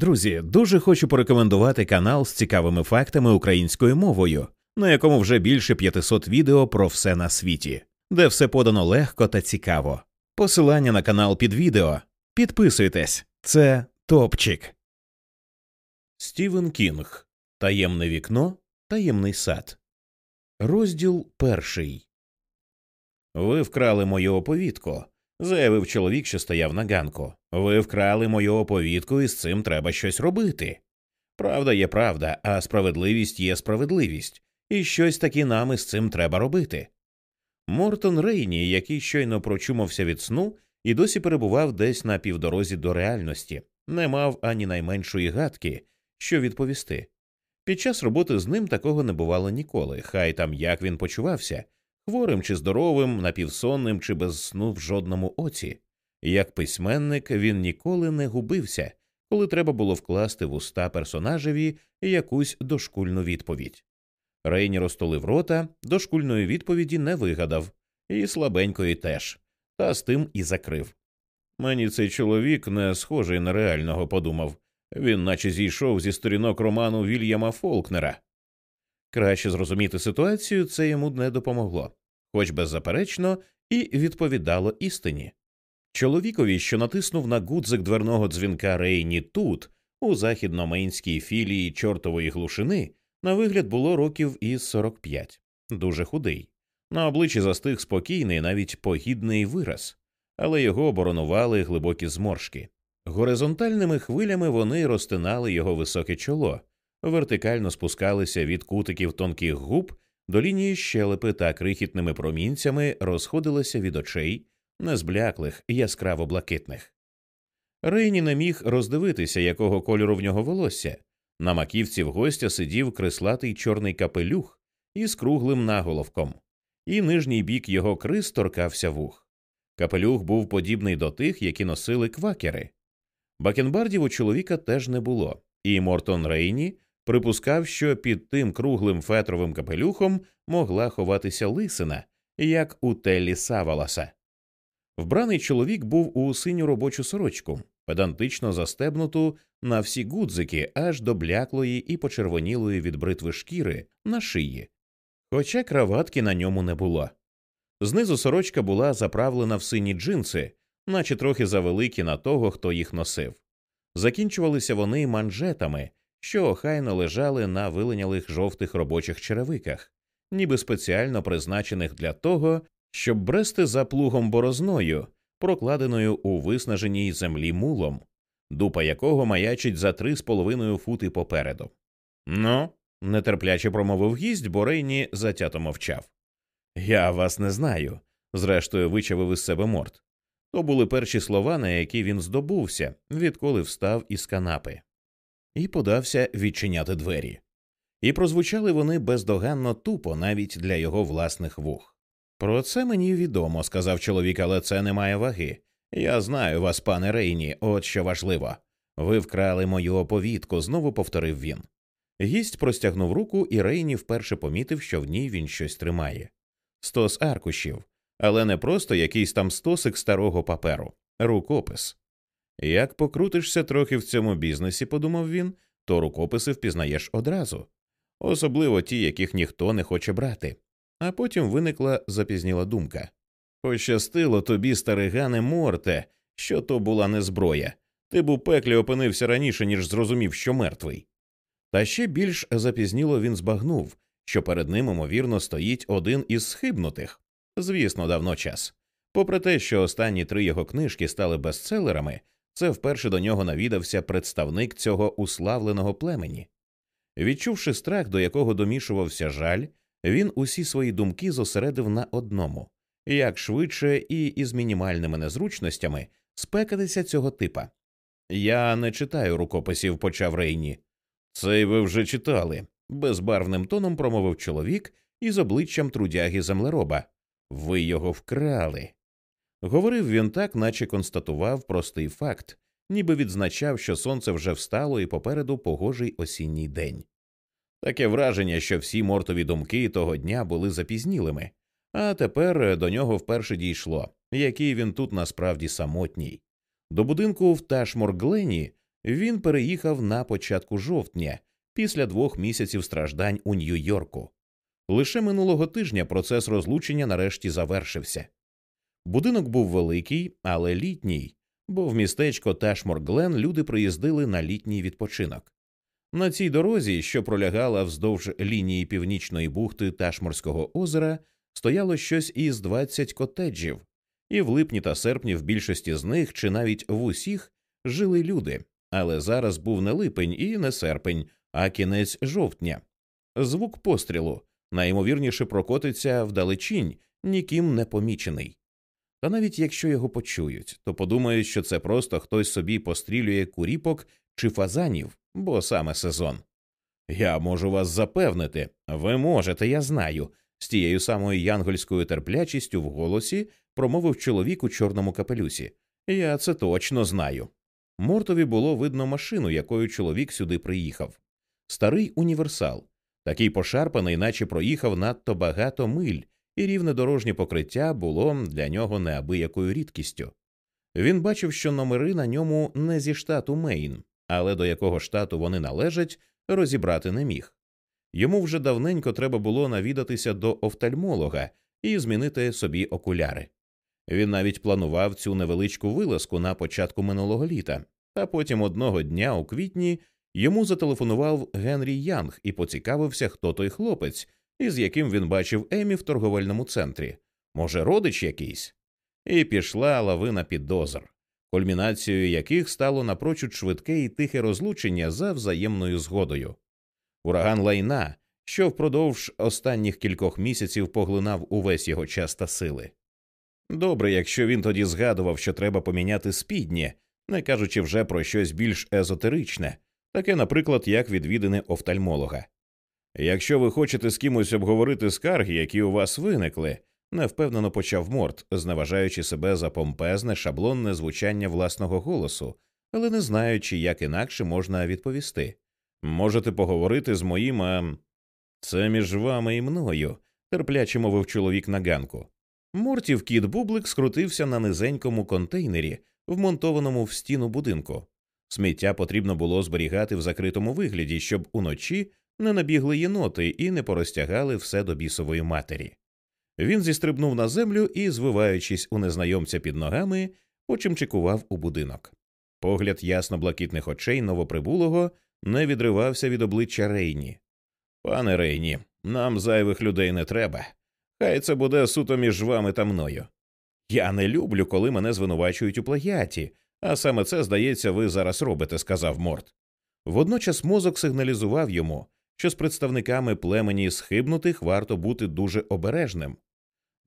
Друзі, дуже хочу порекомендувати канал з цікавими фактами українською мовою, на якому вже більше 500 відео про все на світі, де все подано легко та цікаво. Посилання на канал під відео. Підписуйтесь, це топчик. Стівен Кінг. Таємне вікно, таємний сад. Розділ перший. Ви вкрали мою оповідку, заявив чоловік, що стояв на ганку. Ви вкрали мою оповідку, і з цим треба щось робити. Правда є правда, а справедливість є справедливість, і щось таки нам із цим треба робити. Мортон Рейні, який щойно прочумався від сну і досі перебував десь на півдорозі до реальності, не мав ані найменшої гадки, що відповісти. Під час роботи з ним такого не бувало ніколи, хай там як він почувався, хворим чи здоровим, напівсонним чи без сну в жодному оці. Як письменник він ніколи не губився, коли треба було вкласти в уста персонажеві якусь дошкульну відповідь. Рейні розтолив рота, дошкульної відповіді не вигадав, і слабенької теж, та з тим і закрив. Мені цей чоловік не схожий на реального, подумав він наче зійшов зі сторінок роману Вільяма Фолкнера. Краще зрозуміти ситуацію це йому не допомогло, хоч беззаперечно, і відповідало істині. Чоловікові, що натиснув на гудзик дверного дзвінка Рейні тут, у західно-мейнській філії чортової глушини, на вигляд було років із 45. дуже худий. На обличчі застиг спокійний, навіть погідний вираз, але його оборонували глибокі зморшки. Горизонтальними хвилями вони розтинали його високе чоло, вертикально спускалися від кутиків тонких губ до лінії щелепи та крихітними промінцями розходилися від очей, незбляклих, яскраво блакитних. Рейні не міг роздивитися, якого кольору в нього волосся. На маківці в гостя сидів креслатий чорний капелюх із круглим наголовком, і нижній бік його крис торкався вух. Капелюх був подібний до тих, які носили квакери. Бакенбардів у чоловіка теж не було, і Мортон Рейні припускав, що під тим круглим фетровим капелюхом могла ховатися лисина, як у Теллі Саваласа. Вбраний чоловік був у синю робочу сорочку, педантично застебнуту на всі гудзики аж до бляклої і почервонілої від бритви шкіри на шиї, хоча краватки на ньому не було. Знизу сорочка була заправлена в сині джинси, наче трохи завеликі на того, хто їх носив. Закінчувалися вони манжетами, що охайно лежали на виленялих жовтих робочих черевиках, ніби спеціально призначених для того, щоб брести за плугом борозною, прокладеною у виснаженій землі мулом, дупа якого маячить за три з половиною фути попереду. Ну, нетерпляче промовив гість, бо Рейні затято мовчав. Я вас не знаю, зрештою вичавив із себе морд. То були перші слова, на які він здобувся, відколи встав із канапи, і подався відчиняти двері. І прозвучали вони бездоганно тупо навіть для його власних вух. Про це мені відомо, сказав чоловік, але це не має ваги. Я знаю вас, пане Рейні, от що важливо. Ви вкрали мою оповідку, знову повторив він. Гість простягнув руку, і Рейні вперше помітив, що в ній він щось тримає. Стос аркушів, але не просто якийсь там стосик старого паперу, рукопис. Як покрутишся трохи в цьому бізнесі, подумав він, то рукописи впізнаєш одразу, особливо ті, яких ніхто не хоче брати. А потім виникла запізніла думка Пощастило тобі, старигане Морте, що то була не зброя. Ти б у пеклі опинився раніше, ніж зрозумів, що мертвий. Та ще більш запізніло він збагнув, що перед ним, ймовірно, стоїть один із схибнутих, звісно, давно час. Попри те, що останні три його книжки стали бестселерами, це вперше до нього навідався представник цього уславленого племені. Відчувши страх, до якого домішувався жаль, він усі свої думки зосередив на одному як швидше і із мінімальними незручностями спекатися цього типа. Я не читаю рукописів, почав Рейні. Цей ви вже читали, безбарвним тоном промовив чоловік із обличчям трудяги землероба. Ви його вкрали. Говорив він так, наче констатував простий факт, ніби відзначав, що сонце вже встало і попереду погожий осінній день. Таке враження, що всі мортові думки того дня були запізнілими, а тепер до нього вперше дійшло, який він тут насправді самотній. До будинку в Ташморглені Він переїхав на початку жовтня після двох місяців страждань у Нью-Йорку. Лише минулого тижня процес розлучення нарешті завершився. Будинок був великий, але літній, бо в містечко Ташмор-Глен люди приїздили на літній відпочинок. На цій дорозі, що пролягала вздовж лінії північної бухти Ташморського озера, стояло щось із 20 котеджів, і в липні та серпні в більшості з них чи навіть в усіх жили люди. Але зараз був не липень і не серпень, а кінець жовтня. Звук пострілу найімовірніше прокотиться вдалечінь, ніким не помічений. Та навіть якщо його почують, то подумають, що це просто хтось собі пострілює куріпок чи фазанів, бо саме сезон. Я можу вас запевнити, ви можете, я знаю, з тією самою янгольською терплячістю в голосі промовив чоловік у чорному капелюсі. Я це точно знаю. Мортові було видно машину, якою чоловік сюди приїхав. Старий універсал, такий пошарпаний, наче проїхав надто багато миль, і рівне дорожнє покриття було для нього неабиякою рідкістю. Він бачив, що номери на ньому не зі штату Мейн, але до якого штату вони належать, розібрати не міг. Йому вже давненько треба було навідатися до офтальмолога і змінити собі окуляри. Він навіть планував цю невеличку вилазку на початку минулого літа, а потім одного дня у квітні йому зателефонував Генрі Янг і поцікавився, хто той хлопець, із яким він бачив Емі в торговельному центрі. Може, родич якийсь? І пішла лавина підозр, кульмінацією яких стало напрочуд швидке і тихе розлучення за взаємною згодою. Ураган лайна, що впродовж останніх кількох місяців поглинав увесь його час та сили. Добре, якщо він тоді згадував, що треба поміняти спідні, не кажучи вже про щось більш езотеричне, таке, наприклад, як відвідини офтальмолога. Якщо ви хочете з кимось обговорити скарги, які у вас виникли, невпевнено почав Морт, зневажаючи себе за помпезне шаблонне звучання власного голосу, але не знаючи, як інакше можна відповісти. Можете поговорити з моїм. А... Це між вами і мною, терпляче мовив чоловік на ганку. Мортів кіт бублик скрутився на низенькому контейнері, вмонтованому в стіну будинку. Сміття потрібно було зберігати в закритому вигляді, щоб уночі не набігли єноти і не порозтягали все до бісової матері. Він зістрибнув на землю і, звиваючись у незнайомця під ногами, почимчикував у будинок. Погляд ясно блакитних очей новоприбулого не відривався від обличчя Рейні. Пане Рейні, нам зайвих людей не треба. Хай це буде суто між вами та мною. Я не люблю, коли мене звинувачують у плагіаті, а саме це, здається, ви зараз робите, сказав Морт. Водночас мозок сигналізував йому, що з представниками племені схибнутих варто бути дуже обережним.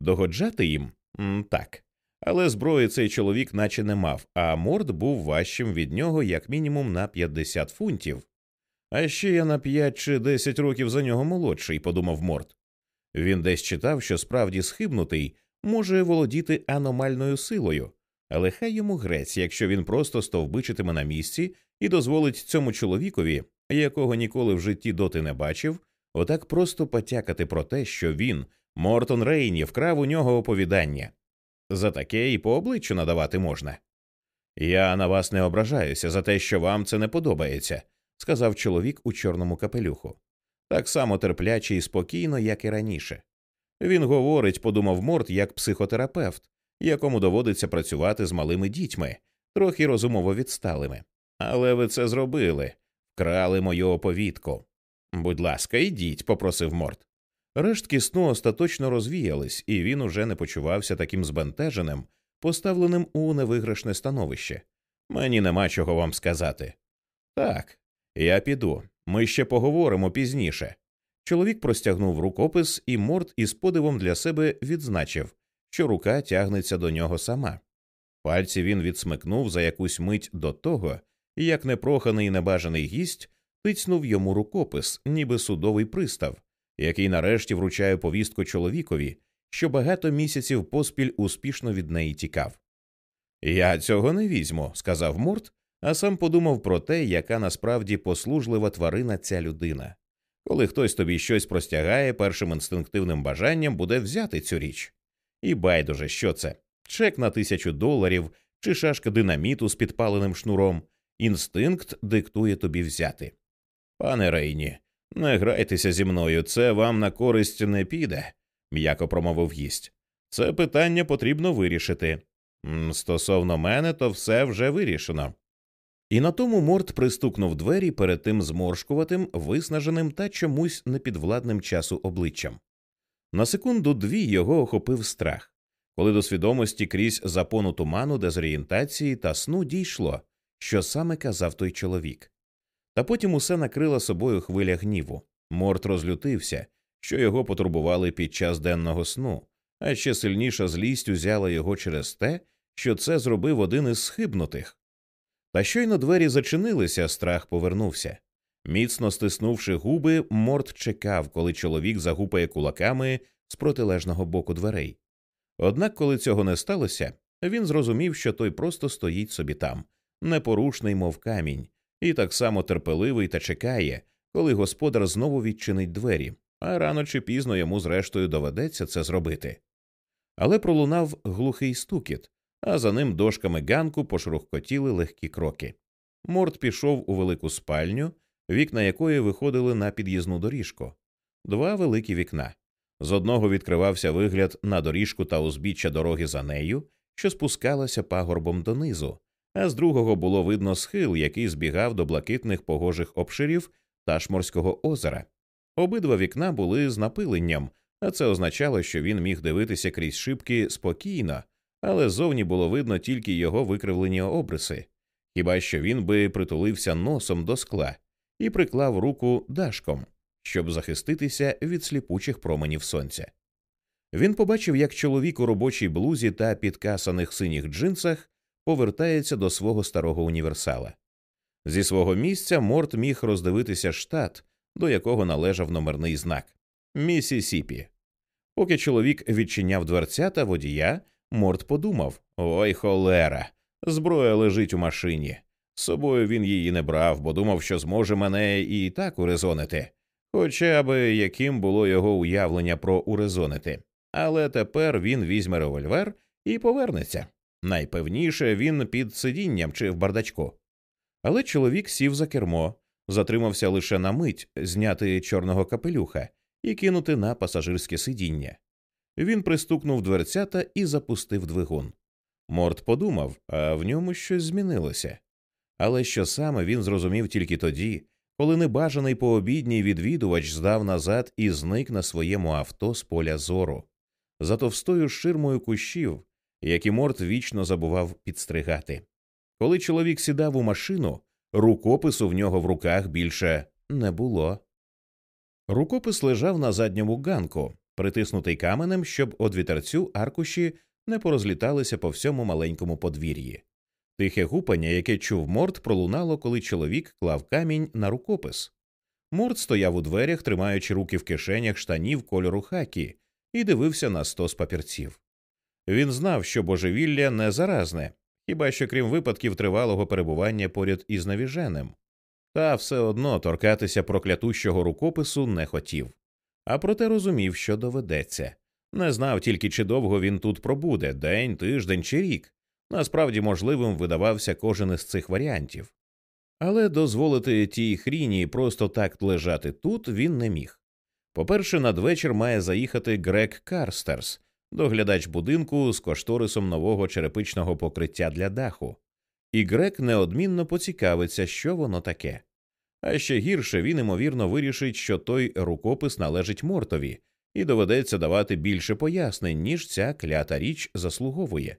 Догоджати їм М так. Але зброї цей чоловік наче не мав, а морд був важчим від нього як мінімум на 50 фунтів. А ще я на 5 чи 10 років за нього молодший, подумав Морд. Він десь читав, що справді схибнутий може володіти аномальною силою, але хай йому грець, якщо він просто стовбичитиме на місці і дозволить цьому чоловікові, якого ніколи в житті доти не бачив, отак просто потякати про те, що він, Мортон Рейні, вкрав у нього оповідання. За таке і по обличчю надавати можна. Я на вас не ображаюся за те, що вам це не подобається, сказав чоловік у чорному капелюху. Так само терпляче і спокійно, як і раніше. Він говорить, подумав Морт, як психотерапевт, якому доводиться працювати з малими дітьми, трохи розумово відсталими. Але ви це зробили, вкрали мою оповідку. Будь ласка, ідіть, попросив Морт. Рештки сну остаточно розвіялись, і він уже не почувався таким збентеженим, поставленим у невиграшне становище. Мені нема чого вам сказати. Так, я піду. Ми ще поговоримо пізніше. Чоловік простягнув рукопис, і Морт із подивом для себе відзначив, що рука тягнеться до нього сама. Пальці він відсмикнув за якусь мить до того, як непроханий небажаний гість тицнув йому рукопис, ніби судовий пристав, який нарешті вручає повістку чоловікові, що багато місяців поспіль успішно від неї тікав. Я цього не візьму, сказав Морт, а сам подумав про те, яка насправді послужлива тварина ця людина. Коли хтось тобі щось простягає, першим інстинктивним бажанням буде взяти цю річ. І байдуже, що це чек на тисячу доларів чи шашка динаміту з підпаленим шнуром, Інстинкт диктує тобі взяти. Пане Рейні, не грайтеся зі мною, це вам на користь не піде, м'яко промовив гість. Це питання потрібно вирішити. Стосовно мене, то все вже вирішено. І на тому Морт пристукнув двері перед тим зморшкуватим, виснаженим та чомусь непідвладним часу обличчям. На секунду дві його охопив страх, коли до свідомості крізь запону туману, дезорієнтації та сну дійшло, що саме казав той чоловік. Та потім усе накрила собою хвиля гніву. Морт розлютився, що його потурбували під час денного сну, а ще сильніша злість узяла його через те, що це зробив один із схибнутих. Та щойно двері зачинилися, страх повернувся. Міцно стиснувши губи, Морт чекав, коли чоловік загупає кулаками з протилежного боку дверей. Однак, коли цього не сталося, він зрозумів, що той просто стоїть собі там, непорушний, мов камінь, і так само терпеливий та чекає, коли господар знову відчинить двері, а рано чи пізно йому, зрештою, доведеться це зробити. Але пролунав глухий стукіт, а за ним дошками ганку пошурхкотіли легкі кроки. Морт пішов у велику спальню, вікна якої виходили на під'їзну доріжку, два великі вікна. З одного відкривався вигляд на доріжку та узбіччя дороги за нею, що спускалася пагорбом донизу, а з другого було видно схил, який збігав до блакитних погожих обширів Ташморського озера. Обидва вікна були з напиленням, а це означало, що він міг дивитися крізь шибки спокійно, але зовні було видно тільки його викривлені обриси, хіба що він би притулився носом до скла і приклав руку дашком, щоб захиститися від сліпучих променів сонця. Він побачив, як чоловік у робочій блузі та підкасаних синіх джинсах повертається до свого старого універсала. Зі свого місця Морт міг роздивитися штат, до якого належав номерний знак Місісіпі. Поки чоловік відчиняв дверцята водія, Морт подумав Ой, холера, зброя лежить у машині. З собою він її не брав, бо думав, що зможе мене і так урезонити, хоча б яким було його уявлення про урезонити. Але тепер він візьме револьвер і повернеться. Найпевніше він під сидінням чи в бардачку. Але чоловік сів за кермо, затримався лише на мить зняти чорного капелюха і кинути на пасажирське сидіння. Він пристукнув дверцята і запустив двигун. Морт подумав, а в ньому щось змінилося. Але що саме він зрозумів тільки тоді, коли небажаний пообідній відвідувач здав назад і зник на своєму авто з поля зору, за товстою ширмою кущів, які Морт вічно забував підстригати. Коли чоловік сідав у машину, рукопису в нього в руках більше не було. Рукопис лежав на задньому ганку, притиснутий каменем, щоб од вітерцю аркуші не порозліталися по всьому маленькому подвір'ї. Тихе гупання, яке чув Морт, пролунало, коли чоловік клав камінь на рукопис. Морт стояв у дверях, тримаючи руки в кишенях штанів кольору хакі, і дивився на стос папірців. Він знав, що божевілля не заразне, хіба що крім випадків тривалого перебування поряд із навіженим. Та все одно торкатися проклятущого рукопису не хотів, а проте розумів, що доведеться. Не знав тільки, чи довго він тут пробуде день, тиждень чи рік. Насправді можливим видавався кожен із цих варіантів. Але дозволити тій хріні просто так лежати тут він не міг. По перше, надвечір має заїхати Грег Карстерс, доглядач будинку з кошторисом нового черепичного покриття для даху, і Грек неодмінно поцікавиться, що воно таке. А ще гірше він, ймовірно, вирішить, що той рукопис належить Мортові, і доведеться давати більше пояснень, ніж ця клята річ заслуговує.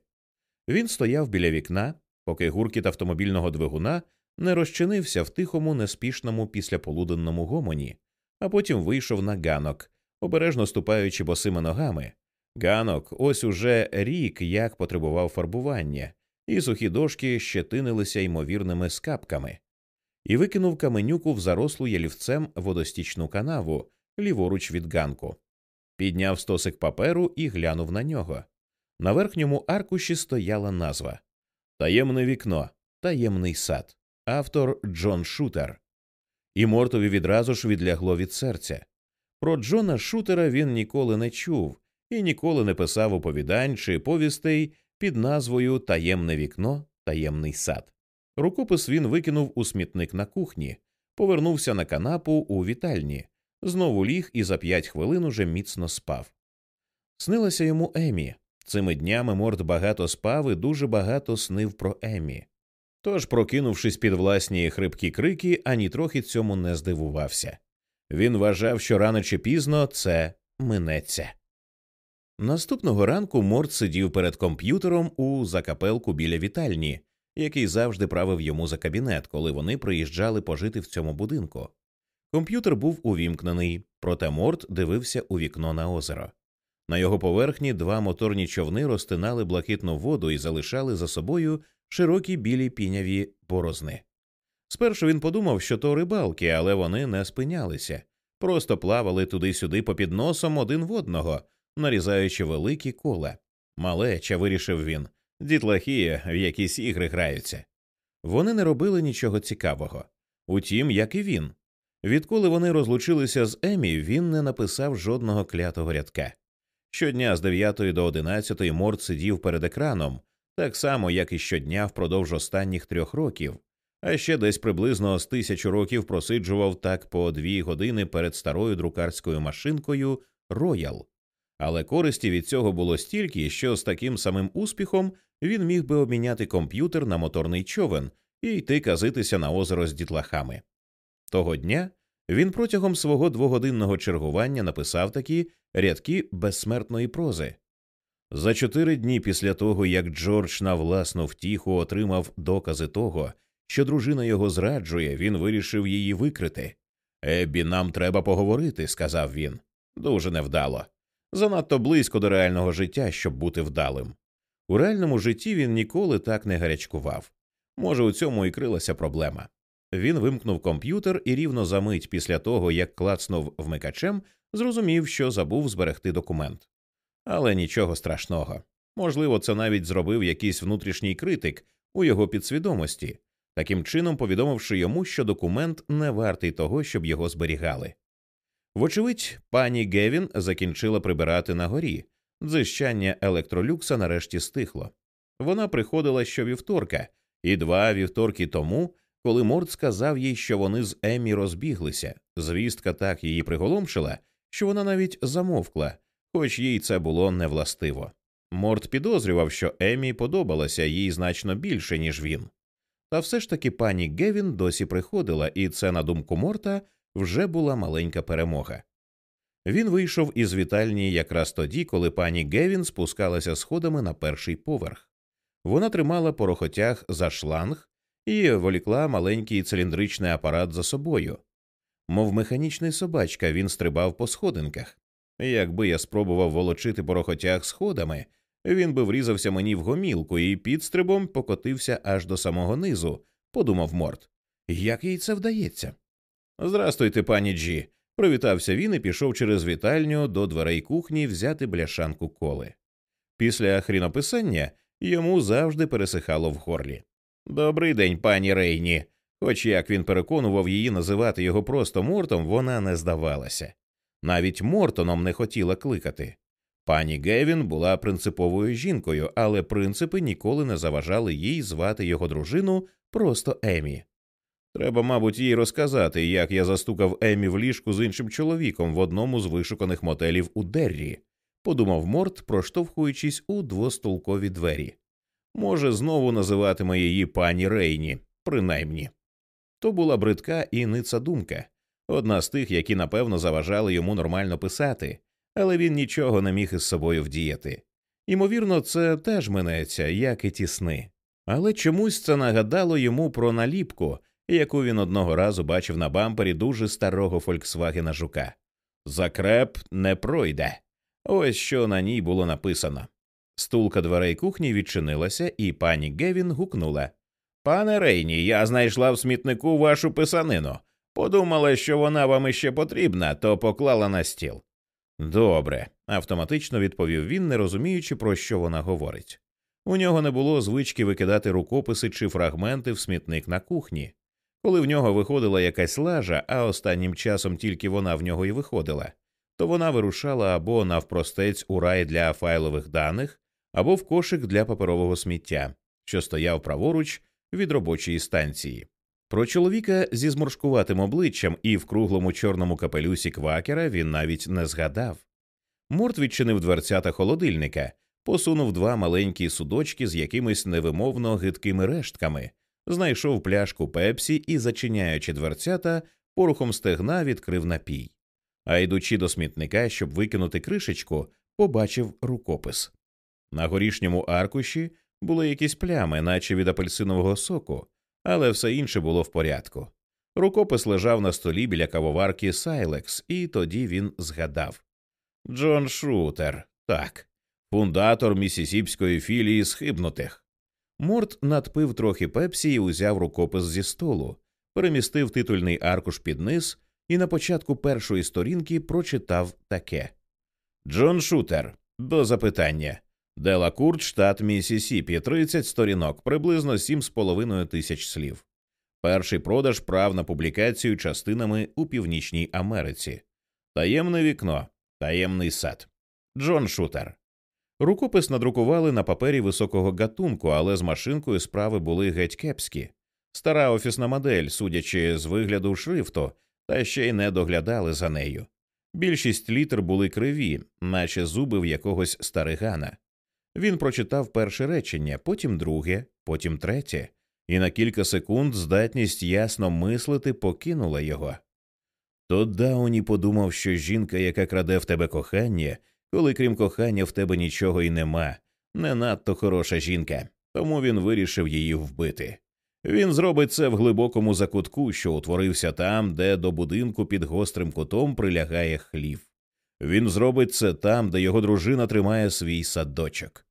Він стояв біля вікна, поки гуркіт автомобільного двигуна не розчинився в тихому, неспішному післяполуденному гомоні, а потім вийшов на ганок, обережно ступаючи босими ногами, Ганок ось уже рік як потребував фарбування, і сухі дошки щетинилися ймовірними скапками, і викинув каменюку в зарослу ялівцем водостічну канаву ліворуч від ганку, підняв стосик паперу і глянув на нього. На верхньому аркуші стояла назва Таємне вікно, таємний сад, автор Джон Шутер. І Мортові відразу ж відлягло від серця. Про Джона Шутера він ніколи не чув і ніколи не писав оповідань чи повістей під назвою Таємне вікно, таємний сад. Рукопис він викинув у смітник на кухні, повернувся на канапу у вітальні, знову ліг і за п'ять хвилин уже міцно спав. Снилася йому Емі. Цими днями Морт багато спав і дуже багато снив про Емі. Тож, прокинувшись під власні хрипкі крики, ані трохи цьому не здивувався. Він вважав, що рано чи пізно це минеться. Наступного ранку Морт сидів перед комп'ютером у закапелку біля вітальні, який завжди правив йому за кабінет, коли вони приїжджали пожити в цьому будинку. Комп'ютер був увімкнений, проте Морт дивився у вікно на озеро. На його поверхні два моторні човни розтинали блакитну воду і залишали за собою широкі білі піняві борозни. Спершу він подумав, що то рибалки, але вони не спинялися, просто плавали туди-сюди попід носом один в одного, нарізаючи великі кола. Малеча, вирішив він, дітлахи в якісь ігри граються. Вони не робили нічого цікавого. Утім, як і він. Відколи вони розлучилися з Емі, він не написав жодного клятого рядка. Щодня з 9 до 11 Морт сидів перед екраном, так само, як і щодня впродовж останніх трьох років, а ще десь приблизно з тисячу років просиджував так по дві години перед старою друкарською машинкою Royal. Але користі від цього було стільки, що з таким самим успіхом він міг би обміняти комп'ютер на моторний човен і йти казитися на озеро з дітлахами. Того дня він протягом свого двогодинного чергування написав такі рядки безсмертної прози. За чотири дні після того, як Джордж на власну втіху отримав докази того, що дружина його зраджує, він вирішив її викрити. Еббі, нам треба поговорити, сказав він. Дуже невдало. Занадто близько до реального життя, щоб бути вдалим. У реальному житті він ніколи так не гарячкував. Може, у цьому і крилася проблема. Він вимкнув комп'ютер і рівно за мить після того, як клацнув вмикачем, зрозумів, що забув зберегти документ. Але нічого страшного. Можливо, це навіть зробив якийсь внутрішній критик у його підсвідомості, таким чином повідомивши йому, що документ не вартий того, щоб його зберігали. Вочевидь, пані Гевін закінчила прибирати на горі. Дзищання електролюкса нарешті стихло. Вона приходила щовівторка, і два вівторки тому, коли Морд сказав їй, що вони з Еммі розбіглися, звістка так її приголомшила, що вона навіть замовкла, хоч їй це було невластиво. Морд підозрював, що Еммі подобалася їй значно більше, ніж він. Та все ж таки пані Гевін досі приходила, і це, на думку Морта, вже була маленька перемога. Він вийшов із вітальні якраз тоді, коли пані Гевін спускалася сходами на перший поверх. Вона тримала порохотяг за шланг і волікла маленький циліндричний апарат за собою. Мов механічний собачка, він стрибав по сходинках. Якби я спробував волочити порохотяг сходами, він би врізався мені в гомілку і підстрибом покотився аж до самого низу, подумав Морт. Як їй це вдається? Здрастуйте, пані Джі. Привітався він і пішов через вітальню до дверей кухні взяти бляшанку коли. Після хрінописання йому завжди пересихало в горлі. Добрий день, пані Рейні. Хоч як він переконував її називати його просто Мортом, вона не здавалася. Навіть Мортоном не хотіла кликати. Пані Гевін була принциповою жінкою, але принципи ніколи не заважали їй звати його дружину просто Емі. Треба, мабуть, їй розказати, як я застукав Емі в ліжку з іншим чоловіком в одному з вишуканих мотелів у Деррі, подумав Морт, проштовхуючись у двостолкові двері. Може, знову називатиме її пані Рейні, принаймні. То була бридка і ница думка, одна з тих, які напевно заважали йому нормально писати, але він нічого не міг із собою вдіяти. Ймовірно, це теж минеться, як і ті сни. Але чомусь це нагадало йому про наліпку, яку він одного разу бачив на бампері дуже старого Фольксвагена Жука. Закреп не пройде. Ось що на ній було написано. Стулка дверей кухні відчинилася, і пані Гевін гукнула Пане Рейні, я знайшла в смітнику вашу писанину. Подумала, що вона вам іще потрібна, то поклала на стіл. Добре, автоматично відповів він, не розуміючи, про що вона говорить. У нього не було звички викидати рукописи чи фрагменти в смітник на кухні. Коли в нього виходила якась лажа, а останнім часом тільки вона в нього і виходила, то вона вирушала або навпростець у рай для файлових даних, або в кошик для паперового сміття, що стояв праворуч від робочої станції. Про чоловіка зі зморшкуватим обличчям і в круглому чорному капелюсі квакера він навіть не згадав. Морт відчинив дверцята холодильника, посунув два маленькі судочки з якимись невимовно гидкими рештками, знайшов пляшку пепсі і, зачиняючи дверцята, порухом стегна відкрив напій. А йдучи до смітника, щоб викинути кришечку, побачив рукопис. На горішньому аркуші були якісь плями, наче від апельсинового соку, але все інше було в порядку. Рукопис лежав на столі біля кавоварки Сайлекс, і тоді він згадав Джон Шутер, так, фундатор місісіпської філії схибнутих. Морт надпив трохи пепсі і узяв рукопис зі столу, перемістив титульний аркуш під низ і на початку першої сторінки прочитав таке Джон Шутер. До запитання. Делакурт, штат Місісіпі, 30 сторінок, приблизно 7,5 тисяч слів. Перший продаж прав на публікацію частинами у Північній Америці. Таємне вікно, таємний сад. Джон Шутер. Рукопис надрукували на папері високого гатунку, але з машинкою справи були геть кепські. Стара офісна модель, судячи з вигляду шрифту, та ще й не доглядали за нею. Більшість літер були криві, наче зуби в якогось старигана. Він прочитав перше речення, потім друге, потім третє, і на кілька секунд здатність ясно мислити покинула його. То Дауні подумав, що жінка, яка краде в тебе кохання, коли крім кохання в тебе нічого й нема, не надто хороша жінка, тому він вирішив її вбити. Він зробить це в глибокому закутку, що утворився там, де до будинку під гострим кутом прилягає хлів. Він зробить це там, де його дружина тримає свій садочок.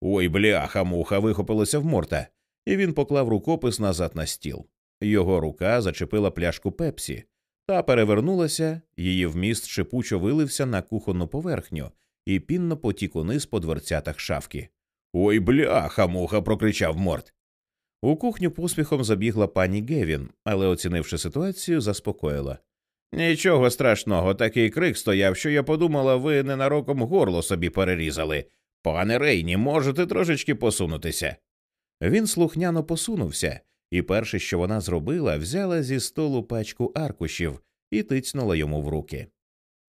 Ой, бляха, муха вихопилося в морта, і він поклав рукопис назад на стіл. Його рука зачепила пляшку пепсі, та перевернулася, її вміст шипучо вилився на кухонну поверхню і пінно потік униз по дверцятах шафки. Ой, бляха, муха. прокричав морт. У кухню поспіхом забігла пані Гевін, але, оцінивши ситуацію, заспокоїла. Нічого страшного, такий крик стояв, що я подумала, ви ненароком горло собі перерізали. Пане Рейні, можете трошечки посунутися. Він слухняно посунувся, і перше, що вона зробила, взяла зі столу пачку аркушів і тицнула йому в руки.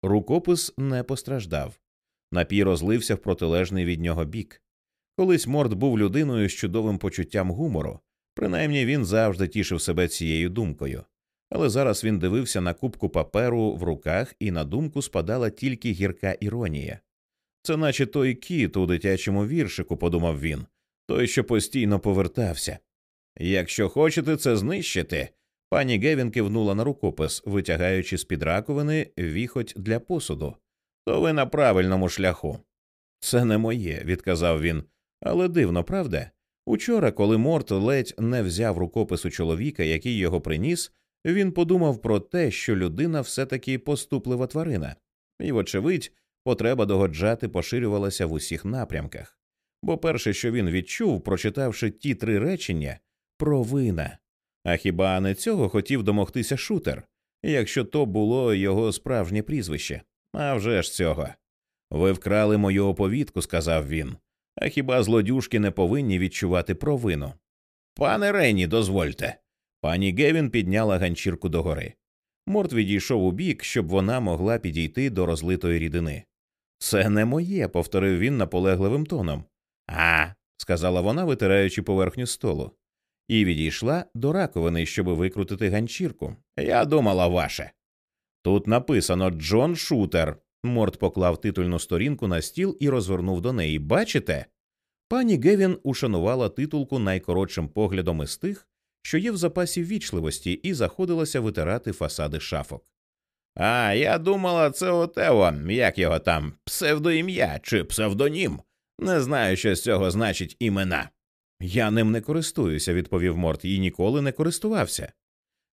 Рукопис не постраждав. Напій розлився в протилежний від нього бік. Колись Морд був людиною з чудовим почуттям гумору, принаймні він завжди тішив себе цією думкою. Але зараз він дивився на кубку паперу в руках, і на думку спадала тільки гірка іронія. Це наче той кіт у дитячому віршику, подумав він, той, що постійно повертався. Якщо хочете це знищити. Пані Гевін кивнула на рукопис, витягаючи з під раковини віхоть для посуду, то ви на правильному шляху. Це не моє, відказав він. Але дивно, правда? Учора, коли Морт ледь не взяв рукопис у чоловіка, який його приніс, він подумав про те, що людина все таки поступлива тварина, і, вочевидь, потреба догоджати поширювалася в усіх напрямках. Бо перше, що він відчув, прочитавши ті три речення провина. А хіба не цього хотів домогтися шутер, якщо то було його справжнє прізвище? А вже ж цього. Ви вкрали мою оповідку, сказав він. А хіба злодюшки не повинні відчувати провину? Пане Рені, дозвольте. Пані Гевін підняла ганчірку догори. Морт відійшов у бік, щоб вона могла підійти до розлитої рідини. Це не моє, повторив він наполегливим тоном. А, сказала вона, витираючи поверхню столу, і відійшла до раковини, щоб викрутити ганчірку. Я думала ваше. Тут написано Джон Шутер. Морт поклав титульну сторінку на стіл і розвернув до неї. Бачите? Пані Гевін ушанувала титулку найкоротшим поглядом із тих, що є в запасі ввічливості, і заходилася витирати фасади шафок. А я думала, це отево, як його там, псевдоім'я чи псевдонім. Не знаю, що з цього значить імена. Я ним не користуюся, відповів Морт, і ніколи не користувався.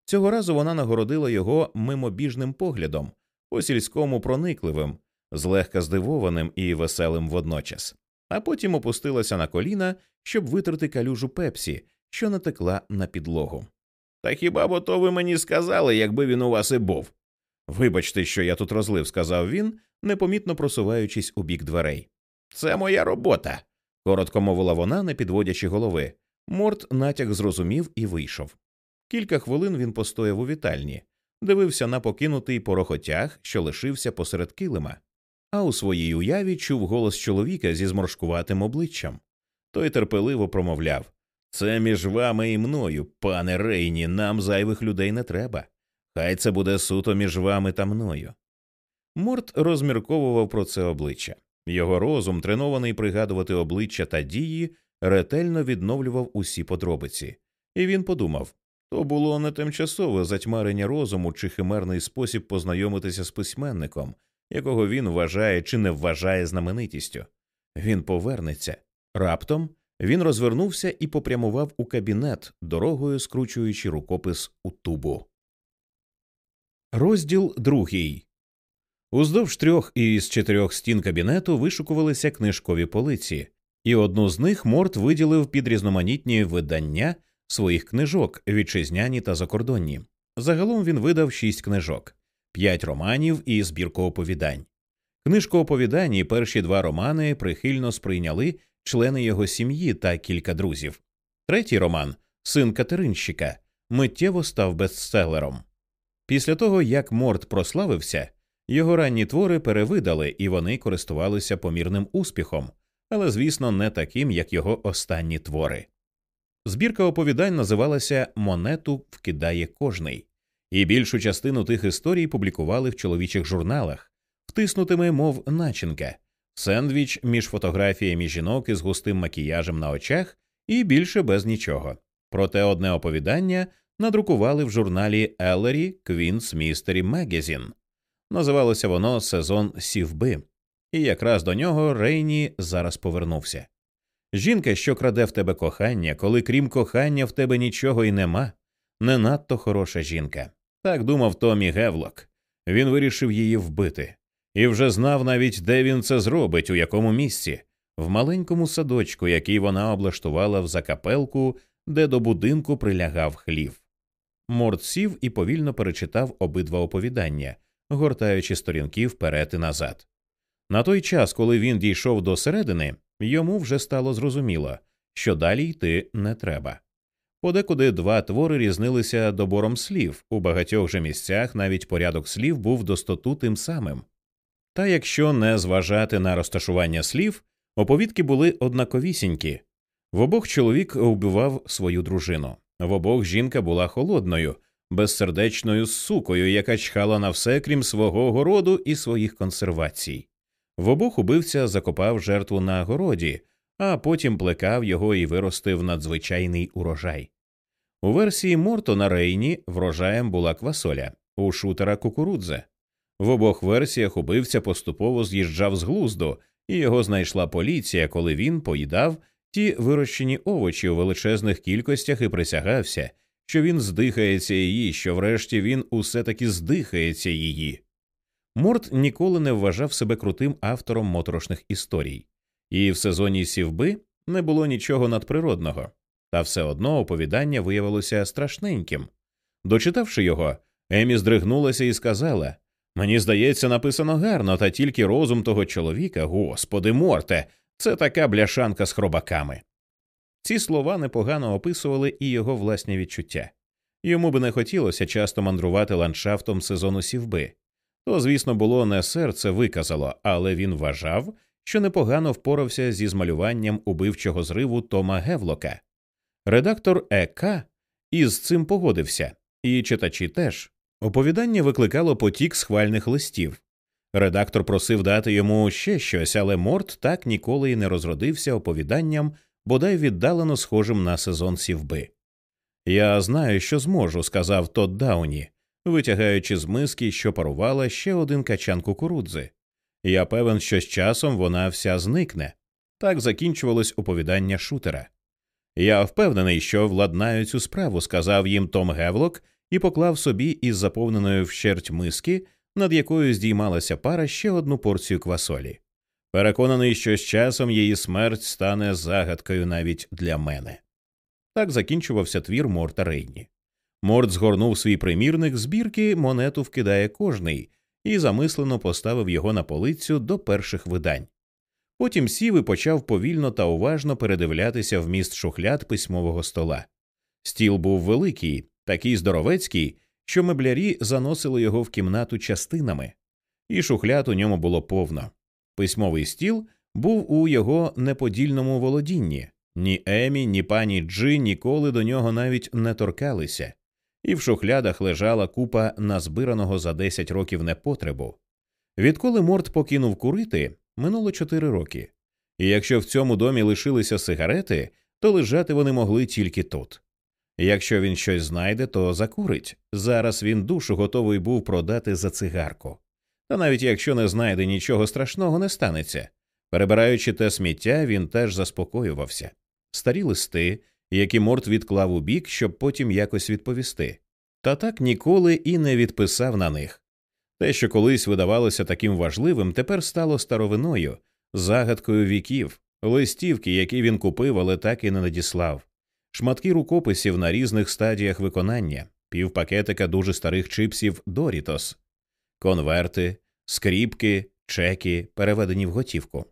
Цього разу вона нагородила його мимобіжним поглядом, по сільському проникливим, злегка здивованим і веселим водночас, а потім опустилася на коліна, щоб витерти калюжу пепсі, що натекла на підлогу. Та хіба б то ви мені сказали, якби він у вас і був? Вибачте, що я тут розлив, сказав він, непомітно просуваючись у бік дверей. Це моя робота, коротко мовила вона, не підводячи голови. Морт натяк зрозумів і вийшов. Кілька хвилин він постояв у вітальні, дивився на покинутий порохотяг, що лишився посеред килима, а у своїй уяві чув голос чоловіка зі зморшкуватим обличчям. Той терпеливо промовляв Це між вами і мною, пане Рейні, нам зайвих людей не треба. Хай це буде суто між вами та мною. Морт розмірковував про це обличчя. Його розум, тренований пригадувати обличчя та дії, ретельно відновлював усі подробиці, і він подумав то було не тимчасове затьмарення розуму чи химерний спосіб познайомитися з письменником, якого він вважає чи не вважає знаменитістю. Він повернеться. Раптом він розвернувся і попрямував у кабінет, дорогою скручуючи рукопис у тубу. Розділ другий. Уздовж трьох із чотирьох стін кабінету вишукувалися книжкові полиці, і одну з них Морт виділив під різноманітні видання своїх книжок, вітчизняні та закордонні. Загалом він видав шість книжок, п'ять романів і збірку оповідань. Книжку оповідань і перші два романи прихильно сприйняли члени його сім'ї та кілька друзів. Третій роман, син Катеринщика, миттєво став бестселером. Після того, як Морт прославився, його ранні твори перевидали і вони користувалися помірним успіхом, але, звісно, не таким, як його останні твори. Збірка оповідань називалася Монету вкидає кожний, і більшу частину тих історій публікували в чоловічих журналах, втиснутими, мов начинка в сендвіч між фотографіями жінок із густим макіяжем на очах і більше без нічого. Проте одне оповідання надрукували в журналі Ellery Queen's Mystery Magazine. Називалося воно Сезон сівби, і якраз до нього Рейні зараз повернувся. Жінка, що краде в тебе кохання, коли крім кохання в тебе нічого й нема, не надто хороша жінка. Так думав Томі Гевлок. Він вирішив її вбити, і вже знав навіть, де він це зробить, у якому місці, в маленькому садочку, який вона облаштувала в закапелку, де до будинку прилягав хлів. Морд сів і повільно перечитав обидва оповідання, гортаючи сторінки вперед і назад. На той час, коли він дійшов до середини, йому вже стало зрозуміло, що далі йти не треба. Подекуди два твори різнилися добором слів, у багатьох же місцях навіть порядок слів був достоту тим самим. Та якщо не зважати на розташування слів, оповідки були однаковісінькі. В обох чоловік вбивав свою дружину, в обох жінка була холодною, безсердечною сукою, яка чхала на все, крім свого городу і своїх консервацій. В обох убивця закопав жертву на городі, а потім плекав його і виростив надзвичайний урожай. У версії Морто на Рейні врожаєм була квасоля, у шутера кукурудзе. В обох версіях убивця поступово з'їжджав з глузду, і його знайшла поліція, коли він поїдав ті вирощені овочі у величезних кількостях і присягався, що він здихається її, що врешті він усе таки здихається її. Морт ніколи не вважав себе крутим автором моторошних історій, і в сезоні сівби не було нічого надприродного, та все одно оповідання виявилося страшненьким. Дочитавши його, Емі здригнулася і сказала Мені здається, написано гарно, та тільки розум того чоловіка, господи морте, це така бляшанка з хробаками. Ці слова непогано описували і його власні відчуття. Йому би не хотілося часто мандрувати ландшафтом сезону сівби. То, звісно, було не серце виказало, але він вважав, що непогано впорався зі змалюванням убивчого зриву Тома Гевлока. Редактор ЕК із цим погодився, і читачі теж. Оповідання викликало потік схвальних листів. Редактор просив дати йому ще щось, але Морт так ніколи й не розродився оповіданням, бодай віддалено схожим на сезон сівби. Я знаю, що зможу, сказав Тодд Дауні, витягаючи з миски, що парувала ще один качан кукурудзи. Я певен, що з часом вона вся зникне. Так закінчувалось оповідання шутера. Я впевнений, що владнаю цю справу, сказав їм Том Гевлок і поклав собі із заповненої вщерть миски, над якою здіймалася пара ще одну порцію квасолі. Переконаний, що з часом її смерть стане загадкою навіть для мене. Так закінчувався твір Морта Рейні. Морт згорнув свій примірник збірки, монету вкидає кожний, і замислено поставив його на полицю до перших видань. Потім сів і почав повільно та уважно передивлятися вміст шухляд письмового стола. Стіл був великий, такий здоровецький, що меблярі заносили його в кімнату частинами, і шухляд у ньому було повно. Письмовий стіл був у його неподільному володінні. Ні Емі, ні пані Джи ніколи до нього навіть не торкалися, і в шухлядах лежала купа назбираного за 10 років непотребу. Відколи Морт покинув курити, минуло 4 роки, і якщо в цьому домі лишилися сигарети, то лежати вони могли тільки тут. Якщо він щось знайде, то закурить. Зараз він душу готовий був продати за цигарку. Та навіть якщо не знайде нічого страшного, не станеться. Перебираючи те сміття, він теж заспокоювався. Старі листи, які Морт відклав у бік, щоб потім якось відповісти. Та так ніколи і не відписав на них. Те, що колись видавалося таким важливим, тепер стало старовиною, загадкою віків, листівки, які він купив, але так і не надіслав, шматки рукописів на різних стадіях виконання, півпакетика дуже старих чипсів Дорітос, конверти, скріпки, чеки, переведені в готівку.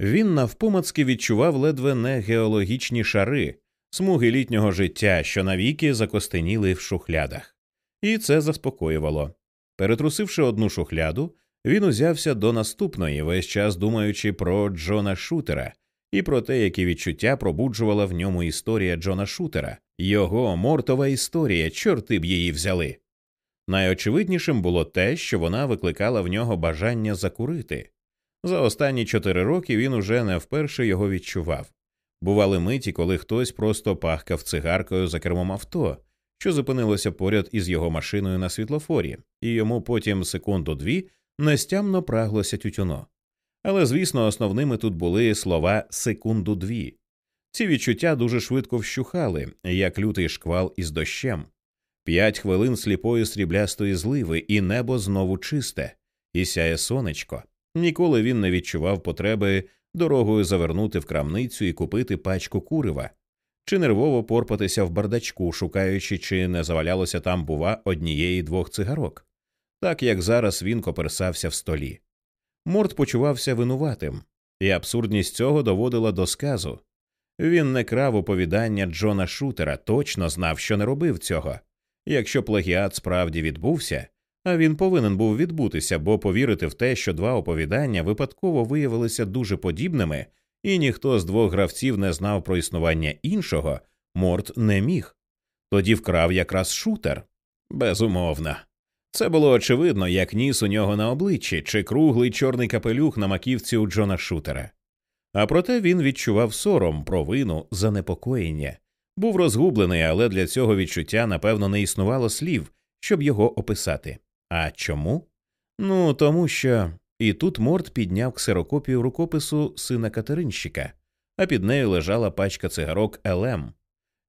Він навпомацки відчував ледве не геологічні шари, смуги літнього життя, що навіки закостеніли в шухлядах, і це заспокоювало. Перетрусивши одну шухляду, він узявся до наступної, весь час думаючи про Джона Шутера і про те, які відчуття пробуджувала в ньому історія Джона Шутера, його мортова історія, чорти б її взяли. Найочевиднішим було те, що вона викликала в нього бажання закурити. За останні чотири роки він уже не вперше його відчував. Бували миті, коли хтось просто пахкав цигаркою за кермом авто, що зупинилося поряд із його машиною на світлофорі, і йому потім секунду дві нестямно праглося тютюно. Але, звісно, основними тут були слова секунду дві. Ці відчуття дуже швидко вщухали, як лютий шквал із дощем. П'ять хвилин сліпої сріблястої зливи, і небо знову чисте, і сяє сонечко. Ніколи він не відчував потреби дорогою завернути в крамницю і купити пачку курива, чи нервово порпатися в бардачку, шукаючи, чи не завалялося там, бува, однієї двох цигарок, так як зараз він коперсався в столі. Морт почувався винуватим, і абсурдність цього доводила до сказу. Він не крав оповідання Джона Шутера, точно знав, що не робив цього. Якщо плагіат справді відбувся, а він повинен був відбутися, бо повірити в те, що два оповідання випадково виявилися дуже подібними, і ніхто з двох гравців не знав про існування іншого, Морт не міг. Тоді вкрав якраз шутер. Безумовно. Це було очевидно, як ніс у нього на обличчі чи круглий чорний капелюх на маківці у Джона Шутера. А проте він відчував сором, провину, занепокоєння, був розгублений, але для цього відчуття, напевно, не існувало слів, щоб його описати. А чому? Ну тому що. І тут Морт підняв ксерокопію рукопису сина Катеринщика, а під нею лежала пачка цигарок ЛМ.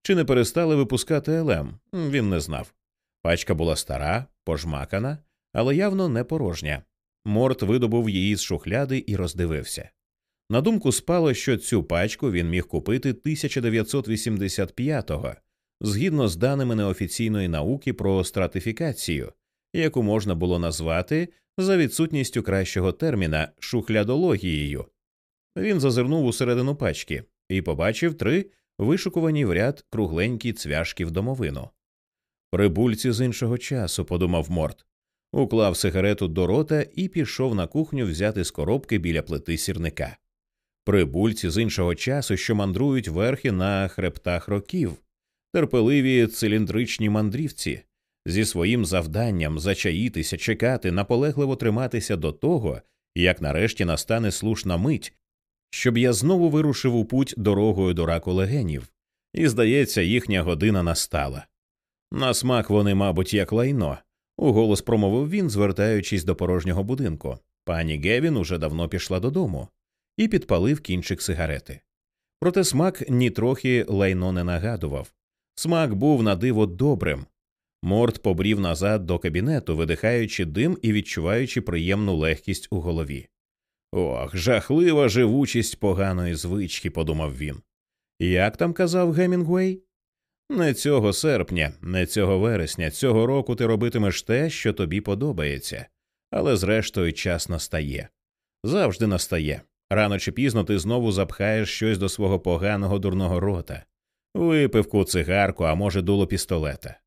Чи не перестали випускати ЛМ? Він не знав. Пачка була стара, пожмакана, але явно не порожня. Морт видобув її з шухляди і роздивився. На думку спало, що цю пачку він міг купити 1985-го, згідно з даними неофіційної науки про стратифікацію, яку можна було назвати за відсутністю кращого терміна шухлядологією. Він зазирнув усередину пачки і побачив три вишукувані в ряд кругленькі цвяшки в домовину. Прибульці з іншого часу, подумав Морт, уклав сигарету до рота і пішов на кухню взяти з коробки біля плити сірника. Прибульці з іншого часу, що мандрують верхи на хребтах років, терпеливі циліндричні мандрівці, зі своїм завданням зачаїтися, чекати, наполегливо триматися до того, як нарешті настане слушна мить, щоб я знову вирушив у путь дорогою до раку легенів, і, здається, їхня година настала. На смак вони, мабуть, як лайно, уголос промовив він, звертаючись до порожнього будинку. Пані Гевін уже давно пішла додому і підпалив кінчик сигарети. Проте смак нітрохи лайно не нагадував. Смак був на диво добрим, Морт побрів назад до кабінету, видихаючи дим і відчуваючи приємну легкість у голові. Ох, жахлива живучість поганої звички, подумав він. Як там казав Гемінгуей? Не цього серпня, не цього вересня, цього року ти робитимеш те, що тобі подобається, але зрештою час настає. Завжди настає. Рано чи пізно ти знову запхаєш щось до свого поганого дурного рота, випивку, цигарку, а може, дуло пістолета.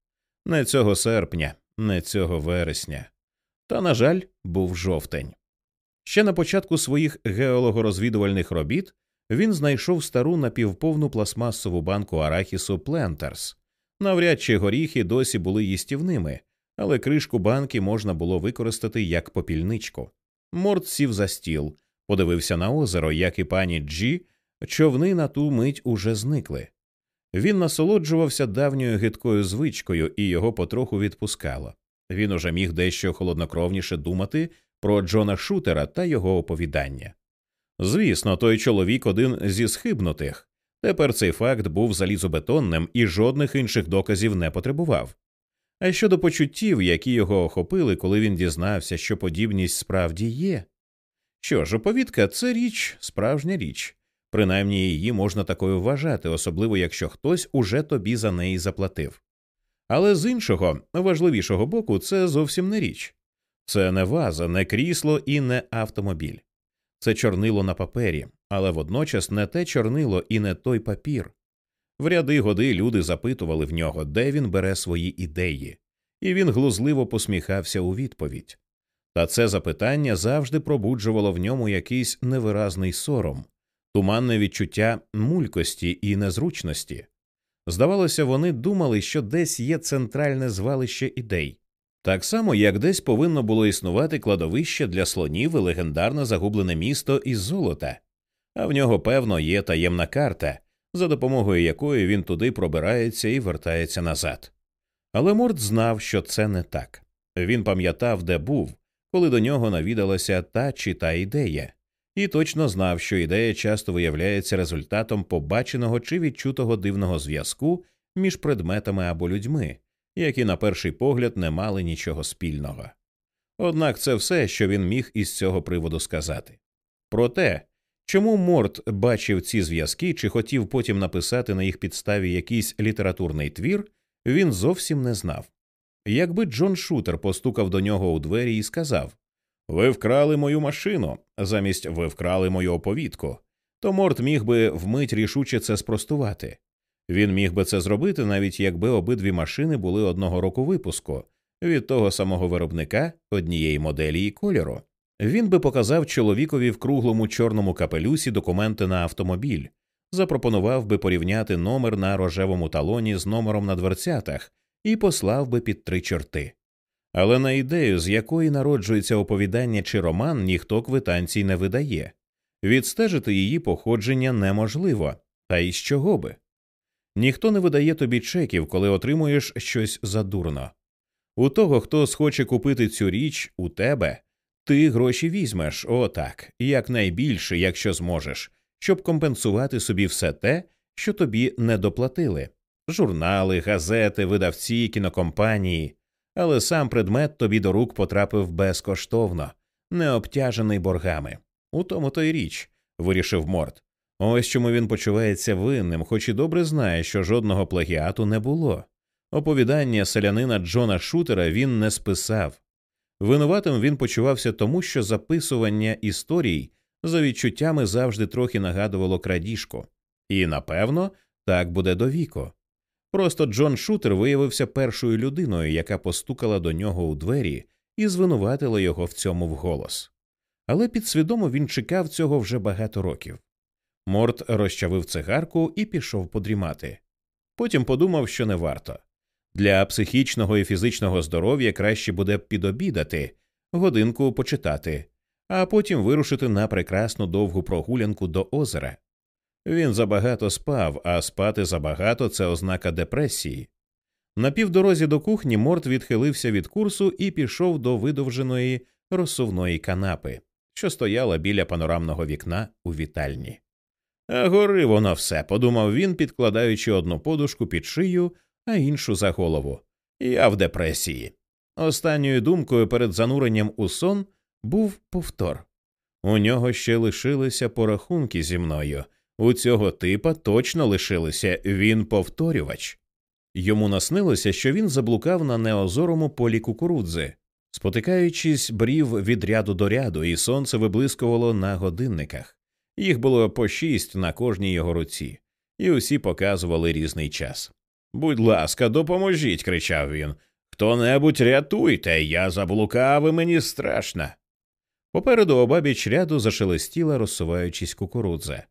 Не цього серпня, не цього вересня. Та, на жаль, був жовтень. Ще на початку своїх геологорозвідувальних робіт він знайшов стару напівповну пластмасову банку арахісу Плентерс. Навряд чи горіхи досі були їстівними, але кришку банки можна було використати як попільничку. Морд сів за стіл, подивився на озеро, як і пані Джі, човни на ту мить уже зникли. Він насолоджувався давньою гидкою звичкою і його потроху відпускало. Він уже міг дещо холоднокровніше думати про Джона Шутера та його оповідання. Звісно, той чоловік один зі схибнутих. Тепер цей факт був залізобетонним і жодних інших доказів не потребував. А щодо почуттів, які його охопили, коли він дізнався, що подібність справді є. Що ж, оповідка це річ, справжня річ, принаймні її можна такою вважати, особливо якщо хтось уже тобі за неї заплатив. Але з іншого, важливішого боку, це зовсім не річ. Це не ваза, не крісло і не автомобіль. Це чорнило на папері, але водночас не те чорнило і не той папір. В ряди годи люди запитували в нього, де він бере свої ідеї, і він глузливо посміхався у відповідь. Та це запитання завжди пробуджувало в ньому якийсь невиразний сором, туманне відчуття мулькості і незручності. Здавалося, вони думали, що десь є центральне звалище ідей, так само, як десь повинно було існувати кладовище для слонів і легендарне загублене місто із золота, а в нього, певно, є таємна карта, за допомогою якої він туди пробирається і вертається назад. Але Морд знав, що це не так. Він пам'ятав, де був, коли до нього навідалася та чи та ідея, і точно знав, що ідея часто виявляється результатом побаченого чи відчутого дивного зв'язку між предметами або людьми, які на перший погляд не мали нічого спільного. Однак це все, що він міг із цього приводу сказати. Проте, чому Морт бачив ці зв'язки чи хотів потім написати на їх підставі якийсь літературний твір, він зовсім не знав. Якби Джон Шутер постукав до нього у двері і сказав Ви вкрали мою машину, замість ви вкрали мою оповідку, то Морт міг би вмить рішуче це спростувати. Він міг би це зробити, навіть якби обидві машини були одного року випуску від того самого виробника однієї моделі і кольору. Він би показав чоловікові в круглому чорному капелюсі документи на автомобіль, запропонував би порівняти номер на рожевому талоні з номером на дверцятах і послав би під три чорти. Але на ідею, з якої народжується оповідання чи роман, ніхто квитанцій не видає. Відстежити її походження неможливо, та й з чого би. Ніхто не видає тобі чеків, коли отримуєш щось задурно. У того, хто схоче купити цю річ, у тебе ти гроші візьмеш, отак, якнайбільше, якщо зможеш, щоб компенсувати собі все те, що тобі не доплатили журнали, газети, видавці, кінокомпанії, але сам предмет тобі до рук потрапив безкоштовно, не обтяжений боргами. У тому то й річ, вирішив Морт. Ось чому він почувається винним, хоч і добре знає, що жодного плагіату не було. Оповідання селянина Джона Шутера він не списав. Винуватим він почувався тому, що записування історій за відчуттями завжди трохи нагадувало крадіжку. І, напевно, так буде до віку. Просто Джон Шутер виявився першою людиною, яка постукала до нього у двері і звинуватила його в цьому вголос. Але підсвідомо він чекав цього вже багато років. Морт розчавив цигарку і пішов подрімати. Потім подумав, що не варто. Для психічного і фізичного здоров'я краще буде підобідати, годинку почитати, а потім вирушити на прекрасну довгу прогулянку до озера. Він забагато спав, а спати забагато це ознака депресії. На півдорозі до кухні Морт відхилився від курсу і пішов до видовженої розсувної канапи, що стояла біля панорамного вікна у вітальні. А гори воно все, подумав він, підкладаючи одну подушку під шию, а іншу за голову. Я в депресії. Останньою думкою перед зануренням у сон був повтор. У нього ще лишилися порахунки зі мною. У цього типа точно лишилися він повторювач. Йому наснилося, що він заблукав на неозорому полі кукурудзи, спотикаючись, брів від ряду до ряду, і сонце виблискувало на годинниках Їх було по шість на кожній його руці, і усі показували різний час. Будь ласка, допоможіть, кричав він. Хто небудь рятуйте, я заблукав і мені страшно. Попереду обабіч ряду зашелестіла, розсуваючись кукурудза.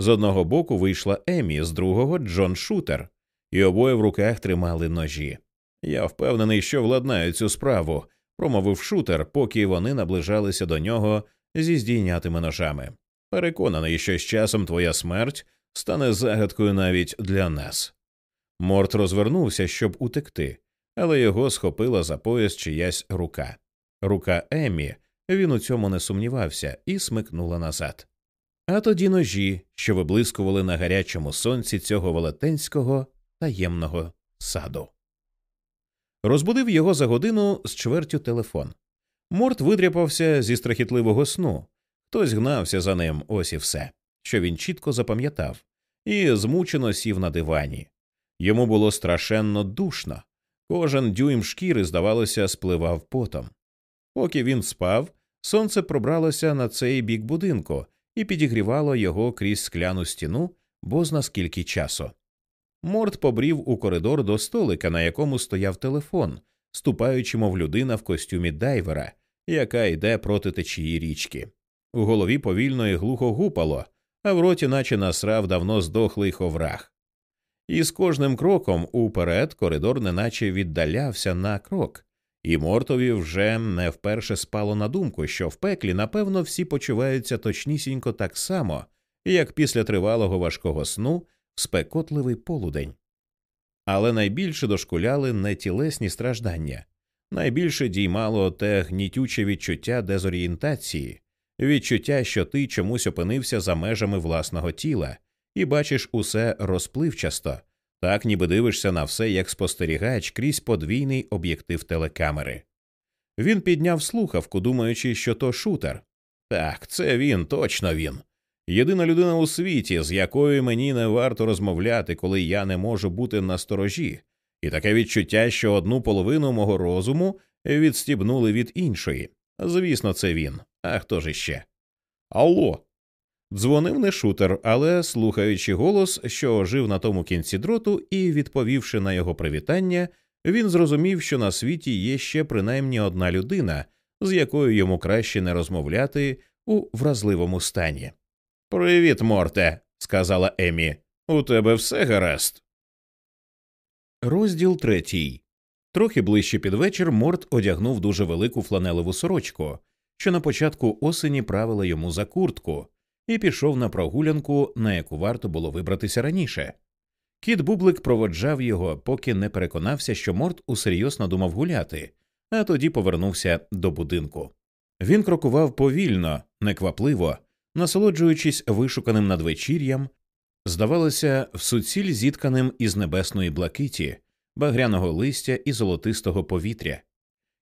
З одного боку вийшла Емі, з другого Джон Шутер, і обоє в руках тримали ножі. Я впевнений, що владнаю цю справу, промовив шутер, поки вони наближалися до нього зі здійнятими ножами. Переконаний, що з часом твоя смерть стане загадкою навіть для нас. Морт розвернувся, щоб утекти, але його схопила за пояс чиясь рука. Рука Емі, він у цьому не сумнівався, і смикнула назад. А тоді ножі, що виблискували на гарячому сонці цього велетенського таємного саду. Розбудив його за годину з чвертю телефон. Морт видряпався зі страхітливого сну. Хтось гнався за ним, ось і все, що він чітко запам'ятав, і змучено сів на дивані. Йому було страшенно душно. Кожен дюйм шкіри, здавалося, спливав потом. Поки він спав, сонце пробралося на цей бік будинку і підігрівало його крізь скляну стіну, бозна скільки часу. Морт побрів у коридор до столика, на якому стояв телефон, ступаючи, мов людина в костюмі дайвера, яка йде проти течії річки. У голові повільно і глухо гупало, а в роті, наче насрав давно здохлий ховрах. І з кожним кроком уперед коридор неначе віддалявся на крок, і Мортові вже не вперше спало на думку, що в пеклі, напевно, всі почуваються точнісінько так само, як після тривалого важкого сну в спекотливий полудень. Але найбільше дошкуляли не тілесні страждання, найбільше діймало те гнітюче відчуття дезорієнтації, відчуття, що ти чомусь опинився за межами власного тіла і бачиш усе розпливчасто, так ніби дивишся на все як спостерігач крізь подвійний об'єктив телекамери. Він підняв слухавку, думаючи, що то шутер. Так, це він, точно він. Єдина людина у світі, з якою мені не варто розмовляти, коли я не можу бути на сторожі, і таке відчуття, що одну половину мого розуму відстібнули від іншої. Звісно, це він. А хто ж іще? Алло. Дзвонив не шутер, але, слухаючи голос, що ожив на тому кінці дроту, і відповівши на його привітання, він зрозумів, що на світі є ще принаймні одна людина, з якою йому краще не розмовляти у вразливому стані. Привіт, Морте, сказала Емі. У тебе все гаразд. Розділ третій. Трохи ближче під вечір Морт одягнув дуже велику фланелеву сорочку, що на початку осені правила йому за куртку, і пішов на прогулянку, на яку варто було вибратися раніше. Кіт Бублик проводжав його, поки не переконався, що Морт усерйоз надумав гуляти, а тоді повернувся до будинку. Він крокував повільно, неквапливо, насолоджуючись вишуканим надвечір'ям, здавалося, в суціль зітканим із небесної блакиті, багряного листя і золотистого повітря,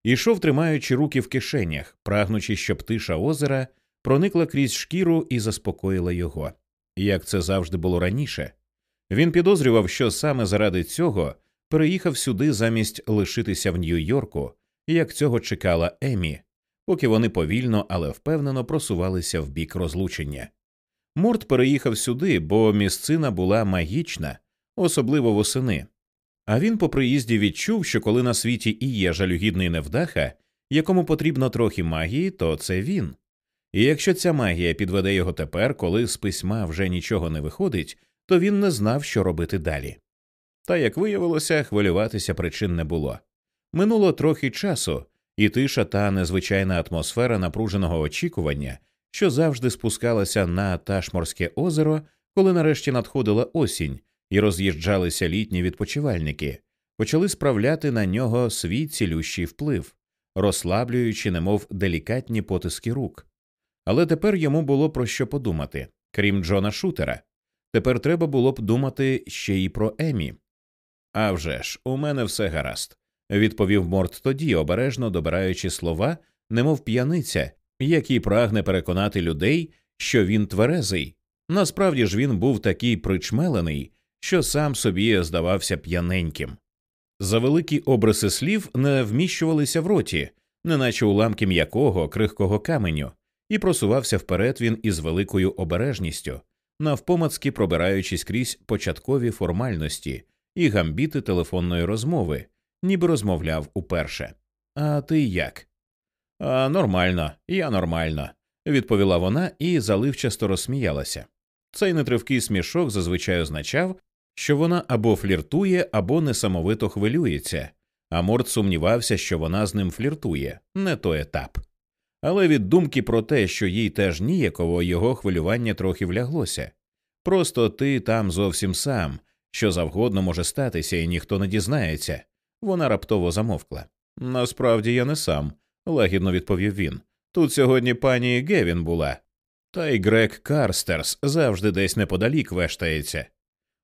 ішов, тримаючи руки в кишенях, прагнучи, щоб тиша озера проникла крізь шкіру і заспокоїла його, як це завжди було раніше. Він підозрював, що саме заради цього переїхав сюди замість лишитися в Нью-Йорку, як цього чекала Емі, поки вони повільно, але впевнено просувалися в бік розлучення. Морт переїхав сюди, бо місцина була магічна, особливо восени. А він по приїзді відчув, що коли на світі і є жалюгідний невдаха, якому потрібно трохи магії, то це він. І якщо ця магія підведе його тепер, коли з письма вже нічого не виходить, то він не знав, що робити далі. Та, як виявилося, хвилюватися причин не було. Минуло трохи часу, і тиша та незвичайна атмосфера напруженого очікування, що завжди спускалася на Ташморське озеро, коли нарешті надходила осінь і роз'їжджалися літні відпочивальники, почали справляти на нього свій цілющий вплив, розслаблюючи, немов делікатні потиски рук. Але тепер йому було про що подумати, крім Джона Шутера. Тепер треба було б думати ще й про Емі. «А вже ж, у мене все гаразд, відповів Морт тоді, обережно добираючи слова, немов п'яниця, який прагне переконати людей, що він тверезий. Насправді ж він був такий причмелений, що сам собі здавався п'яненьким. За великі обриси слів не вміщувалися в роті, неначе уламки м'якого крихкого каменю, і просувався вперед він із великою обережністю, навпомацки пробираючись крізь початкові формальності і гамбіти телефонної розмови, ніби розмовляв уперше. А ти як? А нормально, я нормально, відповіла вона і заливчасто розсміялася. Цей нетривкий смішок зазвичай означав, що вона або фліртує, або несамовито хвилюється, а Морд сумнівався, що вона з ним фліртує, не той етап. Але від думки про те, що їй теж ніяково його хвилювання трохи вляглося. Просто ти там зовсім сам, що завгодно може статися, і ніхто не дізнається. Вона раптово замовкла. Насправді я не сам, лагідно відповів він. Тут сьогодні пані Гевін була. Та й Грег Карстерс завжди десь неподалік вештається.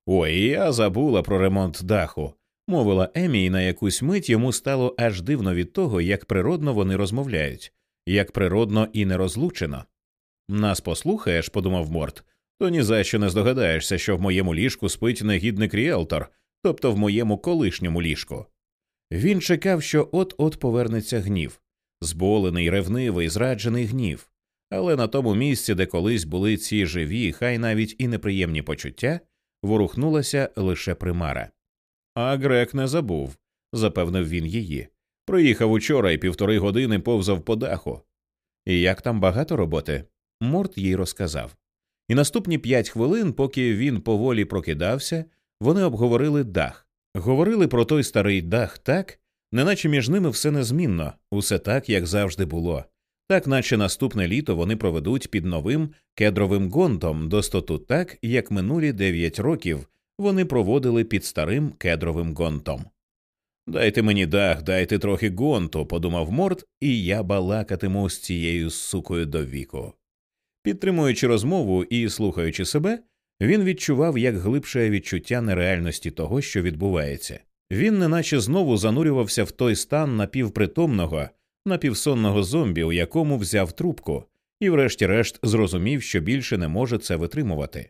Ой, я забула про ремонт даху, мовила Емі, і на якусь мить йому стало аж дивно від того, як природно вони розмовляють, як природно і нерозлучено. Нас послухаєш, подумав Морт, то ні за що не здогадаєшся, що в моєму ліжку спить негідник ріелтор, тобто в моєму колишньому ліжку. Він чекав, що от-от повернеться гнів, зболений, ревнивий, зраджений гнів, але на тому місці, де колись були ці живі, хай навіть і неприємні почуття, ворухнулася лише примара. А Грек не забув, запевнив він її. Приїхав учора і півтори години повзав по даху. І як там багато роботи? Морт їй розказав. І наступні п'ять хвилин, поки він поволі прокидався, вони обговорили дах, говорили про той старий дах так, неначе між ними все незмінно, усе так, як завжди було, так наче наступне літо вони проведуть під новим кедровим гонтом достоту так, як минулі дев'ять років вони проводили під старим кедровим гонтом. Дайте мені дах, дайте трохи гонту, подумав Морт, і я балакатиму з цією сукою до віку. Підтримуючи розмову і слухаючи себе, він відчував як глибше відчуття нереальності того, що відбувається. Він неначе знову занурювався в той стан напівпритомного, напівсонного зомбі, у якому взяв трубку, і, врешті-решт, зрозумів, що більше не може це витримувати.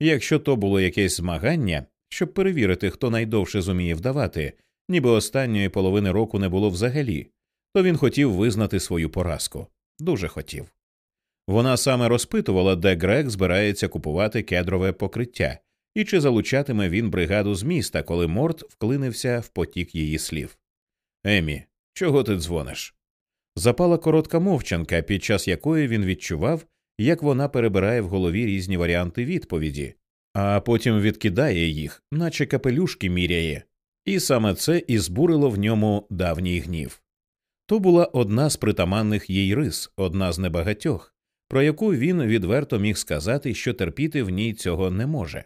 Якщо то було якесь змагання, щоб перевірити, хто найдовше зуміє вдавати, ніби останньої половини року не було взагалі, то він хотів визнати свою поразку. Дуже хотів. Вона саме розпитувала, де Грег збирається купувати кедрове покриття, і чи залучатиме він бригаду з міста, коли Морт вклинився в потік її слів. Емі, чого ти дзвониш? Запала коротка мовчанка, під час якої він відчував, як вона перебирає в голові різні варіанти відповіді, а потім відкидає їх, наче капелюшки міряє, і саме це і збурило в ньому давній гнів. То була одна з притаманних їй рис, одна з небагатьох, про яку він відверто міг сказати, що терпіти в ній цього не може.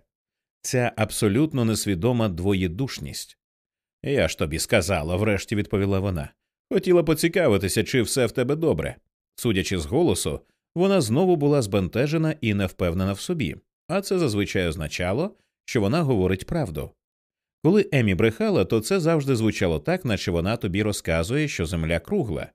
Ця абсолютно несвідома двоєдушність. Я ж тобі сказала, врешті відповіла вона. Хотіла поцікавитися, чи все в тебе добре. Судячи з голосу, вона знову була збентежена і не впевнена в собі, а це зазвичай означало, що вона говорить правду. Коли Емі брехала, то це завжди звучало так, наче вона тобі розказує, що земля кругла.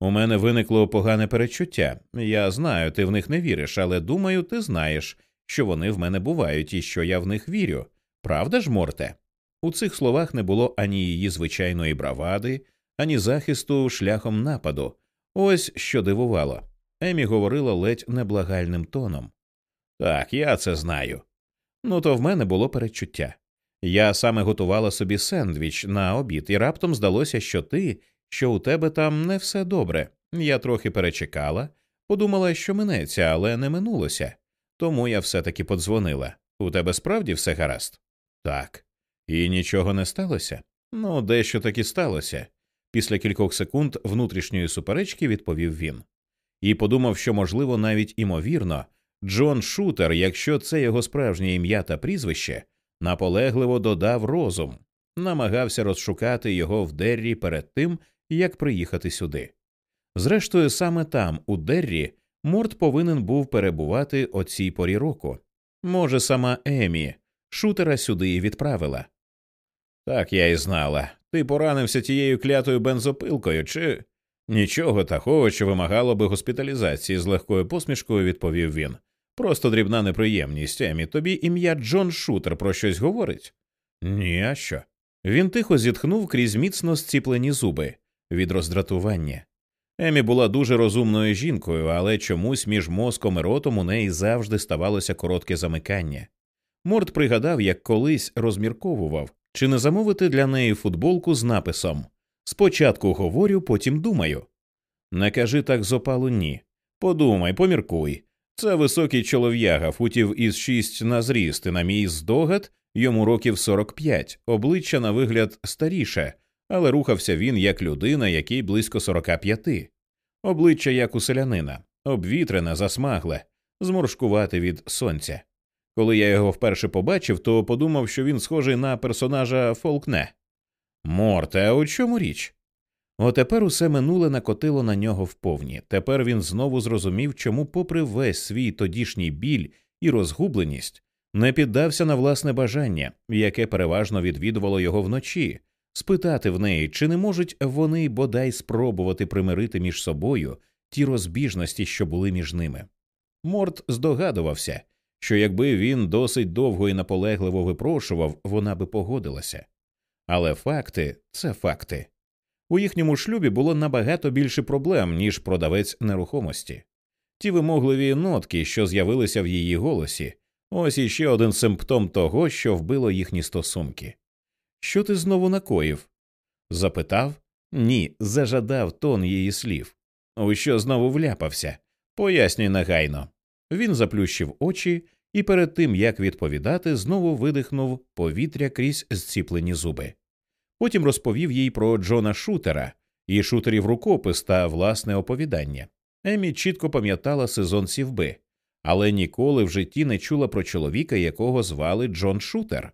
У мене виникло погане перечуття. Я знаю, ти в них не віриш, але думаю, ти знаєш, що вони в мене бувають і що я в них вірю. Правда ж, Морте? У цих словах не було ані її звичайної бравади, ані захисту шляхом нападу. Ось що дивувало. Емі говорила ледь неблагальним тоном. Так, я це знаю. Ну, то в мене було передчуття. Я саме готувала собі сендвіч на обід, і раптом здалося, що ти, що у тебе там не все добре. Я трохи перечекала, подумала, що минеться, але не минулося. Тому я все таки подзвонила. У тебе справді все гаразд? Так. І нічого не сталося? Ну, дещо таки сталося. Після кількох секунд внутрішньої суперечки відповів він. І подумав, що, можливо, навіть імовірно, Джон Шутер, якщо це його справжнє ім'я та прізвище, наполегливо додав розум, намагався розшукати його в Деррі перед тим, як приїхати сюди. Зрештою, саме там, у Деррі, Морт повинен був перебувати о цій порі року. Може, сама Емі шутера сюди і відправила. Так я і знала. Ти поранився тією клятою бензопилкою, чи нічого такого, що вимагало би госпіталізації, з легкою посмішкою відповів він. Просто дрібна неприємність, Емі. Тобі ім'я Джон Шутер про щось говорить? Ні, а що? Він тихо зітхнув крізь міцно зціплені зуби від роздратування. Емі була дуже розумною жінкою, але чомусь між мозком і ротом у неї завжди ставалося коротке замикання. Морт пригадав, як колись розмірковував, чи не замовити для неї футболку з написом Спочатку говорю, потім думаю. Не кажи так з опалу ні. Подумай, поміркуй. Це високий чолов'яга, футів із шість на зріст, і на мій здогад йому років сорок п'ять, обличчя на вигляд старіше, але рухався він як людина, який близько сорока п'яти. Обличчя як у селянина, обвітрене, засмагле, зморшкувати від сонця. Коли я його вперше побачив, то подумав, що він схожий на персонажа Фолкне. Морте, а у чому річ? Отепер усе минуле накотило на нього вповні. Тепер він знову зрозумів, чому, попри весь свій тодішній біль і розгубленість, не піддався на власне бажання, яке переважно відвідувало його вночі, спитати в неї, чи не можуть вони бодай спробувати примирити між собою ті розбіжності, що були між ними. Морт здогадувався, що якби він досить довго і наполегливо випрошував, вона би погодилася. Але факти це факти. У їхньому шлюбі було набагато більше проблем, ніж продавець нерухомості. Ті вимогливі нотки, що з'явилися в її голосі, ось іще один симптом того, що вбило їхні стосунки. Що ти знову накоїв? запитав ні, зажадав тон її слів. У що знову вляпався? Пояснюй негайно. Він заплющив очі і перед тим як відповідати, знову видихнув повітря крізь зціплені зуби. Потім розповів їй про Джона Шутера і шутерів рукопис та власне оповідання. Емі чітко пам'ятала сезон сівби, але ніколи в житті не чула про чоловіка, якого звали Джон Шутер.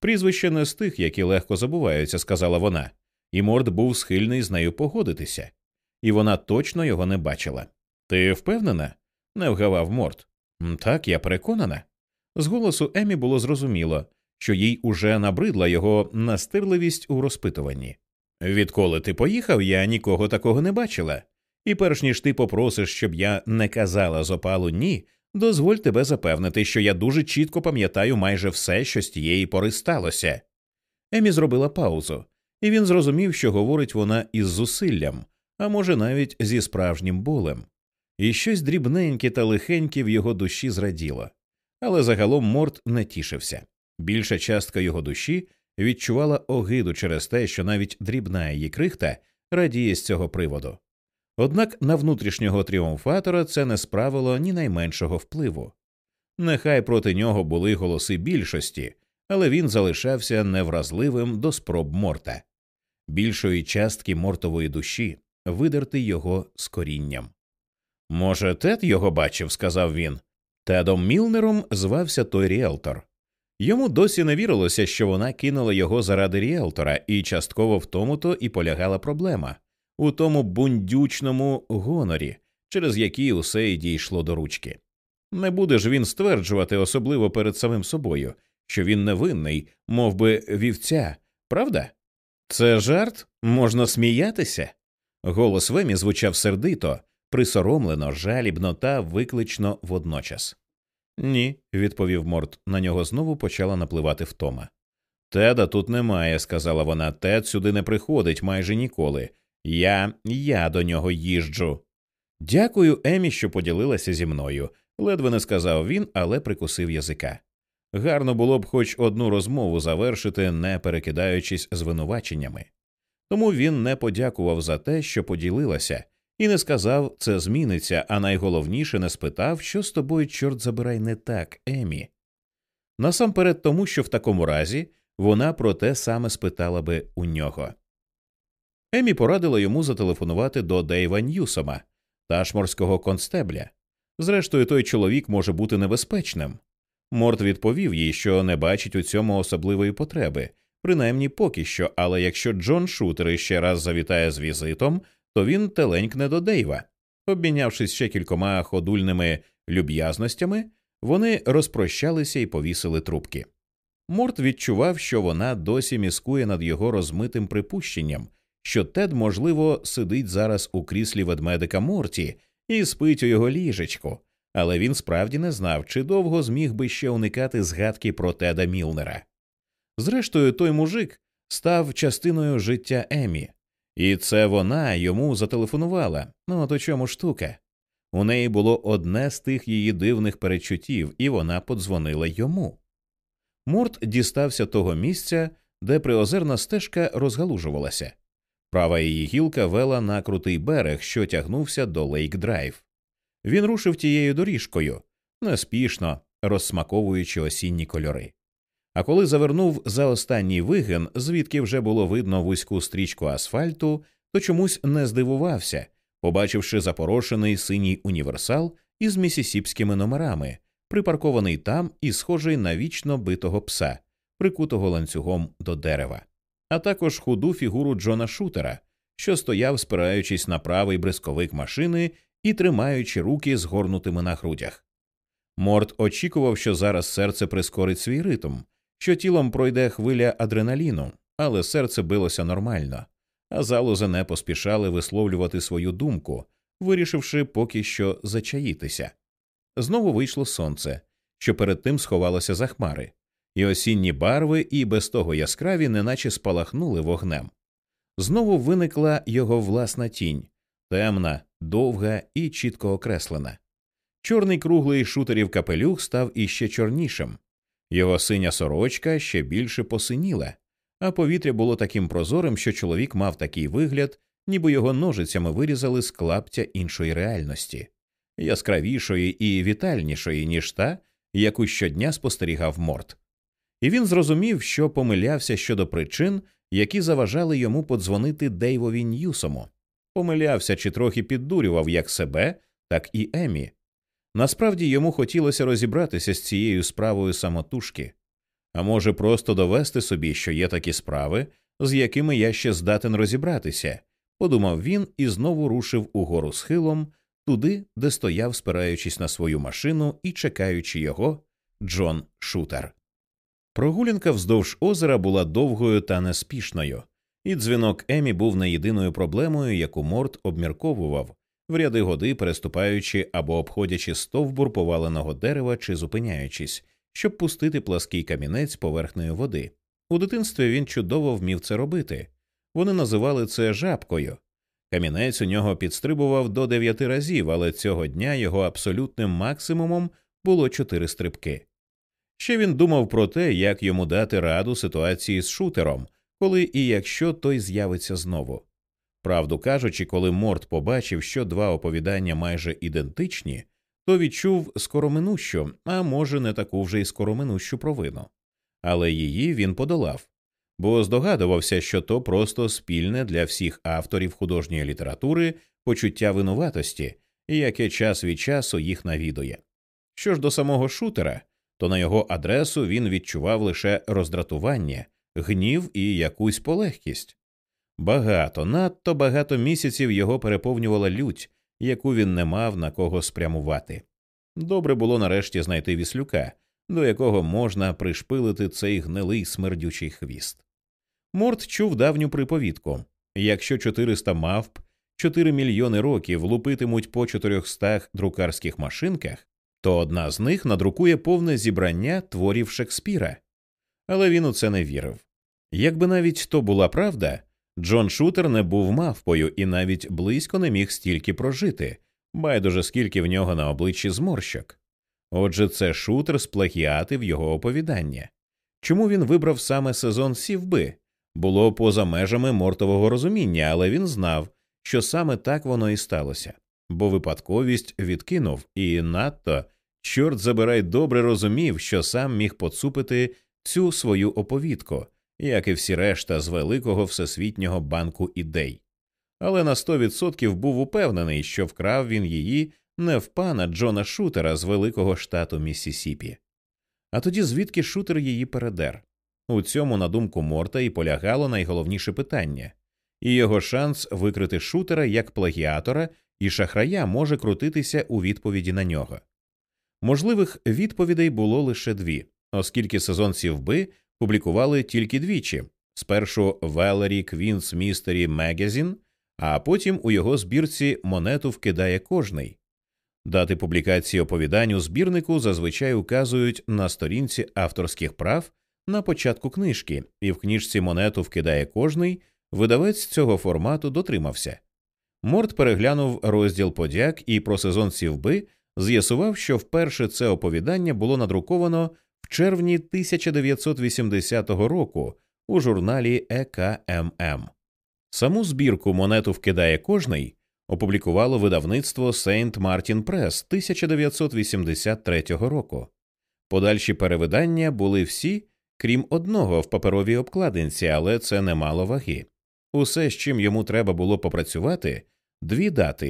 Прізвище не з тих, які легко забуваються, сказала вона, і Морд був схильний з нею погодитися, і вона точно його не бачила. Ти впевнена? не вгавав Морд. Так, я переконана. З голосу Емі було зрозуміло, що їй уже набридла його настирливість у розпитуванні. Відколи ти поїхав, я нікого такого не бачила, і перш ніж ти попросиш, щоб я не казала з опалу ні, дозволь тебе запевнити, що я дуже чітко пам'ятаю майже все, що з тієї пори сталося. Емі зробила паузу, і він зрозумів, що говорить вона із зусиллям, а може, навіть зі справжнім болем. І щось дрібненьке та лихеньке в його душі зраділо. Але загалом Морт не тішився. Більша частка його душі відчувала огиду через те, що навіть дрібна її крихта радіє з цього приводу. Однак на внутрішнього тріумфатора це не справило ні найменшого впливу. Нехай проти нього були голоси більшості, але він залишався невразливим до спроб морта, більшої частки мортової душі видерти його з корінням. Може, Тед його бачив, сказав він. Тедом Мілнером звався той ріелтор. Йому досі не вірилося, що вона кинула його заради ріелтора, і частково в тому то і полягала проблема у тому бундючному гонорі, через який усе й дійшло до ручки. Не буде ж він стверджувати, особливо перед самим собою, що він невинний, мов би вівця, правда? Це жарт можна сміятися. Голос Вемі звучав сердито, присоромлено, жалібно та виклично водночас. Ні, відповів Морт. На нього знову почала напливати втома. Теда тут немає, сказала вона. Тед сюди не приходить майже ніколи. Я я до нього їжджу. Дякую, Емі, що поділилася зі мною, ледве не сказав він, але прикусив язика. Гарно було б хоч одну розмову завершити, не перекидаючись звинуваченнями. Тому він не подякував за те, що поділилася, і не сказав це зміниться, а найголовніше не спитав, що з тобою, чорт забирай, не так, Емі. Насамперед тому, що в такому разі вона про те саме спитала би у нього. Емі порадила йому зателефонувати до Дейва Ньюсома, ташморського констебля. Зрештою, той чоловік може бути небезпечним. Морт відповів їй, що не бачить у цьому особливої потреби, принаймні поки що, але якщо Джон Шутер іще раз завітає з візитом, то він теленькне до Дейва. Обмінявшись ще кількома ходульними люб'язностями, вони розпрощалися і повісили трубки. Морт відчував, що вона досі міскує над його розмитим припущенням, що Тед, можливо, сидить зараз у кріслі ведмедика Морті і спить у його ліжечку, але він справді не знав, чи довго зміг би ще уникати згадки про Теда Мілнера. Зрештою, той мужик став частиною життя Емі, І це вона йому зателефонувала. Ну от у чому штука? У неї було одне з тих її дивних перечуттів, і вона подзвонила йому. Морт дістався того місця, де приозерна стежка розгалужувалася. Права її гілка вела на крутий берег, що тягнувся до Лейк Драйв. Він рушив тією доріжкою, неспішно розсмаковуючи осінні кольори. А коли завернув за останній вигин, звідки вже було видно вузьку стрічку асфальту, то чомусь не здивувався, побачивши запорошений синій універсал із місісіпськими номерами, припаркований там і схожий на вічно битого пса, прикутого ланцюгом до дерева, а також худу фігуру Джона Шутера, що стояв, спираючись на правий бризковик машини і тримаючи руки згорнутими на грудях. Морт очікував, що зараз серце прискорить свій ритм, що тілом пройде хвиля адреналіну, але серце билося нормально, а залози не поспішали висловлювати свою думку, вирішивши поки що зачаїтися. Знову вийшло сонце, що перед тим сховалося за хмари, і осінні барви, і без того яскраві, неначе спалахнули вогнем. Знову виникла його власна тінь, темна, довга і чітко окреслена. Чорний круглий шутерів капелюх став іще чорнішим, його синя сорочка ще більше посиніла, а повітря було таким прозорим, що чоловік мав такий вигляд, ніби його ножицями вирізали з клаптя іншої реальності, яскравішої і вітальнішої, ніж та, яку щодня спостерігав морт. І він зрозумів, що помилявся щодо причин, які заважали йому подзвонити Дейвові Ньюсому. Помилявся чи трохи піддурював як себе, так і Емі. Насправді йому хотілося розібратися з цією справою самотужки, а може, просто довести собі, що є такі справи, з якими я ще здатен розібратися, подумав він і знову рушив угору схилом, туди, де стояв, спираючись на свою машину і чекаючи його, Джон Шутер. Прогулянка вздовж озера була довгою та неспішною, і дзвінок Емі був не єдиною проблемою, яку Морт обмірковував, в ряди годи переступаючи або обходячи стовбур поваленого дерева чи зупиняючись, щоб пустити плаский камінець поверхнею води. У дитинстві він чудово вмів це робити. Вони називали це жабкою. Камінець у нього підстрибував до дев'яти разів, але цього дня його абсолютним максимумом було чотири стрибки. Ще він думав про те, як йому дати раду ситуації з шутером, коли і якщо той з'явиться знову. Правду кажучи, коли Морт побачив, що два оповідання майже ідентичні, то відчув скороминущу, а може, не таку вже й скороминущу провину. Але її він подолав, бо здогадувався, що то просто спільне для всіх авторів художньої літератури почуття винуватості, яке час від часу їх навідує. Що ж до самого шутера, то на його адресу він відчував лише роздратування, гнів і якусь полегкість. Багато, надто багато місяців його переповнювала лють, яку він не мав на кого спрямувати. Добре було нарешті знайти віслюка, до якого можна пришпилити цей гнилий смердючий хвіст. Морт чув давню приповідку якщо 400 мавп 4 мільйони років лупитимуть по 400 друкарських машинках, то одна з них надрукує повне зібрання творів Шекспіра. Але він у це не вірив. Якби навіть то була правда, Джон Шутер не був мавпою і навіть близько не міг стільки прожити, байдуже скільки в нього на обличчі зморщок. Отже, це шутер сплагіатив його оповідання. Чому він вибрав саме сезон сівби? Було поза межами мортового розуміння, але він знав, що саме так воно і сталося, бо випадковість відкинув і надто, чорт забирай, добре розумів, що сам міг поцупити цю свою оповідку як і всі решта з великого всесвітнього банку ідей. Але на сто відсотків був упевнений, що вкрав він її не в пана Джона Шутера з великого штату Міссісіпі. А тоді звідки шутер її передер? У цьому, на думку Морта, і полягало найголовніше питання, і його шанс викрити шутера як плагіатора і шахрая може крутитися у відповіді на нього. Можливих відповідей було лише дві, оскільки сезон сівби публікували тільки двічі спершу Valerie Queen's Mystery Magazine, а потім у його збірці монету вкидає кожний. Дати публікації оповідань у збірнику зазвичай указують на сторінці авторських прав на початку книжки, і в книжці монету вкидає кожний Видавець цього формату дотримався. Морт переглянув розділ подяк і про сезон сівби з'ясував, що вперше це оповідання було надруковано червні 1980 року у журналі ЕКММ. Саму збірку монету вкидає кожний опублікувало видавництво Сейнт Мартін Прес 1983 року. Подальші перевидання були всі, крім одного в паперовій обкладинці, але це не мало ваги. Усе, з чим йому треба було попрацювати, дві дати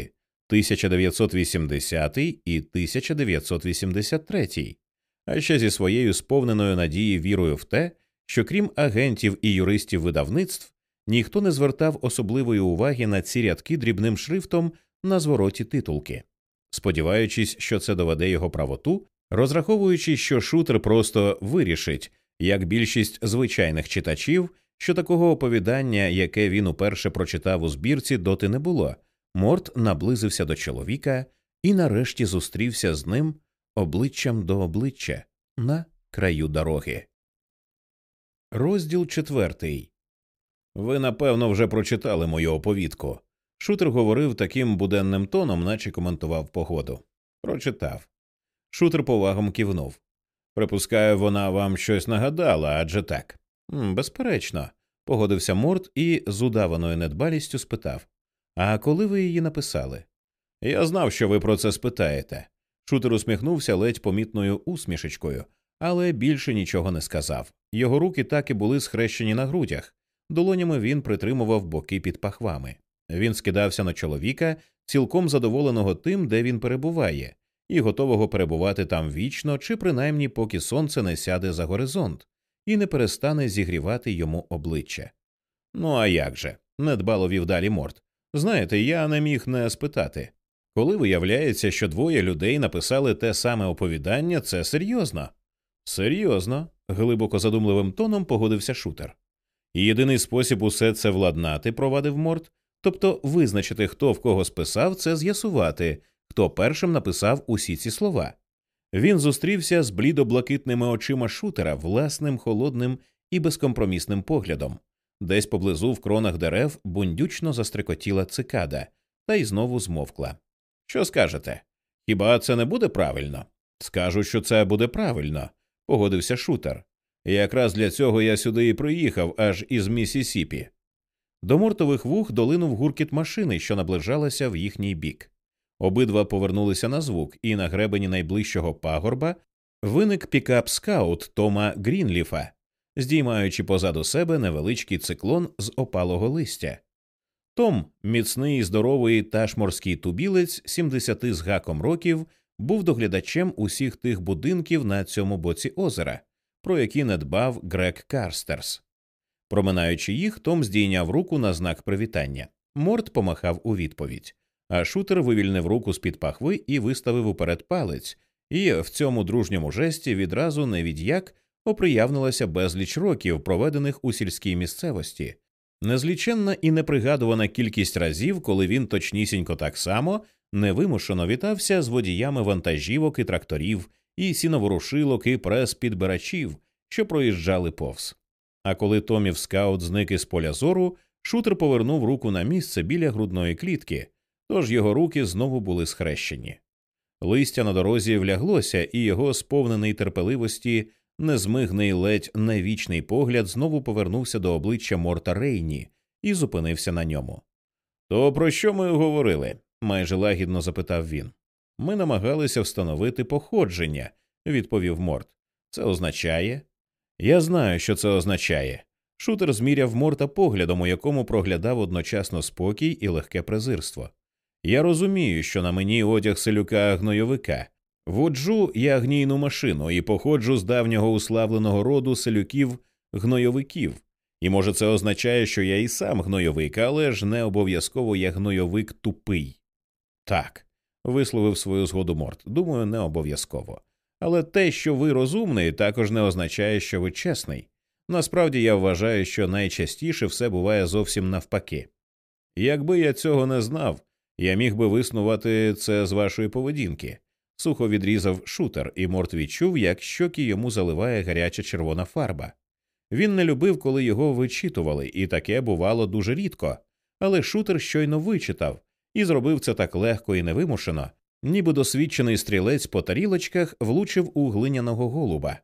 1980 і 1983, а ще зі своєю сповненою надії вірою в те, що крім агентів і юристів видавництв, ніхто не звертав особливої уваги на ці рядки дрібним шрифтом на звороті титулки, сподіваючись, що це доведе його правоту, розраховуючи, що шутер просто вирішить, як більшість звичайних читачів, що такого оповідання, яке він уперше прочитав у збірці, доти не було. Морт наблизився до чоловіка і нарешті зустрівся з ним обличчям до обличчя на краю дороги. Розділ четвертий. Ви напевно вже прочитали мою оповідку. Шутер говорив таким буденним тоном, наче коментував погоду. Прочитав. Шутер повагом кивнув. Припускаю, вона вам щось нагадала, адже так. Безперечно, погодився Морт і з удаваною недбалістю спитав А коли ви її написали? Я знав, що ви про це спитаєте. Шутер усміхнувся ледь помітною усмішечкою, але більше нічого не сказав. Його руки так і були схрещені на грудях, долонями він притримував боки під пахвами. Він скидався на чоловіка, цілком задоволеного тим, де він перебуває, і готового перебувати там вічно, чи принаймні поки сонце не сяде за горизонт і не перестане зігрівати йому обличчя. Ну а як же? недбало вів далі морт. Знаєте, я не міг не спитати. Коли виявляється, що двоє людей написали те саме оповідання, це серйозно. Серйозно, глибоко задумливим тоном погодився шутер. Єдиний спосіб усе це владнати, провадив морт, тобто визначити, хто в кого списав, це з'ясувати, хто першим написав усі ці слова. Він зустрівся з блідо-блакитними очима шутера, власним холодним і безкомпромісним поглядом. Десь поблизу в кронах дерев бундючно застрекотіла цикада, та й знову змовкла. Що скажете? Хіба це не буде правильно? Скажу, що це буде правильно, погодився Шутер. Якраз для цього я сюди і приїхав, аж із Місісіпі. До Мортових вух долинув гуркіт машини, що наближалася в їхній бік. Обидва повернулися на звук, і на гребені найближчого пагорба виник пікап скаут Тома Грінліфа, здіймаючи позаду себе невеличкий циклон з опалого листя. Том, міцний, здоровий ташморський тубілець 70 з гаком років, був доглядачем усіх тих будинків на цьому боці озера про які не дбав Грег Карстерс. Проминаючи їх, Том здійняв руку на знак привітання. Морт помахав у відповідь, а шутер вивільнив руку з під пахви і виставив уперед палець, і в цьому дружньому жесті відразу не від'як оприявнилося безліч років, проведених у сільській місцевості, незліченна і непригадувана кількість разів, коли він точнісінько так само невимушено вітався з водіями вантажівок і тракторів і сіноворушилок, і прес підбирачів, що проїжджали повз. А коли Томів скаут зник із поля зору, шутер повернув руку на місце біля грудної клітки, тож його руки знову були схрещені. Листя на дорозі вляглося, і його сповнений терпеливості, незмигний ледь невічний погляд знову повернувся до обличчя Морта Рейні і зупинився на ньому. То про що ми говорили? майже лагідно запитав він. Ми намагалися встановити походження, відповів Морт. Це означає. Я знаю, що це означає. Шутер зміряв Морта поглядом, у якому проглядав одночасно спокій і легке презирство. Я розумію, що на мені одяг селюка гнойовика. Воджу я гнійну машину і походжу з давнього уславленого роду селюків гнойовиків. І може це означає, що я і сам гнойовик, але ж не обов'язково я гнойовик тупий. Так, висловив свою згоду Морт. Думаю, не обов'язково. Але те, що ви розумний, також не означає, що ви чесний. Насправді я вважаю, що найчастіше все буває зовсім навпаки. Якби я цього не знав, я міг би виснувати це з вашої поведінки. Сухо відрізав шутер, і Морт відчув, як щоки йому заливає гаряча червона фарба. Він не любив, коли його вичитували, і таке бувало дуже рідко, але шутер щойно вичитав і зробив це так легко і невимушено, ніби досвідчений стрілець по тарілочках влучив у глиняного голуба.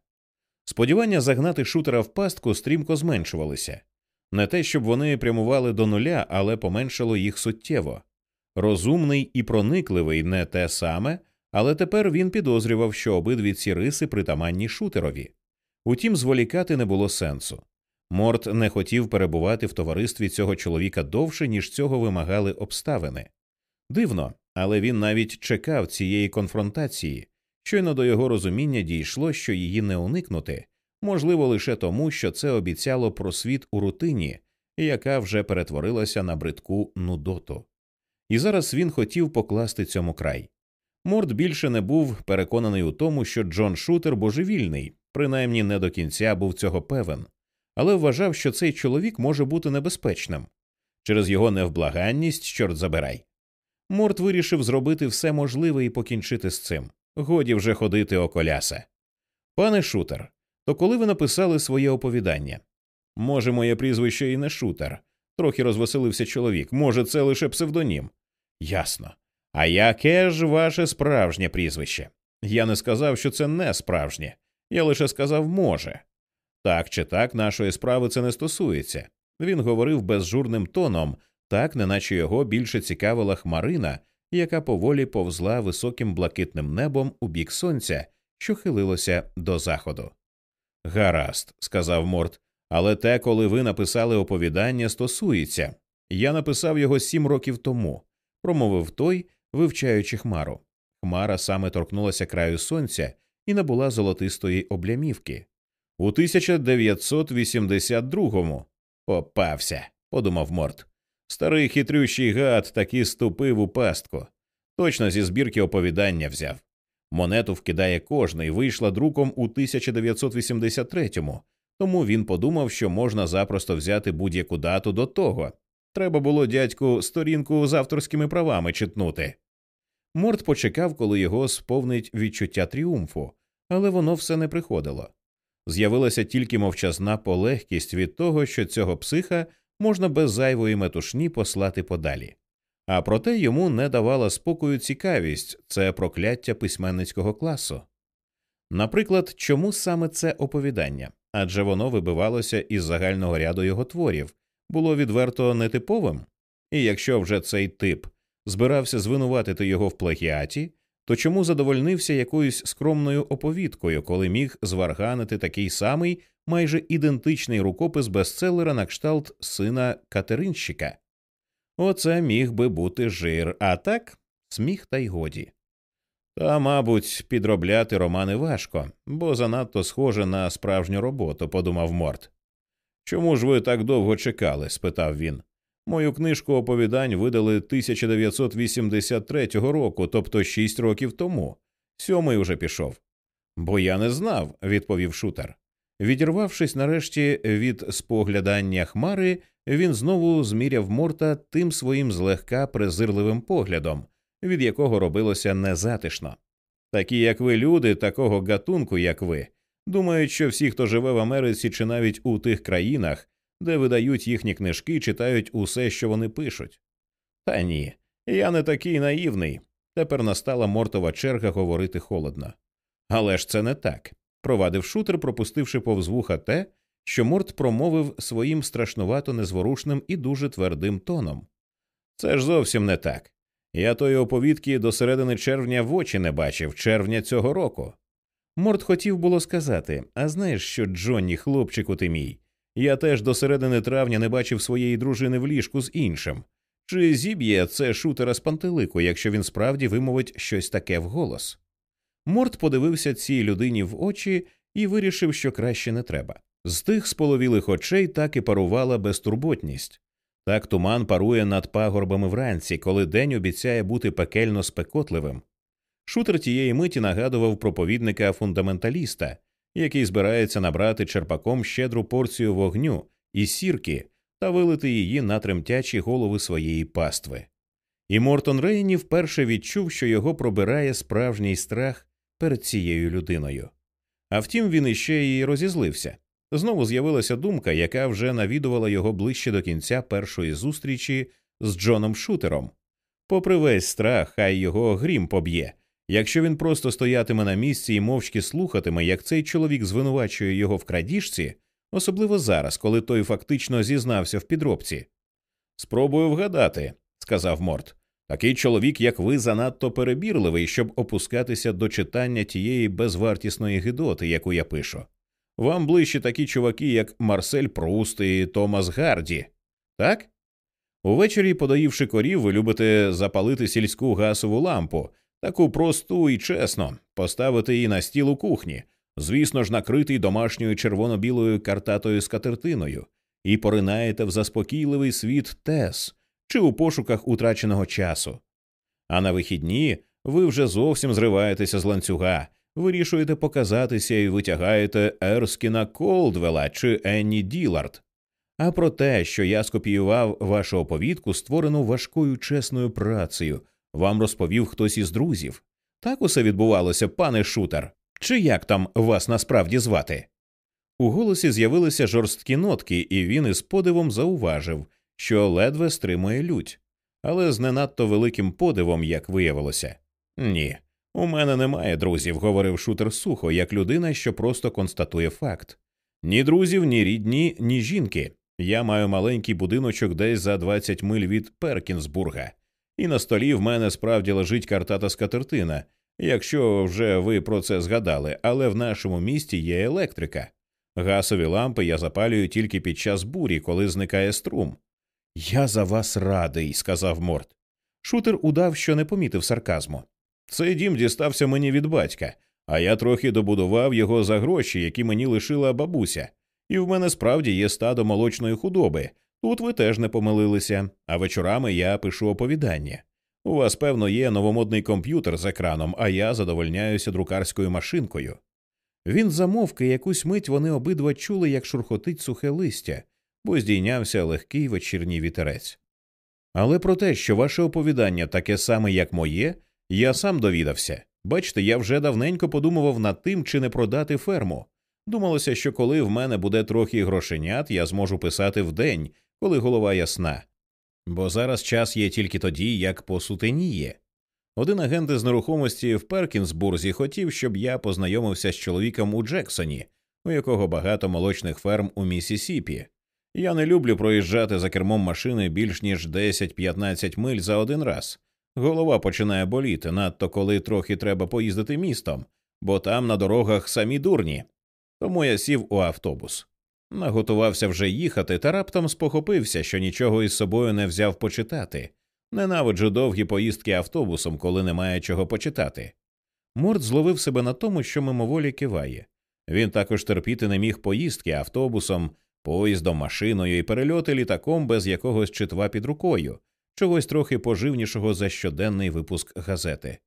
Сподівання загнати шутера в пастку стрімко зменшувалися. Не те, щоб вони прямували до нуля, але поменшало їх суттєво. Розумний і проникливий не те саме, але тепер він підозрював, що обидві ці риси притаманні шутерові. Утім, зволікати не було сенсу. Морт не хотів перебувати в товаристві цього чоловіка довше, ніж цього вимагали обставини. Дивно, але він навіть чекав цієї конфронтації, щойно до його розуміння дійшло, що її не уникнути, можливо, лише тому, що це обіцяло про світ у рутині, яка вже перетворилася на бридку нудоту. І зараз він хотів покласти цьому край. Морд більше не був переконаний у тому, що Джон Шутер божевільний, принаймні не до кінця був цього певен, але вважав, що цей чоловік може бути небезпечним через його невблаганність, чорт забирай. Морт вирішив зробити все можливе і покінчити з цим. Годі вже ходити околяса. Пане шутер, то коли ви написали своє оповідання? Може, моє прізвище і не шутер. Трохи розвеселився чоловік. Може, це лише псевдонім. Ясно. А яке ж ваше справжнє прізвище? Я не сказав, що це не справжнє. Я лише сказав може. Так чи так нашої справи це не стосується. Він говорив безжурним тоном, так неначе його більше цікавила хмарина, яка поволі повзла високим блакитним небом у бік сонця, що хилилося до заходу. Гаразд, сказав Морт, але те, коли ви написали оповідання, стосується. Я написав його сім років тому, промовив той, вивчаючи хмару. Хмара саме торкнулася краю сонця і набула золотистої облямівки. У 1982-му попався, подумав Морт. Старий хитрющий гад таки ступив у пастку. Точно зі збірки оповідання взяв. Монету вкидає кожний, вийшла друком у 1983-му, тому він подумав, що можна запросто взяти будь-яку дату до того. Треба було дядьку сторінку з авторськими правами читнути. Морт почекав, коли його сповнить відчуття тріумфу, але воно все не приходило. З'явилася тільки мовчазна полегкість від того, що цього психа можна без зайвої метушні послати подалі. А проте йому не давала спокою цікавість це прокляття письменницького класу. Наприклад, чому саме це оповідання? Адже воно вибивалося із загального ряду його творів, було відверто нетиповим, і якщо вже цей тип збирався звинуватити його в плагіаті, то чому задовольнився якоюсь скромною оповідкою, коли міг зварганити такий самий майже ідентичний рукопис бестселера на кшталт сина Катеринщика? Оце міг би бути жир, а так сміх та й годі. Та, мабуть, підробляти романи важко, бо занадто схоже на справжню роботу, подумав Морт. Чому ж ви так довго чекали? спитав він. Мою книжку оповідань видали 1983 року, тобто шість років тому. Сьомий уже пішов. Бо я не знав, відповів шутер. Відірвавшись нарешті від споглядання хмари, він знову зміряв морта тим своїм злегка презирливим поглядом, від якого робилося незатишно. Такі, як ви, люди, такого гатунку, як ви, думають, що всі, хто живе в Америці чи навіть у тих країнах, де видають їхні книжки, читають усе, що вони пишуть. Та ні, я не такий наївний. Тепер настала мортова черга говорити холодно. Але ж це не так. Провадив шутер, пропустивши повз вуха те, що Морт промовив своїм страшнувато незворушним і дуже твердим тоном. Це ж зовсім не так. Я тої оповідки до середини червня в очі не бачив, червня цього року. Морт хотів було сказати А знаєш що, Джонні, хлопчику ти мій, я теж до середини травня не бачив своєї дружини в ліжку з іншим. Чи зіб'є це шутера з пантелику, якщо він справді вимовить щось таке вголос? Морт подивився цій людині в очі і вирішив, що краще не треба. З тих споловілих очей так і парувала безтурботність. Так туман парує над пагорбами вранці, коли день обіцяє бути пекельно спекотливим. Шутер тієї миті нагадував проповідника фундаменталіста, який збирається набрати черпаком щедру порцію вогню і сірки та вилити її на тремтячі голови своєї пастви. І Мортон Рейні вперше відчув, що його пробирає справжній страх перед цією людиною. А втім, він іще й розізлився. Знову з'явилася думка, яка вже навідувала його ближче до кінця першої зустрічі з Джоном Шутером. Попри весь страх, хай його грім поб'є. Якщо він просто стоятиме на місці і мовчки слухатиме, як цей чоловік звинувачує його в крадіжці, особливо зараз, коли той фактично зізнався в підробці. Спробую вгадати, сказав Морт. Такий чоловік, як ви, занадто перебірливий, щоб опускатися до читання тієї безвартісної гидоти, яку я пишу. Вам ближче такі чуваки, як Марсель Пруст і Томас Гарді, так? Увечері, подаївши корів, ви любите запалити сільську гасову лампу, таку просту і чесно, поставити її на стіл у кухні, звісно ж, накритий домашньою червоно-білою картатою скатертиною, і поринаєте в заспокійливий світ Тес чи у пошуках утраченого часу. А на вихідні ви вже зовсім зриваєтеся з ланцюга, вирішуєте показатися і витягаєте Ерскіна Колдвела чи Енні Ділард. А про те, що я скопіював вашу оповідку, створену важкою чесною працею, вам розповів хтось із друзів. Так усе відбувалося, пане шутер. Чи як там вас насправді звати? У голосі з'явилися жорсткі нотки, і він із подивом зауважив, що ледве стримує лють, але з не надто великим подивом, як виявилося. Ні, у мене немає друзів, говорив шутер сухо, як людина, що просто констатує факт. Ні друзів, ні рідні, ні жінки. Я маю маленький будиночок десь за 20 миль від Перкінсбурга, і на столі в мене справді лежить картата скатертина, якщо вже ви про це згадали, але в нашому місті є електрика. Гасові лампи я запалюю тільки під час бурі, коли зникає струм. Я за вас радий, сказав Морт. Шутер удав, що не помітив сарказму. Цей дім дістався мені від батька, а я трохи добудував його за гроші, які мені лишила бабуся. І в мене справді є стадо молочної худоби. Тут ви теж не помилилися, а вечорами я пишу оповідання. У вас, певно, є новомодний комп'ютер з екраном, а я задовольняюся друкарською машинкою. Він замовки, якусь мить вони обидва чули, як шурхотить сухе листя, бо здійнявся легкий вечірній вітерець. Але про те, що ваше оповідання таке саме, як моє, я сам довідався. Бачите, я вже давненько подумував над тим, чи не продати ферму. Думалося, що коли в мене буде трохи грошенят, я зможу писати вдень, коли голова ясна. Бо зараз час є тільки тоді, як посутеніє. Один агент із нерухомості в Перкінсбурзі хотів, щоб я познайомився з чоловіком у Джексоні, у якого багато молочних ферм у Місісіпі. Я не люблю проїжджати за кермом машини більш ніж 10-15 миль за один раз. Голова починає боліти, надто коли трохи треба поїздити містом, бо там на дорогах самі дурні. Тому я сів у автобус. Наготувався вже їхати, та раптом спохопився, що нічого із собою не взяв почитати. Ненавиджу довгі поїздки автобусом, коли немає чого почитати. Морд зловив себе на тому, що мимоволі киває. Він також терпіти не міг поїздки автобусом, поїздом, машиною і перельоти літаком без якогось читва під рукою, чогось трохи поживнішого за щоденний випуск газети.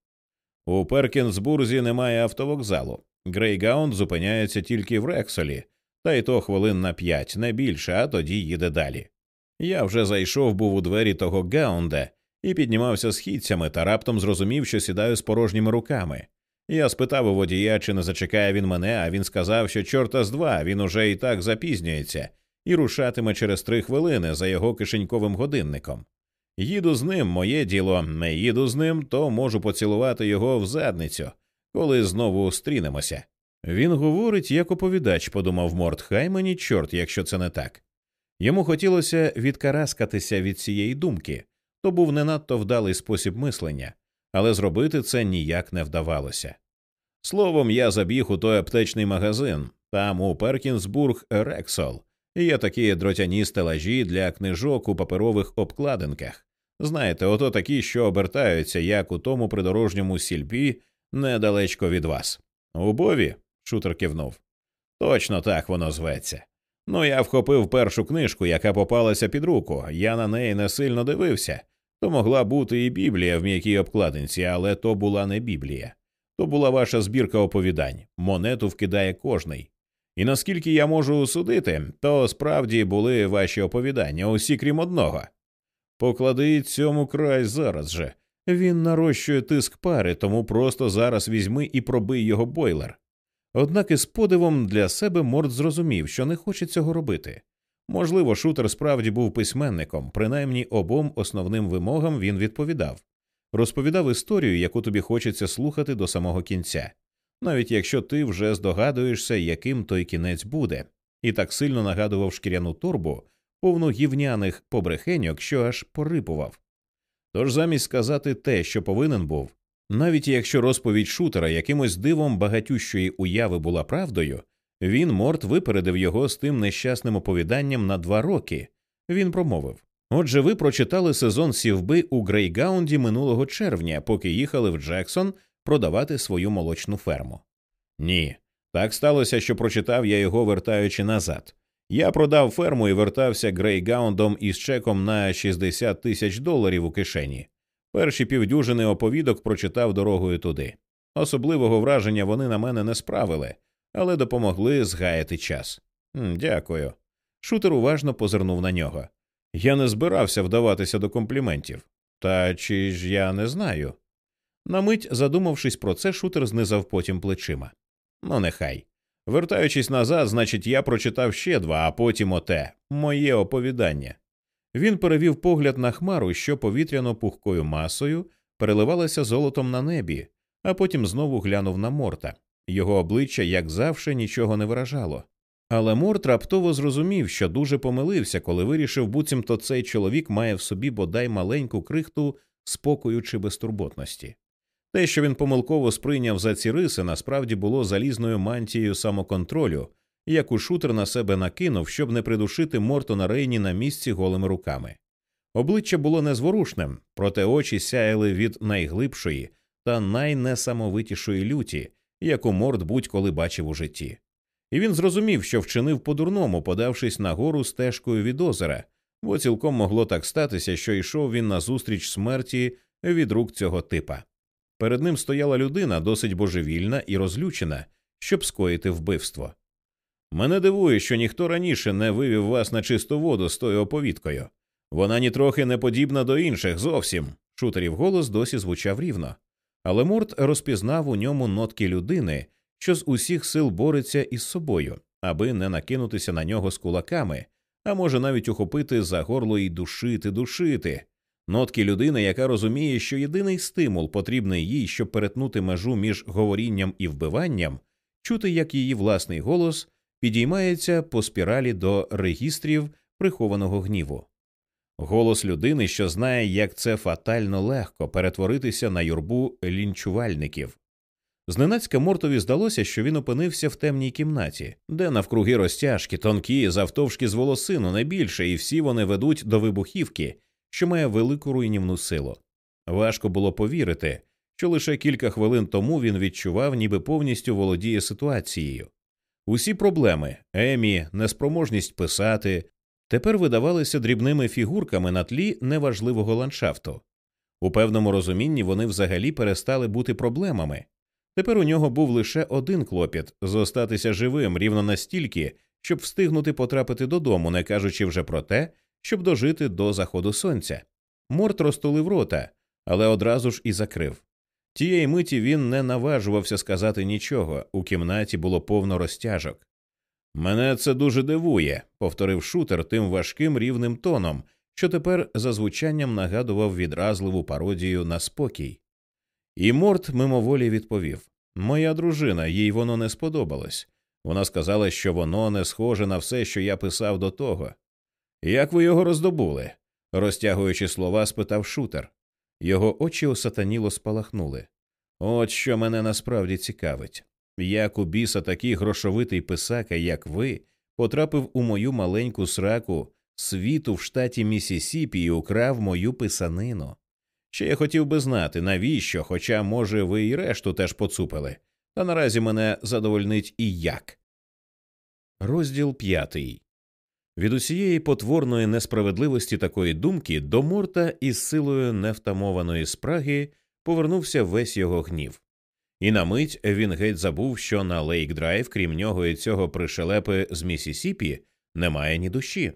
У Перкінсбурзі немає автовокзалу. Грейгаунд зупиняється тільки в Рексолі, та й то хвилин на п'ять, не більше, а тоді їде далі. Я вже зайшов був у двері того гаунда і піднімався східцями та раптом зрозумів, що сідаю з порожніми руками. Я спитав у водія, чи не зачекає він мене, а він сказав, що чорта з два він уже і так запізнюється і рушатиме через три хвилини за його кишеньковим годинником. Їду з ним, моє діло, не їду з ним, то можу поцілувати його в задницю, коли знову стрінемося. Він говорить як оповідач, подумав Морт, хай мені чорт, якщо це не так. Йому хотілося відкараскатися від цієї думки, то був не надто вдалий спосіб мислення, але зробити це ніяк не вдавалося. Словом, я забіг у той аптечний магазин, там у Перкінсбург Рексол, є такі дротяні стелажі для книжок у паперових обкладинках. Знаєте, ото такі, що обертаються, як у тому придорожньому сільпі недалечко від вас. У Бові? Шутер кивнув. Точно так воно зветься. Ну, я вхопив першу книжку, яка попалася під руку. Я на неї не сильно дивився. То могла бути і Біблія в м'якій обкладинці, але то була не Біблія. То була ваша збірка оповідань. Монету вкидає кожний. І наскільки я можу судити, то справді були ваші оповідання, усі крім одного. Поклади цьому край зараз же. Він нарощує тиск пари, тому просто зараз візьми і пробий його бойлер. Однак із подивом для себе Морд зрозумів, що не хоче цього робити. Можливо, шутер справді був письменником, принаймні обом основним вимогам він відповідав розповідав історію, яку тобі хочеться слухати до самого кінця, навіть якщо ти вже здогадуєшся, яким той кінець буде, і так сильно нагадував шкіряну торбу, повну гівняних побрехеньок, що аж порипував. Тож замість сказати те, що повинен був, навіть якщо розповідь шутера якимось дивом багатющої уяви була правдою, він морт випередив його з тим нещасним оповіданням на два роки. Він промовив Отже, ви прочитали сезон сівби у Грейгаунді минулого червня, поки їхали в Джексон продавати свою молочну ферму. Ні, так сталося, що прочитав я його, вертаючи назад. Я продав ферму і вертався Грейгаундом із чеком на 60 тисяч доларів у кишені. Перші півдюжини оповідок прочитав дорогою туди. Особливого враження вони на мене не справили, але допомогли згаяти час. Дякую. Шутер уважно позирнув на нього. Я не збирався вдаватися до компліментів. Та чи ж я не знаю? На мить, задумавшись про це, шутер знизав потім плечима. Ну, нехай. Вертаючись назад, значить, я прочитав ще два, а потім оте моє оповідання. Він перевів погляд на хмару, що повітряно пухкою масою переливалася золотом на небі, а потім знову глянув на морта. Його обличчя, як завше, нічого не виражало. Але Морт раптово зрозумів, що дуже помилився, коли вирішив, буцімто цей чоловік має в собі бодай маленьку крихту спокою чи безтурботності. Те, що він помилково сприйняв за ці риси, насправді було залізною мантією самоконтролю, яку шутер на себе накинув, щоб не придушити Мортона Рейні на місці голими руками. Обличчя було незворушним, проте очі сяяли від найглибшої та найнесамовитішої люті, яку Морт будь-коли бачив у житті і він зрозумів, що вчинив по-дурному, подавшись нагору стежкою від озера, бо цілком могло так статися, що йшов він назустріч смерті від рук цього типа. Перед ним стояла людина досить божевільна і розлючена, щоб скоїти вбивство. Мене дивує, що ніхто раніше не вивів вас на чисту воду з тою оповідкою. Вона нітрохи не подібна до інших зовсім. Шутерів голос досі звучав рівно. Але Морт розпізнав у ньому нотки людини, що з усіх сил бореться із собою, аби не накинутися на нього з кулаками, а може навіть ухопити за горло і душити, душити. Нотки людини, яка розуміє, що єдиний стимул потрібний їй, щоб перетнути межу між говорінням і вбиванням, чути, як її власний голос підіймається по спіралі до регістрів прихованого гніву. Голос людини, що знає, як це фатально легко перетворитися на юрбу лінчувальників, Зненацька Мортові здалося, що він опинився в темній кімнаті, де навкруги розтяжки, тонкі, завтовшки з волосину, не більше, і всі вони ведуть до вибухівки, що має велику руйнівну силу. Важко було повірити, що лише кілька хвилин тому він відчував, ніби повністю володіє ситуацією. Усі проблеми Емі, неспроможність писати, тепер видавалися дрібними фігурками на тлі неважливого ландшафту. У певному розумінні вони взагалі перестали бути проблемами. Тепер у нього був лише один клопіт зостатися живим рівно настільки, щоб встигнути потрапити додому, не кажучи вже про те, щоб дожити до заходу сонця. Морт розтулив рота, але одразу ж і закрив. Тієї миті він не наважувався сказати нічого, у кімнаті було повно розтяжок. Мене це дуже дивує, повторив шутер тим важким рівним тоном, що тепер за звучанням нагадував відразливу пародію на спокій. І Морт мимоволі відповів Моя дружина, їй воно не сподобалось. Вона сказала, що воно не схоже на все, що я писав до того. Як ви його роздобули? розтягуючи слова, спитав шутер. Його очі осатаніло спалахнули. От що мене насправді цікавить. Як у біса такий грошовитий писака, як ви, потрапив у мою маленьку сраку світу в штаті Місісіпі і украв мою писанину. Ще я хотів би знати, навіщо, хоча, може, ви і решту теж поцупили, та наразі мене задовольнить і як. Розділ п'ятий. Від усієї потворної несправедливості такої думки до Морта із силою невтамованої спраги повернувся весь його гнів. І на мить він геть забув, що на Лейк Драйв, крім нього і цього пришелепи з Місісіпі, немає ні душі.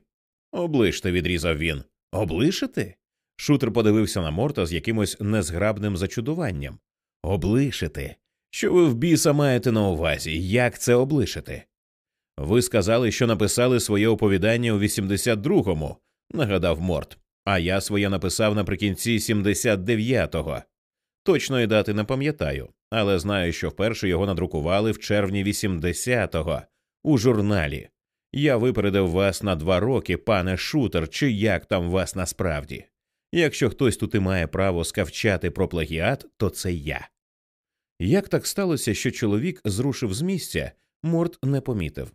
Облиште, відрізав він. Облишити? Шутер подивився на Морта з якимось незграбним зачудуванням. Облишити. Що ви в біса маєте на увазі? Як це облишити? Ви сказали, що написали своє оповідання у 82-му, нагадав Морт, а я своє написав наприкінці 79-го. Точної дати не пам'ятаю, але знаю, що вперше його надрукували в червні 80-го у журналі. Я випередив вас на два роки, пане шутер, чи як там вас насправді. Якщо хтось тут і має право скавчати про плагіат, то це я. Як так сталося, що чоловік зрушив з місця, Морт не помітив.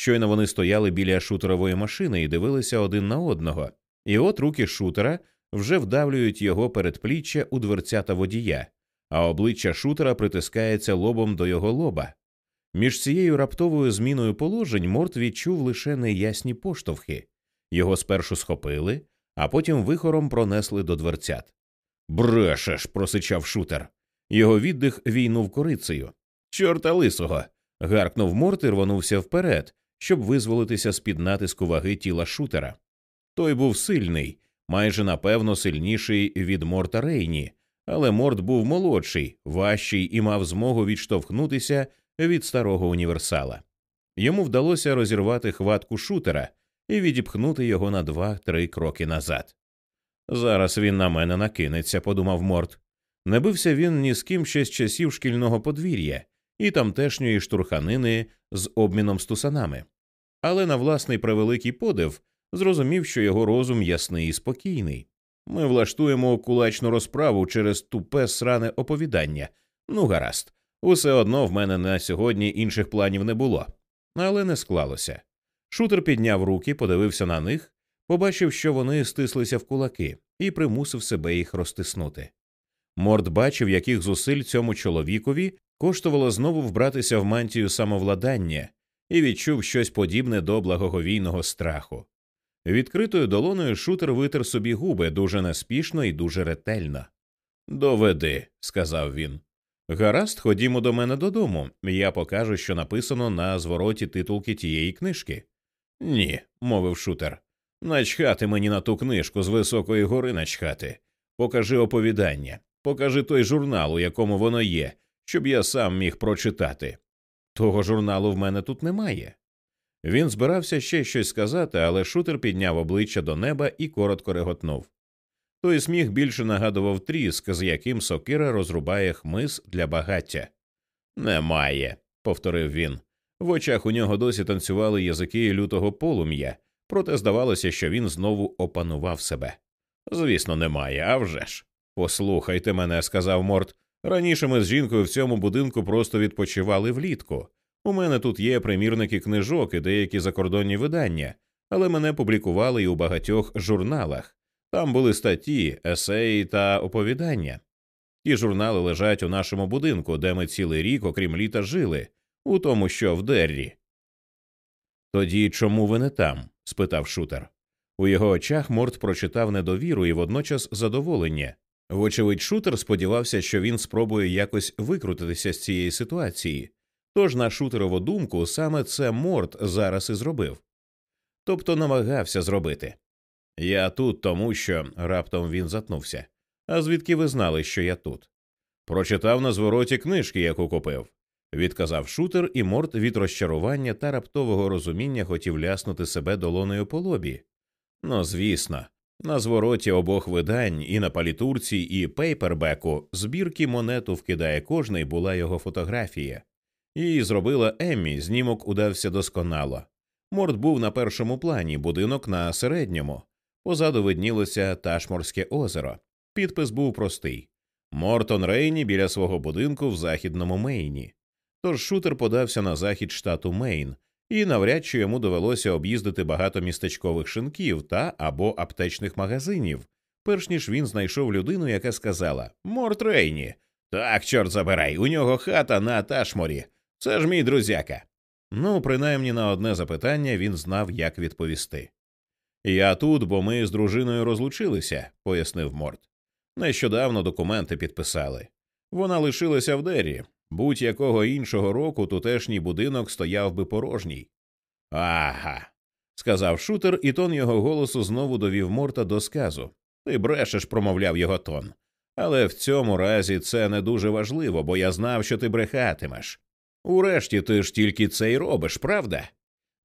Щойно вони стояли біля шутерової машини і дивилися один на одного, і от руки шутера вже вдавлюють його передпліччя у дверцята водія, а обличчя шутера притискається лобом до його лоба. Між цією раптовою зміною положень Морт відчув лише неясні поштовхи його спершу схопили, а потім вихором пронесли до дверцят. Брешеш, просичав шутер. Його віддих війнув корицею. Чорта лисого. гаркнув Морт і рвонувся вперед, щоб визволитися з під натиску ваги тіла шутера. Той був сильний, майже напевно сильніший від Морта Рейні, але Морт був молодший, важчий і мав змогу відштовхнутися від старого універсала. Йому вдалося розірвати хватку шутера і відіпхнути його на два-три кроки назад. Зараз він на мене накинеться, подумав Морт. Не бився він ні з ким ще з часів шкільного подвір'я і тамтешньої штурханини з обміном стусанами, але на власний превеликий подив зрозумів, що його розум ясний і спокійний. Ми влаштуємо кулачну розправу через тупе сране оповідання. Ну, гаразд, усе одно в мене на сьогодні інших планів не було, але не склалося. Шутер підняв руки, подивився на них, побачив, що вони стислися в кулаки, і примусив себе їх розтиснути. Морд бачив, яких зусиль цьому чоловікові коштувало знову вбратися в мантію самовладання, і відчув щось подібне до благоговійного страху. Відкритою долоною шутер витер собі губи дуже неспішно і дуже ретельно. Доведи, сказав він. Гаразд, ходімо до мене додому, я покажу, що написано на звороті титулки тієї книжки. Ні, мовив шутер. Начхати мені на ту книжку з високої гори начхати. Покажи оповідання, покажи той журнал, у якому воно є, щоб я сам міг прочитати. Того журналу в мене тут немає. Він збирався ще щось сказати, але шутер підняв обличчя до неба і коротко реготнув. Той сміх більше нагадував тріск, з яким сокира розрубає хмиз для багаття. Немає, повторив він. В очах у нього досі танцювали язики лютого полум'я, проте здавалося, що він знову опанував себе. Звісно, немає, а вже ж. Послухайте мене, сказав Морт. Раніше ми з жінкою в цьому будинку просто відпочивали влітку. У мене тут є примірники книжок і деякі закордонні видання, але мене публікували і у багатьох журналах. Там були статті, есеї та оповідання. Ті журнали лежать у нашому будинку, де ми цілий рік, окрім літа, жили, у тому, що в Деррі. Тоді чому ви не там? спитав шутер. У його очах Морт прочитав недовіру і водночас задоволення. Вочевидь, шутер сподівався, що він спробує якось викрутитися з цієї ситуації, тож на Шутерову думку саме це Морт зараз і зробив. Тобто намагався зробити. Я тут, тому що раптом він затнувся. А звідки ви знали, що я тут? Прочитав на звороті книжки, яку купив, відказав Шутер, і Морт від розчарування та раптового розуміння хотів ляснути себе долоною по лобі. Ну, звісно, на звороті обох видань, і на палітурці, і пейпербеку збірки монету вкидає кожний була його фотографія. Її зробила Еммі, знімок удався досконало. Морт був на першому плані, будинок на середньому. Позаду виднілося Ташморське озеро. Підпис був простий Мортон Рейні біля свого будинку в західному Мейні. Тож шутер подався на захід штату Мейн, і навряд чи йому довелося об'їздити багато містечкових шинків та або аптечних магазинів, перш ніж він знайшов людину, яка сказала Морт Рейні. Так, чорт забирай, у нього хата на Ташморі. Це ж мій друзяка. Ну, принаймні на одне запитання він знав, як відповісти. Я тут, бо ми з дружиною розлучилися, пояснив Морт. Нещодавно документи підписали. Вона лишилася в дері. Будь-якого іншого року тутешній будинок стояв би порожній. Ага. сказав шутер, і тон його голосу знову довів Морта до сказу. Ти брешеш, промовляв його тон. Але в цьому разі це не дуже важливо, бо я знав, що ти брехатимеш. Урешті ти ж тільки це й робиш, правда?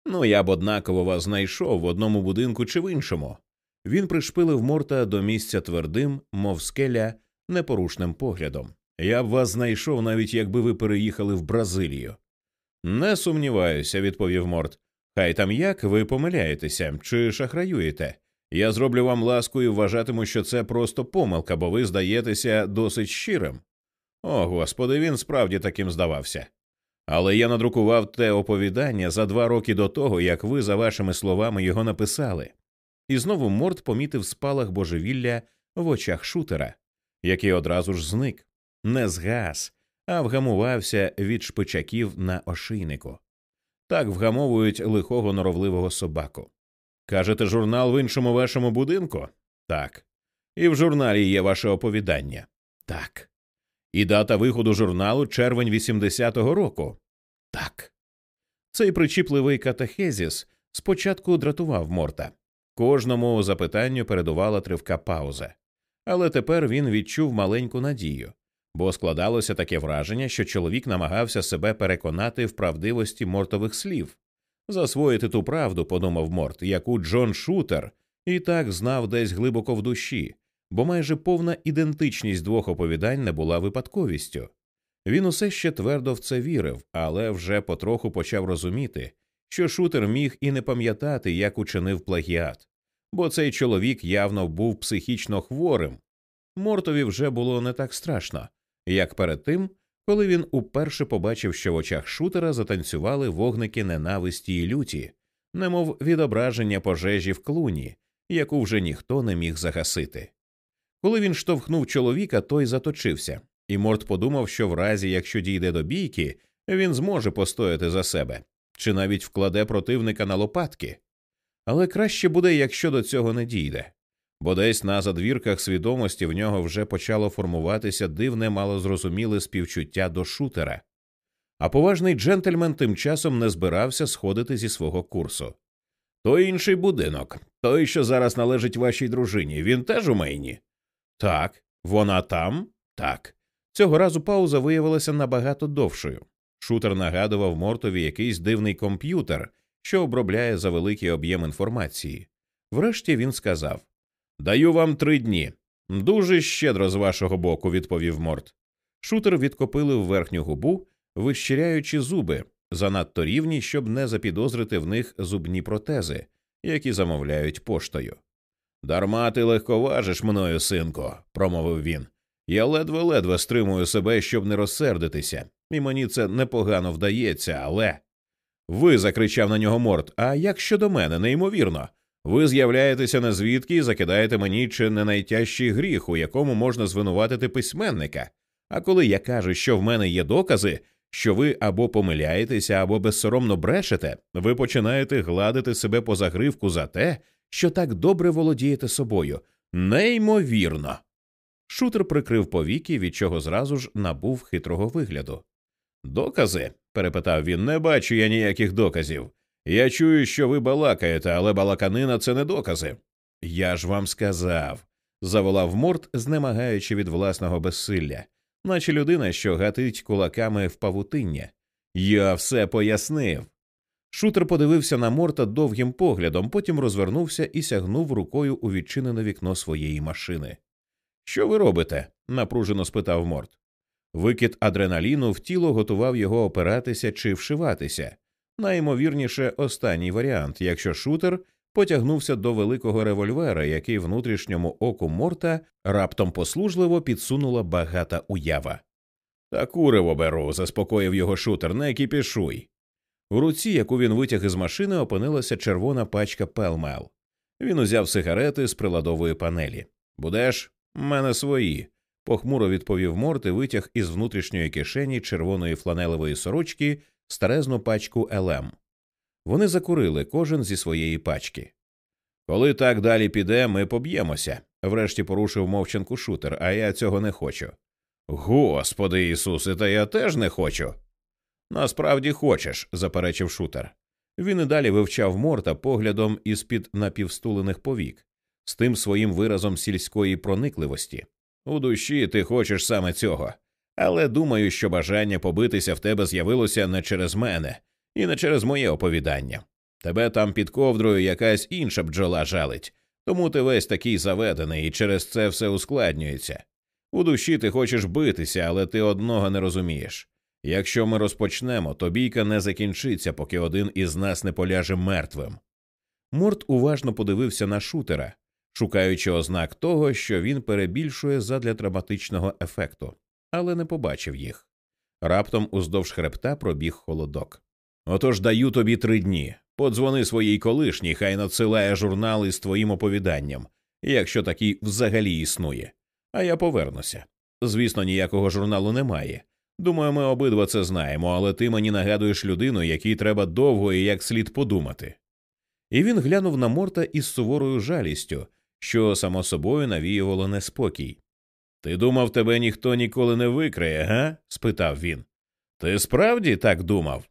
Ну, я б однаково вас знайшов в одному будинку чи в іншому. Він пришпилив морта до місця твердим, мов скеля, непорушним поглядом. Я б вас знайшов, навіть якби ви переїхали в Бразилію. Не сумніваюся, відповів Морт. Хай там як ви помиляєтеся чи шахраюєте. Я зроблю вам ласку і вважатиму, що це просто помилка, бо ви здаєтеся досить щирим. О, господи, він справді таким здавався. Але я надрукував те оповідання за два роки до того, як ви, за вашими словами, його написали. І знову Морт помітив спалах божевілля в очах шутера, який одразу ж зник, не згас, а вгамувався від шпичаків на ошийнику. Так вгамовують лихого норовливого собаку. Кажете, журнал в іншому вашому будинку? Так. І в журналі є ваше оповідання? Так. І дата виходу журналу червень 80-го року? Так. Цей причіпливий катехезіс спочатку дратував Морта. Кожному запитанню передувала тривка пауза. Але тепер він відчув маленьку надію, бо складалося таке враження, що чоловік намагався себе переконати в правдивості мортових слів, засвоїти ту правду, подумав Морт, яку Джон Шутер і так знав десь глибоко в душі, бо майже повна ідентичність двох оповідань не була випадковістю. Він усе ще твердо в це вірив, але вже потроху почав розуміти, що шутер міг і не пам'ятати, як учинив плагіат, бо цей чоловік явно був психічно хворим. Мортові вже було не так страшно, як перед тим, коли він уперше побачив, що в очах шутера затанцювали вогники ненависті й люті, немов відображення пожежі в клуні, яку вже ніхто не міг загасити. Коли він штовхнув чоловіка, той заточився, і Морт подумав, що в разі, якщо дійде до бійки, він зможе постояти за себе чи навіть вкладе противника на лопатки. Але краще буде, якщо до цього не дійде, бо десь на задвірках свідомості в нього вже почало формуватися дивне малозрозуміле співчуття до шутера. А поважний джентльмен тим часом не збирався сходити зі свого курсу. Той інший будинок, той, що зараз належить вашій дружині, він теж у Мейні? Так, вона там? Так. Цього разу пауза виявилася набагато довшою. Шутер нагадував Мортові якийсь дивний комп'ютер, що обробляє за великий об'єм інформації. Врешті він сказав Даю вам три дні. Дуже щедро з вашого боку, відповів Морт. Шутер відкопилив верхню губу, вищиряючи зуби, занадто рівні, щоб не запідозрити в них зубні протези, які замовляють поштою. Дарма ти легковажиш мною, синко, промовив він. Я ледве-ледве стримую себе, щоб не розсердитися, і мені це непогано вдається, але. Ви, закричав на нього Морт, а як щодо мене, неймовірно. Ви з'являєтеся на звідки і закидаєте мені чи не найтяжчий гріх, у якому можна звинуватити письменника. А коли я кажу, що в мене є докази, що ви або помиляєтеся, або безсоромно брешете, ви починаєте гладити себе по загривку за те, що так добре володієте собою. Неймовірно. Шутер прикрив повіки, від чого зразу ж набув хитрого вигляду. Докази? перепитав він, не бачу я ніяких доказів. Я чую, що ви балакаєте, але балаканина це не докази. Я ж вам сказав, заволав Морт, знемагаючи від власного безсилля, наче людина, що гатить кулаками в павутиння. Я все пояснив. Шутер подивився на Морта довгим поглядом, потім розвернувся і сягнув рукою у відчинене вікно своєї машини. Що ви робите? напружено спитав Морт. Викид адреналіну в тіло готував його опиратися чи вшиватися. Найімовірніше, останній варіант, якщо шутер потягнувся до великого револьвера, який внутрішньому оку Морта раптом послужливо підсунула багата уява. Та куриво беру, заспокоїв його Шутер, не кіпішуй. У руці, яку він витяг із машини, опинилася червона пачка Pall Mall. Він узяв сигарети з приладової панелі. Будеш? Мене... свої. похмуро відповів Морт і витяг із внутрішньої кишені червоної фланелевої сорочки старезну пачку ЛМ. Вони закурили кожен зі своєї пачки. Коли так далі піде, ми поб'ємося. Врешті порушив мовчанку шутер, а я цього не хочу. Господи Ісусе, та я теж не хочу. Насправді хочеш, заперечив шутер. Він і далі вивчав морта поглядом із під напівстулених повік, з тим своїм виразом сільської проникливості. У душі ти хочеш саме цього, але думаю, що бажання побитися в тебе з'явилося не через мене і не через моє оповідання. Тебе там під ковдрою якась інша бджола жалить, тому ти весь такий заведений, і через це все ускладнюється. У душі ти хочеш битися, але ти одного не розумієш. Якщо ми розпочнемо, то бійка не закінчиться, поки один із нас не поляже мертвим. Морт уважно подивився на шутера, шукаючи ознак того, що він перебільшує задля драматичного ефекту, але не побачив їх. Раптом уздовж хребта пробіг холодок. Отож даю тобі три дні. Подзвони своїй колишній, хай надсилає журнал із твоїм оповіданням, якщо такий взагалі існує. А я повернуся. Звісно, ніякого журналу немає. Думаю, ми обидва це знаємо, але ти мені нагадуєш людину, якій треба довго і як слід подумати. І він глянув на Морта із суворою жалістю, що само собою навіювало неспокій. Ти думав, тебе ніхто ніколи не викриє, га? спитав він. Ти справді так думав?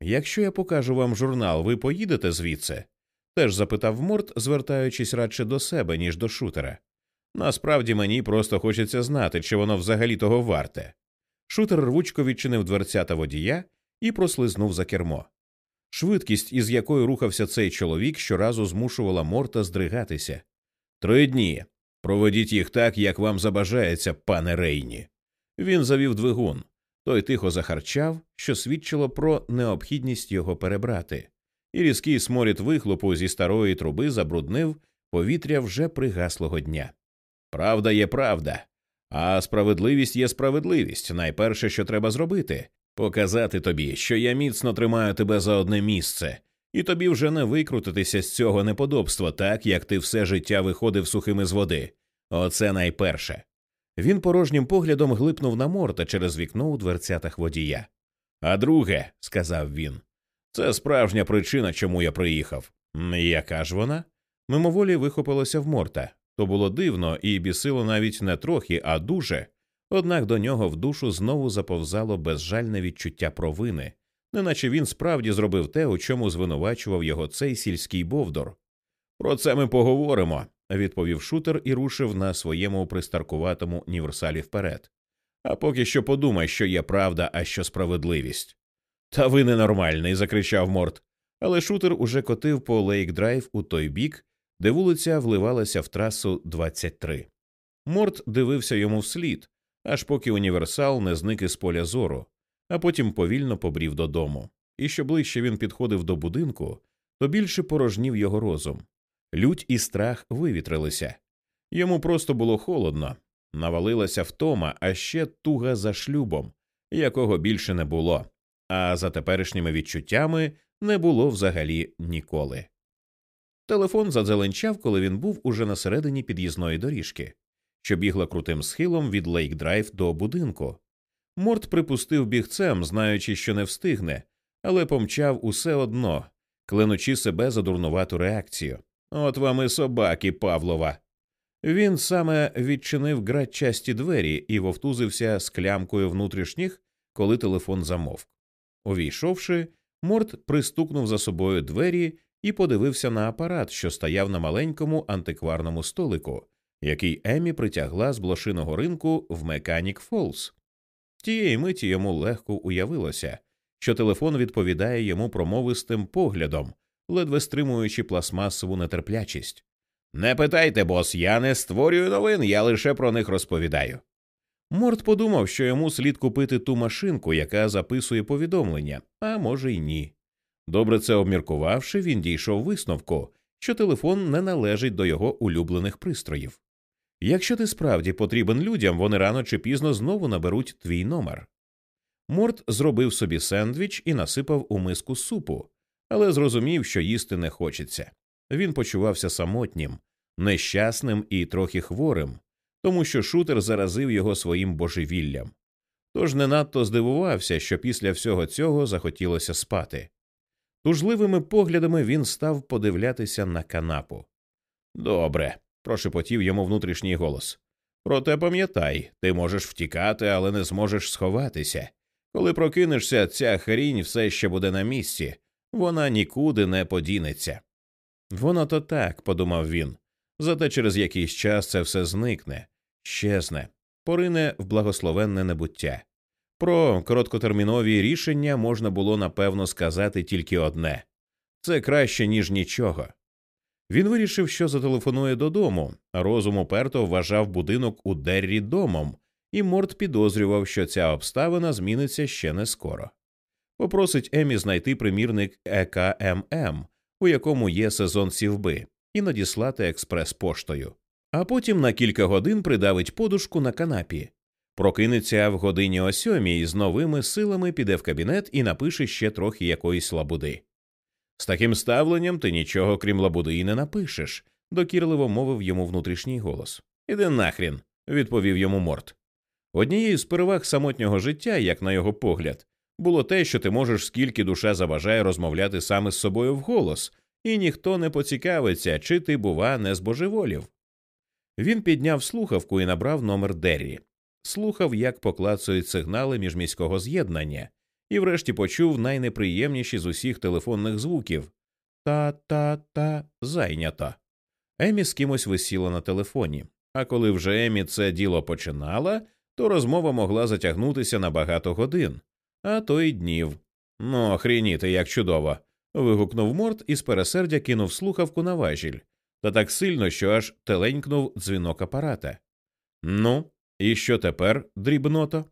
Якщо я покажу вам журнал, ви поїдете звідси? теж запитав Морт, звертаючись радше до себе, ніж до шутера. Насправді мені просто хочеться знати, чи воно взагалі того варте. Шутер рвучко відчинив дверцята водія і прослизнув за кермо. Швидкість, із якою рухався цей чоловік, щоразу змушувала Морта здригатися. Три дні. Проведіть їх так, як вам забажається, пане Рейні. Він завів двигун. Той тихо захарчав, що свідчило про необхідність його перебрати, і різкий сморід вихлопу зі старої труби забруднив повітря вже пригаслого дня. Правда є правда, а справедливість є справедливість. Найперше, що треба зробити, показати тобі, що я міцно тримаю тебе за одне місце, і тобі вже не викрутитися з цього неподобства, так як ти все життя виходив сухими з води. Оце найперше. Він порожнім поглядом глипнув на морта через вікно у дверцятах водія. А друге, сказав він, це справжня причина, чому я приїхав. Яка ж вона? Мимоволі вихопилося в морта. То було дивно і бісило навіть не трохи, а дуже. Однак до нього в душу знову заповзало безжальне відчуття провини, неначе він справді зробив те, у чому звинувачував його цей сільський бовдор. Про це ми поговоримо, відповів Шутер і рушив на своєму пристаркуватому універсалі вперед. А поки що подумай, що є правда, а що справедливість. Та ви ненормальний. закричав Морт. Але шутер уже котив по Лейк Драйв у той бік, де вулиця вливалася в трасу 23. Морт дивився йому вслід, аж поки універсал не зник із поля зору, а потім повільно побрів додому. І що ближче він підходив до будинку, то більше порожнів його розум. Лють і страх вивітрилися. Йому просто було холодно, навалилася втома, а ще туга за шлюбом, якого більше не було, а за теперішніми відчуттями не було взагалі ніколи. Телефон задзеленчав, коли він був уже на середині під'їзної доріжки, що бігла крутим схилом від Лейк Драйв до будинку. Морт припустив бігцем, знаючи, що не встигне, але помчав усе одно, кленучи себе за дурнувату реакцію. От вам і собаки Павлова. Він саме відчинив градчасті двері і вовтузився з клямкою внутрішніх, коли телефон замовк. Увійшовши, Морт пристукнув за собою двері і подивився на апарат, що стояв на маленькому антикварному столику, який Емі притягла з блошиного ринку в Меканік Фолз. Тієї миті йому легко уявилося, що телефон відповідає йому промовистим поглядом, ледве стримуючи пластмасову нетерплячість. Не питайте, бос, я не створюю новин, я лише про них розповідаю. Морт подумав, що йому слід купити ту машинку, яка записує повідомлення, а може й ні. Добре це обміркувавши, він дійшов висновку, що телефон не належить до його улюблених пристроїв. Якщо ти справді потрібен людям, вони рано чи пізно знову наберуть твій номер. Морт зробив собі сендвіч і насипав у миску супу, але зрозумів, що їсти не хочеться. Він почувався самотнім, нещасним і трохи хворим, тому що шутер заразив його своїм божевіллям. Тож не надто здивувався, що після всього цього захотілося спати. Тужливими поглядами він став подивлятися на канапу. Добре, прошепотів йому внутрішній голос. Проте пам'ятай, ти можеш втікати, але не зможеш сховатися. Коли прокинешся, ця хрінь все ще буде на місці, вона нікуди не подінеться. Воно то так, подумав він, зате через якийсь час це все зникне, щезне, порине в благословенне небуття. Про короткотермінові рішення можна було напевно сказати тільки одне це краще, ніж нічого. Він вирішив, що зателефонує додому, розум уперто вважав будинок у Деррі домом, і Морт підозрював, що ця обставина зміниться ще не скоро. Попросить Емі знайти примірник ЕКММ, у якому є сезон сівби, і надіслати експрес-поштою, а потім на кілька годин придавить подушку на канапі. Прокинеться в годині о сьомій з новими силами піде в кабінет і напише ще трохи якоїсь лабуди. З таким ставленням ти нічого крім лабуди і не напишеш, докірливо мовив йому внутрішній голос. Іди нахрін, відповів йому Морт. Однією з переваг самотнього життя, як на його погляд, було те, що ти можеш скільки душа заважає розмовляти саме з собою вголос, і ніхто не поцікавиться, чи ти, бува, не збожеволів. Він підняв слухавку і набрав номер Деррі. Слухав, як поклацують сигнали міжміського з'єднання, і врешті почув найнеприємніші з усіх телефонних звуків та та та зайнято. Емі з кимось висіла на телефоні, а коли вже Емі це діло починала, то розмова могла затягнутися на багато годин, а то й днів. Ну, охрініти, як чудово. вигукнув Морт і з пересердя кинув слухавку на важіль, та так сильно, що аж теленькнув дзвінок апарата. Ну, і що тепер, дрібното?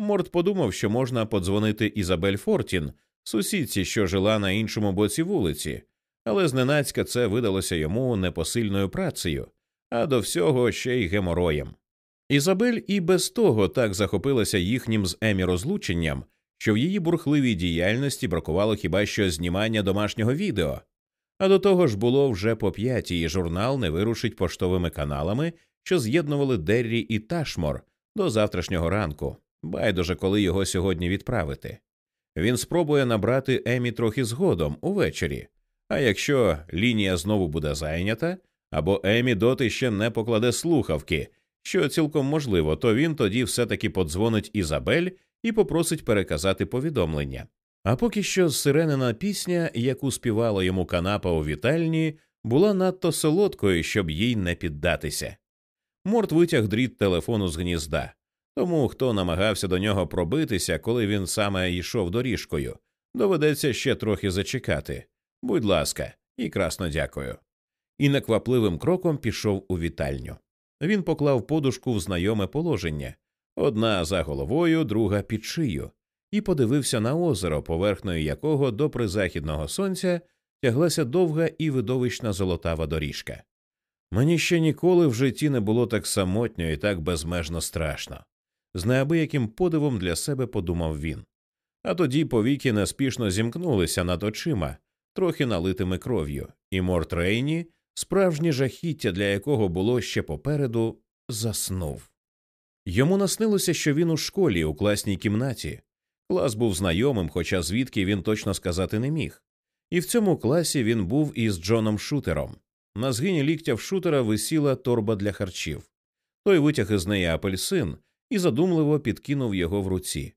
Морт подумав, що можна подзвонити Ізабель Фортін, сусідці, що жила на іншому боці вулиці, але зненацька це видалося йому непосильною працею, а до всього ще й гемороєм. Ізабель і без того так захопилася їхнім з Емі розлученням, що в її бурхливій діяльності бракувало хіба що знімання домашнього відео. А до того ж було вже по п'ятій, і журнал не вирушить поштовими каналами, що з'єднували Деррі і Ташмор до завтрашнього ранку, байдуже коли його сьогодні відправити. Він спробує набрати Емі трохи згодом увечері. А якщо лінія знову буде зайнята, або Емі доти ще не покладе слухавки, що цілком можливо, то він тоді все таки подзвонить Ізабель і попросить переказати повідомлення. А поки що сиренина пісня, яку співала йому канапа у вітальні, була надто солодкою, щоб їй не піддатися. Морт витяг дріт телефону з гнізда, тому хто намагався до нього пробитися, коли він саме йшов доріжкою, доведеться ще трохи зачекати. Будь ласка, і красно дякую. І неквапливим кроком пішов у вітальню. Він поклав подушку в знайоме положення одна за головою, друга під шию, і подивився на озеро, поверхнею якого до призахідного сонця тяглася довга і видовищна золотава доріжка. Мені ще ніколи в житті не було так самотньо і так безмежно страшно. З неабияким подивом для себе подумав він. А тоді повіки неспішно зімкнулися над очима, трохи налитими кров'ю, і Морт Рейні, справжнє жахіття, для якого було ще попереду, заснув. Йому наснилося, що він у школі, у класній кімнаті. Клас був знайомим, хоча звідки він точно сказати не міг. І в цьому класі він був із Джоном Шутером. На згині ліктя в шутера висіла торба для харчів. Той витяг із неї апельсин і задумливо підкинув його в руці.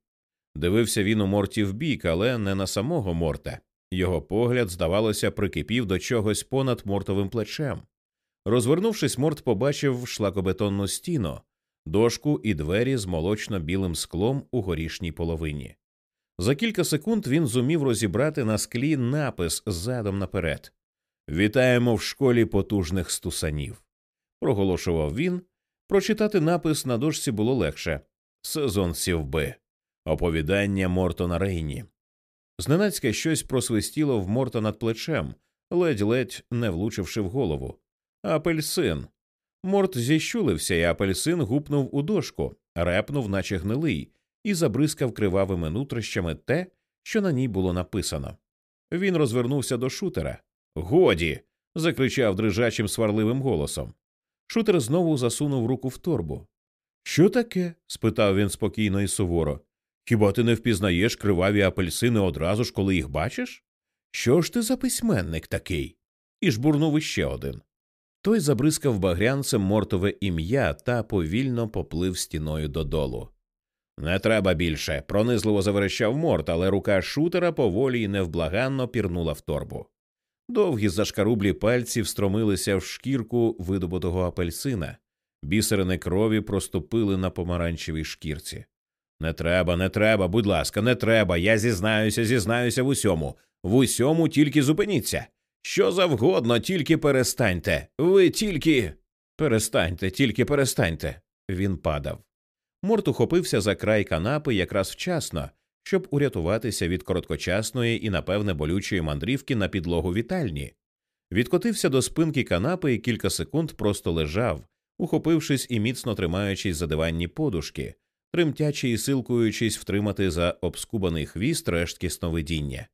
Дивився він у морті в бік, але не на самого морта. Його погляд, здавалося, прикипів до чогось понад мортовим плечем. Розвернувшись, морт побачив шлакобетонну стіну, дошку і двері з молочно білим склом у горішній половині. За кілька секунд він зумів розібрати на склі напис задом наперед Вітаємо в школі потужних стусанів. Проголошував він. Прочитати напис на дошці було легше сезон сівби, оповідання Мортона Рейні. Зненацька щось просвистіло в Морта над плечем, ледь-ледь не влучивши в голову. Апельсин. Морт зіщулився, і апельсин гупнув у дошку, репнув, наче гнилий, і забризкав кривавими нутрищами те, що на ній було написано. Він розвернувся до шутера. Годі. закричав дрижачим сварливим голосом. Шутер знову засунув руку в торбу. Що таке? спитав він спокійно і суворо. Хіба ти не впізнаєш криваві апельсини одразу ж, коли їх бачиш? Що ж ти за письменник такий? І жбурнув іще один. Той забризкав багрянцем мортове ім'я та повільно поплив стіною додолу. Не треба більше. пронизливо заверещав морт, але рука шутера поволі й невблаганно пірнула в торбу. Довгі зашкарублі пальці встромилися в шкірку видобутого апельсина, Бісерини крові проступили на помаранчевій шкірці. Не треба, не треба, будь ласка, не треба. Я зізнаюся, зізнаюся в усьому. В усьому тільки зупиніться. Що завгодно, тільки перестаньте. Ви тільки. Перестаньте, тільки перестаньте. Він падав. Морт ухопився за край канапи якраз вчасно, щоб урятуватися від короткочасної і, напевне, болючої мандрівки на підлогу вітальні. Відкотився до спинки канапи і кілька секунд просто лежав, ухопившись і міцно тримаючись за диванні подушки, тремтячи і силкуючись втримати за обскубаний хвіст рештки сновидіння.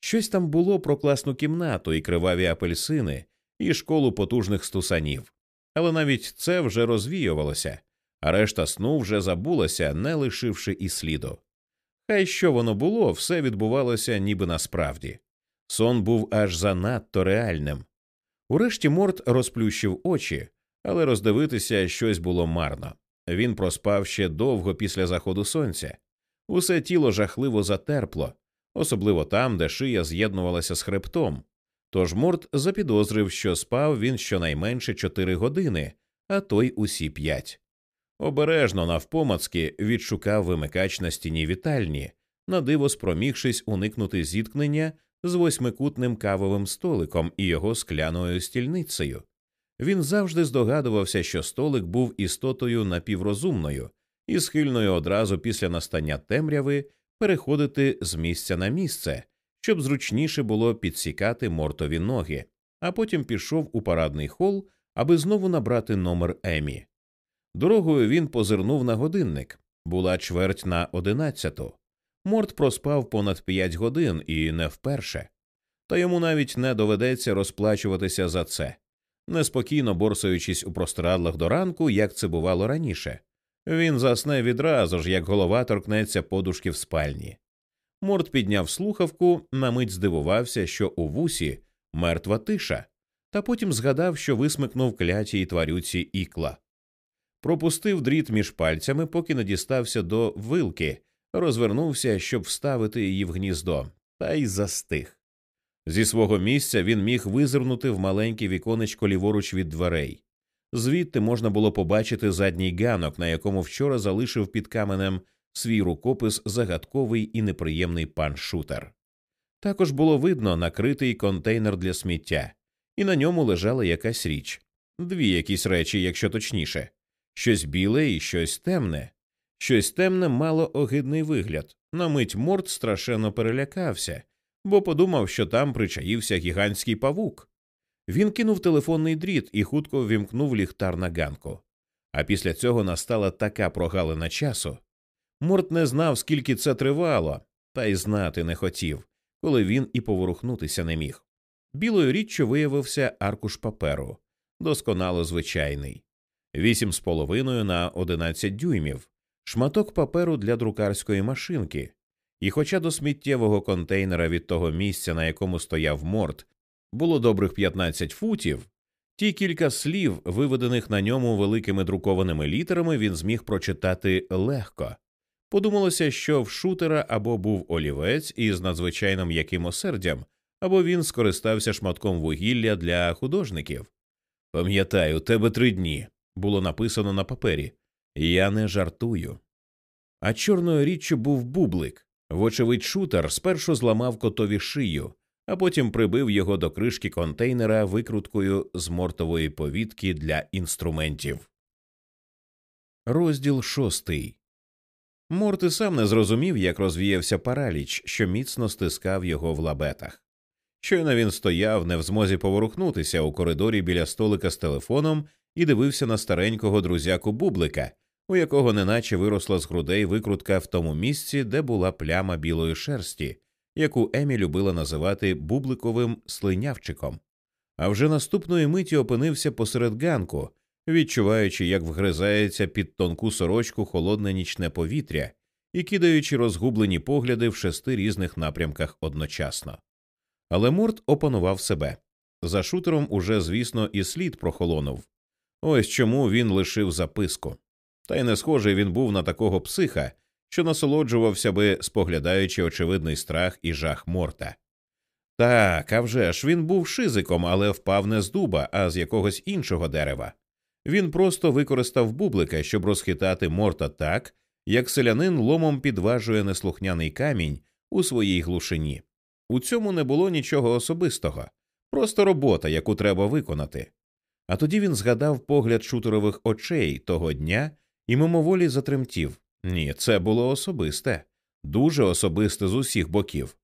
Щось там було про класну кімнату і криваві апельсини, і школу потужних стусанів, але навіть це вже розвіювалося, а решта сну вже забулася, не лишивши і сліду. Хай що воно було, все відбувалося ніби насправді. Сон був аж занадто реальним. Урешті Морт розплющив очі, але роздивитися щось було марно. Він проспав ще довго після заходу сонця. Усе тіло жахливо затерпло, особливо там, де шия з'єднувалася з хребтом. Тож Морт запідозрив, що спав він щонайменше чотири години, а той усі п'ять. Обережно навпомацки відшукав вимикач на стіні вітальні, надиво спромігшись уникнути зіткнення з восьмикутним кавовим столиком і його скляною стільницею. Він завжди здогадувався, що столик був істотою напіврозумною і схильною одразу після настання темряви переходити з місця на місце, щоб зручніше було підсікати мортові ноги, а потім пішов у парадний хол, аби знову набрати номер Емі. Дорогою він позирнув на годинник була чверть на одинадцяту. Морт проспав понад п'ять годин і не вперше, та йому навіть не доведеться розплачуватися за це, неспокійно борсаючись у простирадлах до ранку, як це бувало раніше. Він засне відразу ж, як голова торкнеться подушки в спальні. Морт підняв слухавку, на мить здивувався, що у вусі мертва тиша, та потім згадав, що висмикнув клятій тварюці ікла. Пропустив дріт між пальцями, поки не дістався до вилки, розвернувся, щоб вставити її в гніздо, та й застиг. Зі свого місця він міг визирнути в маленьке віконечко ліворуч від дверей. Звідти можна було побачити задній ганок, на якому вчора залишив під каменем свій рукопис загадковий і неприємний пан шутер. Також було видно накритий контейнер для сміття, і на ньому лежала якась річ дві якісь речі, якщо точніше щось біле і щось темне. Щось темне мало огидний вигляд. На мить морд страшенно перелякався, бо подумав, що там причаївся гігантський павук. Він кинув телефонний дріт і хутко вімкнув ліхтар на ганку. А після цього настала така прогалина часу. Морт не знав, скільки це тривало, та й знати не хотів, коли він і поворухнутися не міг. Білою річчю виявився аркуш паперу, досконало звичайний, вісім з половиною на одинадцять дюймів, шматок паперу для друкарської машинки. І, хоча до сміттєвого контейнера від того місця, на якому стояв морт, було добрих 15 футів, ті кілька слів, виведених на ньому великими друкованими літерами, він зміг прочитати легко. Подумалося, що в шутера або був олівець із надзвичайним яким осердям, або він скористався шматком вугілля для художників. Пам'ятаю, у тебе три дні було написано на папері. Я не жартую. А чорною річчю був бублик. Вочевидь, шутер спершу зламав котові шию, а потім прибив його до кришки контейнера викруткою з мортової повітки для інструментів. Розділ шостий. Морти сам не зрозумів, як розвіявся параліч, що міцно стискав його в лабетах. Щойно він стояв, не в змозі поворухнутися у коридорі біля столика з телефоном і дивився на старенького друзяку бублика, у якого неначе виросла з грудей викрутка в тому місці, де була пляма білої шерсті, яку Емі любила називати бубликовим слинявчиком. А вже наступної миті опинився посеред ганку, відчуваючи, як вгризається під тонку сорочку холодне нічне повітря і кидаючи розгублені погляди в шести різних напрямках одночасно. Але Морт опанував себе. За шутером уже, звісно, і слід прохолонув. Ось чому він лишив записку. Та й не схожий він був на такого психа, що насолоджувався би, споглядаючи очевидний страх і жах морта. Так, а вже ж він був шизиком, але впав не з дуба, а з якогось іншого дерева. Він просто використав бублика, щоб розхитати морта так, як селянин ломом підважує неслухняний камінь у своїй глушині. У цьому не було нічого особистого, просто робота, яку треба виконати. А тоді він згадав погляд шутерових очей того дня і мимоволі затремтів. Ні, це було особисте, дуже особисте з усіх боків.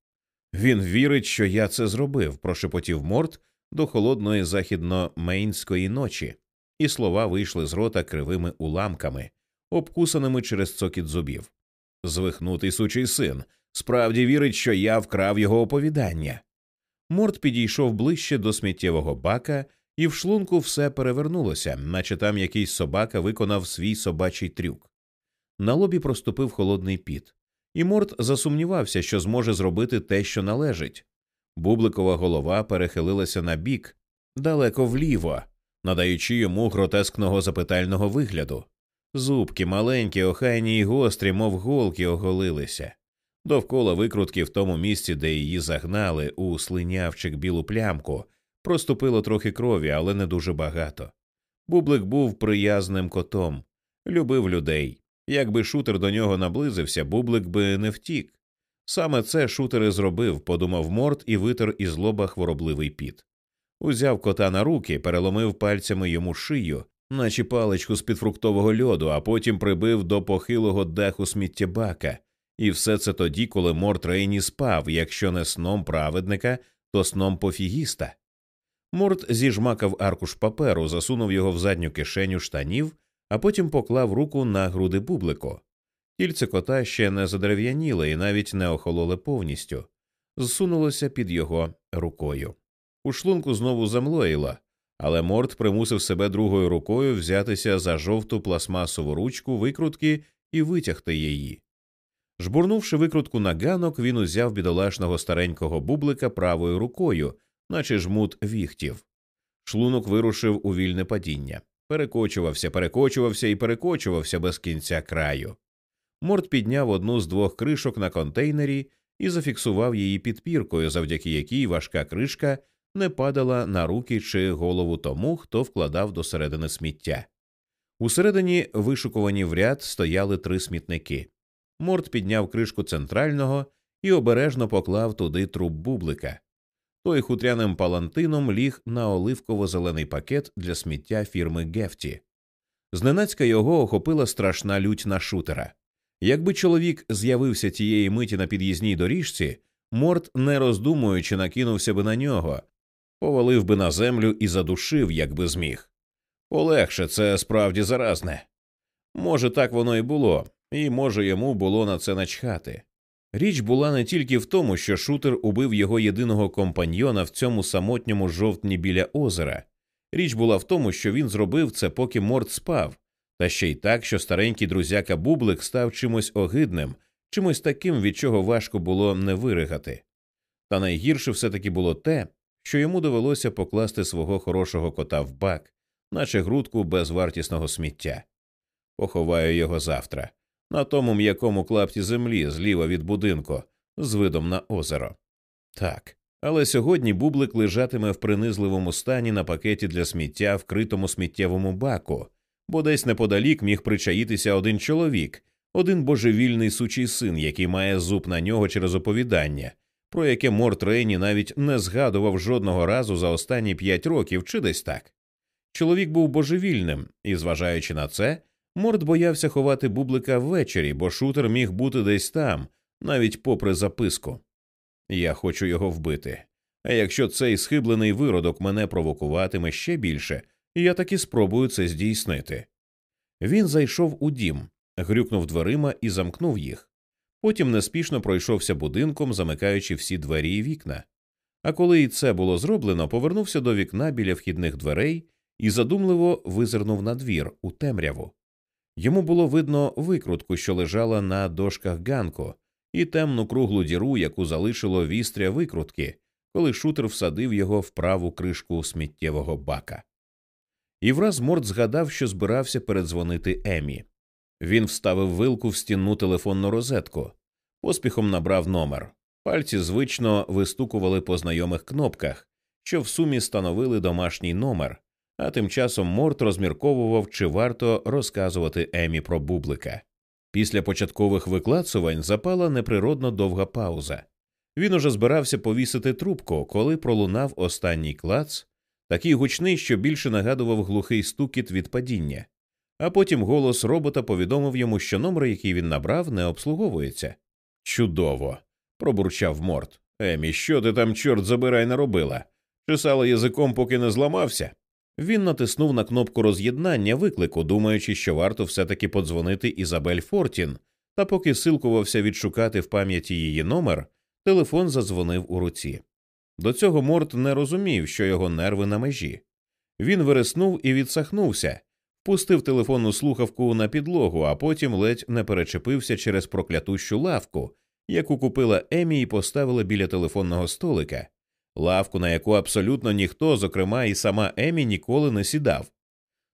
Він вірить, що я це зробив, прошепотів Морт до холодної західно-мейнської ночі, і слова вийшли з рота кривими уламками, обкусаними через цокіт зубів. Звихнутий сучий син справді вірить, що я вкрав його оповідання. Морт підійшов ближче до сміттєвого бака, і в шлунку все перевернулося, наче там якийсь собака виконав свій собачий трюк. На лобі проступив холодний піт, і Морт засумнівався, що зможе зробити те, що належить. Бубликова голова перехилилася на бік, далеко вліво, надаючи йому гротескного запитального вигляду. Зубки маленькі, охайні й гострі, мов голки, оголилися. Довкола викрутки в тому місці, де її загнали у слинявчик білу плямку, проступило трохи крові, але не дуже багато. Бублик був приязним котом, любив людей. Якби шутер до нього наблизився, бублик би не втік. Саме це шутер і зробив, подумав Морт і витер із лоба хворобливий піт. Узяв кота на руки, переломив пальцями йому шию, наче паличку з під фруктового льоду, а потім прибив до похилого даху сміттєбака, і все це тоді, коли Морт Рейні спав, якщо не сном праведника, то сном пофігіста. Морт зіжмакав аркуш паперу, засунув його в задню кишеню штанів, а потім поклав руку на груди бублику. Кільце кота ще не задерев'яніле і навіть не охололе повністю, зсунулося під його рукою. У шлунку знову замлоїла, але Морт примусив себе другою рукою взятися за жовту пластмасову ручку викрутки і витягти її. Жбурнувши викрутку на ганок, він узяв бідолашного старенького бублика правою рукою, наче жмут віхтів. Шлунок вирушив у вільне падіння, перекочувався, перекочувався і перекочувався без кінця краю. Морт підняв одну з двох кришок на контейнері і зафіксував її підпіркою, завдяки якій важка кришка не падала на руки чи голову тому, хто вкладав до середини сміття. Усередині, вишукувані в ряд, стояли три смітники. Морт підняв кришку центрального і обережно поклав туди труп бублика. Той хутряним палантином ліг на оливково-зелений пакет для сміття фірми Гефті. Зненацька його охопила страшна лють на шутера. Якби чоловік з'явився тієї миті на під'їзній доріжці, Морт, не роздумуючи, накинувся би на нього, повалив би на землю і задушив, якби зміг. Полегше це справді заразне. Може, так воно і було, і може йому було на це начхати. Річ була не тільки в тому, що шутер убив його єдиного компаньйона в цьому самотньому жовтні біля озера. Річ була в тому, що він зробив це, поки Морт спав, та ще й так, що старенький друзяка Бублик став чимось огидним, чимось таким, від чого важко було не виригати. Та найгірше все таки було те, що йому довелося покласти свого хорошого кота в бак, наче грудку безвартісного сміття. Поховаю його завтра, на тому м'якому клапті землі, зліва від будинку, з видом на озеро. Так. Але сьогодні бублик лежатиме в принизливому стані на пакеті для сміття, вкритому сміттєвому баку, бо десь неподалік міг причаїтися один чоловік, один божевільний сучий син, який має зуб на нього через оповідання, про яке Морт Рейні навіть не згадував жодного разу за останні п'ять років чи десь так. Чоловік був божевільним, і, зважаючи на це, Морт боявся ховати бублика ввечері, бо шутер міг бути десь там, навіть попри записку. Я хочу його вбити. А якщо цей схиблений виродок мене провокуватиме ще більше, я таки спробую це здійснити. Він зайшов у дім, грюкнув дверима і замкнув їх. Потім неспішно пройшовся будинком, замикаючи всі двері і вікна. А коли і це було зроблено, повернувся до вікна біля вхідних дверей і задумливо визирнув на двір у темряву. Йому було видно викрутку, що лежала на дошках ганку, і темну круглу діру, яку залишило вістря викрутки, коли шутер всадив його в праву кришку сміттєвого бака. І враз Морд згадав, що збирався передзвонити Емі. Він вставив вилку в стінну телефонну розетку, поспіхом набрав номер. Пальці звично вистукували по знайомих кнопках, що в сумі становили домашній номер, а тим часом Морт розмірковував, чи варто розказувати Емі про бублика. Після початкових виклацувань запала неприродно довга пауза. Він уже збирався повісити трубку, коли пролунав останній клац, такий гучний, що більше нагадував глухий стукіт від падіння, а потім голос робота повідомив йому, що номер, який він набрав, не обслуговується. Чудово. пробурчав Морт. Емі, що ти там, чорт забирай, наробила? Чесала язиком, поки не зламався. Він натиснув на кнопку роз'єднання виклику, думаючи, що варто все таки подзвонити Ізабель Фортін, та поки силкувався відшукати в пам'яті її номер, телефон задзвонив у руці. До цього Морт не розумів, що його нерви на межі. Він вириснув і відсахнувся, пустив телефонну слухавку на підлогу, а потім ледь не перечепився через проклятущу лавку, яку купила Емі і поставила біля телефонного столика, лавку, на яку абсолютно ніхто, зокрема і сама Емі, ніколи не сідав.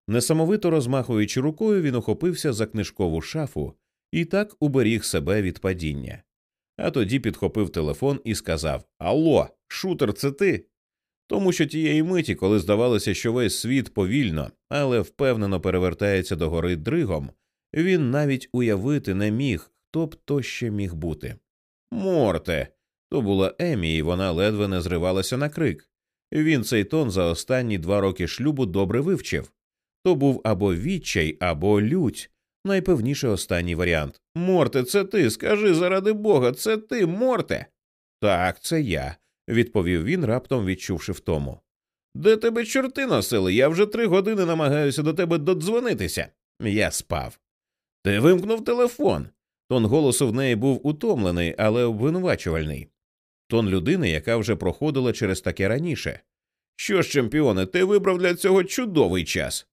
Несамовито розмахуючи рукою, він охопився за книжкову шафу і так уберіг себе від падіння. А тоді підхопив телефон і сказав Алло, шутер, це ти? Тому що тієї миті, коли здавалося, що весь світ повільно, але впевнено перевертається до гори дригом, він навіть уявити не міг, хто б то ще міг бути. Морте. То була Емі, і вона ледве не зривалася на крик. Він цей тон за останні два роки шлюбу добре вивчив. То був або відчай, або лють, найпевніше останній варіант. Морте, це ти, скажи заради бога, це ти, Морте. Так, це я, відповів він, раптом відчувши втому. Де тебе чорти носили? Я вже три години намагаюся до тебе додзвонитися. Я спав. Ти вимкнув телефон. Тон голосу в неї був утомлений, але обвинувачувальний. Тон людини, яка вже проходила через таке раніше. Що ж, чемпіоне, ти вибрав для цього чудовий час.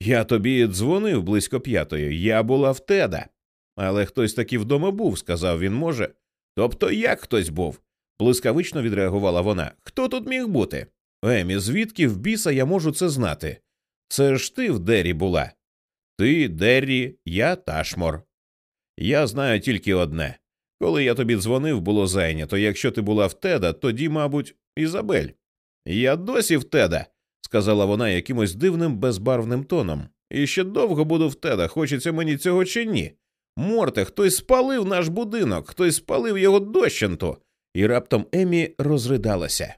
Я тобі дзвонив близько п'ятої, я була в теда. Але хтось таки вдома був, сказав він, може. Тобто як хтось був? блискавично відреагувала вона. Хто тут міг бути? Емі, звідки в біса я можу це знати? Це ж ти в Дері була. Ти, Деррі, я Ташмор. Я знаю тільки одне. Коли я тобі дзвонив, було зайнято. Якщо ти була в теда, тоді, мабуть, Ізабель. Я досі в теда, сказала вона якимось дивним безбарвним тоном. І ще довго буду в теда, хочеться мені цього чи ні. Морте, хтось спалив наш будинок, хтось спалив його дощенту, і раптом Емі розридалася.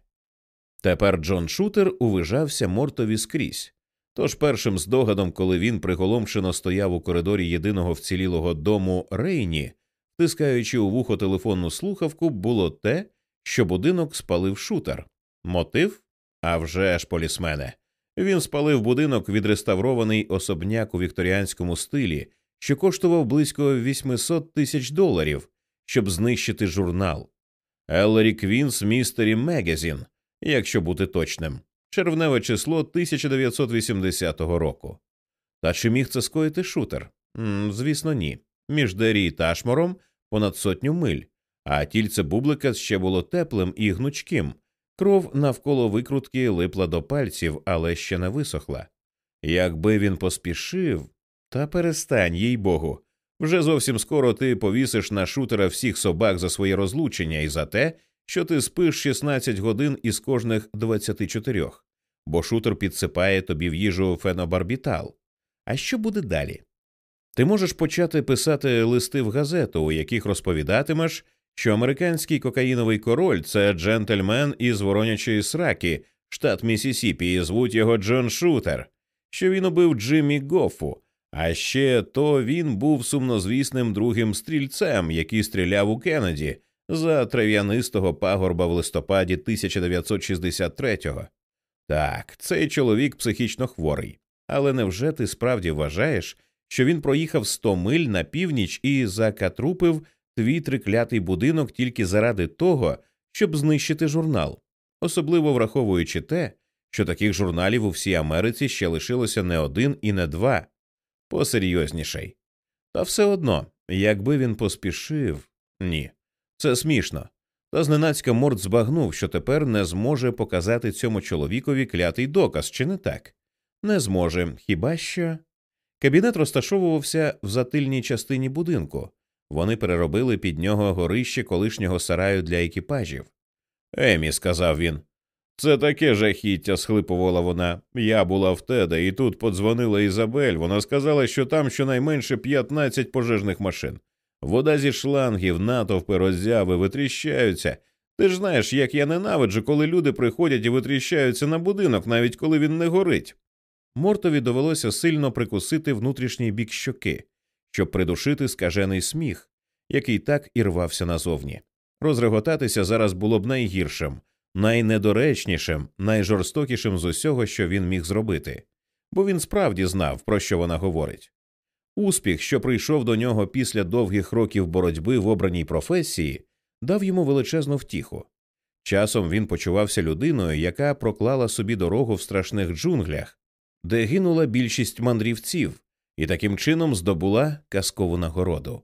Тепер Джон Шутер увижався Мортові скрізь. Тож першим здогадом, коли він приголомшено стояв у коридорі єдиного вцілілого дому Рейні, тискаючи у вухо телефонну слухавку, було те, що будинок спалив шутер. Мотив? А вже ж, полісмене. Він спалив будинок, відреставрований особняк у вікторіанському стилі, що коштував близько 800 тисяч доларів, щоб знищити журнал. Ellery Queen's Mystery Magazine, якщо бути точним, червневе число 1980 року. Та чи міг це скоїти шутер? М, звісно, ні. Між Дері і Ташмором понад сотню миль, а тільце бублика ще було теплим і гнучким. Кров навколо викрутки липла до пальців, але ще не висохла. Якби він поспішив, та перестань, їй богу. Вже зовсім скоро ти повісиш на шутера всіх собак за своє розлучення і за те, що ти спиш 16 годин із кожних 24, бо шутер підсипає тобі в їжу фенобарбітал. А що буде далі? Ти можеш почати писати листи в газету, у яких розповідатимеш, що американський кокаїновий король це джентльмен із воронячої сраки, штат Місісіпі, і звуть його Джон Шутер, що він убив Джиммі Гоффу, а ще то він був сумнозвісним другим стрільцем, який стріляв у Кеннеді за трав'янистого пагорба в листопаді 1963-го. Так, цей чоловік психічно хворий. Але невже ти справді вважаєш, що він проїхав 100 миль на північ і закатрупив твій триклятий будинок тільки заради того, щоб знищити журнал, особливо враховуючи те, що таких журналів у всій Америці ще лишилося не один і не два, посерйозніший. Та все одно, якби він поспішив ні, це смішно. Та зненацька Морд збагнув, що тепер не зможе показати цьому чоловікові клятий доказ, чи не так? Не зможе, хіба що. Кабінет розташовувався в затильній частині будинку. Вони переробили під нього горище колишнього сараю для екіпажів. Емі, сказав він, Це таке жахіття, схлипувала вона. Я була в Теда, і тут подзвонила Ізабель. Вона сказала, що там щонайменше 15 пожежних машин. Вода зі шлангів, натовпи, роззяви витріщаються. Ти ж знаєш, як я ненавиджу, коли люди приходять і витріщаються на будинок, навіть коли він не горить. Мортові довелося сильно прикусити внутрішній бік щоки, щоб придушити скажений сміх, який так і рвався назовні. Розреготатися зараз було б найгіршим, найнедоречнішим, найжорстокішим з усього, що він міг зробити, бо він справді знав, про що вона говорить. Успіх, що прийшов до нього після довгих років боротьби в обраній професії, дав йому величезну втіху. Часом він почувався людиною, яка проклала собі дорогу в страшних джунглях, де гинула більшість мандрівців, і таким чином здобула казкову нагороду.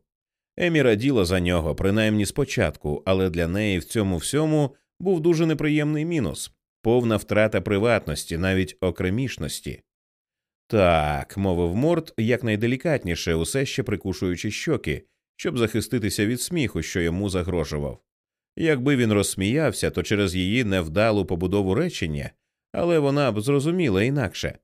Емі раділа за нього, принаймні спочатку, але для неї в цьому всьому був дуже неприємний мінус повна втрата приватності, навіть окремішності. Так, мовив Морт якнайделікатніше, усе ще прикушуючи щоки, щоб захиститися від сміху, що йому загрожував. Якби він розсміявся, то через її невдалу побудову речення, але вона б зрозуміла інакше.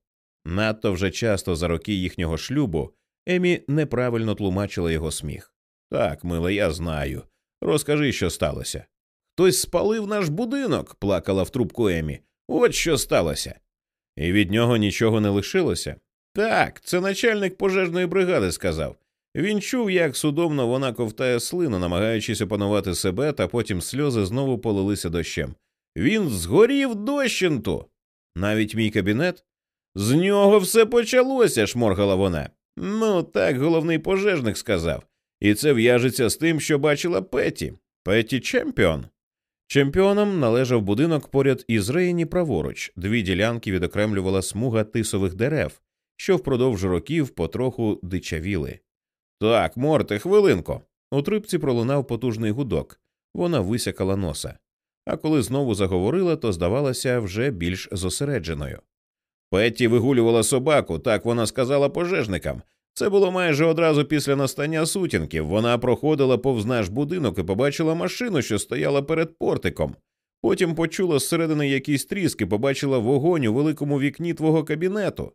Надто вже часто за роки їхнього шлюбу Емі неправильно тлумачила його сміх. Так, мила, я знаю. Розкажи, що сталося. Хтось спалив наш будинок, плакала в трубку Емі. От що сталося. І від нього нічого не лишилося. Так, це начальник пожежної бригади сказав. Він чув, як судомно вона ковтає слину, намагаючись опанувати себе, та потім сльози знову полилися дощем. Він згорів дощенту. Навіть мій кабінет. З нього все почалося, шморгала вона. Ну, так головний пожежник сказав. І це в'яжеться з тим, що бачила Петі. Петі Чемпіон. Чемпіоном належав будинок поряд із Рейні праворуч, дві ділянки відокремлювала смуга тисових дерев, що впродовж років потроху дичавіли. Так, морте, хвилинко. У трубці пролунав потужний гудок, вона висякала носа. А коли знову заговорила, то здавалася вже більш зосередженою. Петті вигулювала собаку, так вона сказала пожежникам. Це було майже одразу після настання сутінків. Вона проходила повз наш будинок і побачила машину, що стояла перед портиком. Потім почула зсередини якісь тріски, побачила вогонь у великому вікні твого кабінету.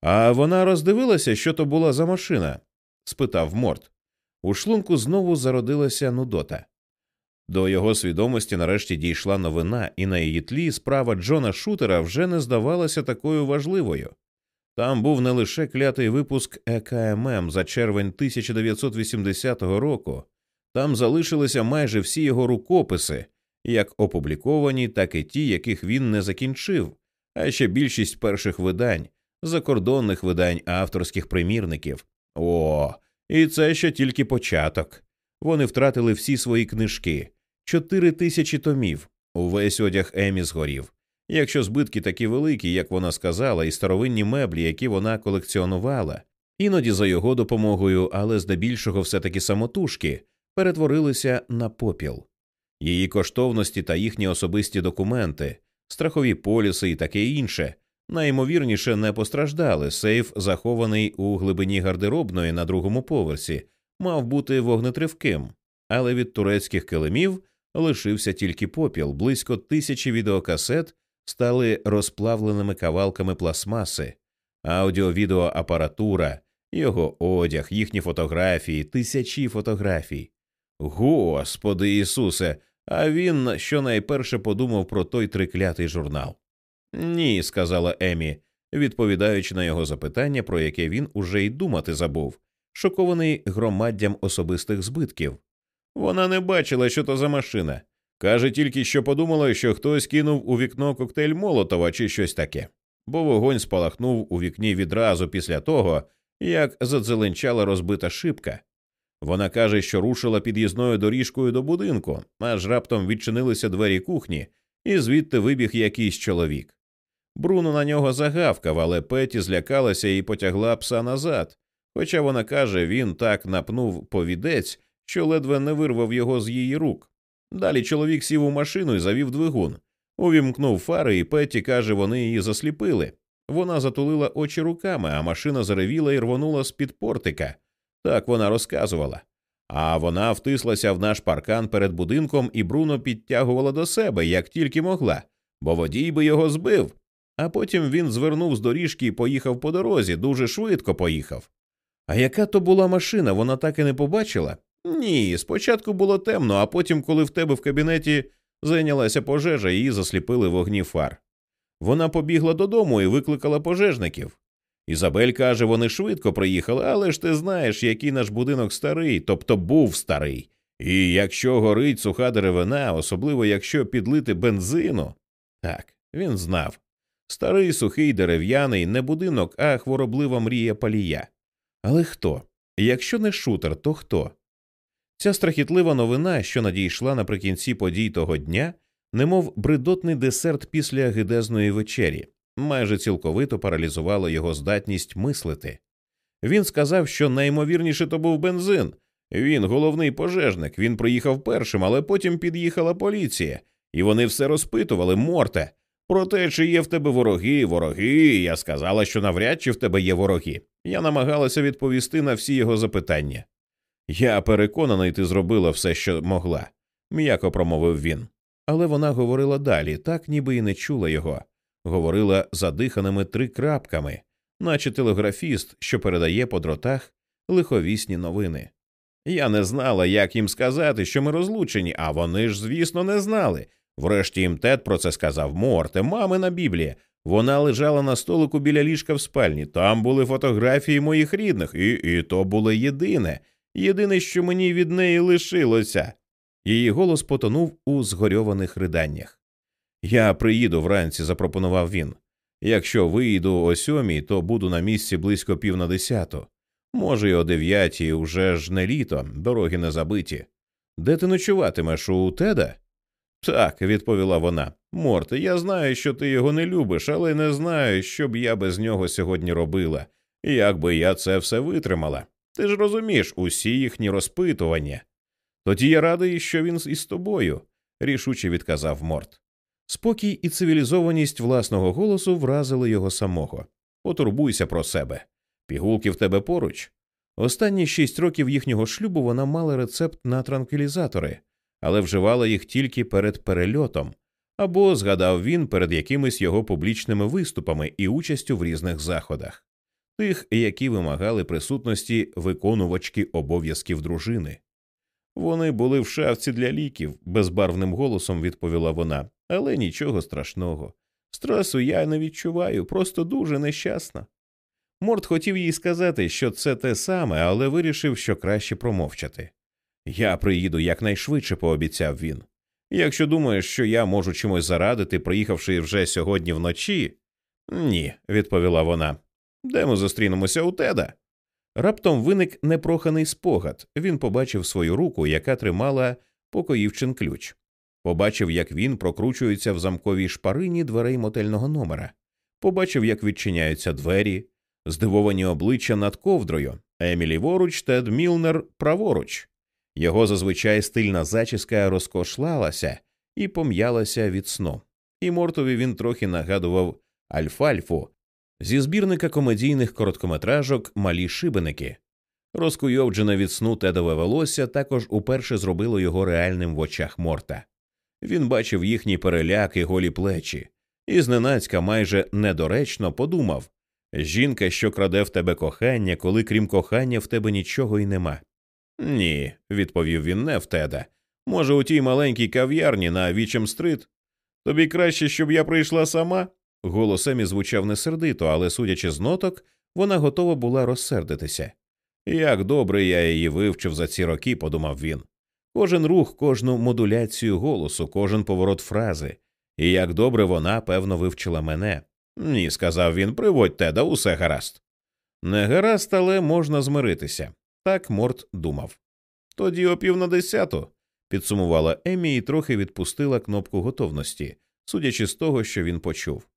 А вона роздивилася, що то була за машина? спитав Морт. У шлунку знову зародилася Нудота. До його свідомості нарешті дійшла новина, і на її тлі справа Джона Шутера вже не здавалася такою важливою. Там був не лише клятий випуск ЕКММ за червень 1980 року, там залишилися майже всі його рукописи, як опубліковані, так і ті, яких він не закінчив, а ще більшість перших видань, закордонних видань авторських примірників. О, і це ще тільки початок. Вони втратили всі свої книжки, чотири тисячі томів. Увесь одяг Емі згорів. Якщо збитки такі великі, як вона сказала, і старовинні меблі, які вона колекціонувала, іноді за його допомогою, але здебільшого все таки самотужки, перетворилися на попіл. Її коштовності та їхні особисті документи, страхові поліси і таке інше, найімовірніше не постраждали. Сейф, захований у глибині гардеробної на другому поверсі, мав бути вогнетривким, але від турецьких килимів лишився тільки попіл, близько тисячі відеокасет стали розплавленими кавалками пластмаси, аудіо-відеоапаратура, його одяг, їхні фотографії, тисячі фотографій. Господи Ісусе, а він щонайперше подумав про той триклятий журнал. Ні, сказала Емі, відповідаючи на його запитання, про яке він уже й думати забув, шокований громаддям особистих збитків. Вона не бачила, що то за машина. Каже тільки, що подумала, що хтось кинув у вікно коктейль Молотова чи щось таке, бо вогонь спалахнув у вікні відразу після того, як задзеленчала розбита шибка. Вона каже, що рушила під'їзною доріжкою до будинку, аж раптом відчинилися двері кухні, і звідти вибіг якийсь чоловік. Бруно на нього загавкав, але Петі злякалася і потягла пса назад. Хоча вона каже, він так напнув повідець, що ледве не вирвав його з її рук. Далі чоловік сів у машину і завів двигун. Увімкнув фари, і Петті каже, вони її засліпили. Вона затулила очі руками, а машина заревіла і рвонула з під портика. Так вона розказувала. А вона втислася в наш паркан перед будинком, і Бруно підтягувала до себе, як тільки могла, бо водій би його збив. А потім він звернув з доріжки і поїхав по дорозі, дуже швидко поїхав. А яка то була машина, вона так і не побачила? Ні, спочатку було темно, а потім, коли в тебе в кабінеті зайнялася пожежа, її засліпили вогні фар. Вона побігла додому і викликала пожежників. Ізабель каже, вони швидко приїхали, але ж ти знаєш, який наш будинок старий, тобто був старий. І якщо горить суха деревина, особливо якщо підлити бензину. Так, він знав. Старий сухий дерев'яний не будинок, а хвороблива мрія палія. Але хто? Якщо не шутер, то хто? Ця страхітлива новина, що надійшла наприкінці подій того дня, немов бредотний десерт після гидезної вечері, майже цілковито паралізувала його здатність мислити. Він сказав, що найімовірніше то був бензин. Він головний пожежник, він приїхав першим, але потім під'їхала поліція, і вони все розпитували, морте, про те, чи є в тебе вороги, вороги. Я сказала, що навряд чи в тебе є вороги. Я намагалася відповісти на всі його запитання. Я переконаний, ти зробила все, що могла, м'яко промовив він. Але вона говорила далі, так ніби і не чула його, говорила задиханими трикрапками, наче телеграфіст, що передає по дротах лиховісні новини. Я не знала, як їм сказати, що ми розлучені, а вони ж, звісно, не знали. Врешті їм тет про це сказав Морте, мамина Біблія. Вона лежала на столику біля ліжка в спальні. Там були фотографії моїх рідних, і, і то було єдине, єдине, що мені від неї лишилося. Її голос потонув у згорьованих риданнях. Я приїду вранці, запропонував він. Якщо вийду о сьомій, то буду на місці близько пів на десяту. Може, й о дев'ятій уже ж не літо, дороги не забиті. Де ти ночуватимеш у теда? Так, відповіла вона. Морте, я знаю, що ти його не любиш, але не знаю, що б я без нього сьогодні робила, як би я це все витримала. Ти ж розумієш усі їхні розпитування. Тоді я радий, що він із тобою, рішуче відказав Морт. Спокій і цивілізованість власного голосу вразили його самого. Потурбуйся про себе. Пігулки в тебе поруч. Останні шість років їхнього шлюбу вона мала рецепт на транквілізатори, але вживала їх тільки перед перельотом, або згадав він перед якимись його публічними виступами і участю в різних заходах, тих, які вимагали присутності виконувачки обов'язків дружини. Вони були в шафці для ліків, безбарвним голосом відповіла вона, але нічого страшного. Стресу я не відчуваю, просто дуже нещасна. Морт хотів їй сказати, що це те саме, але вирішив, що краще промовчати. Я приїду якнайшвидше, пообіцяв він. Якщо думаєш, що я можу чимось зарадити, приїхавши вже сьогодні вночі. Ні, відповіла вона. Де ми зустрінемося у теда? Раптом виник непроханий спогад. Він побачив свою руку, яка тримала покоївчин ключ. Побачив, як він прокручується в замковій шпарині дверей мотельного номера. Побачив, як відчиняються двері, здивовані обличчя над ковдрою, Емілі воруч, Тед Мілнер праворуч. Його зазвичай стильна зачіска розкошлалася і пом'ялася від сну. І Мортові він трохи нагадував Альфальфу зі збірника комедійних короткометражок Малі шибеники. Розкуйовджене від сну тедове волосся також уперше зробило його реальним в очах Морта. Він бачив їхні переляк і голі плечі, і зненацька майже недоречно подумав жінка, що краде в тебе кохання, коли крім кохання в тебе нічого й нема. Ні, відповів він не в теда. Може, у тій маленькій кав'ярні на Вічем стрит? Тобі краще, щоб я прийшла сама? Голос Емі звучав несердито, але, судячи з ноток, вона готова була розсердитися. Як добре я її вивчив за ці роки, подумав він. Кожен рух, кожну модуляцію голосу, кожен поворот фрази, і як добре вона, певно, вивчила мене. Ні, сказав він, приводь теда, усе гаразд. Не гаразд, але можна змиритися. Так Морт думав. Тоді о пів на десяту, підсумувала Емі і трохи відпустила кнопку готовності, судячи з того, що він почув.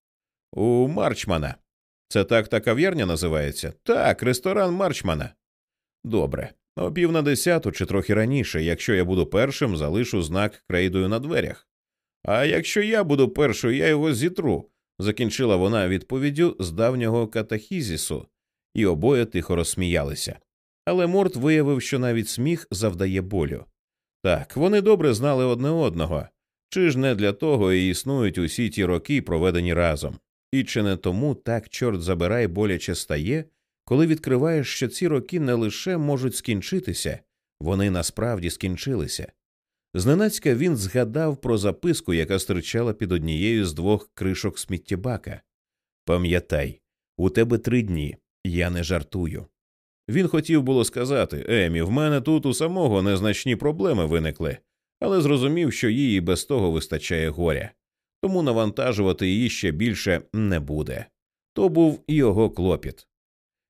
У Марчмана. Це так та кав'ярня називається? Так, ресторан Марчмана. Добре. О пів на десяту чи трохи раніше, якщо я буду першим, залишу знак крейдою на дверях. А якщо я буду першою, я його зітру, закінчила вона відповіддю з давнього катахізісу, і обоє тихо розсміялися. Але Морт виявив, що навіть сміх завдає болю. Так, вони добре знали одне одного. Чи ж не для того і існують усі ті роки, проведені разом? І чи не тому так, чорт забирай, боляче стає, коли відкриваєш, що ці роки не лише можуть скінчитися, вони насправді скінчилися. Зненацька він згадав про записку, яка стирчала під однією з двох кришок сміттєбака. Пам'ятай, у тебе три дні, я не жартую. Він хотів було сказати Емі, в мене тут у самого незначні проблеми виникли, але зрозумів, що їй без того вистачає горя, тому навантажувати її ще більше не буде. То був його клопіт.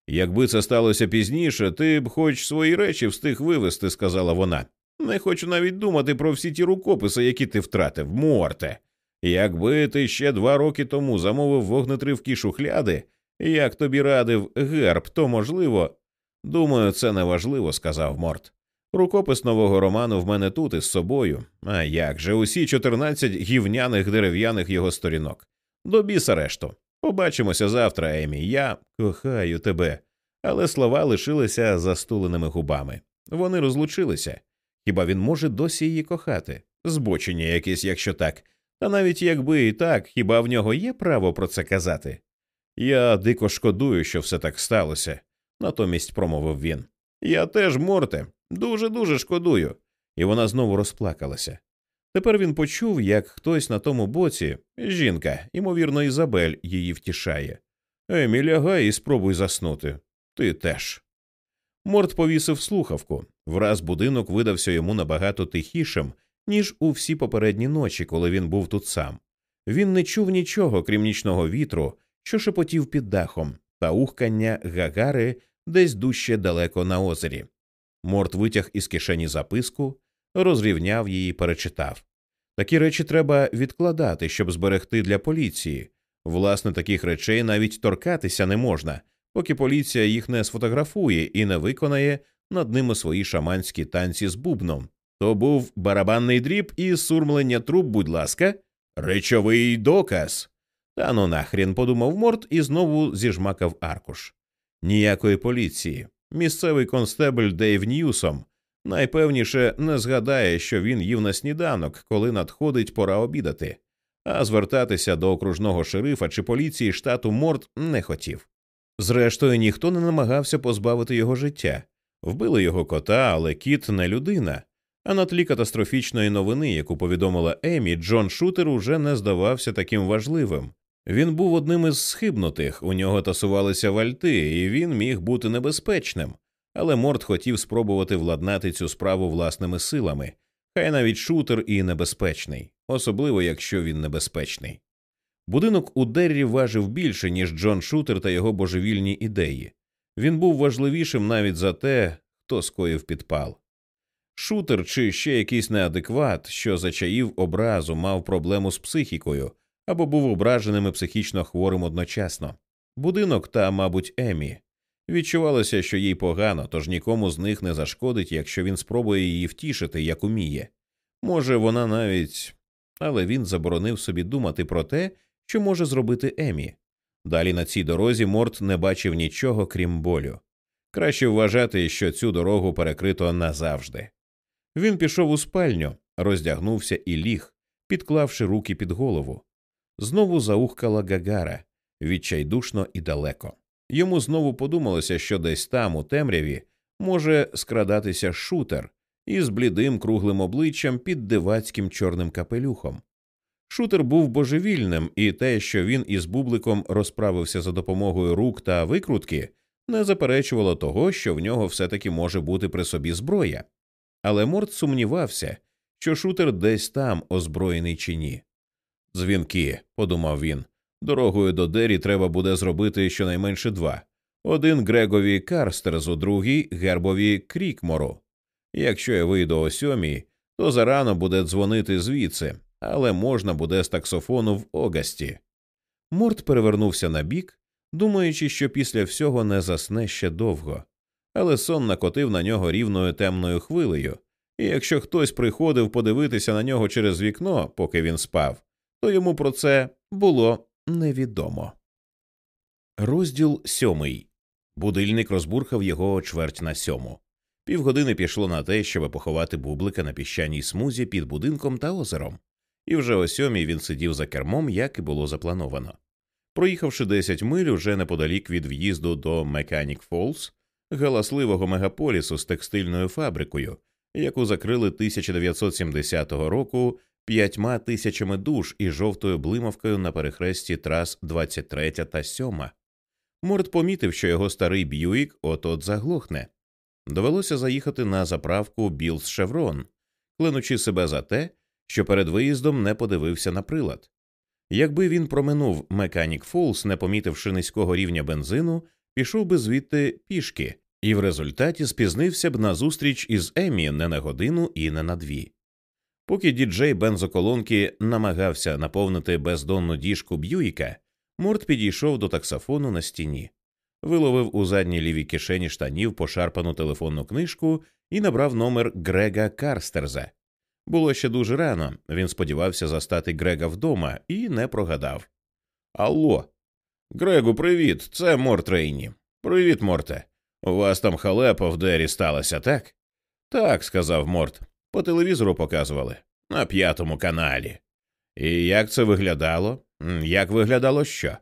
Якби це сталося пізніше, ти б хоч свої речі встиг вивезти, сказала вона. Не хочу навіть думати про всі ті рукописи, які ти втратив, морте. Якби ти ще два роки тому замовив вогнетривкі шухляди, як тобі радив герб, то можливо. Думаю, це не важливо, сказав Морт. Рукопис нового роману в мене тут із собою. А як же усі чотирнадцять гівняних дерев'яних його сторінок. До біса решту. Побачимося завтра, Емі. Я кохаю тебе. Але слова лишилися застуленими губами. Вони розлучилися. Хіба він може досі її кохати? Збочення якесь, якщо так. Та навіть якби і так, хіба в нього є право про це казати? Я дико шкодую, що все так сталося, натомість промовив він. Я теж, Морте, дуже дуже шкодую. І вона знову розплакалася. Тепер він почув, як хтось на тому боці, жінка, ймовірно, Ізабель, її втішає. Емі, лягай і спробуй заснути. Ти теж. Морт повісив слухавку. Враз будинок видався йому набагато тихішим, ніж у всі попередні ночі, коли він був тут сам. Він не чув нічого, крім нічного вітру, що шепотів під дахом, та ухкання гагари десь дужче далеко на озері. Морт витяг із кишені записку, розрівняв її, перечитав. Такі речі треба відкладати, щоб зберегти для поліції. Власне, таких речей навіть торкатися не можна, поки поліція їх не сфотографує і не виконає над ними свої шаманські танці з бубном. То був барабанний дріб і сурмлення труб, будь ласка, речовий доказ. Та ну нахрін, подумав Морт і знову зіжмакав аркуш. Ніякої поліції. Місцевий констебль Дейв Ньюсом найпевніше не згадає, що він їв на сніданок, коли надходить пора обідати, а звертатися до окружного шерифа чи поліції штату Морт не хотів. Зрештою, ніхто не намагався позбавити його життя. Вбили його кота, але кіт не людина. А на тлі катастрофічної новини, яку повідомила Емі, Джон Шутер уже не здавався таким важливим. Він був одним із схибнутих, у нього тасувалися вальти, і він міг бути небезпечним. Але Морт хотів спробувати владнати цю справу власними силами, хай навіть шутер і небезпечний, особливо якщо він небезпечний. Будинок у Деррі важив більше, ніж Джон Шутер та його божевільні ідеї. Він був важливішим навіть за те, хто скоїв підпал. Шутер чи ще якийсь неадекват, що зачаїв образу, мав проблему з психікою або був ображеним і психічно хворим одночасно. Будинок та, мабуть, Емі. Відчувалося, що їй погано, тож нікому з них не зашкодить, якщо він спробує її втішити, як уміє. Може, вона навіть. Але він заборонив собі думати про те, що може зробити Емі. Далі на цій дорозі Морт не бачив нічого, крім болю. Краще вважати, що цю дорогу перекрито назавжди. Він пішов у спальню, роздягнувся і ліг, підклавши руки під голову. Знову заухкала Гагара відчайдушно і далеко. Йому знову подумалося, що десь там, у темряві, може скрадатися шутер із блідим круглим обличчям під дивацьким чорним капелюхом. Шутер був божевільним, і те, що він із бубликом розправився за допомогою рук та викрутки, не заперечувало того, що в нього все таки може бути при собі зброя. Але Морт сумнівався, що шутер десь там озброєний чи ні. Дзвінки, подумав він. Дорогою до Дері треба буде зробити щонайменше два один Грегові Карстерзу, другий гербові Крікмору. Якщо я вийду о сьомій, то зарано буде дзвонити звідси, але можна буде з таксофону в Огасті. Морт перевернувся на бік, думаючи, що після всього не засне ще довго, але сон накотив на нього рівною темною хвилею, і якщо хтось приходив подивитися на нього через вікно, поки він спав, то йому про це було невідомо. Розділ сьомий. Будильник розбурхав його чверть на сьому. Півгодини пішло на те, щоб поховати бублика на піщаній смузі під будинком та озером. і вже о сьомій він сидів за кермом, як і було заплановано. Проїхавши 10 миль уже неподалік від в'їзду до Меканік Фолс, галасливого мегаполісу з текстильною фабрикою, яку закрили 1970 року п'ятьма тисячами душ і жовтою блимавкою на перехресті трас 23 та 7. Морт помітив, що його старий Б'юік от-от заглохне. Довелося заїхати на заправку Білс Шеврон, кленучи себе за те, що перед виїздом не подивився на прилад. Якби він проминув Меканік Фолс, не помітивши низького рівня бензину, пішов би звідти пішки, і в результаті спізнився б на зустріч із Емі не на годину і не на дві. Поки діджей бензоколонки намагався наповнити бездонну діжку Б'юїка, Морт підійшов до таксофону на стіні, виловив у задній лівій кишені штанів пошарпану телефонну книжку і набрав номер Грега Карстерза. Було ще дуже рано. Він сподівався застати Грега вдома і не прогадав. Алло. Грегу, привіт. Це Морт Рейні. Привіт, Морте. У вас там халепа в дері сталася, так? Так, сказав Морт. По телевізору показували на п'ятому каналі. І як це виглядало? Як виглядало що?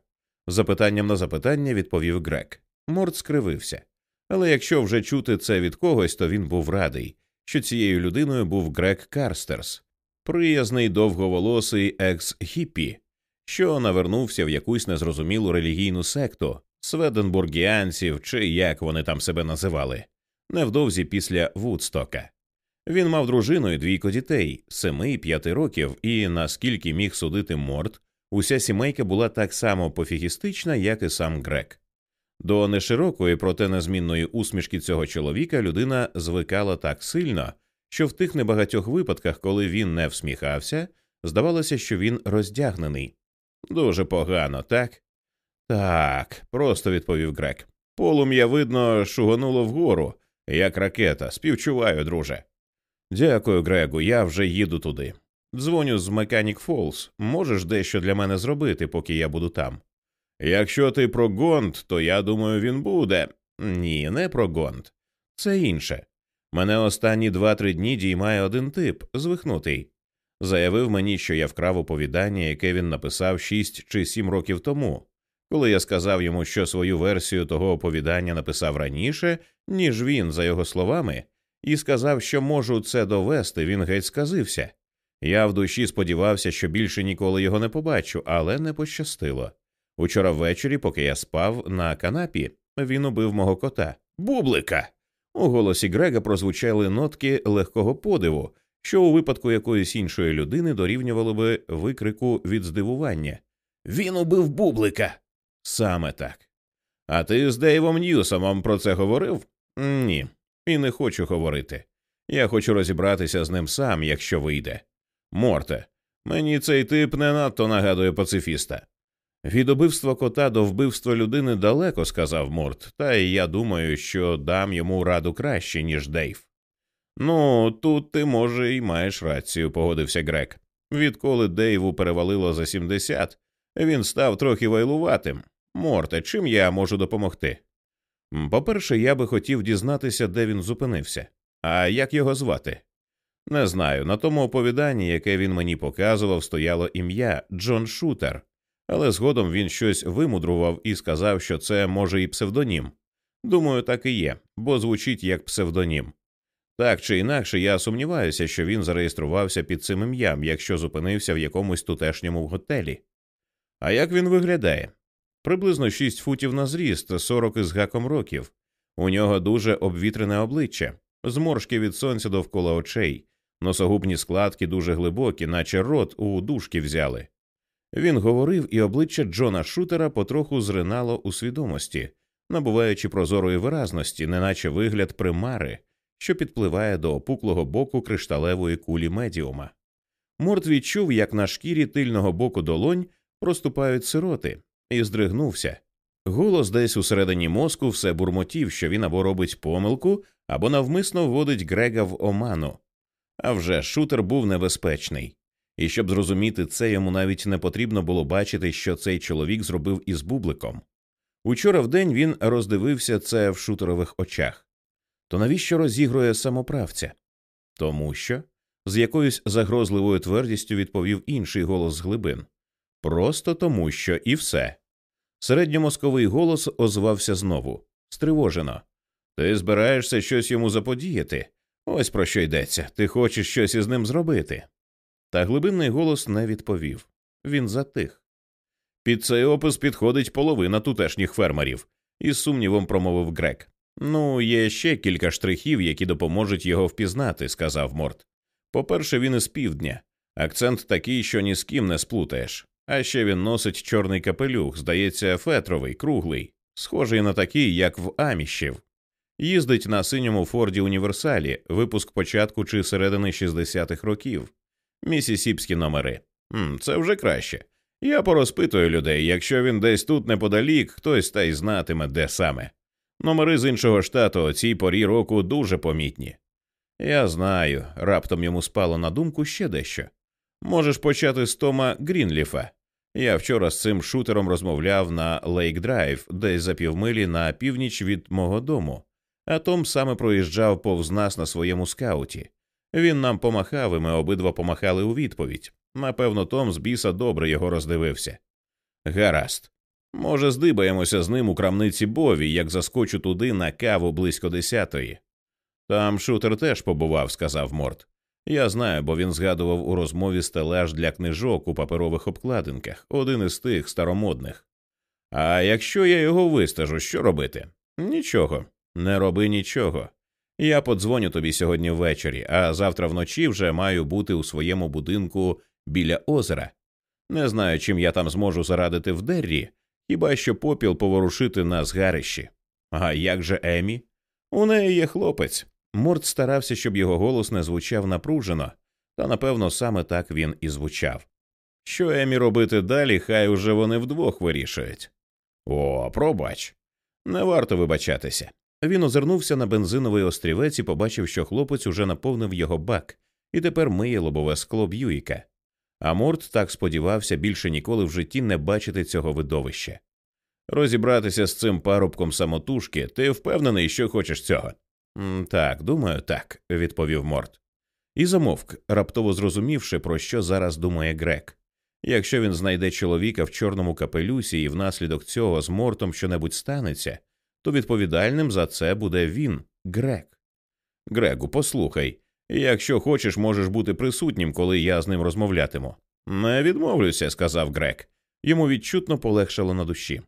Запитанням на запитання відповів Грег. Морт скривився. Але якщо вже чути це від когось, то він був радий, що цією людиною був Грег Карстерс, приязний довговолосий екс хіппі, що навернувся в якусь незрозумілу релігійну секту сведенбургіанців чи як вони там себе називали, невдовзі після Вудстока. Він мав дружину і двійко дітей, семи і п'яти років, і наскільки міг судити Морт, уся сімейка була так само пофігістична, як і сам Грек. До неширокої, проте незмінної усмішки цього чоловіка людина звикала так сильно, що в тих небагатьох випадках, коли він не всміхався, здавалося, що він роздягнений. Дуже погано, так? Так, просто відповів Грек. Полум'я, видно, шугануло вгору, як ракета. Співчуваю, друже. Дякую, Грегу, я вже їду туди. Дзвоню з Меканік Фолс. Можеш дещо для мене зробити, поки я буду там. Якщо ти про Гонт, то я думаю, він буде. Ні, не про Гонт. Це інше. Мене останні два-три дні діймає один тип, звихнутий. Заявив мені, що я вкрав оповідання, яке він написав шість чи сім років тому. Коли я сказав йому, що свою версію того оповідання написав раніше, ніж він, за його словами, і сказав, що можу це довести, він геть сказився. Я в душі сподівався, що більше ніколи його не побачу, але не пощастило. Учора ввечері, поки я спав на канапі, він убив мого кота. Бублика. У голосі Грега прозвучали нотки легкого подиву, що у випадку якоїсь іншої людини дорівнювало би викрику від здивування. Він убив бублика. Саме так. А ти з Дейвом Ньюсомом про це говорив? Ні, і не хочу говорити. Я хочу розібратися з ним сам, якщо вийде. Морте, мені цей тип не надто нагадує пацифіста. Від убивства кота до вбивства людини далеко, сказав Морт, та й я думаю, що дам йому раду краще, ніж Дейв. Ну, тут ти, може, і маєш рацію, погодився Грек. Відколи Дейву перевалило за 70, він став трохи вайлуватим. Морте, чим я можу допомогти? По-перше, я би хотів дізнатися, де він зупинився, а як його звати? Не знаю. На тому оповіданні, яке він мені показував, стояло ім'я Джон Шутер, але згодом він щось вимудрував і сказав, що це може і псевдонім. Думаю, так і є, бо звучить як псевдонім. Так чи інакше, я сумніваюся, що він зареєструвався під цим ім'ям, якщо зупинився в якомусь тутешньому готелі. А як він виглядає? Приблизно шість футів на зріст, сорок із гаком років. У нього дуже обвітрене обличчя, зморшки від сонця довкола очей, носогубні складки дуже глибокі, наче рот у дужки взяли. Він говорив, і обличчя Джона Шутера потроху зринало у свідомості, набуваючи прозорої виразності, неначе вигляд примари, що підпливає до опуклого боку кришталевої кулі медіума. Морт відчув, як на шкірі тильного боку долонь проступають сироти, і здригнувся. Голос десь усередині мозку все бурмотів, що він або робить помилку, або навмисно вводить Грега в оману. А вже шутер був небезпечний, і щоб зрозуміти це, йому навіть не потрібно було бачити, що цей чоловік зробив із бубликом. Учора вдень він роздивився це в шутерових очах. То навіщо розігрує самоправця? Тому що з якоюсь загрозливою твердістю відповів інший голос з глибин. Просто тому, що і все. Середньомозковий голос озвався знову стривожено. Ти збираєшся щось йому заподіяти? Ось про що йдеться. Ти хочеш щось із ним зробити. Та глибинний голос не відповів він затих. Під цей опис підходить половина тутешніх фермерів, із сумнівом промовив Грек. Ну, є ще кілька штрихів, які допоможуть його впізнати, сказав Морт. По перше, він із півдня. Акцент такий, що ні з ким не сплутаєш. А ще він носить чорний капелюх, здається, фетровий, круглий, схожий на такий, як в аміщів. Їздить на синьому Форді Універсалі, випуск початку чи середини 60-х років, місісіпські номери. М, Це вже краще. Я порозпитую людей, якщо він десь тут неподалік, хтось та й знатиме, де саме. Номери з іншого штату о цій порі року дуже помітні. Я знаю, раптом йому спало на думку ще дещо. Можеш почати з Тома Грінліфа. Я вчора з цим шутером розмовляв на Лейк Драйв, десь за півмилі на північ від мого дому, а Том саме проїжджав повз нас на своєму скауті. Він нам помахав, і ми обидва помахали у відповідь. Напевно, Том з біса добре його роздивився. Гаразд. Може, здибаємося з ним у крамниці Бові, як заскочу туди на каву близько десятої. Там шутер теж побував, сказав Морт. Я знаю, бо він згадував у розмові стелаж для книжок у паперових обкладинках, один із тих старомодних. А якщо я його вистежу, що робити? Нічого, не роби нічого. Я подзвоню тобі сьогодні ввечері, а завтра вночі вже маю бути у своєму будинку біля озера. Не знаю, чим я там зможу зарадити в Деррі, хіба що попіл поворушити на згарищі. А як же Емі? У неї є хлопець. Морд старався, щоб його голос не звучав напружено, та напевно саме так він і звучав. Що Емі робити далі, хай уже вони вдвох вирішують. О, пробач. Не варто вибачатися. Він озирнувся на бензиновий острівець і побачив, що хлопець уже наповнив його бак і тепер миє лобове скло Б'юїка. А Морт так сподівався більше ніколи в житті не бачити цього видовища. Розібратися з цим парубком самотужки, ти впевнений, що хочеш цього? Так, думаю, так, відповів Морт. І замовк, раптово зрозумівши, про що зараз думає Грек. Якщо він знайде чоловіка в чорному капелюсі і внаслідок цього з Мортом щонебудь станеться, то відповідальним за це буде він, Грек. Грегу, послухай, якщо хочеш, можеш бути присутнім, коли я з ним розмовлятиму. Не відмовлюся, сказав Грек. Йому відчутно полегшало на душі.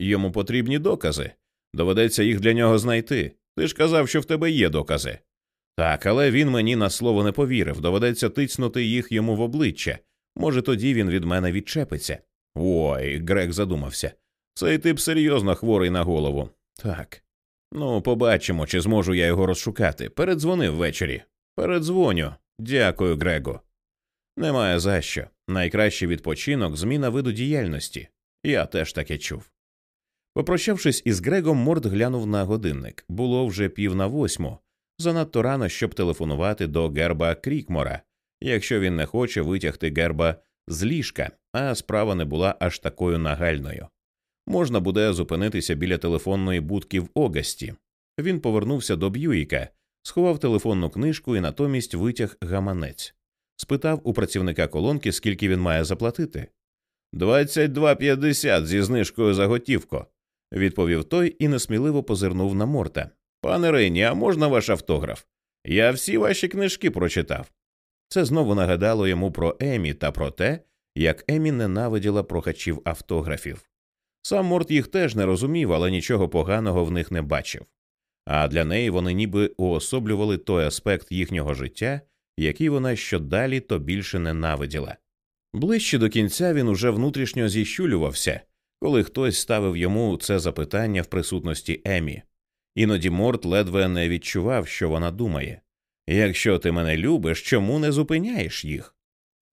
Йому потрібні докази. Доведеться їх для нього знайти. Ти ж казав, що в тебе є докази. Так, але він мені на слово не повірив. Доведеться тицнути їх йому в обличчя. Може, тоді він від мене відчепиться. Ой, Грек задумався. Цей тип серйозно хворий на голову. Так. Ну, побачимо, чи зможу я його розшукати. Передзвонив ввечері. Передзвоню. Дякую, Грего. Немає за що. Найкращий відпочинок зміна виду діяльності. Я теж таке чув. Попрощавшись із Грегом, Морд глянув на годинник. Було вже пів на восьму, занадто рано, щоб телефонувати до герба Крікмора, якщо він не хоче витягти герба з ліжка, а справа не була аж такою нагальною. Можна буде зупинитися біля телефонної будки в Огасті. Він повернувся до Б'юїка, сховав телефонну книжку і натомість витяг гаманець, спитав у працівника колонки, скільки він має заплатити. «22,50 два п'ятдесят зі знижкою за готівку», – відповів той і несміливо позирнув на Морта. Пане Рейні, а можна ваш автограф? Я всі ваші книжки прочитав. Це знову нагадало йому про Емі та про те, як Емі ненавиділа прохачів автографів. Сам Морт їх теж не розумів, але нічого поганого в них не бачив. А для неї вони ніби уособлювали той аспект їхнього життя, який вона щодалі то більше ненавиділа. Ближче до кінця він уже внутрішньо зіщулювався, коли хтось ставив йому це запитання в присутності Емі. Іноді Морт ледве не відчував, що вона думає якщо ти мене любиш, чому не зупиняєш їх?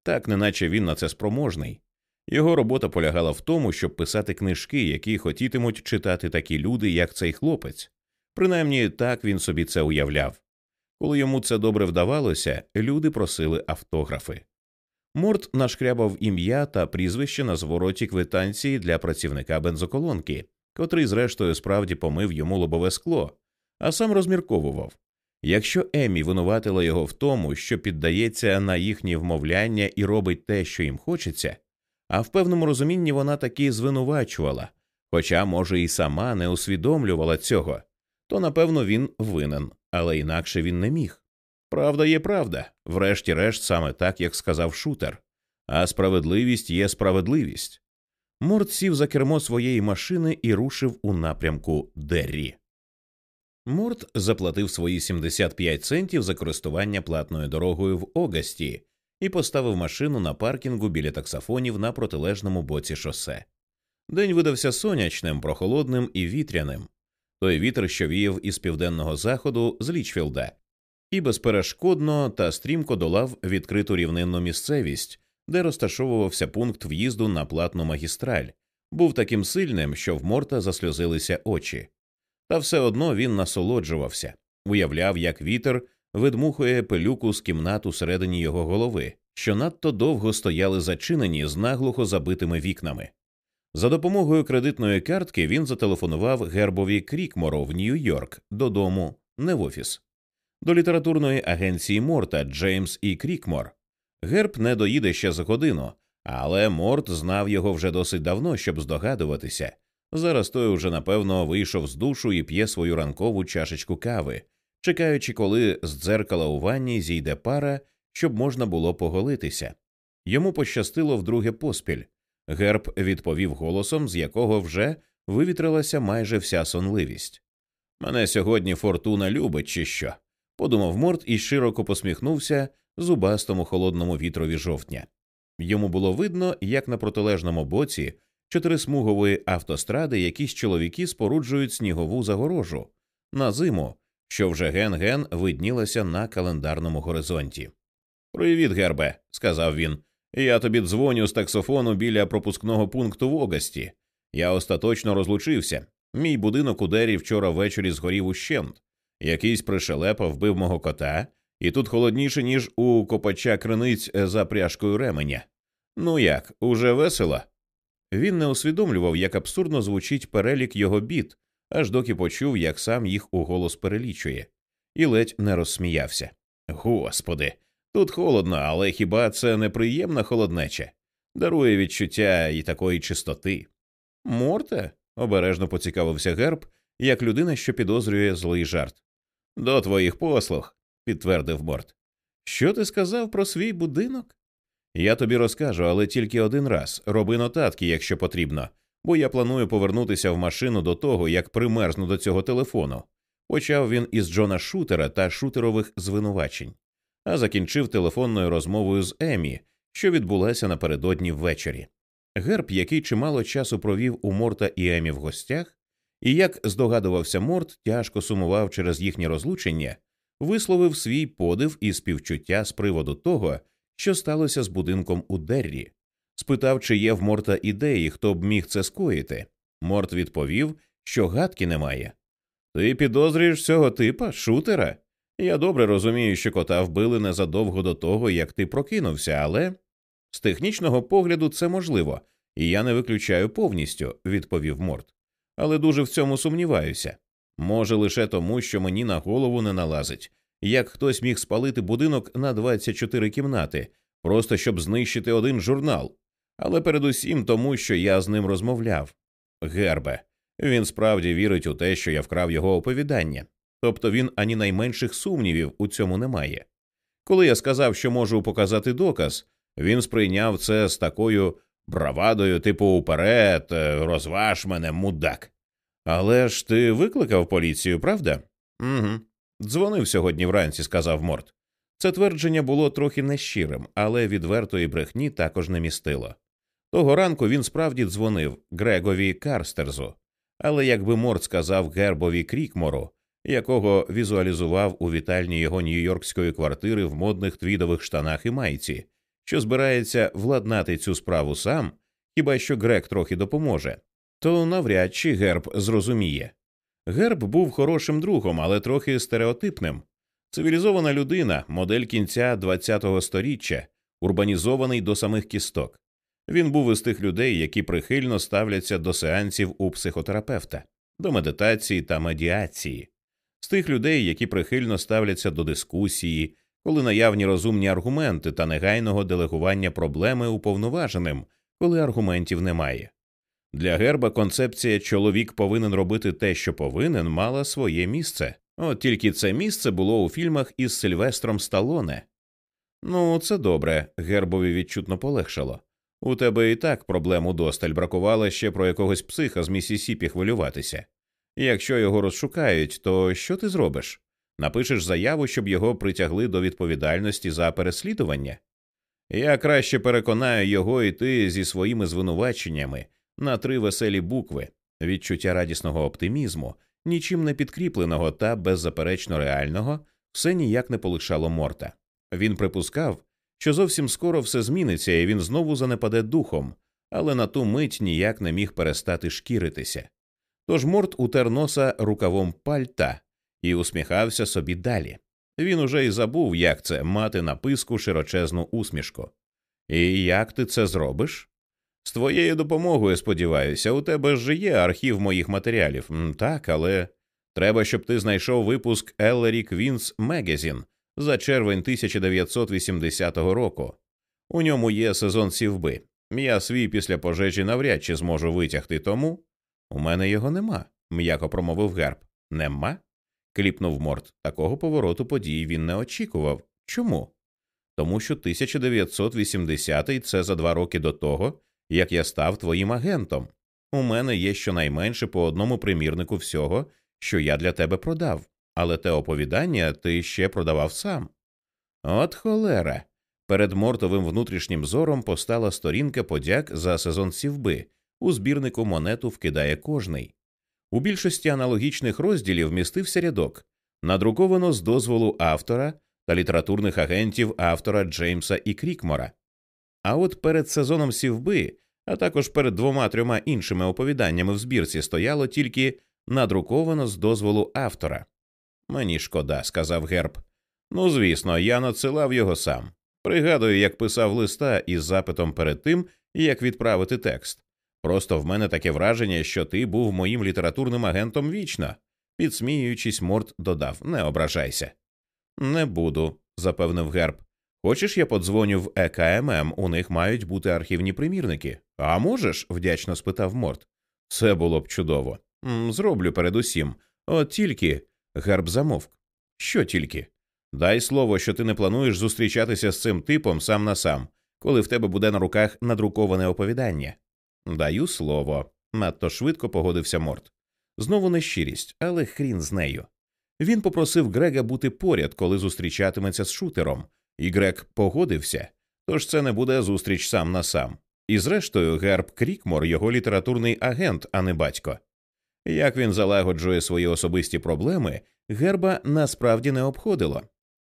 Так, неначе він на це спроможний. Його робота полягала в тому, щоб писати книжки, які хотітимуть читати такі люди, як цей хлопець. Принаймні так він собі це уявляв. Коли йому це добре вдавалося, люди просили автографи. Морт нашкрябав ім'я та прізвище на звороті квитанції для працівника бензоколонки, котрий, зрештою, справді помив йому лобове скло, а сам розмірковував Якщо Еммі винуватила його в тому, що піддається на їхні вмовляння і робить те, що їм хочеться, а в певному розумінні вона таки звинувачувала, хоча, може, і сама не усвідомлювала цього, то напевно він винен, але інакше він не міг. Правда є правда, врешті-решт, саме так, як сказав шутер, а справедливість є справедливість. Морд сів за кермо своєї машини і рушив у напрямку Деррі. Морт заплатив свої 75 центів за користування платною дорогою в Огасті і поставив машину на паркінгу біля таксофонів на протилежному боці шосе. День видався сонячним, прохолодним і вітряним. Той вітер, що віяв із південного заходу з Лічфілда, і безперешкодно та стрімко долав відкриту рівнинну місцевість, де розташовувався пункт в'їзду на платну магістраль, був таким сильним, що в морта засльозилися очі. Та все одно він насолоджувався, уявляв, як вітер видмухує пилюку з кімнат усередині його голови, що надто довго стояли зачинені з наглухо забитими вікнами. За допомогою кредитної картки він зателефонував гербові Крікмору в Нью-Йорк додому, не в офіс. До літературної агенції Морта Джеймс і Крікмор. Герб не доїде ще за годину, але Морт знав його вже досить давно, щоб здогадуватися. Зараз той уже напевно вийшов з душу і п'є свою ранкову чашечку кави, чекаючи, коли з дзеркала у ванні зійде пара, щоб можна було поголитися. Йому пощастило вдруге поспіль. Герб відповів голосом, з якого вже вивітрилася майже вся сонливість. Мене сьогодні фортуна любить, чи що? Подумав Морт і широко посміхнувся зубастому холодному вітрові жовтня. Йому було видно, як на протилежному боці чотирисмугової автостради якісь чоловіки споруджують снігову загорожу на зиму, що вже ген-ген виднілася на календарному горизонті. Привіт, Гербе, сказав він. Я тобі дзвоню з таксофону біля пропускного пункту в Огасті. Я остаточно розлучився. Мій будинок у дері вчора ввечері згорів ущент. Якийсь пришелепа вбив мого кота, і тут холодніше, ніж у копача криниць за пряжкою ременя. Ну як, уже весело? Він не усвідомлював, як абсурдно звучить перелік його бід, аж доки почув, як сам їх уголос перелічує, і ледь не розсміявся. Господи, тут холодно, але хіба це неприємна холоднеча? Дарує відчуття і такої чистоти. Морте? обережно поцікавився герб, як людина, що підозрює злий жарт. До твоїх послуг, підтвердив Морт. Що ти сказав про свій будинок? Я тобі розкажу, але тільки один раз роби нотатки, якщо потрібно, бо я планую повернутися в машину до того, як примерзну до цього телефону. Почав він із Джона Шутера та шутерових звинувачень, а закінчив телефонною розмовою з Емі, що відбулася напередодні ввечері. Герб, який чимало часу провів у Морта і Емі в гостях, і як здогадувався Морт, тяжко сумував через їхнє розлучення, висловив свій подив і співчуття з приводу того, що сталося з будинком у Деррі, спитав, чи є в Морта ідеї, хто б міг це скоїти. Морт відповів, що гадки немає. Ти підозрюєш цього типа, шутера? Я добре розумію, що кота вбили незадовго до того, як ти прокинувся, але з технічного погляду це можливо, і я не виключаю повністю, відповів Морт. Але дуже в цьому сумніваюся. Може, лише тому, що мені на голову не налазить, як хтось міг спалити будинок на 24 кімнати, просто щоб знищити один журнал, але передусім тому, що я з ним розмовляв. Гербе, він справді вірить у те, що я вкрав його оповідання, тобто він ані найменших сумнівів у цьому немає. Коли я сказав, що можу показати доказ, він сприйняв це з такою бравадою, типу уперед, розваж мене, мудак. Але ж ти викликав поліцію, правда? Угу. Дзвонив сьогодні вранці, сказав Морт. Це твердження було трохи нещирим, але відвертої брехні також не містило. Того ранку він справді дзвонив Грегові Карстерзу, але якби Морт сказав Гербові Крікмору, якого візуалізував у вітальні його нью-йоркської квартири в модних твідових штанах і майці, що збирається владнати цю справу сам, хіба що Грег трохи допоможе, то навряд чи Герб зрозуміє. Герб був хорошим другом, але трохи стереотипним. Цивілізована людина, модель кінця ХХ століття, урбанізований до самих кісток. Він був із тих людей, які прихильно ставляться до сеансів у психотерапевта, до медитації та медіації. з тих людей, які прихильно ставляться до дискусії, коли наявні розумні аргументи та негайного делегування проблеми уповноваженим, коли аргументів немає. Для герба концепція чоловік повинен робити те, що повинен, мала своє місце. От тільки це місце було у фільмах із Сильвестром Сталоне. Ну, це добре, гербові відчутно полегшало. У тебе і так проблем удосталь бракувало ще про якогось психа з Місісіпі хвилюватися. Якщо його розшукають, то що ти зробиш? Напишеш заяву, щоб його притягли до відповідальності за переслідування? Я краще переконаю його йти зі своїми звинуваченнями на три веселі букви, відчуття радісного оптимізму, нічим не підкріпленого та беззаперечно реального, все ніяк не полишало морта. Він припускав, що зовсім скоро все зміниться, і він знову занепаде духом, але на ту мить ніяк не міг перестати шкіритися. Тож морт утер носа рукавом пальта і усміхався собі далі. Він уже й забув, як це мати на писку широчезну усмішку. І як ти це зробиш? З твоєю допомогою, сподіваюся, у тебе ж є архів моїх матеріалів. Так, але треба, щоб ти знайшов випуск Ellery Queen's Magazine за червень 1980 року. У ньому є сезон сівби. Я свій після пожежі навряд чи зможу витягти тому. У мене його нема, м'яко промовив герб. Нема? Кліпнув морт. Такого повороту подій він не очікував. Чому? Тому що 1980-й – це за два роки до того, як я став твоїм агентом. У мене є щонайменше по одному примірнику всього, що я для тебе продав, але те оповідання ти ще продавав сам. От холера. Перед мортовим внутрішнім зором постала сторінка подяк за сезон сівби. У збірнику монету вкидає кожний. У більшості аналогічних розділів містився рядок, надруковано з дозволу автора та літературних агентів автора Джеймса і Крікмора. А от перед сезоном сівби, а також перед двома трьома іншими оповіданнями в збірці стояло тільки надруковано з дозволу автора. Мені шкода, сказав Герб. Ну, звісно, я надсилав його сам. Пригадую, як писав листа із запитом перед тим, як відправити текст. Просто в мене таке враження, що ти був моїм літературним агентом вічно. Підсміюючись, Морт додав Не ображайся. Не буду, запевнив Герб. Хочеш, я подзвоню в ЕКММ, у них мають бути архівні примірники. А можеш? вдячно спитав Морт. Це було б чудово. Зроблю передусім. От тільки. Герб замовк. Що тільки? Дай слово, що ти не плануєш зустрічатися з цим типом сам на сам, коли в тебе буде на руках надруковане оповідання. Даю слово. Надто швидко погодився Морт. Знову нещирість, але хрін з нею. Він попросив Грега бути поряд, коли зустрічатиметься з шутером, і Грег погодився, тож це не буде зустріч сам на сам. І зрештою, Герб Крікмор його літературний агент, а не батько. Як він залагоджує свої особисті проблеми, герба насправді не обходило.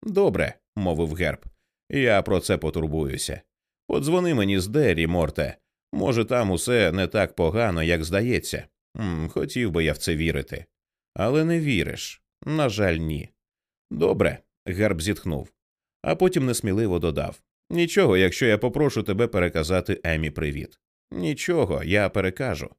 Добре, мовив герб. Я про це потурбуюся. Подзвони мені з Дері, Морте. Може, там усе не так погано, як здається. Хотів би я в це вірити. Але не віриш. На жаль, ні. Добре, герб зітхнув, а потім несміливо додав Нічого, якщо я попрошу тебе переказати Емі привіт. Нічого, я перекажу.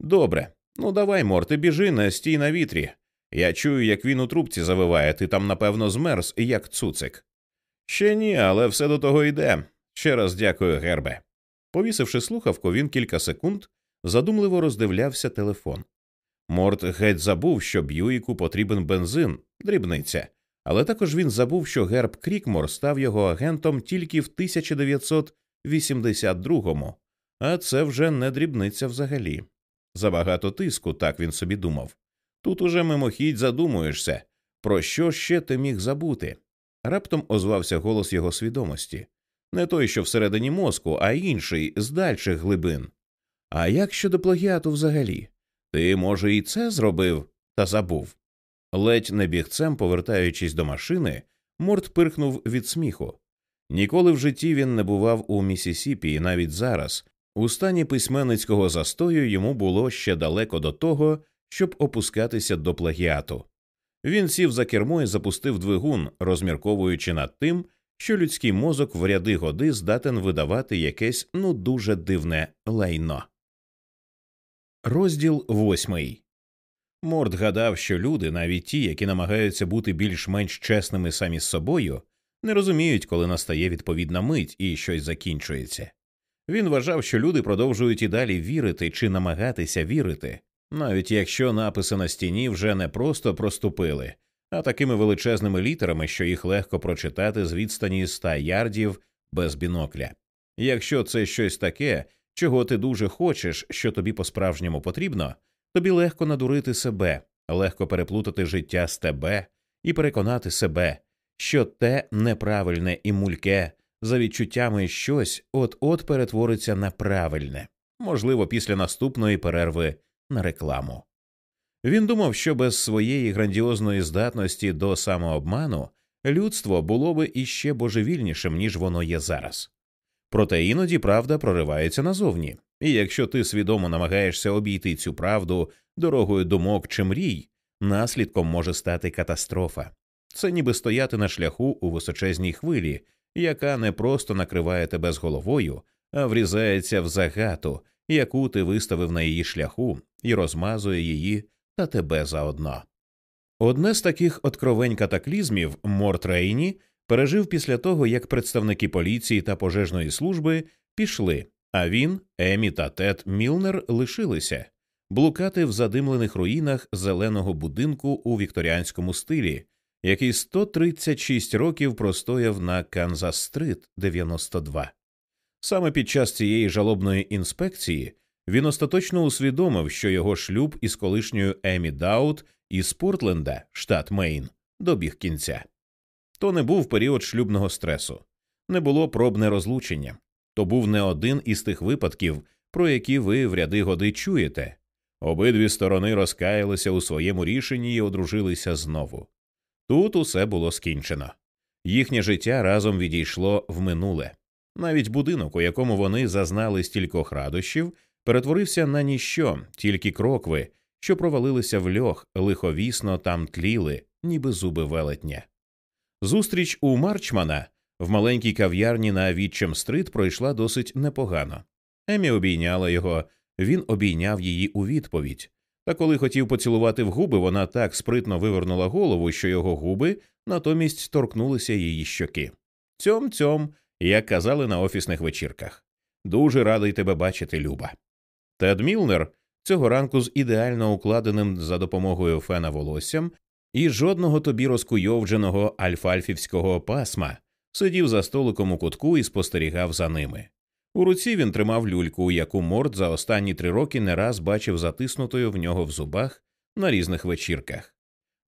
Добре, ну давай, Морте, біжи, не стій на вітрі. Я чую, як він у трубці завиває, ти там, напевно, змерз, як цуцик. Ще ні, але все до того йде. Ще раз дякую, Гербе. Повісивши слухавку, він кілька секунд задумливо роздивлявся телефон. Морт геть забув, що Б'юїку потрібен бензин, дрібниця, але також він забув, що Герб Крікмор став його агентом тільки в 1982-му, а це вже не дрібниця взагалі. Забагато тиску, так він собі думав. Тут уже мимохідь задумуєшся, про що ще ти міг забути. Раптом озвався голос його свідомості не той, що всередині мозку, а інший з дальших глибин. А як щодо плагіату взагалі? Ти, може, і це зробив та забув. Ледь не бігцем, повертаючись до машини, Морт пирхнув від сміху. Ніколи в житті він не бував у Місісіпі, і навіть зараз, у стані письменницького застою йому було ще далеко до того, щоб опускатися до плагіату. Він сів за кермо і запустив двигун, розмірковуючи над тим, що людський мозок в ряди годи здатен видавати якесь ну дуже дивне лайно. Розділ восьмий. Морд гадав, що люди, навіть ті, які намагаються бути більш-менш чесними самі з собою, не розуміють, коли настає відповідна мить і щось закінчується. Він вважав, що люди продовжують і далі вірити чи намагатися вірити, навіть якщо написи на стіні вже не просто проступили, а такими величезними літерами, що їх легко прочитати з відстані ста ярдів без бінокля. Якщо це щось таке, чого ти дуже хочеш, що тобі по справжньому потрібно, тобі легко надурити себе, легко переплутати життя з тебе і переконати себе, що те неправильне і мульке за відчуттями щось от-от перетвориться на правильне, можливо, після наступної перерви на рекламу. Він думав, що без своєї грандіозної здатності до самообману людство було би іще божевільнішим, ніж воно є зараз. Проте іноді правда проривається назовні, і якщо ти свідомо намагаєшся обійти цю правду дорогою думок чи мрій, наслідком може стати катастрофа. Це ніби стояти на шляху у височезній хвилі, яка не просто накриває тебе з головою, а врізається в загату, яку ти виставив на її шляху, і розмазує її та тебе заодно. Одне з таких откровень катаклізмів Морт Рейні пережив після того, як представники поліції та пожежної служби пішли, а він, Емі та Тед Мілнер лишилися блукати в задимлених руїнах зеленого будинку у вікторіанському стилі, який 136 років простояв на Канзас Стрит 92. Саме під час цієї жалобної інспекції він остаточно усвідомив, що його шлюб із колишньою Емі Даут із Портленда, штат Мейн, добіг кінця. То не був період шлюбного стресу, не було пробне розлучення, то був не один із тих випадків, про які ви в ряди годи чуєте. Обидві сторони розкаялися у своєму рішенні і одружилися знову. Тут усе було скінчено. Їхнє життя разом відійшло в минуле. Навіть будинок, у якому вони зазнали стількох радощів, перетворився на ніщо, тільки крокви, що провалилися в льох, лиховісно там тліли, ніби зуби велетня. Зустріч у Марчмана в маленькій кав'ярні на Вітчем стрит пройшла досить непогано. Емі обійняла його, він обійняв її у відповідь. Та коли хотів поцілувати в губи, вона так спритно вивернула голову, що його губи натомість торкнулися її щоки. Цьом цьом, як казали на офісних вечірках. Дуже радий тебе бачити, Люба. Тед Мілнер цього ранку з ідеально укладеним за допомогою фена волоссям і жодного тобі розкуйовдженого альфальфівського пасма сидів за столиком у кутку і спостерігав за ними. У руці він тримав люльку, яку Морд за останні три роки не раз бачив затиснутою в нього в зубах на різних вечірках.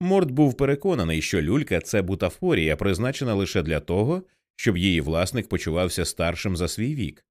Морд був переконаний, що люлька це бутафорія, призначена лише для того, щоб її власник почувався старшим за свій вік.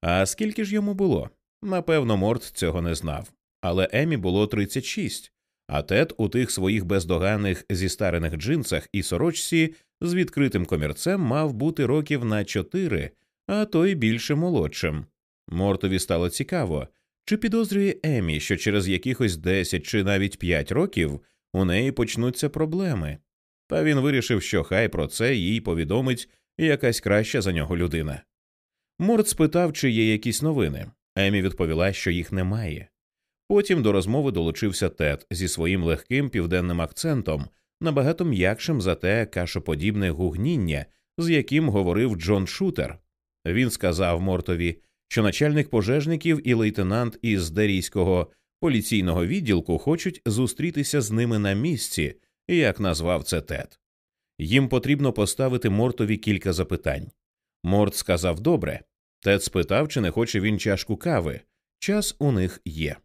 А скільки ж йому було? Напевно, Морд цього не знав. Але Емі було 36, а Тед у тих своїх бездоганних зістарених джинсах і сорочці з відкритим комірцем мав бути років на чотири, а то й більше молодшим. Мортові стало цікаво, чи підозрює Емі, що через якихось 10 чи навіть 5 років у неї почнуться проблеми. Та він вирішив, що хай про це їй повідомить якась краща за нього людина. Морт спитав, чи є якісь новини. Емі відповіла, що їх немає. Потім до розмови долучився Тед зі своїм легким південним акцентом, набагато м'якшим за те кашоподібне гугніння, з яким говорив Джон Шутер. Він сказав Мортові, що начальник пожежників і лейтенант із Дерійського поліційного відділку хочуть зустрітися з ними на місці, як назвав це Тед. Їм потрібно поставити Мортові кілька запитань. Морт сказав добре. Тед спитав, чи не хоче він чашку кави. Час у них є.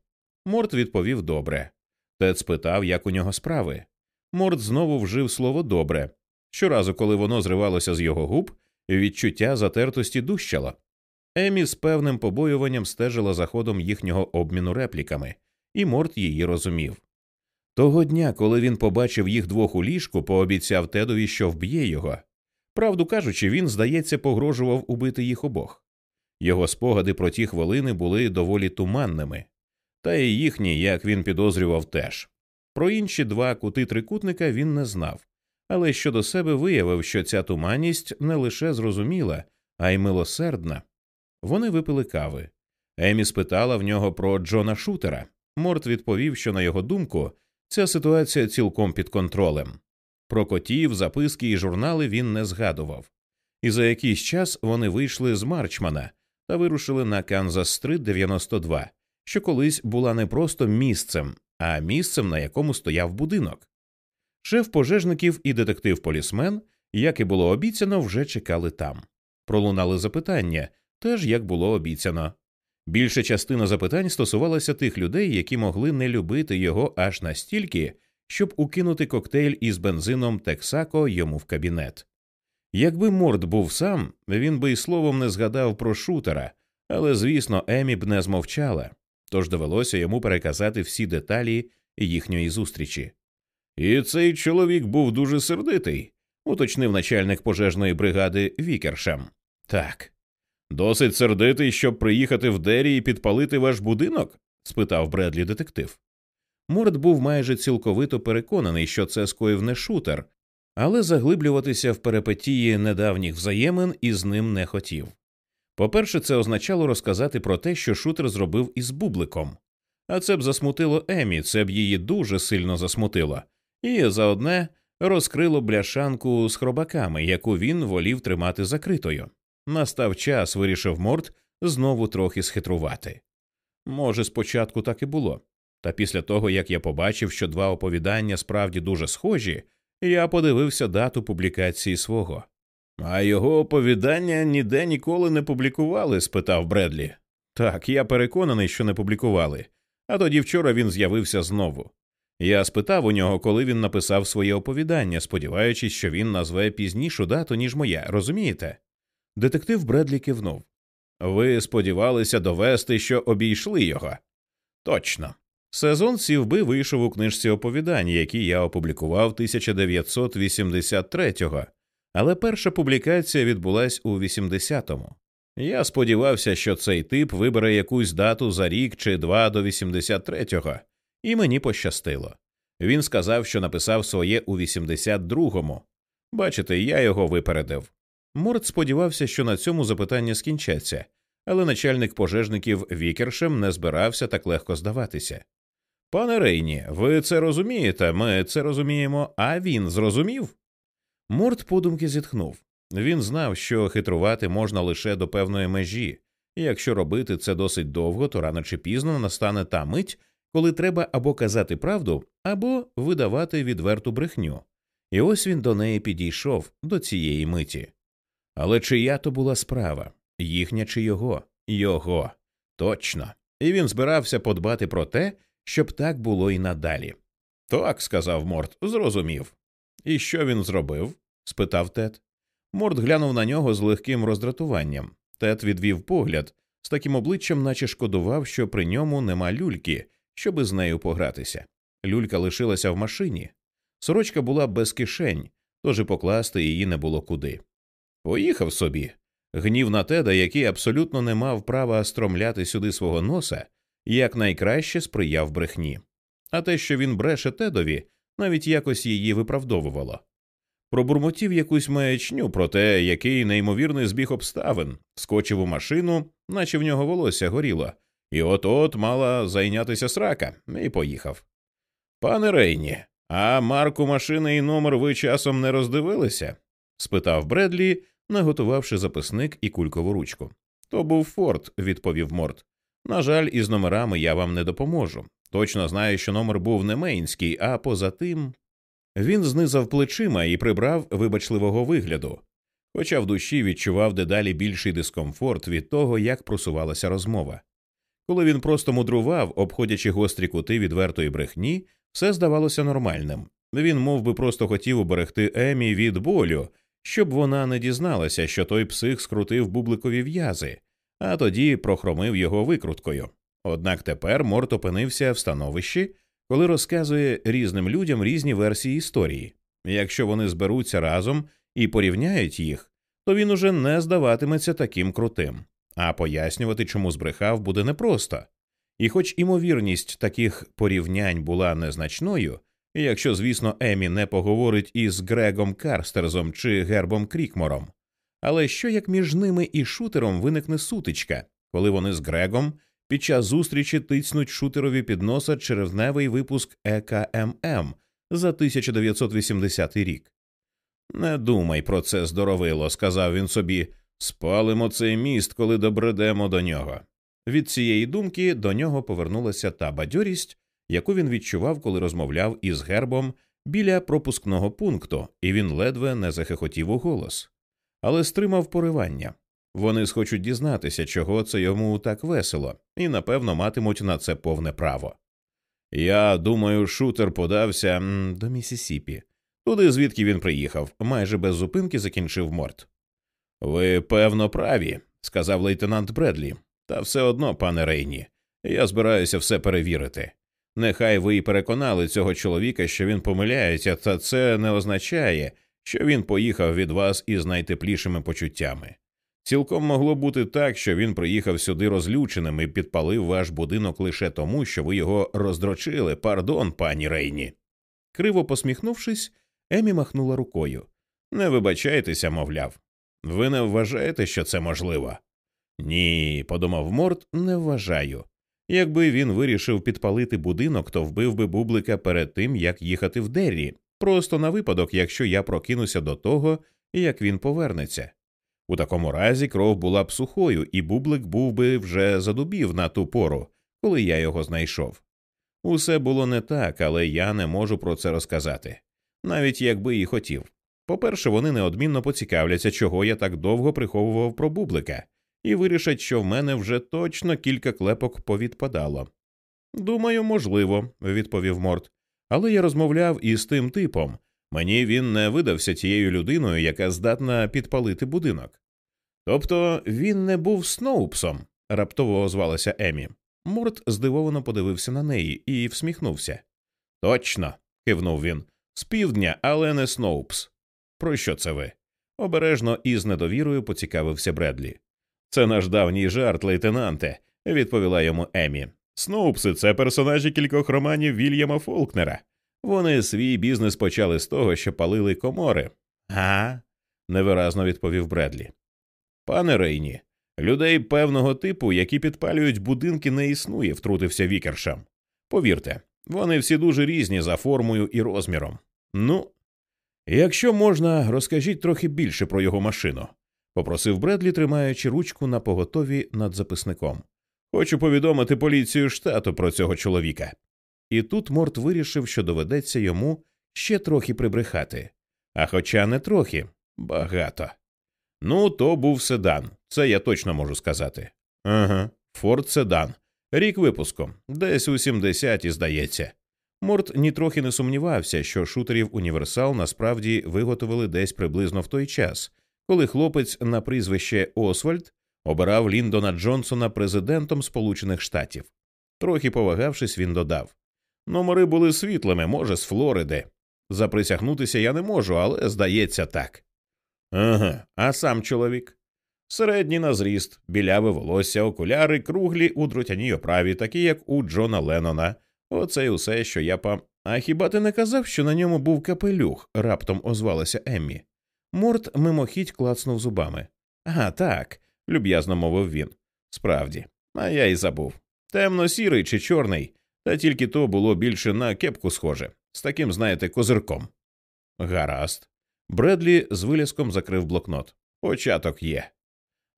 Морт відповів добре. Тед спитав, як у нього справи. Морт знову вжив слово добре. Щоразу, коли воно зривалося з його губ, відчуття затертості дужчало. Емі з певним побоюванням стежила за ходом їхнього обміну репліками, і Морт її розумів. Того дня, коли він побачив їх двох у ліжку, пообіцяв Тедові, що вб'є його. Правду кажучи, він, здається, погрожував убити їх обох. Його спогади про ті хвилини були доволі туманними, та й їхні, як він підозрював, теж. Про інші два кути трикутника він не знав, але щодо себе виявив, що ця туманність не лише зрозуміла, а й милосердна. Вони випили кави. Емі спитала в нього про Джона Шутера. Морт відповів, що, на його думку, Ця ситуація цілком під контролем. Про котів, записки і журнали він не згадував. І за якийсь час вони вийшли з Марчмана та вирушили на Канзас Стрит 92, що колись була не просто місцем, а місцем, на якому стояв будинок. Шеф пожежників і детектив полісмен, як і було обіцяно, вже чекали там. Пролунали запитання, теж як було обіцяно. Більша частина запитань стосувалася тих людей, які могли не любити його аж настільки, щоб укинути коктейль із бензином Тексако йому в кабінет. Якби Морд був сам, він би й словом не згадав про шутера, але, звісно, Емі б не змовчала, тож довелося йому переказати всі деталі їхньої зустрічі. І цей чоловік був дуже сердитий, уточнив начальник пожежної бригади Вікершем. Так. Досить сердитий, щоб приїхати в Дері і підпалити ваш будинок? спитав Бредлі детектив. Морд був майже цілковито переконаний, що це скоїв не шутер, але заглиблюватися в перепетії недавніх взаємин із ним не хотів. По-перше, це означало розказати про те, що шутер зробив із бубликом, а це б засмутило Емі, це б її дуже сильно засмутило, і заодне розкрило бляшанку з хробаками, яку він волів тримати закритою. Настав час, вирішив Морд знову трохи схитрувати. Може, спочатку так і було, та після того як я побачив, що два оповідання справді дуже схожі, я подивився дату публікації свого. А його оповідання ніде ніколи не публікували? спитав Бредлі. Так, я переконаний, що не публікували. А тоді вчора він з'явився знову. Я спитав у нього, коли він написав своє оповідання, сподіваючись, що він назве пізнішу дату, ніж моя, розумієте? Детектив Бредлі кивнув. Ви сподівалися довести, що обійшли його? Точно. Сезон сівби вийшов у книжці оповідань, які я опублікував 1983-го, але перша публікація відбулась у 80-му. Я сподівався, що цей тип вибере якусь дату за рік чи два до 83-го, і мені пощастило. Він сказав, що написав своє у 82-му. Бачите, я його випередив. Морд сподівався, що на цьому запитання скінчаться, але начальник пожежників Вікершем не збирався так легко здаватися. Пане Рейні, ви це розумієте, ми це розуміємо, а він зрозумів? Морд подумки зітхнув. Він знав, що хитрувати можна лише до певної межі, і якщо робити це досить довго, то рано чи пізно настане та мить, коли треба або казати правду, або видавати відверту брехню. І ось він до неї підійшов до цієї миті. Але чия то була справа їхня чи його? Його. Точно. І він збирався подбати про те, щоб так було і надалі. Так, сказав Морт, зрозумів. І що він зробив? спитав Тед. Морт глянув на нього з легким роздратуванням. Тед відвів погляд з таким обличчям, наче шкодував, що при ньому нема люльки, щоби з нею погратися. Люлька лишилася в машині. Сорочка була без кишень, тож і покласти її не було куди. Поїхав собі. Гнів на теда, який абсолютно не мав права стромляти сюди свого носа, якнайкраще сприяв брехні. А те, що він бреше тедові, навіть якось її виправдовувало. Пробурмотів якусь маячню про те, який неймовірний збіг обставин, скочив у машину, наче в нього волосся горіло, і от от мала зайнятися срака, і поїхав. Пане Рейні, а марку машини і номер ви часом не роздивилися? спитав Бредлі, наготувавши записник і кулькову ручку. То був Форд, відповів Морт. На жаль, із номерами я вам не допоможу. Точно знаю, що номер був не Мейнський, а поза тим. Він знизав плечима і прибрав вибачливого вигляду, хоча в душі відчував дедалі більший дискомфорт від того, як просувалася розмова. Коли він просто мудрував, обходячи гострі кути відвертої брехні, все здавалося нормальним. Він мов би, просто хотів уберегти Емі від болю, щоб вона не дізналася, що той псих скрутив бубликові в'язи, а тоді прохромив його викруткою. Однак тепер Морт опинився в становищі, коли розказує різним людям різні версії історії. Якщо вони зберуться разом і порівняють їх, то він уже не здаватиметься таким крутим, а пояснювати, чому збрехав, буде непросто. І, хоч імовірність таких порівнянь була незначною, якщо, звісно, Емі не поговорить із Грегом Карстерзом чи Гербом Крікмором, але що як між ними і шутером виникне сутичка, коли вони з Грегом під час зустрічі тицнуть шутерові під носа черевневий випуск ЕКММ за 1980 рік. Не думай про це здоровило, сказав він собі. Спалимо цей міст, коли добредемо до нього. Від цієї думки до нього повернулася та бадьорість, яку він відчував, коли розмовляв із гербом біля пропускного пункту, і він ледве не захихотів у голос, але стримав поривання. Вони схочуть дізнатися, чого це йому так весело, і напевно матимуть на це повне право. Я думаю, шутер подався до Місісіпі, туди, звідки він приїхав, майже без зупинки закінчив морт. Ви певно праві, сказав лейтенант Бредлі. Та все одно, пане Рейні, я збираюся все перевірити. Нехай ви й переконали цього чоловіка, що він помиляється, та це не означає, що він поїхав від вас із найтеплішими почуттями. Цілком могло бути так, що він приїхав сюди розлюченим і підпалив ваш будинок лише тому, що ви його роздрочили. Пардон, пані Рейні. Криво посміхнувшись, Емі махнула рукою. Не вибачайтеся, мовляв. Ви не вважаєте, що це можливо? Ні, подумав Морт, не вважаю. Якби він вирішив підпалити будинок, то вбив би бублика перед тим, як їхати в Деррі, просто на випадок, якщо я прокинуся до того, як він повернеться. У такому разі кров була б сухою, і бублик був би вже задубів на ту пору, коли я його знайшов. Усе було не так, але я не можу про це розказати, навіть якби і хотів. По перше, вони неодмінно поцікавляться, чого я так довго приховував про бублика, і вирішать, що в мене вже точно кілька клепок повідпадало. Думаю, можливо, відповів Морт. Але я розмовляв із тим типом. Мені він не видався тією людиною, яка здатна підпалити будинок. Тобто він не був Сноупсом, раптово озвалася Емі. Морт здивовано подивився на неї і всміхнувся. Точно, кивнув він. З півдня, але не Сноупс. Про що це ви? Обережно і з недовірою поцікавився Бредлі. Це наш давній жарт, лейтенанте, відповіла йому Емі. Сноупси це персонажі кількох романів Вільяма Фолкнера. Вони свій бізнес почали з того, що палили комори. А? невиразно відповів Бредлі. Пане Рейні, людей певного типу, які підпалюють будинки, не існує, втрутився Вікершам. Повірте, вони всі дуже різні за формою і розміром. Ну, якщо можна, розкажіть трохи більше про його машину, попросив Бредлі, тримаючи ручку на поготові над записником. Хочу повідомити поліцію штату про цього чоловіка. І тут Морт вирішив, що доведеться йому ще трохи прибрехати. А хоча не трохи, багато. Ну, то був седан, це я точно можу сказати. Ага, Форд Седан. Рік випуску, десь у 70-ті, здається. Морт нітрохи не сумнівався, що шутерів Універсал насправді виготовили десь приблизно в той час, коли хлопець на прізвище Освальд обирав Ліндона Джонсона президентом Сполучених Штатів. Трохи повагавшись, він додав Номери були світлими, може, з Флориди. Заприсягнутися я не можу, але здається так. Ага, а сам чоловік. Середній на зріст, біляве волосся, окуляри, круглі у дротяній оправі, такі, як у Джона Леннона. Оце й усе, що я па. А хіба ти не казав, що на ньому був капелюх? раптом озвалася Еммі. Морт мимохідь клацнув зубами. Ага, так, люб'язно мовив він. Справді, а я й забув. Темно сірий чи чорний, та тільки то було більше на кепку схоже, з таким, знаєте, козирком. Гаразд. Бредлі з виляском закрив блокнот. Початок є.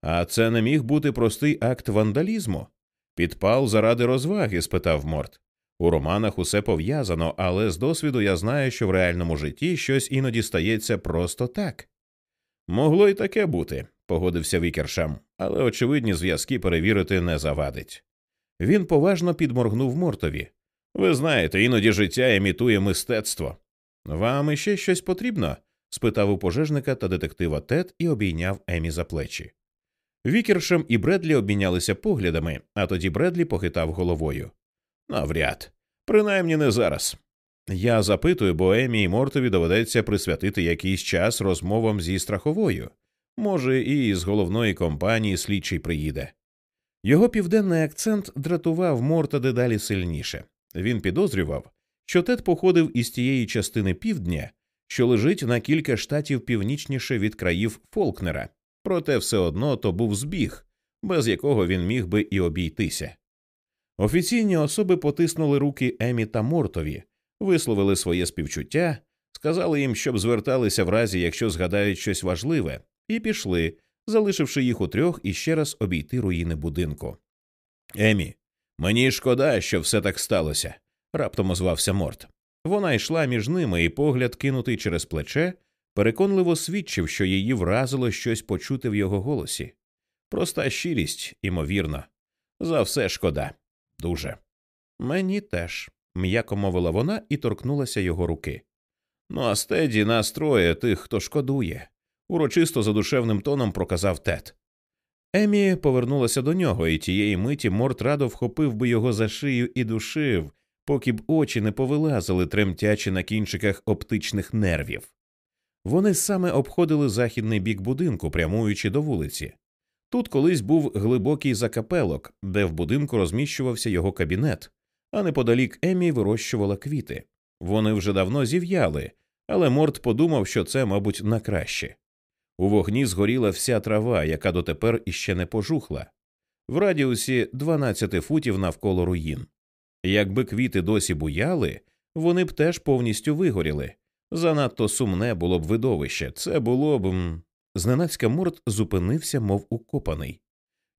А це не міг бути простий акт вандалізму? Підпал заради розваги? спитав Морт. У романах усе пов'язано, але з досвіду я знаю, що в реальному житті щось іноді стається просто так. Могло й таке бути, погодився Вікершам, але очевидні зв'язки перевірити не завадить. Він поважно підморгнув Мортові. Ви знаєте, іноді життя імітує мистецтво. Вам іще щось потрібно? спитав у пожежника та детектива Тед і обійняв Емі за плечі. Вікершем і Бредлі обмінялися поглядами, а тоді Бредлі похитав головою. Навряд, принаймні не зараз. Я запитую, бо Емі і Мортові доведеться присвятити якийсь час розмовам зі страховою. Може, і з головної компанії слідчий приїде. Його південний акцент дратував Морта дедалі сильніше. Він підозрював, що Тед походив із тієї частини півдня, що лежить на кілька штатів північніше від країв Фолкнера, проте все одно то був збіг, без якого він міг би і обійтися. Офіційні особи потиснули руки Емі та Мортові, висловили своє співчуття, сказали їм, щоб зверталися в разі, якщо згадають щось важливе, і пішли, залишивши їх у трьох і ще раз обійти руїни будинку. Емі, мені шкода, що все так сталося, раптом озвався Морт. Вона йшла між ними, і погляд, кинутий через плече, переконливо свідчив, що її вразило щось почути в його голосі. Проста щирість, імовірно. За все шкода. Дуже. Мені теж, м'яко мовила вона і торкнулася його руки. Ну, а стеді нас троє тих, хто шкодує, урочисто задушевним тоном проказав тет. Емі повернулася до нього, і тієї миті Морт радо вхопив би його за шию і душив, поки б очі не повилазили, тремтячи на кінчиках оптичних нервів. Вони саме обходили західний бік будинку, прямуючи до вулиці. Тут колись був глибокий закапелок, де в будинку розміщувався його кабінет, а неподалік Емі вирощувала квіти. Вони вже давно зів'яли, але Морт подумав, що це, мабуть, на краще. У вогні згоріла вся трава, яка дотепер іще не пожухла, в радіусі 12 футів навколо руїн. Якби квіти досі буяли, вони б теж повністю вигоріли. Занадто сумне було б видовище, це було б. Зненацька Морт зупинився, мов укопаний.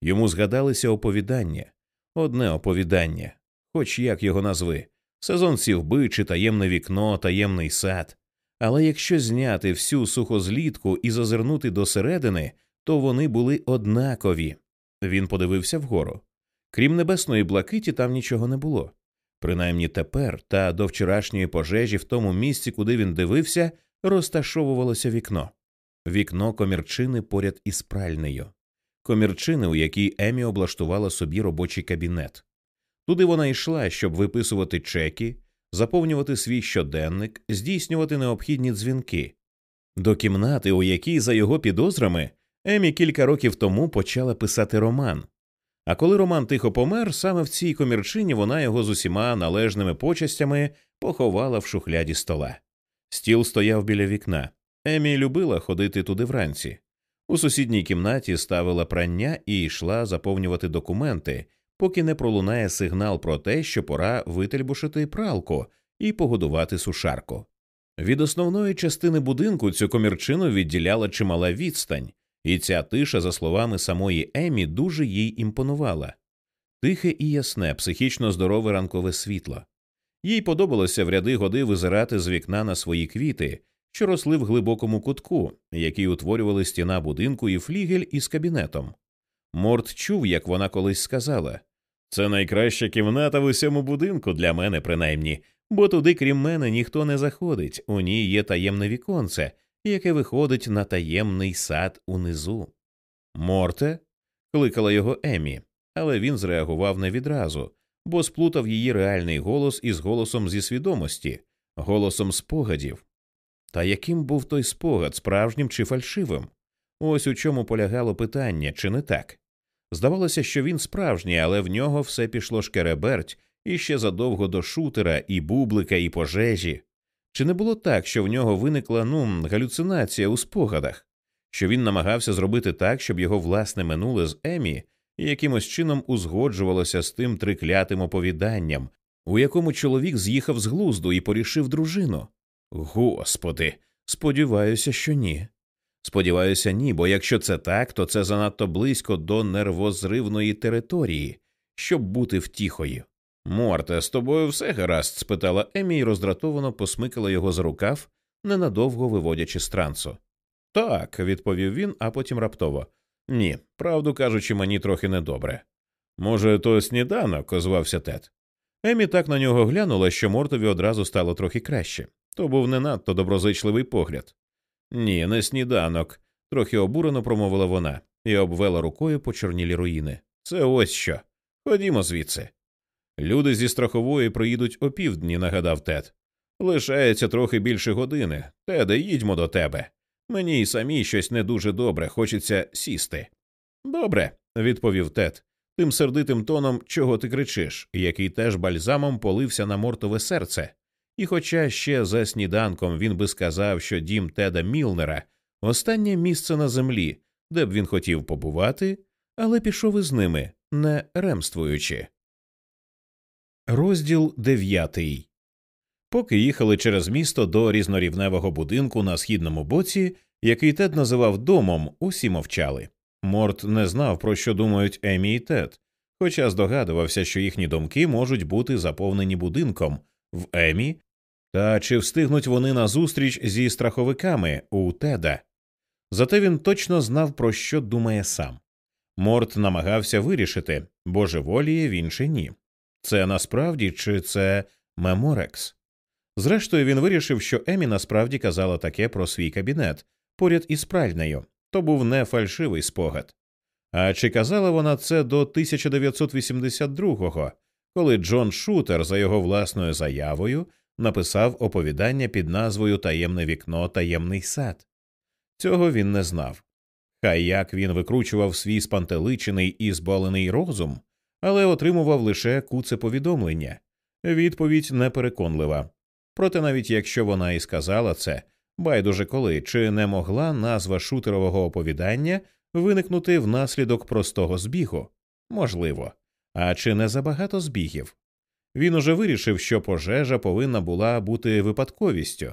Йому згадалися оповідання, одне оповідання, хоч як його назви сезон сівби чи таємне вікно, таємний сад. Але якщо зняти всю сухозлітку і зазирнути до середини, то вони були однакові. Він подивився вгору. Крім небесної блакиті, там нічого не було. Принаймні тепер та до вчорашньої пожежі в тому місці, куди він дивився, розташовувалося вікно вікно комірчини поряд із пральнею, комірчини, у якій Емі облаштувала собі робочий кабінет. Туди вона йшла, щоб виписувати чеки, заповнювати свій щоденник, здійснювати необхідні дзвінки. До кімнати, у якій, за його підозрами, Емі кілька років тому почала писати роман. А коли Роман тихо помер, саме в цій комірчині вона його з усіма належними почастями поховала в шухляді стола. Стіл стояв біля вікна. Емі любила ходити туди вранці. У сусідній кімнаті ставила прання і йшла заповнювати документи, поки не пролунає сигнал про те, що пора вительбушити пралку і погодувати сушарку. Від основної частини будинку цю комірчину відділяла чимала відстань, і ця тиша, за словами самої Емі, дуже їй імпонувала тихе і ясне, психічно здорове ранкове світло. Їй подобалося в ряди годи визирати з вікна на свої квіти, що росли в глибокому кутку, які утворювали стіна будинку і флігель із кабінетом. Морт чув, як вона колись сказала це найкраща кімната в усьому будинку для мене, принаймні, бо туди, крім мене, ніхто не заходить, у ній є таємне віконце, яке виходить на таємний сад унизу. Морте? кликала його Емі, але він зреагував не відразу, бо сплутав її реальний голос із голосом зі свідомості, голосом спогадів. Та яким був той спогад, справжнім чи фальшивим? Ось у чому полягало питання, чи не так? Здавалося, що він справжній, але в нього все пішло шкереберть іще задовго до шутера, і бублика, і пожежі. Чи не було так, що в нього виникла ну, галюцинація у спогадах, що він намагався зробити так, щоб його власне минуле з Емі якимось чином узгоджувалося з тим триклятим оповіданням, у якому чоловік з'їхав з глузду і порішив дружину? Господи, сподіваюся, що ні. Сподіваюся, ні, бо якщо це так, то це занадто близько до нервозривної території, щоб бути втіхою. Морте, з тобою все гаразд? спитала Емі і роздратовано посмикала його за рукав, ненадовго виводячи з трансу. Так, відповів він, а потім раптово. Ні, правду кажучи, мені трохи недобре. Може, то сніданок, озвався Тед. Емі так на нього глянула, що Мортові одразу стало трохи краще. То був не надто доброзичливий погляд. Ні, не сніданок, трохи обурено промовила вона і обвела рукою почорнілі руїни. Це ось що. Ходімо звідси. Люди зі страхової приїдуть опівдні, нагадав Тед. Лишається трохи більше години. Теде, їдьмо до тебе. Мені й самі щось не дуже добре, хочеться сісти. Добре, відповів Тед, тим сердитим тоном, чого ти кричиш, який теж бальзамом полився на мортове серце. І, хоча ще за сніданком він би сказав, що дім Теда Мілнера останнє місце на землі, де б він хотів побувати, але пішов із ними, не ремствуючи. Розділ дев'ятий. Поки їхали через місто до різнорівневого будинку на східному боці, який Тед називав домом, усі мовчали. Морт не знав, про що думають Емі і Тед, хоча здогадувався, що їхні думки можуть бути заповнені будинком в Емі, та чи встигнуть вони на зустріч зі страховиками у Теда. Зате він точно знав, про що думає сам. Морт намагався вирішити, божеволіє він чи ні. Це насправді чи це Меморекс? Зрештою, він вирішив, що Емі насправді казала таке про свій кабінет поряд із пральнею, то був не фальшивий спогад. А чи казала вона це до 1982-го, коли Джон Шутер за його власною заявою написав оповідання під назвою Таємне вікно, таємний сад? Цього він не знав. Хай як він викручував свій спантеличений і зболений розум, але отримував лише куце повідомлення. Відповідь непереконлива. Проте, навіть якщо вона і сказала це, байдуже коли чи не могла назва шутерового оповідання виникнути внаслідок простого збігу? Можливо, а чи не забагато збігів? Він уже вирішив, що пожежа повинна була бути випадковістю,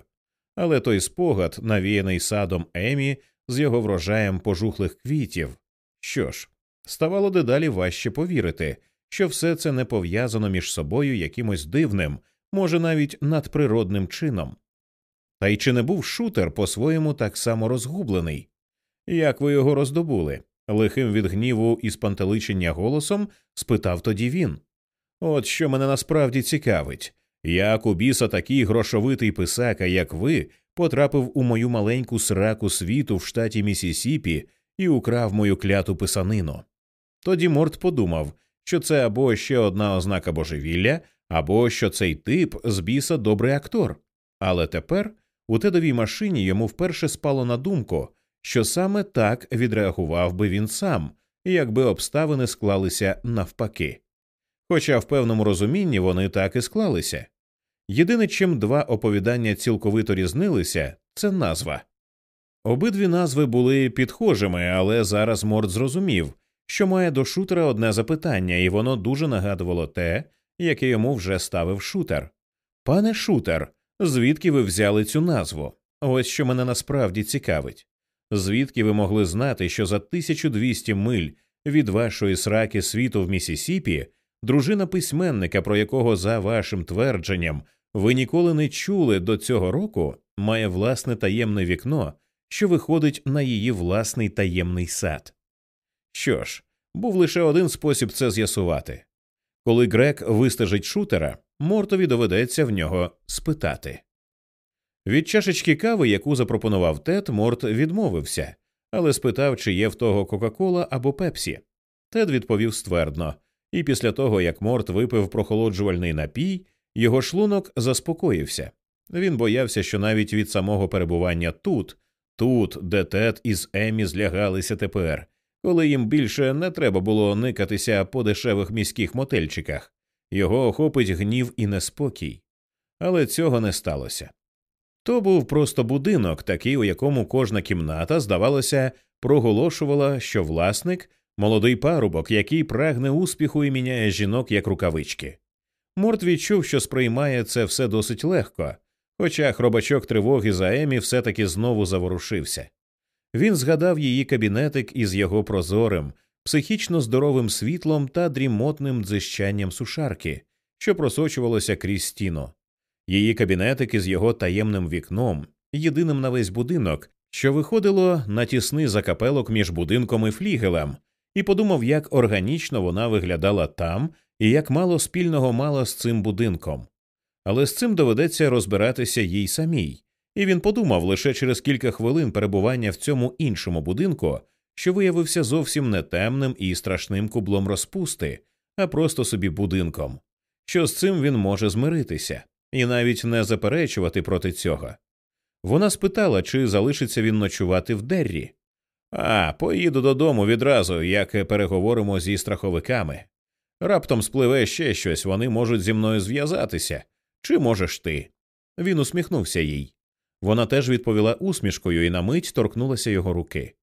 але той спогад, навіяний садом Емі з його врожаєм пожухлих квітів. Що ж, ставало дедалі важче повірити, що все це не пов'язано між собою якимось дивним, може навіть надприродним чином. Та й чи не був шутер по-своєму так само розгублений? Як ви його роздобули? лихим від гніву і спантеличення голосом спитав тоді він. От що мене насправді цікавить, як у біса такий грошовитий писака, як ви, потрапив у мою маленьку сраку світу в штаті Місісіпі і украв мою кляту писанину. Тоді Морт подумав, що це або ще одна ознака божевілля, або що цей тип з біса добрий актор. Але тепер у тедовій машині йому вперше спало на думку, що саме так відреагував би він сам, якби обставини склалися навпаки. Хоча в певному розумінні вони так і склалися. Єдине, чим два оповідання цілковито різнилися, це назва. Обидві назви були підхожими, але зараз Морд зрозумів, що має до шутера одне запитання, і воно дуже нагадувало те, яке йому вже ставив шутер. Пане шутер, звідки ви взяли цю назву? Ось що мене насправді цікавить. Звідки ви могли знати, що за 1200 миль від вашої сраки світу в Місісіпі дружина письменника, про якого, за вашим твердженням, ви ніколи не чули до цього року, має власне таємне вікно, що виходить на її власний таємний сад? Що ж, був лише один спосіб це з'ясувати. Коли Грек вистежить шутера, Мортові доведеться в нього спитати. Від чашечки кави, яку запропонував Тед, Морт відмовився, але спитав, чи є в того Кока-Кола або Пепсі. Тед відповів ствердно, і після того, як Морт випив прохолоджувальний напій, його шлунок заспокоївся. Він боявся, що навіть від самого перебування тут, тут, де Тед із Емі злягалися тепер, коли їм більше не треба було никатися по дешевих міських мотельчиках, його охопить гнів і неспокій. Але цього не сталося. То був просто будинок, такий, у якому кожна кімната, здавалося, проголошувала, що власник молодий парубок, який прагне успіху і міняє жінок як рукавички. Морт відчув, що сприймає це все досить легко, хоча хробачок тривоги за Емі все таки знову заворушився. Він згадав її кабінетик із його прозорим, психічно здоровим світлом та дрімотним дзищанням сушарки, що просочувалося крізь стіну, її кабінетик із його таємним вікном, єдиним на весь будинок, що виходило на тісний закапелок між будинком і флігелем, і подумав, як органічно вона виглядала там і як мало спільного мала з цим будинком. Але з цим доведеться розбиратися їй самій, і він подумав лише через кілька хвилин перебування в цьому іншому будинку, що виявився зовсім не темним і страшним кублом розпусти, а просто собі будинком, що з цим він може змиритися і навіть не заперечувати проти цього. Вона спитала, чи залишиться він ночувати в Деррі. А, поїду додому відразу, як переговоримо зі страховиками. Раптом спливе ще щось, вони можуть зі мною зв'язатися. Чи можеш ти? Він усміхнувся їй. Вона теж відповіла усмішкою і на мить торкнулася його руки.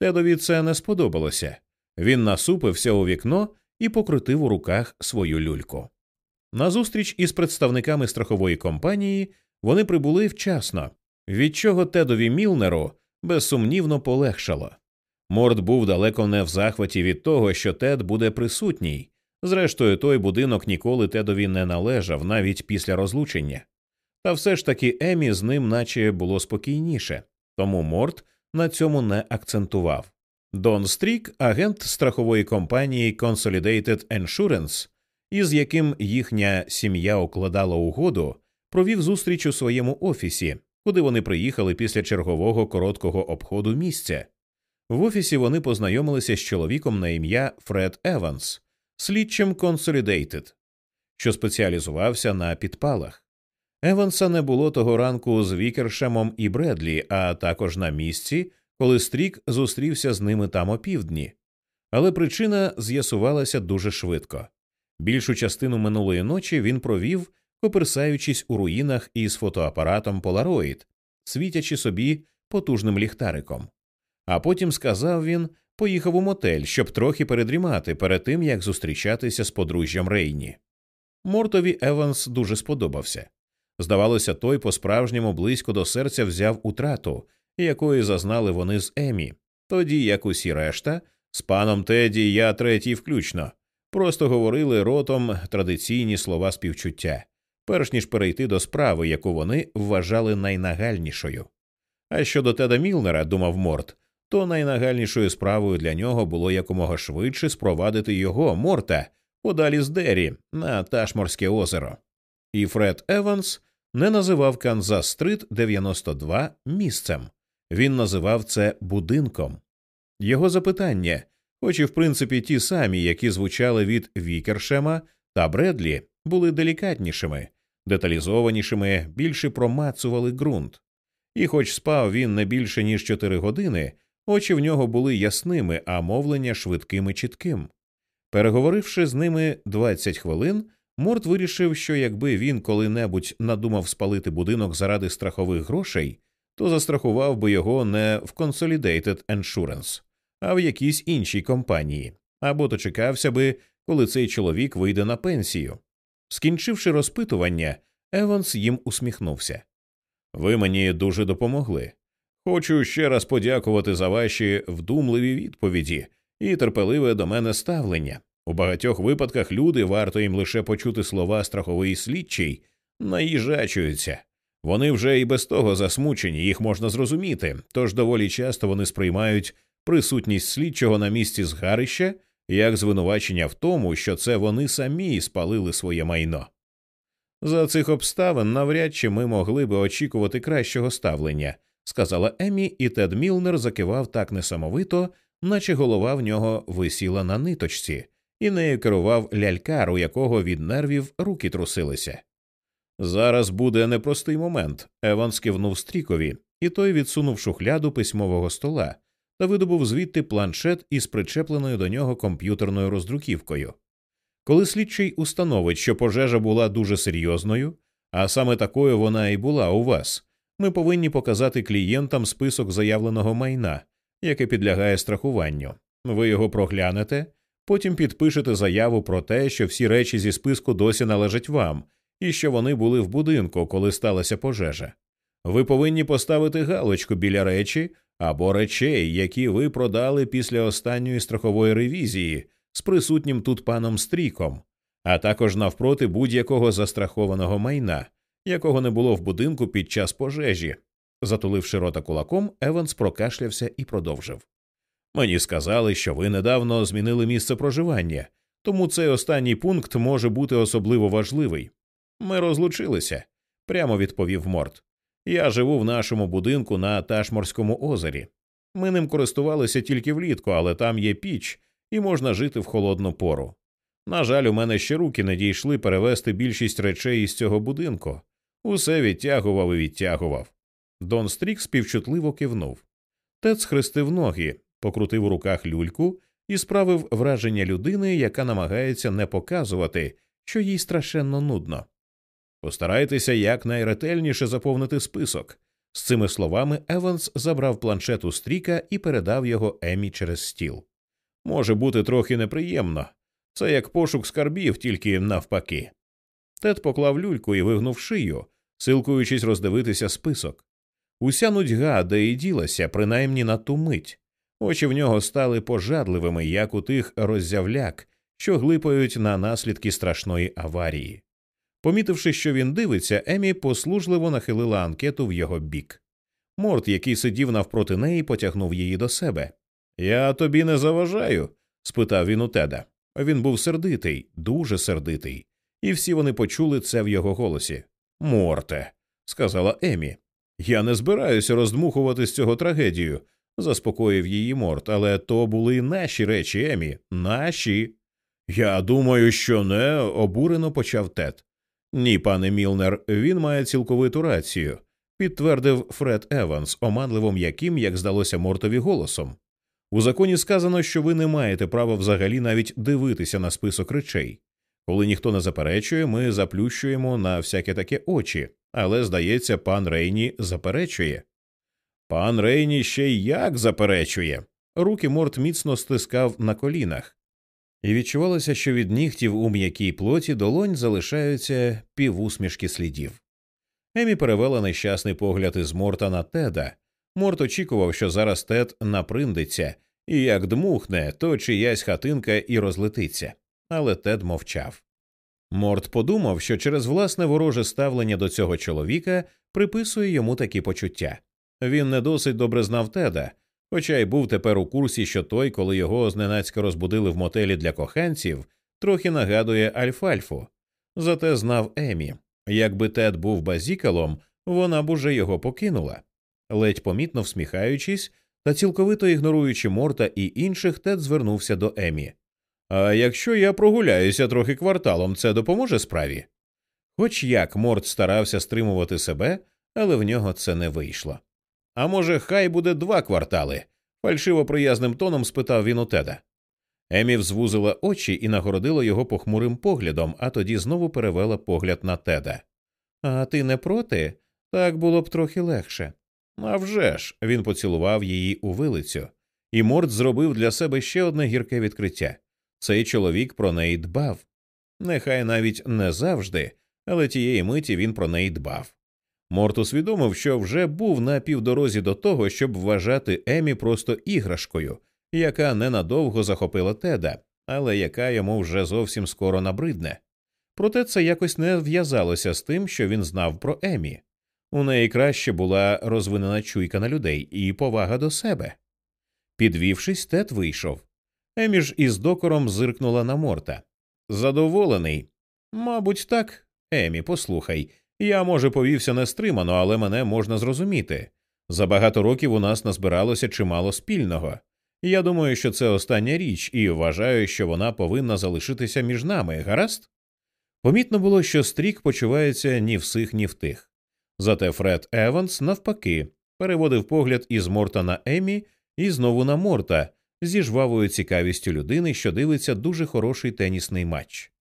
Тедові це не сподобалося. Він насупився у вікно і покрутив у руках свою люльку. На зустріч із представниками страхової компанії вони прибули вчасно, від чого Тедові Мілнеру безсумнівно полегшало. Морд був далеко не в захваті від того, що Тед буде присутній. Зрештою, той будинок ніколи Тедові не належав навіть після розлучення. Та все ж таки Емі з ним наче було спокійніше, тому Морд на цьому не акцентував. Дон Стрік, агент страхової компанії Consolidated Insurance, із яким їхня сім'я укладала угоду, провів зустріч у своєму офісі, куди вони приїхали після чергового короткого обходу місця. В офісі вони познайомилися з чоловіком на ім'я Фред Еванс, слідчим Consolidated, що спеціалізувався на підпалах. Еванса не було того ранку з Вікершемом і Бредлі, а також на місці, коли Стрік зустрівся з ними там опівдні. Але причина з'ясувалася дуже швидко. Більшу частину минулої ночі він провів, коперсаючись у руїнах із фотоапаратом Polaroid, світячи собі потужним ліхтариком. А потім сказав він, поїхав у мотель, щоб трохи передрімати перед тим, як зустрічатися з подружжям Рейні. Мортові Еванс дуже сподобався. Здавалося, той по справжньому близько до серця взяв утрату, якої зазнали вони з Емі, тоді як усі решта, з паном Теді я третій включно, просто говорили ротом традиційні слова співчуття, перш ніж перейти до справи, яку вони вважали найнагальнішою. А щодо Теда Мілнера, думав Морт, то найнагальнішою справою для нього було якомога швидше спровадити його Морта подалі з Дері на Ташморське озеро. І Фред Еванс не називав Канзас Стрит 92 місцем, він називав це будинком. Його запитання, хоч і в принципі ті самі, які звучали від Вікершема та Бредлі, були делікатнішими, деталізованішими, більше промацували ґрунт. І, хоч спав він не більше ніж чотири години, очі в нього були ясними, а мовлення швидким і чітким. Переговоривши з ними 20 хвилин, Морт вирішив, що якби він коли-небудь надумав спалити будинок заради страхових грошей, то застрахував би його не в Consolidated Insurance, а в якійсь іншій компанії, або дочекався би, коли цей чоловік вийде на пенсію. Скінчивши розпитування, Еванс їм усміхнувся. Ви мені дуже допомогли. Хочу ще раз подякувати за ваші вдумливі відповіді і терпеливе до мене ставлення. У багатьох випадках люди, варто їм лише почути слова страховий слідчий, наїжачуються. Вони вже і без того засмучені, їх можна зрозуміти, тож доволі часто вони сприймають присутність слідчого на місці згарища як звинувачення в тому, що це вони самі спалили своє майно. За цих обставин навряд чи ми могли би очікувати кращого ставлення, сказала Емі, і Тед Мілнер закивав так несамовито, наче голова в нього висіла на ниточці, і нею керував лялькар, у якого від нервів руки трусилися. Зараз буде непростий момент. Еван скивнув стрікові, і той відсунув шухляду письмового стола та видобув звідти планшет із причепленою до нього комп'ютерною роздруківкою. Коли слідчий установить, що пожежа була дуже серйозною, а саме такою вона і була у вас, ми повинні показати клієнтам список заявленого майна, яке підлягає страхуванню. Ви його проглянете, потім підпишете заяву про те, що всі речі зі списку досі належать вам, і що вони були в будинку, коли сталася пожежа. Ви повинні поставити галочку біля речі або речей, які ви продали після останньої страхової ревізії з присутнім тут паном Стріком, а також навпроти будь-якого застрахованого майна, якого не було в будинку під час пожежі. Затуливши рота кулаком, Еванс прокашлявся і продовжив. Мені сказали, що ви недавно змінили місце проживання, тому цей останній пункт може бути особливо важливий. Ми розлучилися, прямо відповів Морт. Я живу в нашому будинку на Ташморському озері. Ми ним користувалися тільки влітку, але там є піч, і можна жити в холодну пору. На жаль, у мене ще руки не дійшли перевезти більшість речей із цього будинку. Усе відтягував і відтягував. Дон Стрік співчутливо кивнув. Тед схрестив ноги, покрутив у руках люльку і справив враження людини, яка намагається не показувати, що їй страшенно нудно. Постарайтеся якнайретельніше заповнити список. З цими словами Еванс забрав планшет у стріка і передав його Емі через стіл. Може бути трохи неприємно це як пошук скарбів, тільки навпаки. Тед поклав люльку і вигнув шию, силкуючись роздивитися список. Уся нудьга, де і ділася, принаймні на ту мить. Очі в нього стали пожадливими, як у тих роззявляк, що глипають на наслідки страшної аварії. Помітивши, що він дивиться, Емі послужливо нахилила анкету в його бік. Морт, який сидів навпроти неї, потягнув її до себе. Я тобі не заважаю? спитав він у Теда. Він був сердитий, дуже сердитий, і всі вони почули це в його голосі. Морте, сказала Емі. Я не збираюся роздмухувати з цього трагедію, заспокоїв її Морт, але то були наші речі, Емі, наші. Я думаю, що не, обурено почав Тед. Ні, пане Мілнер, він має цілковиту рацію, підтвердив Фред Еванс, оманливо м'яким, як здалося Мортові голосом. У законі сказано, що ви не маєте права взагалі навіть дивитися на список речей. Коли ніхто не заперечує, ми заплющуємо на всяке таке очі, але, здається, пан Рейні заперечує. Пан Рейні ще й як заперечує. Руки Морт міцно стискав на колінах, і відчувалося, що від нігтів у м'якій плоті долонь залишаються півусмішки слідів. Емі перевела нещасний погляд із Морта на Теда. Морт очікував, що зараз Тед наприндиться, і як дмухне, то чиясь хатинка і розлетиться. Але Тед мовчав. Морт подумав, що через власне вороже ставлення до цього чоловіка приписує йому такі почуття. Він не досить добре знав Теда, хоча й був тепер у курсі, що той, коли його зненацька розбудили в мотелі для коханців, трохи нагадує Альфальфу. Зате знав Емі. Якби Тед був базікалом, вона б уже його покинула. Ледь помітно всміхаючись та цілковито ігноруючи Морта і інших, Тед звернувся до Емі. А якщо я прогуляюся трохи кварталом, це допоможе справі? Хоч як Морт старався стримувати себе, але в нього це не вийшло. А може, хай буде два квартали? фальшиво приязним тоном спитав він у Теда. Емі взвузила очі і нагородила його похмурим поглядом, а тоді знову перевела погляд на Теда. А ти не проти? Так було б трохи легше. «А вже ж!» – він поцілував її у вилицю, і Морт зробив для себе ще одне гірке відкриття цей чоловік про неї дбав. Нехай навіть не завжди, але тієї миті він про неї дбав. Морт усвідомив, що вже був на півдорозі до того, щоб вважати Емі просто іграшкою, яка ненадовго захопила теда, але яка йому вже зовсім скоро набридне. Проте це якось не в'язалося з тим, що він знав про Емі. У неї краще була розвинена чуйка на людей і повага до себе. Підвівшись, Тед вийшов. Емі ж із докором зиркнула на морта. Задоволений. Мабуть, так. Емі, послухай. Я, може, повівся нестримано, але мене можна зрозуміти. За багато років у нас назбиралося чимало спільного. Я думаю, що це остання річ, і вважаю, що вона повинна залишитися між нами, гаразд? Помітно було, що стрік почувається ні в сих, ні в тих. Зате Фред Еванс, навпаки, переводив погляд із Морта на Емі і знову на Морта зі жвавою цікавістю людини, що дивиться дуже хороший тенісний матч.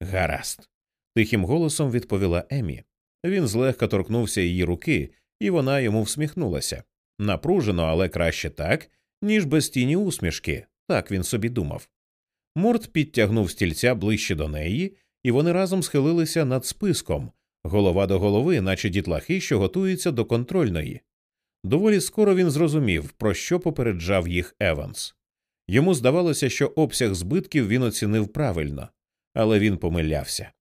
Гаразд. Тихим голосом відповіла Емі. Він злегка торкнувся її руки, і вона йому всміхнулася. Напружено, але краще так, ніж без тіні усмішки, так він собі думав. Морт підтягнув стільця ближче до неї, і вони разом схилилися над списком, голова до голови, наче дітлахи, що готуються до контрольної. Доволі скоро він зрозумів, про що попереджав їх Еванс. Йому здавалося, що обсяг збитків він оцінив правильно, але він помилявся.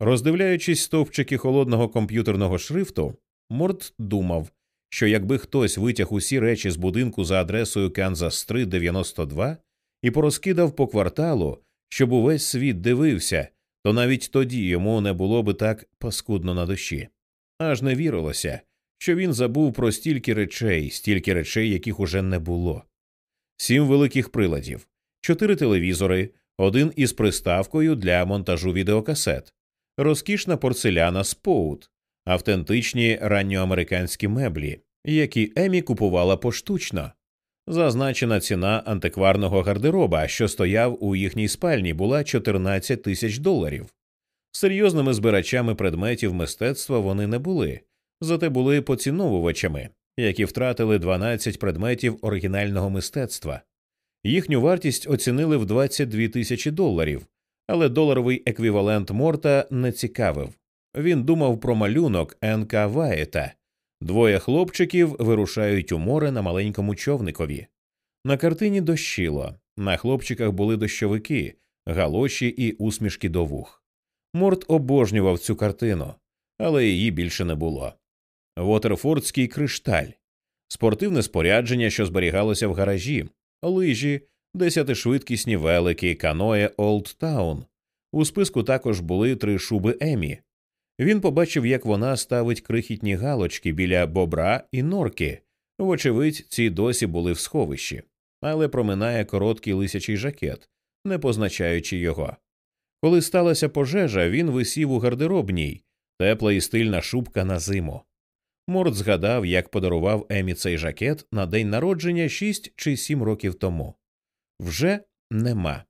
Роздивляючись стовпчики холодного комп'ютерного шрифту, Морт думав, що якби хтось витяг усі речі з будинку за адресою Канзас 3 92 і порозкидав по кварталу, щоб увесь світ дивився, то навіть тоді йому не було би так паскудно на душі. Аж не вірилося, що він забув про стільки речей, стільки речей, яких уже не було. Сім великих приладів, чотири телевізори, один із приставкою для монтажу відеокасет, розкішна порцеляна споут, автентичні ранньоамериканські меблі, які Емі купувала поштучно. Зазначена ціна антикварного гардероба, що стояв у їхній спальні, була 14 тисяч доларів. Серйозними збирачами предметів мистецтва вони не були, зате були поціновувачами, які втратили 12 предметів оригінального мистецтва. Їхню вартість оцінили в 22 тисячі доларів, але доларовий еквівалент Морта не цікавив. Він думав про малюнок Енка Ваєта. Двоє хлопчиків вирушають у море на маленькому човникові. На картині дощило, на хлопчиках були дощовики, галоші і усмішки до вух. Морт обожнював цю картину, але її більше не було. Вотерфордський кришталь, спортивне спорядження, що зберігалося в гаражі, лижі, десятишвидкісні велики, каноє Олдтаун. У списку також були три шуби Емі. Він побачив, як вона ставить крихітні галочки біля бобра і норки. Вочевидь, ці досі були в сховищі, але проминає короткий лисячий жакет, не позначаючи його. Коли сталася пожежа, він висів у гардеробній, тепла і стильна шубка на зиму. Морд згадав, як подарував Емі цей жакет на день народження шість чи сім років тому. Вже нема.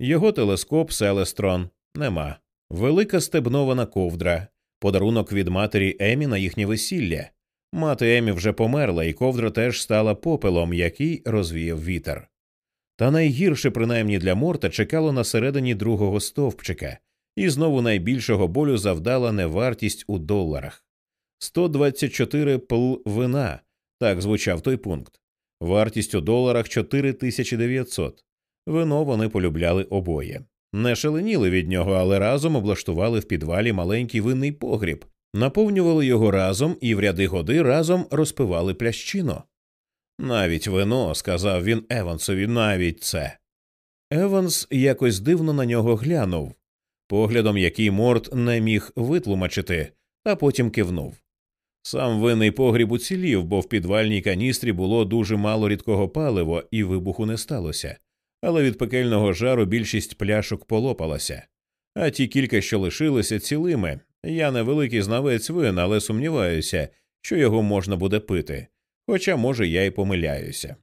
Його телескоп Селестрон нема. Велика стебнована ковдра, подарунок від матері Емі на їхнє весілля. Мати Емі вже померла, і ковдра теж стала попелом, який розвіяв вітер. Та найгірше, принаймні для Морта, чекало на середині другого стовпчика, і знову найбільшого болю завдала невартість у доларах. 124 пл вина, так звучав той пункт. Вартість у доларах 4900. Вино вони полюбляли обоє. Не шаленіли від нього, але разом облаштували в підвалі маленький винний погріб, наповнювали його разом і в ряди годи разом розпивали плящино. Навіть вино, сказав він Евансові, навіть це. Еванс якось дивно на нього глянув, поглядом, який Морт не міг витлумачити, а потім кивнув. Сам винний погріб уцілів, бо в підвальній каністрі було дуже мало рідкого палива, і вибуху не сталося, але від пекельного жару більшість пляшок полопалася. А ті кілька, що лишилися цілими. Я не великий знавець вин, але сумніваюся, що його можна буде пити. Хоча, може, я й помиляюся.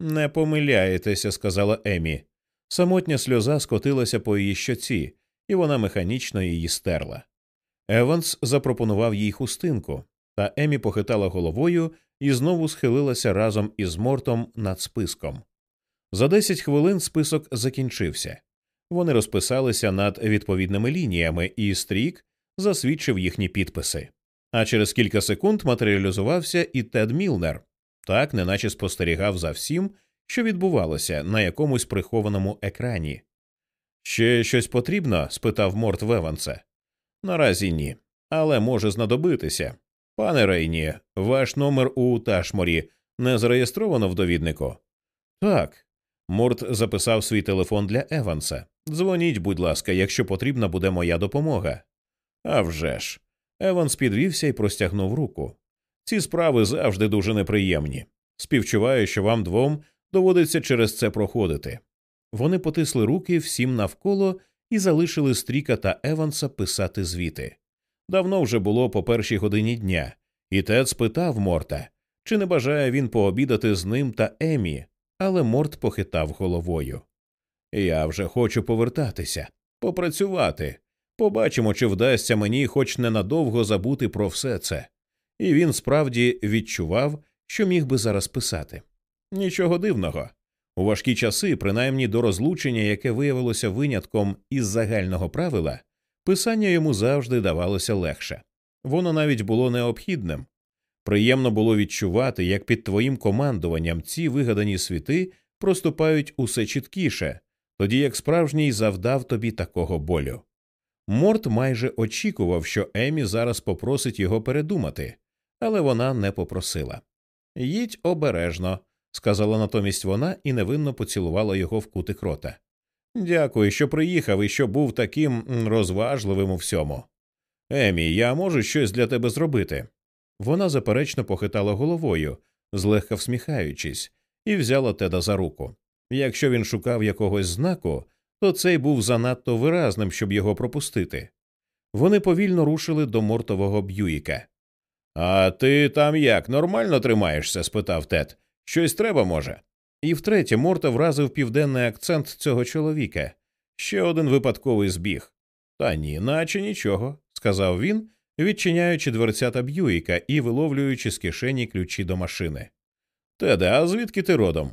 Не помиляєтеся, сказала Емі. Самотня сльоза скотилася по її щоці, і вона механічно її стерла. Еванс запропонував їй хустинку, та Емі похитала головою і знову схилилася разом із Мортом над списком. За десять хвилин список закінчився. Вони розписалися над відповідними лініями, і стрік засвідчив їхні підписи. А через кілька секунд матеріалізувався і Тед Мілнер, так неначе спостерігав за всім, що відбувалося на якомусь прихованому екрані. Ще щось потрібно? спитав Морт Веванса. Наразі ні, але може знадобитися. Пане Рейні, ваш номер у Ташморі не зареєстровано в довіднику? Так. Морт записав свій телефон для Еванса. Дзвоніть, будь ласка, якщо потрібна буде моя допомога. «А вже ж!» Еванс підвівся і простягнув руку. Ці справи завжди дуже неприємні. Співчуваю, що вам двом доводиться через це проходити. Вони потисли руки всім навколо і залишили Стріка та Еванса писати звіти. Давно вже було по першій годині дня, і Тед спитав Морта, чи не бажає він пообідати з ним та Емі, але Морт похитав головою. Я вже хочу повертатися, попрацювати. Побачимо, чи вдасться мені хоч ненадовго забути про все це. І він справді відчував, що міг би зараз писати. Нічого дивного. У важкі часи, принаймні до розлучення, яке виявилося винятком із загального правила, писання йому завжди давалося легше. Воно навіть було необхідним. Приємно було відчувати, як під твоїм командуванням ці вигадані світи проступають усе чіткіше, тоді як справжній завдав тобі такого болю. Морт майже очікував, що Емі зараз попросить його передумати, але вона не попросила. Їдь обережно, сказала натомість вона і невинно поцілувала його в кутик рота. Дякую, що приїхав і що був таким розважливим у всьому. Емі, я можу щось для тебе зробити. Вона заперечно похитала головою, злегка всміхаючись, і взяла теда за руку. Якщо він шукав якогось знаку, то цей був занадто виразним, щоб його пропустити. Вони повільно рушили до мортового б'юїка. А ти там як нормально тримаєшся? спитав Тед. Щось треба, може. І втретє, Морта вразив південний акцент цього чоловіка. Ще один випадковий збіг. Та ні, наче нічого, сказав він, відчиняючи дверцята Б'юїка і виловлюючи з кишені ключі до машини. Теде, а звідки ти родом?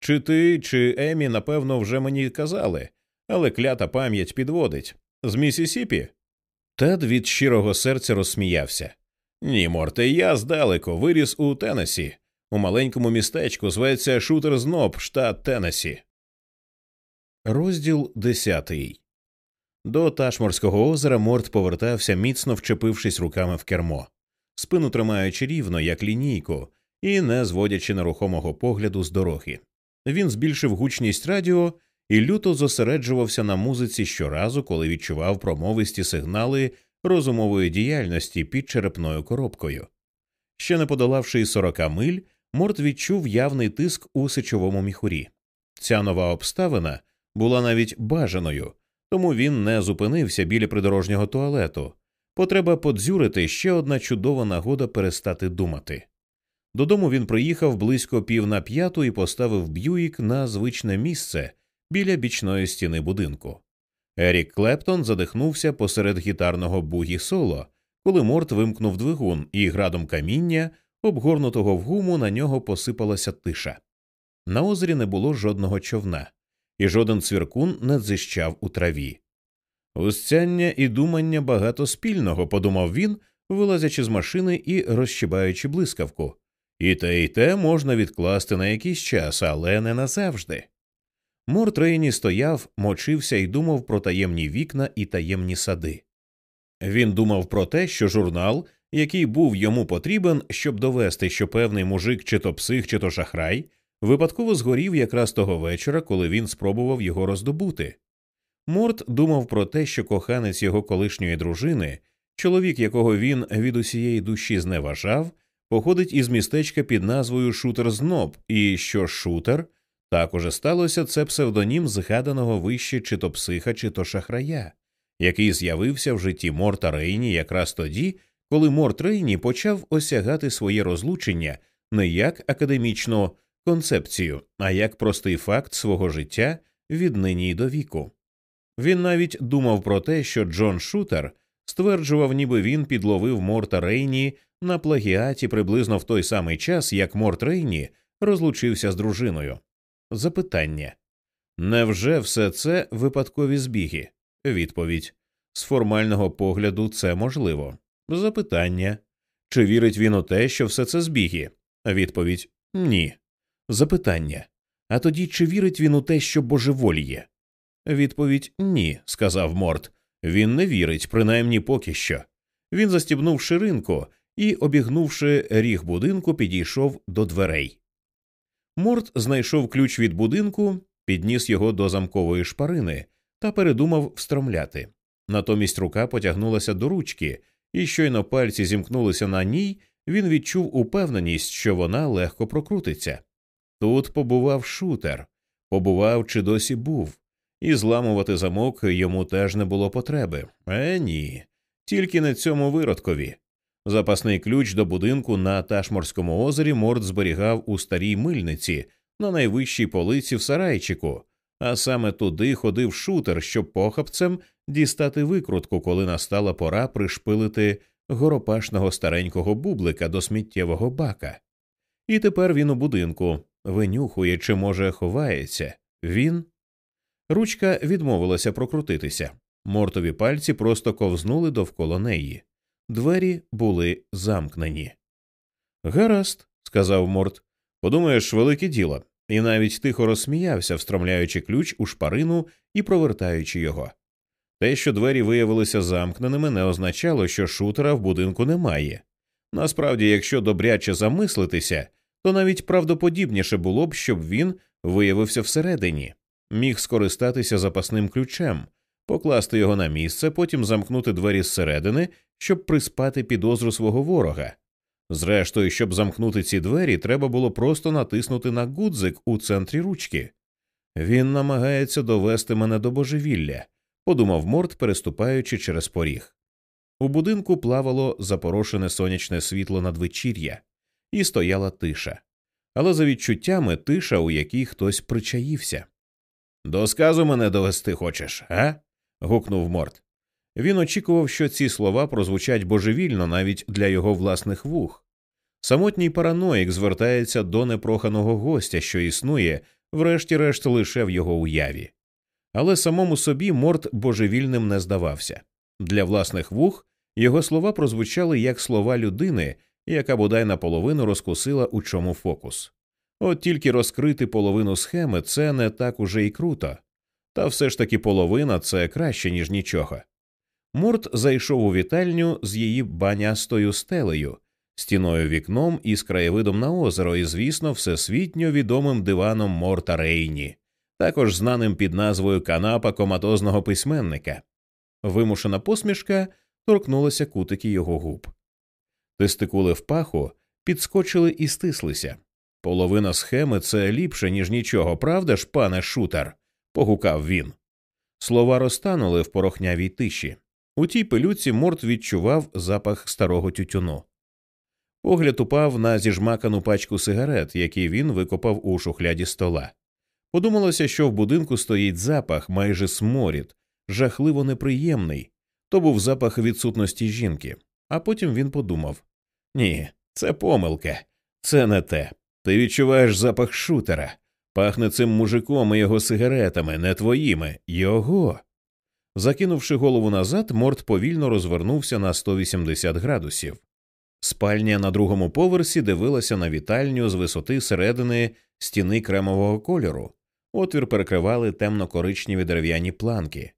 Чи ти, чи Емі, напевно, вже мені казали, але клята пам'ять підводить. З Місісіпі? Тед від щирого серця розсміявся. Ні, Морте, я здалеку виріс у Теннесі. У маленькому містечку зветься Шутер Зноб, штат Теннесі. Розділ десятий. До Ташморського озера Морт повертався, міцно вчепившись руками в кермо, спину тримаючи рівно, як лінійку, і не зводячи нерухомого погляду з дороги. Він збільшив гучність радіо і люто зосереджувався на музиці щоразу, коли відчував промовисті сигнали розумової діяльності під черепною коробкою. Ще не подолавши й сорока миль, Морт відчув явний тиск у сечовому міхурі. Ця нова обставина була навіть бажаною, тому він не зупинився біля придорожнього туалету. Потреба подзюрити ще одна чудова нагода перестати думати. Додому він приїхав близько пів на п'яту і поставив б'юїк на звичне місце біля бічної стіни будинку. Ерік Клептон задихнувся посеред гітарного бугі соло, коли Морт вимкнув двигун, і градом каміння, обгорнутого в гуму, на нього посипалася тиша. На озері не було жодного човна, і жоден цвіркун не дзищав у траві. Устяння і думання багато спільного, подумав він, вилазячи з машини і розщибаючи блискавку. І те, і те можна відкласти на якийсь час, але не назавжди. Мортрейні стояв, мочився і думав про таємні вікна і таємні сади. Він думав про те, що журнал, який був йому потрібен, щоб довести, що певний мужик, чи то псих, чи то шахрай, випадково згорів якраз того вечора, коли він спробував його роздобути. Морт думав про те, що коханець його колишньої дружини, чоловік, якого він від усієї душі зневажав, походить із містечка під назвою Шутер Зноб, і що шутер також сталося це псевдонім згаданого вище чи то психа, чи то шахрая, який з'явився в житті Морта Рейні якраз тоді, коли Морт Рейні почав осягати своє розлучення не як академічну концепцію, а як простий факт свого життя від нині до віку. Він навіть думав про те, що Джон Шутер стверджував, ніби він підловив Морта Рейні на плагіаті приблизно в той самий час, як Морт Рейні розлучився з дружиною. Запитання невже все це випадкові збіги? Відповідь з формального погляду це можливо. Запитання чи вірить він у те, що все це збіги? Відповідь ні. Запитання. А тоді чи вірить він у те, що божеволіє? Відповідь ні, сказав Морт. Він не вірить, принаймні поки що. Він застібнув ширинку і, обігнувши ріг будинку, підійшов до дверей. Морт знайшов ключ від будинку, підніс його до замкової шпарини та передумав встромляти. Натомість рука потягнулася до ручки, і щойно пальці зімкнулися на ній, він відчув упевненість, що вона легко прокрутиться. Тут побував шутер, побував чи досі був, і зламувати замок йому теж не було потреби. Е, ні, тільки не цьому виродкові. Запасний ключ до будинку на Ташморському озері Морд зберігав у старій мильниці на найвищій полиці в сарайчику, а саме туди ходив шутер, щоб похапцем дістати викрутку, коли настала пора пришпилити горопашного старенького бублика до сміттєвого бака. І тепер він у будинку винюхує чи, може, ховається. Він. Ручка відмовилася прокрутитися. Мортові пальці просто ковзнули довкола неї. Двері були замкнені. Гаразд, сказав Морт. Подумаєш, велике діло, і навіть тихо розсміявся, встромляючи ключ у шпарину і провертаючи його. Те, що двері виявилися замкненими, не означало, що шутера в будинку немає. Насправді, якщо добряче замислитися, то навіть правдоподібніше було б, щоб він виявився всередині, міг скористатися запасним ключем, покласти його на місце, потім замкнути двері зсередини, щоб приспати підозру свого ворога. Зрештою, щоб замкнути ці двері, треба було просто натиснути на гудзик у центрі ручки. Він намагається довести мене до божевілля, подумав Морт, переступаючи через поріг. У будинку плавало запорошене сонячне світло надвечір'я, і стояла тиша. Але за відчуттями тиша, у якій хтось причаївся. До сказу мене довести хочеш, а? гукнув Морт. Він очікував, що ці слова прозвучать божевільно навіть для його власних вух. Самотній параноїк звертається до непроханого гостя, що існує, врешті-решт, лише в його уяві. але самому собі Морт божевільним не здавався. Для власних вух його слова прозвучали як слова людини, яка бодай наполовину розкусила у чому фокус. От тільки розкрити половину схеми це не так уже й круто, та все ж таки половина це краще, ніж нічого. Мурт зайшов у вітальню з її банястою стелею, стіною вікном і з краєвидом на озеро, і, звісно, всесвітньо відомим диваном Морта Рейні, також знаним під назвою канапа коматозного письменника. Вимушена посмішка торкнулася кутики його губ. Тестикули в паху підскочили і стислися. Половина схеми це ліпше, ніж нічого, правда ж, пане шутер? погукав він. Слова розтанули в порохнявій тиші. У тій пилюці Морт відчував запах старого тютюну. Погляд упав на зіжмакану пачку сигарет, які він викопав у шухляді стола. Подумалося, що в будинку стоїть запах, майже сморід, жахливо неприємний. То був запах відсутності жінки. А потім він подумав ні, це помилка, це не те. Ти відчуваєш запах шутера, пахне цим мужиком і його сигаретами, не твоїми, його. Закинувши голову назад, Морт повільно розвернувся на 180 градусів. Спальня на другому поверсі дивилася на вітальню з висоти середини стіни кремового кольору. Отвір перекривали темно-коричневі дерев'яні планки.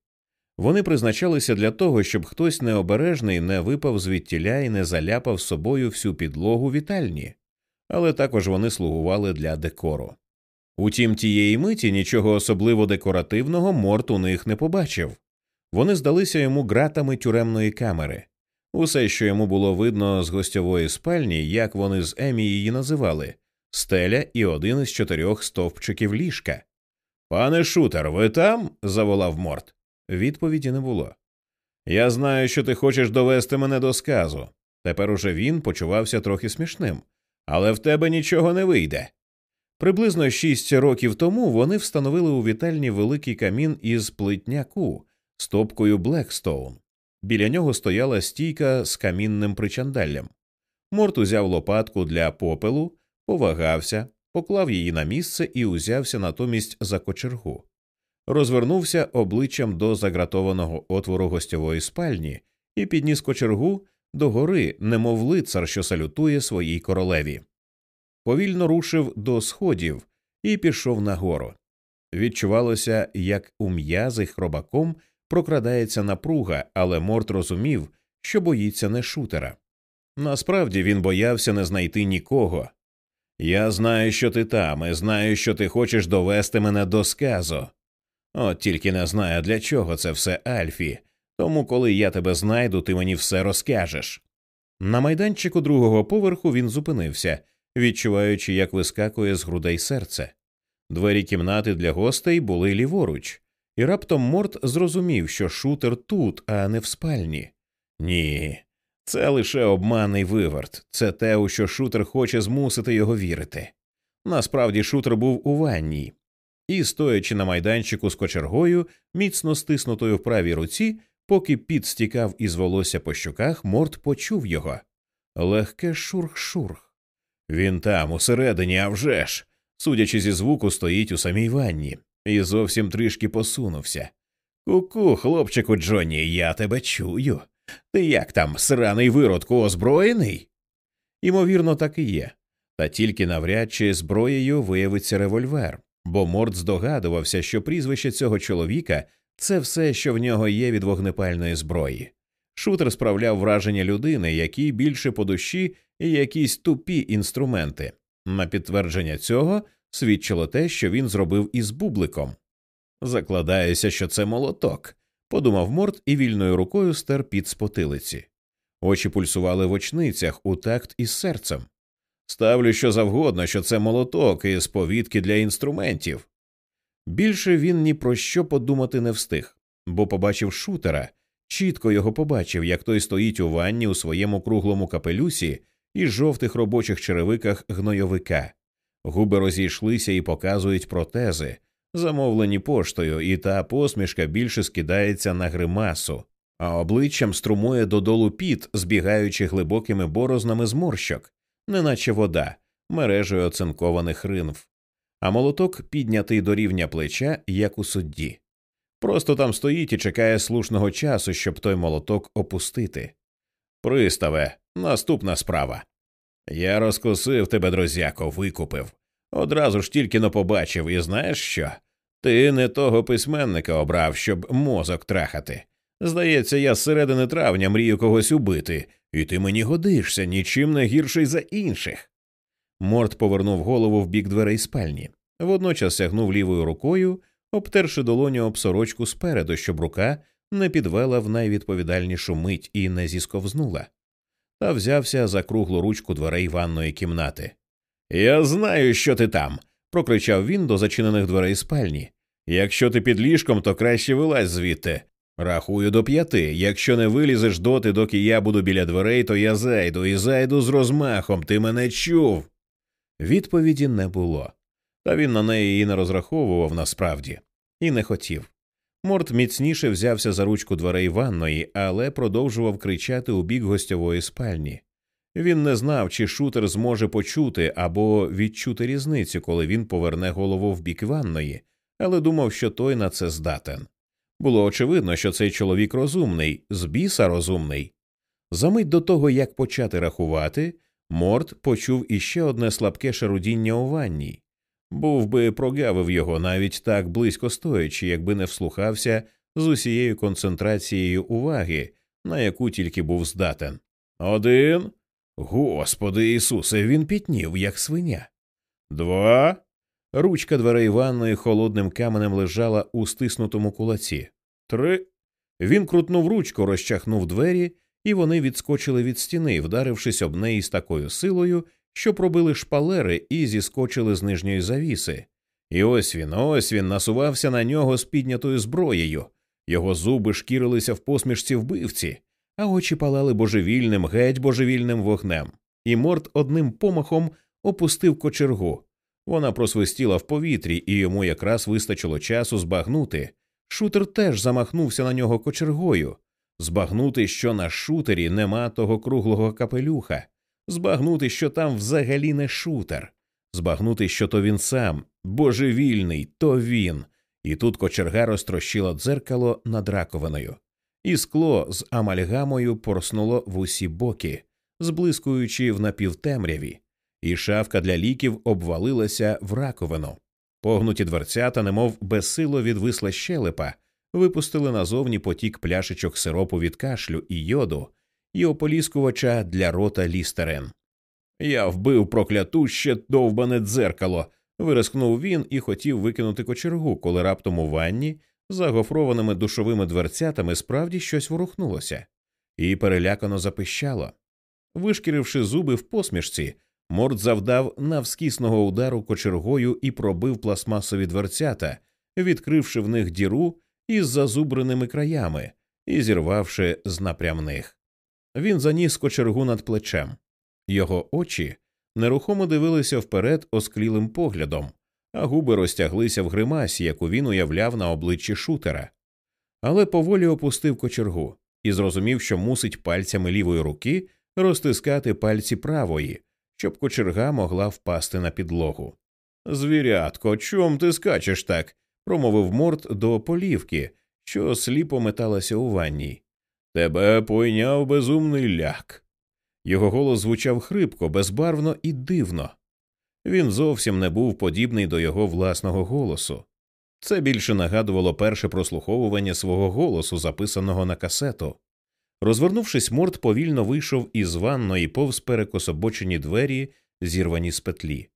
Вони призначалися для того, щоб хтось необережний не випав звідтіля і не заляпав собою всю підлогу вітальні, але також вони слугували для декору. Утім, тієї миті нічого особливо декоративного Морт у них не побачив. Вони здалися йому ґратами тюремної камери. Усе, що йому було видно з гостьової спальні, як вони з Емі її називали стеля і один із чотирьох стовпчиків ліжка. Пане шутер, ви там? заволав Морт. Відповіді не було. Я знаю, що ти хочеш довести мене до сказу. Тепер уже він почувався трохи смішним, але в тебе нічого не вийде. Приблизно шість років тому вони встановили у вітальні великий камін із плитняку стопкою Блекстоун. Біля нього стояла стійка з камінним причандаллям. Морт узяв лопатку для попелу, повагався, поклав її на місце і узявся натомість за кочергу. Розвернувся обличчям до загратованого отвору гостьової спальні і підніс кочергу догори, немов лицар, що салютує своїй королеві. Повільно рушив до сходів і пішов нагору. Відчувалося, як у м'язи хробаком прокрадається напруга, але Морт розумів, що боїться не шутера. Насправді він боявся не знайти нікого. Я знаю, що ти там, і знаю, що ти хочеш довести мене до сказу. От тільки не знаю, для чого це все Альфі, тому коли я тебе знайду, ти мені все розкажеш. На майданчику другого поверху він зупинився, відчуваючи, як вискакує з грудей серце. Двері кімнати для гостей були ліворуч, і раптом Морт зрозумів, що шутер тут, а не в спальні. Ні, це лише обманний виверт, це те, у що шутер хоче змусити його вірити. Насправді шутер був у ванній, і, стоячи на майданчику з кочергою, міцно стиснутою в правій руці, поки під стікав із волосся по щоках, Морт почув його. Легке шурх-шурх. Він там, усередині, а вже ж, судячи зі звуку, стоїть у самій ванні і зовсім трішки посунувся. Ку-ку, хлопчику Джонні, я тебе чую. Ти як там, сраний виродку, озброєний? Імовірно, так і є. Та тільки навряд чи зброєю виявиться револьвер, бо Морд здогадувався, що прізвище цього чоловіка це все, що в нього є від вогнепальної зброї. Шутер справляв враження людини, якій більше по душі і якісь тупі інструменти. На підтвердження цього свідчило те, що він зробив із бубликом. Закладаюся, що це молоток, подумав Морт і вільною рукою стер під спотилиці. Очі пульсували в очницях у такт із серцем. Ставлю що завгодно, що це молоток із повідки для інструментів. Більше він ні про що подумати не встиг, бо побачив шутера, чітко його побачив, як той стоїть у ванні у своєму круглому капелюсі і жовтих робочих черевиках гнойовика. Губи розійшлися і показують протези, замовлені поштою, і та посмішка більше скидається на гримасу, а обличчям струмує додолу піт, збігаючи глибокими борознами зморщок, неначе вода, мережею оцинкованих ринв, а молоток піднятий до рівня плеча, як у судді. Просто там стоїть і чекає слушного часу, щоб той молоток опустити. Приставе, наступна справа. Я розкусив тебе, друзяко, викупив. Одразу ж тільки но побачив, і знаєш що? Ти не того письменника обрав, щоб мозок трахати. Здається, я з середини травня мрію когось убити, і ти мені годишся нічим не гірший за інших. Морт повернув голову в бік дверей спальні, водночас сягнув лівою рукою, обтерши долоню об сорочку спереду, щоб рука не підвела в найвідповідальнішу мить і не зісковзнула, та взявся за круглу ручку дверей ванної кімнати. Я знаю, що ти там. прокричав він до зачинених дверей спальні. Якщо ти під ліжком, то краще вилазь звідти. Рахую до п'яти. Якщо не вилізеш доти, доки я буду біля дверей, то я зайду і зайду з розмахом. Ти мене чув. Відповіді не було, та він на неї і не розраховував насправді, і не хотів. Морт міцніше взявся за ручку дверей ванної, але продовжував кричати у бік гостьової спальні. Він не знав, чи шутер зможе почути або відчути різницю, коли він поверне голову в бік ванної, але думав, що той на це здатен. Було очевидно, що цей чоловік розумний, з біса розумний. Замить до того, як почати рахувати, Морт почув іще одне слабке шарудіння у ванній. Був би прогавив його навіть так близько стоячи, якби не вслухався з усією концентрацією уваги, на яку тільки був здатен. Один. Господи Ісусе, він пітнів, як свиня. Два. Ручка дверей ванної холодним каменем лежала у стиснутому кулаці. Три. Він крутнув ручку, розчахнув двері, і вони відскочили від стіни, вдарившись об неї з такою силою, що пробили шпалери і зіскочили з нижньої завіси. І ось він, ось він насувався на нього з піднятою зброєю. Його зуби шкірилися в посмішці вбивці, а очі палали божевільним, геть божевільним вогнем. І морд одним помахом опустив кочергу. Вона просвистіла в повітрі, і йому якраз вистачило часу збагнути. Шутер теж замахнувся на нього кочергою, збагнути, що на шутері нема того круглого капелюха, збагнути, що там взагалі не шутер, збагнути, що то він сам, божевільний, то він. І тут кочерга розтрощила дзеркало над раковиною, і скло з амальгамою порснуло в усі боки, зблискуючи в напівтемряві, і шавка для ліків обвалилася в раковину. Погнуті дверцята, немов безсило відвисла щелепа, випустили назовні потік пляшечок сиропу від кашлю і йоду, і ополіскувача для рота лістерен. Я вбив проклятуще довбане дзеркало. вирискнув він і хотів викинути кочергу, коли раптом у ванні, за гофрованими душовими дверцятами, справді щось ворухнулося, і перелякано запищало. Вишкіривши зуби в посмішці, морд завдав навскісного удару кочергою і пробив пластмасові дверцята, відкривши в них діру із зазубреними краями і зірвавши з напрямних. Він заніс кочергу над плечем. Його очі нерухомо дивилися вперед осклілим поглядом, а губи розтяглися в гримасі, яку він уявляв на обличчі шутера. Але поволі опустив кочергу і зрозумів, що мусить пальцями лівої руки розтискати пальці правої, щоб кочерга могла впасти на підлогу. Звірятко, чом ти скачеш так? промовив морд до полівки, що сліпо металася у ванній. Тебе пойняв безумний ляк. Його голос звучав хрипко, безбарвно і дивно. Він зовсім не був подібний до його власного голосу. Це більше нагадувало перше прослуховування свого голосу, записаного на касету. Розвернувшись, морд повільно вийшов із ванної повз перекособочені двері, зірвані з петлі.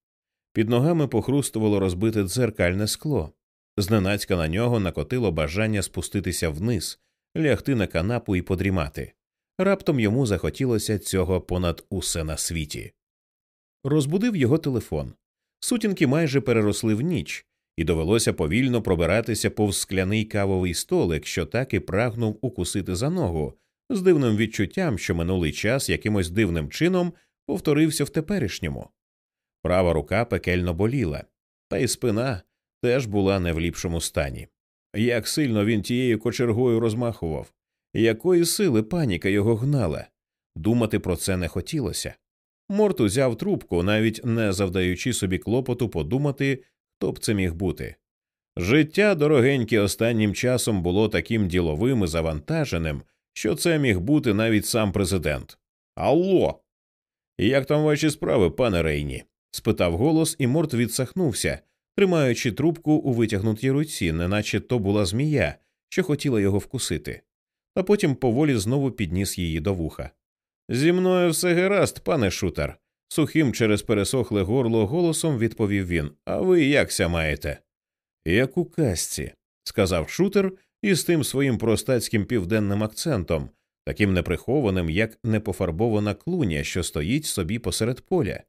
Під ногами похрустувало розбите дзеркальне скло. Зненацька на нього накотило бажання спуститися вниз, лягти на канапу і подрімати. Раптом йому захотілося цього понад усе на світі. Розбудив його телефон. Сутінки майже переросли в ніч, і довелося повільно пробиратися повз скляний кавовий столик, що так і прагнув укусити за ногу, з дивним відчуттям, що минулий час якимось дивним чином повторився в теперішньому. Права рука пекельно боліла, та й спина теж була не в ліпшому стані. Як сильно він тією кочергою розмахував, якої сили паніка його гнала, думати про це не хотілося. Морт узяв трубку, навіть не завдаючи собі клопоту подумати, хто б це міг бути. Життя дорогеньке останнім часом було таким діловим і завантаженим, що це міг бути навіть сам президент. Алло. Як там ваші справи, пане Рейні? спитав голос, і Морт відсахнувся, тримаючи трубку у витягнутій руці, неначе то була змія, що хотіла його вкусити, а потім поволі знову підніс її до вуха. Зі мною все гаразд, пане шутер, сухим через пересохле горло голосом відповів він. А ви якся маєте? Як у казці, сказав шутер із тим своїм простацьким південним акцентом, таким неприхованим, як непофарбована клуня, що стоїть собі посеред поля.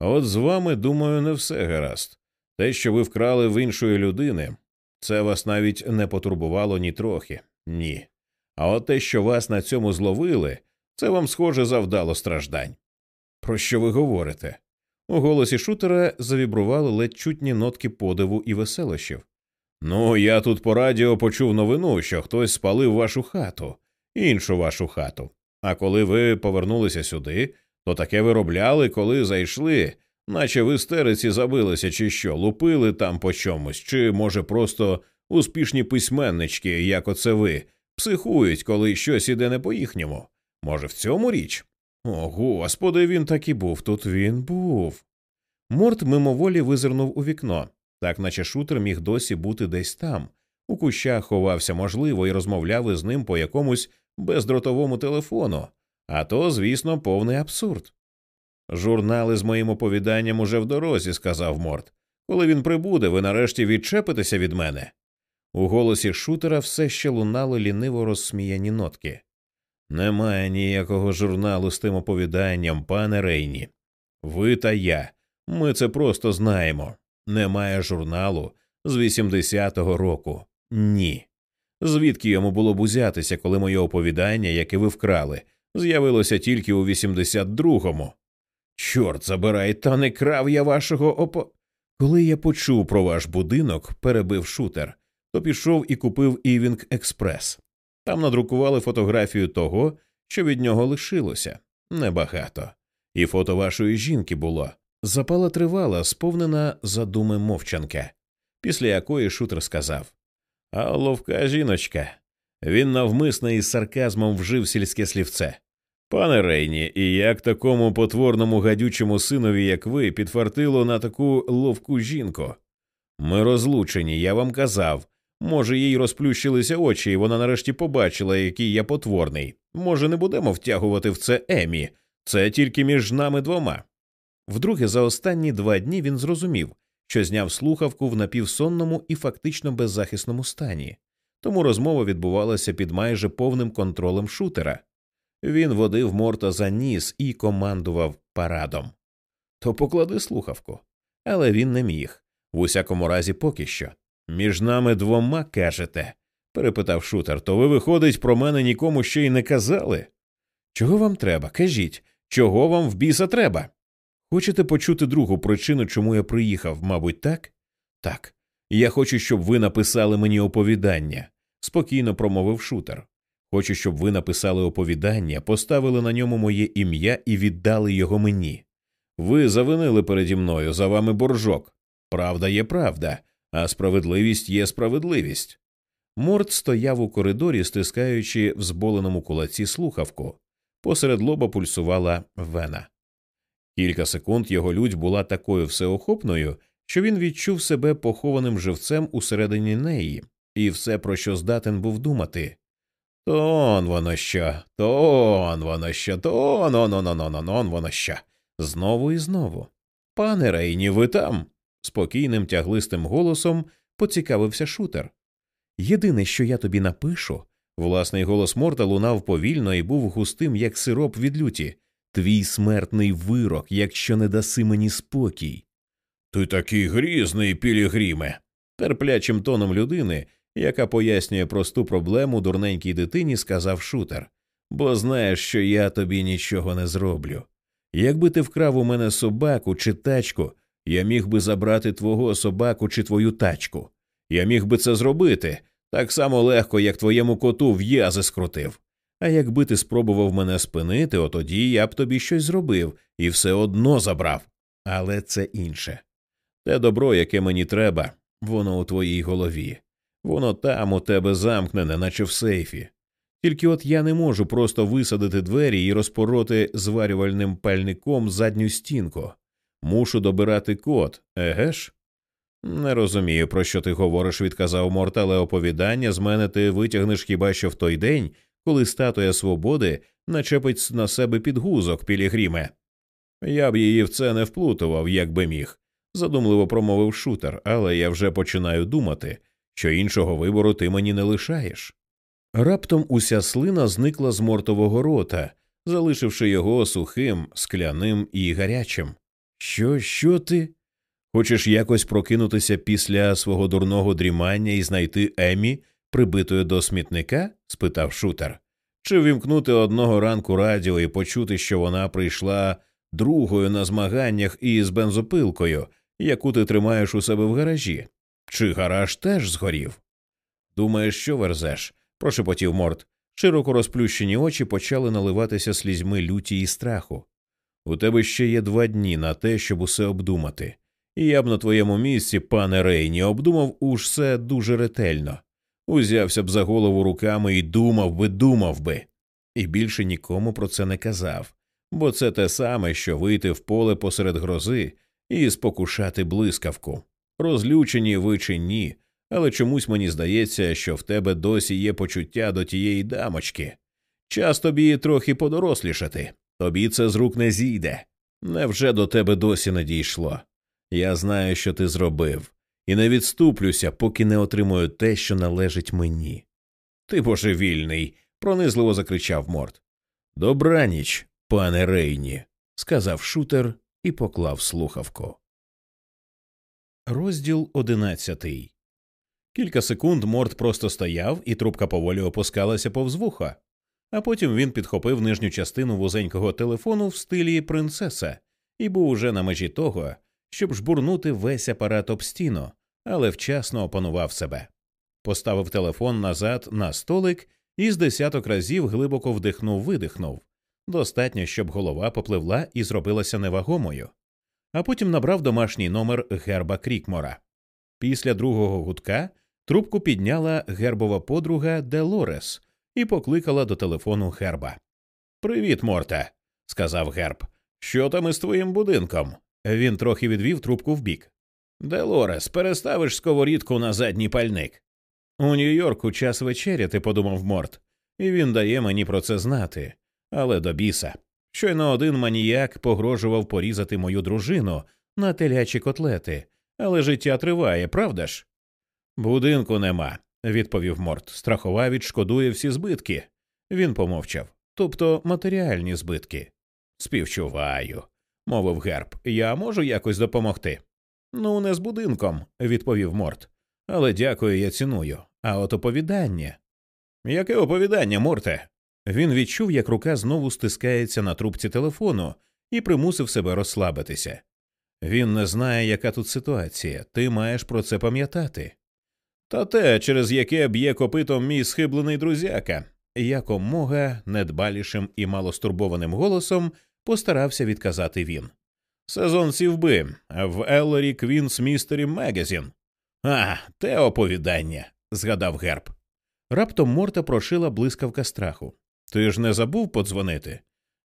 От з вами, думаю, не все гаразд. Те, що ви вкрали в іншої людини, це вас навіть не потурбувало ні трохи, ні. А от те, що вас на цьому зловили, це вам, схоже, завдало страждань. Про що ви говорите? У голосі шутера завібрували ледь чутні нотки подиву і веселощів. Ну, я тут по радіо почув новину, що хтось спалив вашу хату, іншу вашу хату. А коли ви повернулися сюди, то таке виробляли, коли зайшли, наче в істериці забилися, чи що, лупили там по чомусь, чи, може, просто успішні письменнички, як оце ви, психують, коли щось іде не по їхньому. Може, в цьому річ? О, господи, він так і був. Тут він був. Морт мимоволі визирнув у вікно, так наче шутер міг досі бути десь там. У кущах ховався, можливо, і розмовляв із ним по якомусь бездротовому телефону, а то, звісно, повний абсурд. Журнали з моїм оповіданням уже в дорозі, сказав Морт. Коли він прибуде, ви нарешті відчепитеся від мене. У голосі шутера все ще лунало ліниво розсміяні нотки. Немає ніякого журналу з тим оповіданням, пане Рейні. Ви та я. Ми це просто знаємо. Немає журналу з 80-го року. Ні. Звідки йому було б узятися, коли моє оповідання, яке ви вкрали, з'явилося тільки у 82-му? Чорт забирай, та не крав я вашого опо. Коли я почув про ваш будинок, перебив шутер, то пішов і купив Івінг Експрес. Там надрукували фотографію того, що від нього лишилося небагато, і фото вашої жінки було. Запала тривала, сповнена задуми мовчанка, після якої шутер сказав А ловка жіночка. Він навмисно із сарказмом вжив сільське слівце. Пане Рейні, і як такому потворному гадючому синові, як ви, підфартило на таку ловку жінку? Ми розлучені, я вам казав, Може, їй розплющилися очі, і вона нарешті побачила, який я потворний. Може, не будемо втягувати в це Емі, це тільки між нами двома. Вдруге, за останні два дні він зрозумів, що зняв слухавку в напівсонному і фактично беззахисному стані, тому розмова відбувалася під майже повним контролем шутера. Він водив морта за ніс і командував парадом. То поклади слухавку. Але він не міг, в усякому разі, поки що. Між нами двома кажете? перепитав шутер. То ви, виходить, про мене нікому ще й не казали? Чого вам треба? Кажіть, чого вам в біса треба? Хочете почути другу причину, чому я приїхав, мабуть, так? Так. Я хочу, щоб ви написали мені оповідання, спокійно промовив шутер. Хочу, щоб ви написали оповідання, поставили на ньому моє ім'я і віддали його мені. Ви завинили переді мною за вами боржок. Правда є правда, а справедливість є справедливість. Морд стояв у коридорі, стискаючи в зболеному кулаці слухавку. Посеред лоба пульсувала вена. Кілька секунд його лють була такою всеохопною, що він відчув себе похованим живцем усередині неї, і все, про що здатен був думати. То он воно що, то он воно що, то он он он он он воно що. Знову і знову. Пане Рейні, ви там? спокійним тяглистим голосом поцікавився шутер. Єдине, що я тобі напишу, власний голос Морта лунав повільно і був густим, як сироп від люті. Твій смертний вирок, якщо не даси мені спокій. Ти такий грізний, пілігриме, терплячим тоном людини, яка пояснює просту проблему дурненькій дитині, сказав шутер. Бо знаєш, що я тобі нічого не зроблю. Якби ти вкрав у мене собаку чи тачку, я міг би забрати твого собаку чи твою тачку. Я міг би це зробити так само легко, як твоєму коту в'язи скрутив. А якби ти спробував мене спинити, отоді я б тобі щось зробив і все одно забрав. Але це інше. Те добро, яке мені треба, Воно у твоїй голові. Воно там у тебе замкнене, наче в сейфі. Тільки от я не можу просто висадити двері і розпороти зварювальним пальником задню стінку. Мушу добирати код, еге ж? Не розумію, про що ти говориш, відказав Морт, але оповідання з мене ти витягнеш хіба що в той день, коли статуя свободи начепить на себе підгузок Пілігриме. Я б її в це не вплутував, як би міг, задумливо промовив шутер, але я вже починаю думати, що іншого вибору ти мені не лишаєш. Раптом уся слина зникла з мортового рота, залишивши його сухим, скляним і гарячим. Що, що ти? Хочеш якось прокинутися після свого дурного дрімання і знайти Емі, прибитою до смітника? спитав шутер. Чи вімкнути одного ранку радіо і почути, що вона прийшла другою на змаганнях із бензопилкою, яку ти тримаєш у себе в гаражі? Чи гараж теж згорів? Думаєш, що верзеш? прошепотів Морт. Широко розплющені очі почали наливатися слізьми люті і страху. У тебе ще є два дні на те, щоб усе обдумати. І я б на твоєму місці, пане Рейні, обдумав уж все дуже ретельно, узявся б за голову руками і думав би, думав би, і більше нікому про це не казав, бо це те саме, що вийти в поле посеред грози і спокушати блискавку. Розлючені ви чи ні, але чомусь мені здається, що в тебе досі є почуття до тієї дамочки. Час тобі трохи подорослішати, тобі це з рук не зійде. Невже до тебе досі не дійшло? Я знаю, що ти зробив, і не відступлюся, поки не отримую те, що належить мені. Ти божевільний, пронизливо закричав Морт. Добраніч, пане Рейні, сказав шутер і поклав слухавку. Розділ одинадцятий. Кілька секунд Морт просто стояв, і трубка поволі опускалася повз вуха. А потім він підхопив нижню частину вузенького телефону в стилі принцеса і був уже на межі того, щоб жбурнути весь апарат об стіну, але вчасно опанував себе. Поставив телефон назад на столик і з десяток разів глибоко вдихнув видихнув. Достатньо, щоб голова попливла і зробилася невагомою. А потім набрав домашній номер герба Крікмора. Після другого гудка трубку підняла гербова подруга Делорес і покликала до телефону герба. Привіт, Морте, сказав герб. Що там із твоїм будинком? Він трохи відвів трубку вбік. Делорес, переставиш сковорідку на задній пальник. У Нью-Йорку час вечеряти, подумав Морт, і він дає мені про це знати. Але до біса. Щойно один маніяк погрожував порізати мою дружину на телячі котлети, але життя триває, правда ж? Будинку нема, відповів Морт. Страхова відшкодує всі збитки. Він помовчав. Тобто матеріальні збитки. Співчуваю мовив герб. Я можу якось допомогти? Ну, не з будинком, відповів Морт. Але дякую, я ціную. А от оповідання. Яке оповідання, Морте? Він відчув, як рука знову стискається на трубці телефону і примусив себе розслабитися. Він не знає, яка тут ситуація, ти маєш про це пам'ятати. Та те, через яке б'є копитом мій схиблений друзяка, якомога недбалішим і малостурбованим голосом постарався відказати він. Сезон сівби в Ellery Queen's Mystery Magazine. А, те оповідання, згадав Герб. Раптом Морта прошила блискавка страху. Ти ж не забув подзвонити?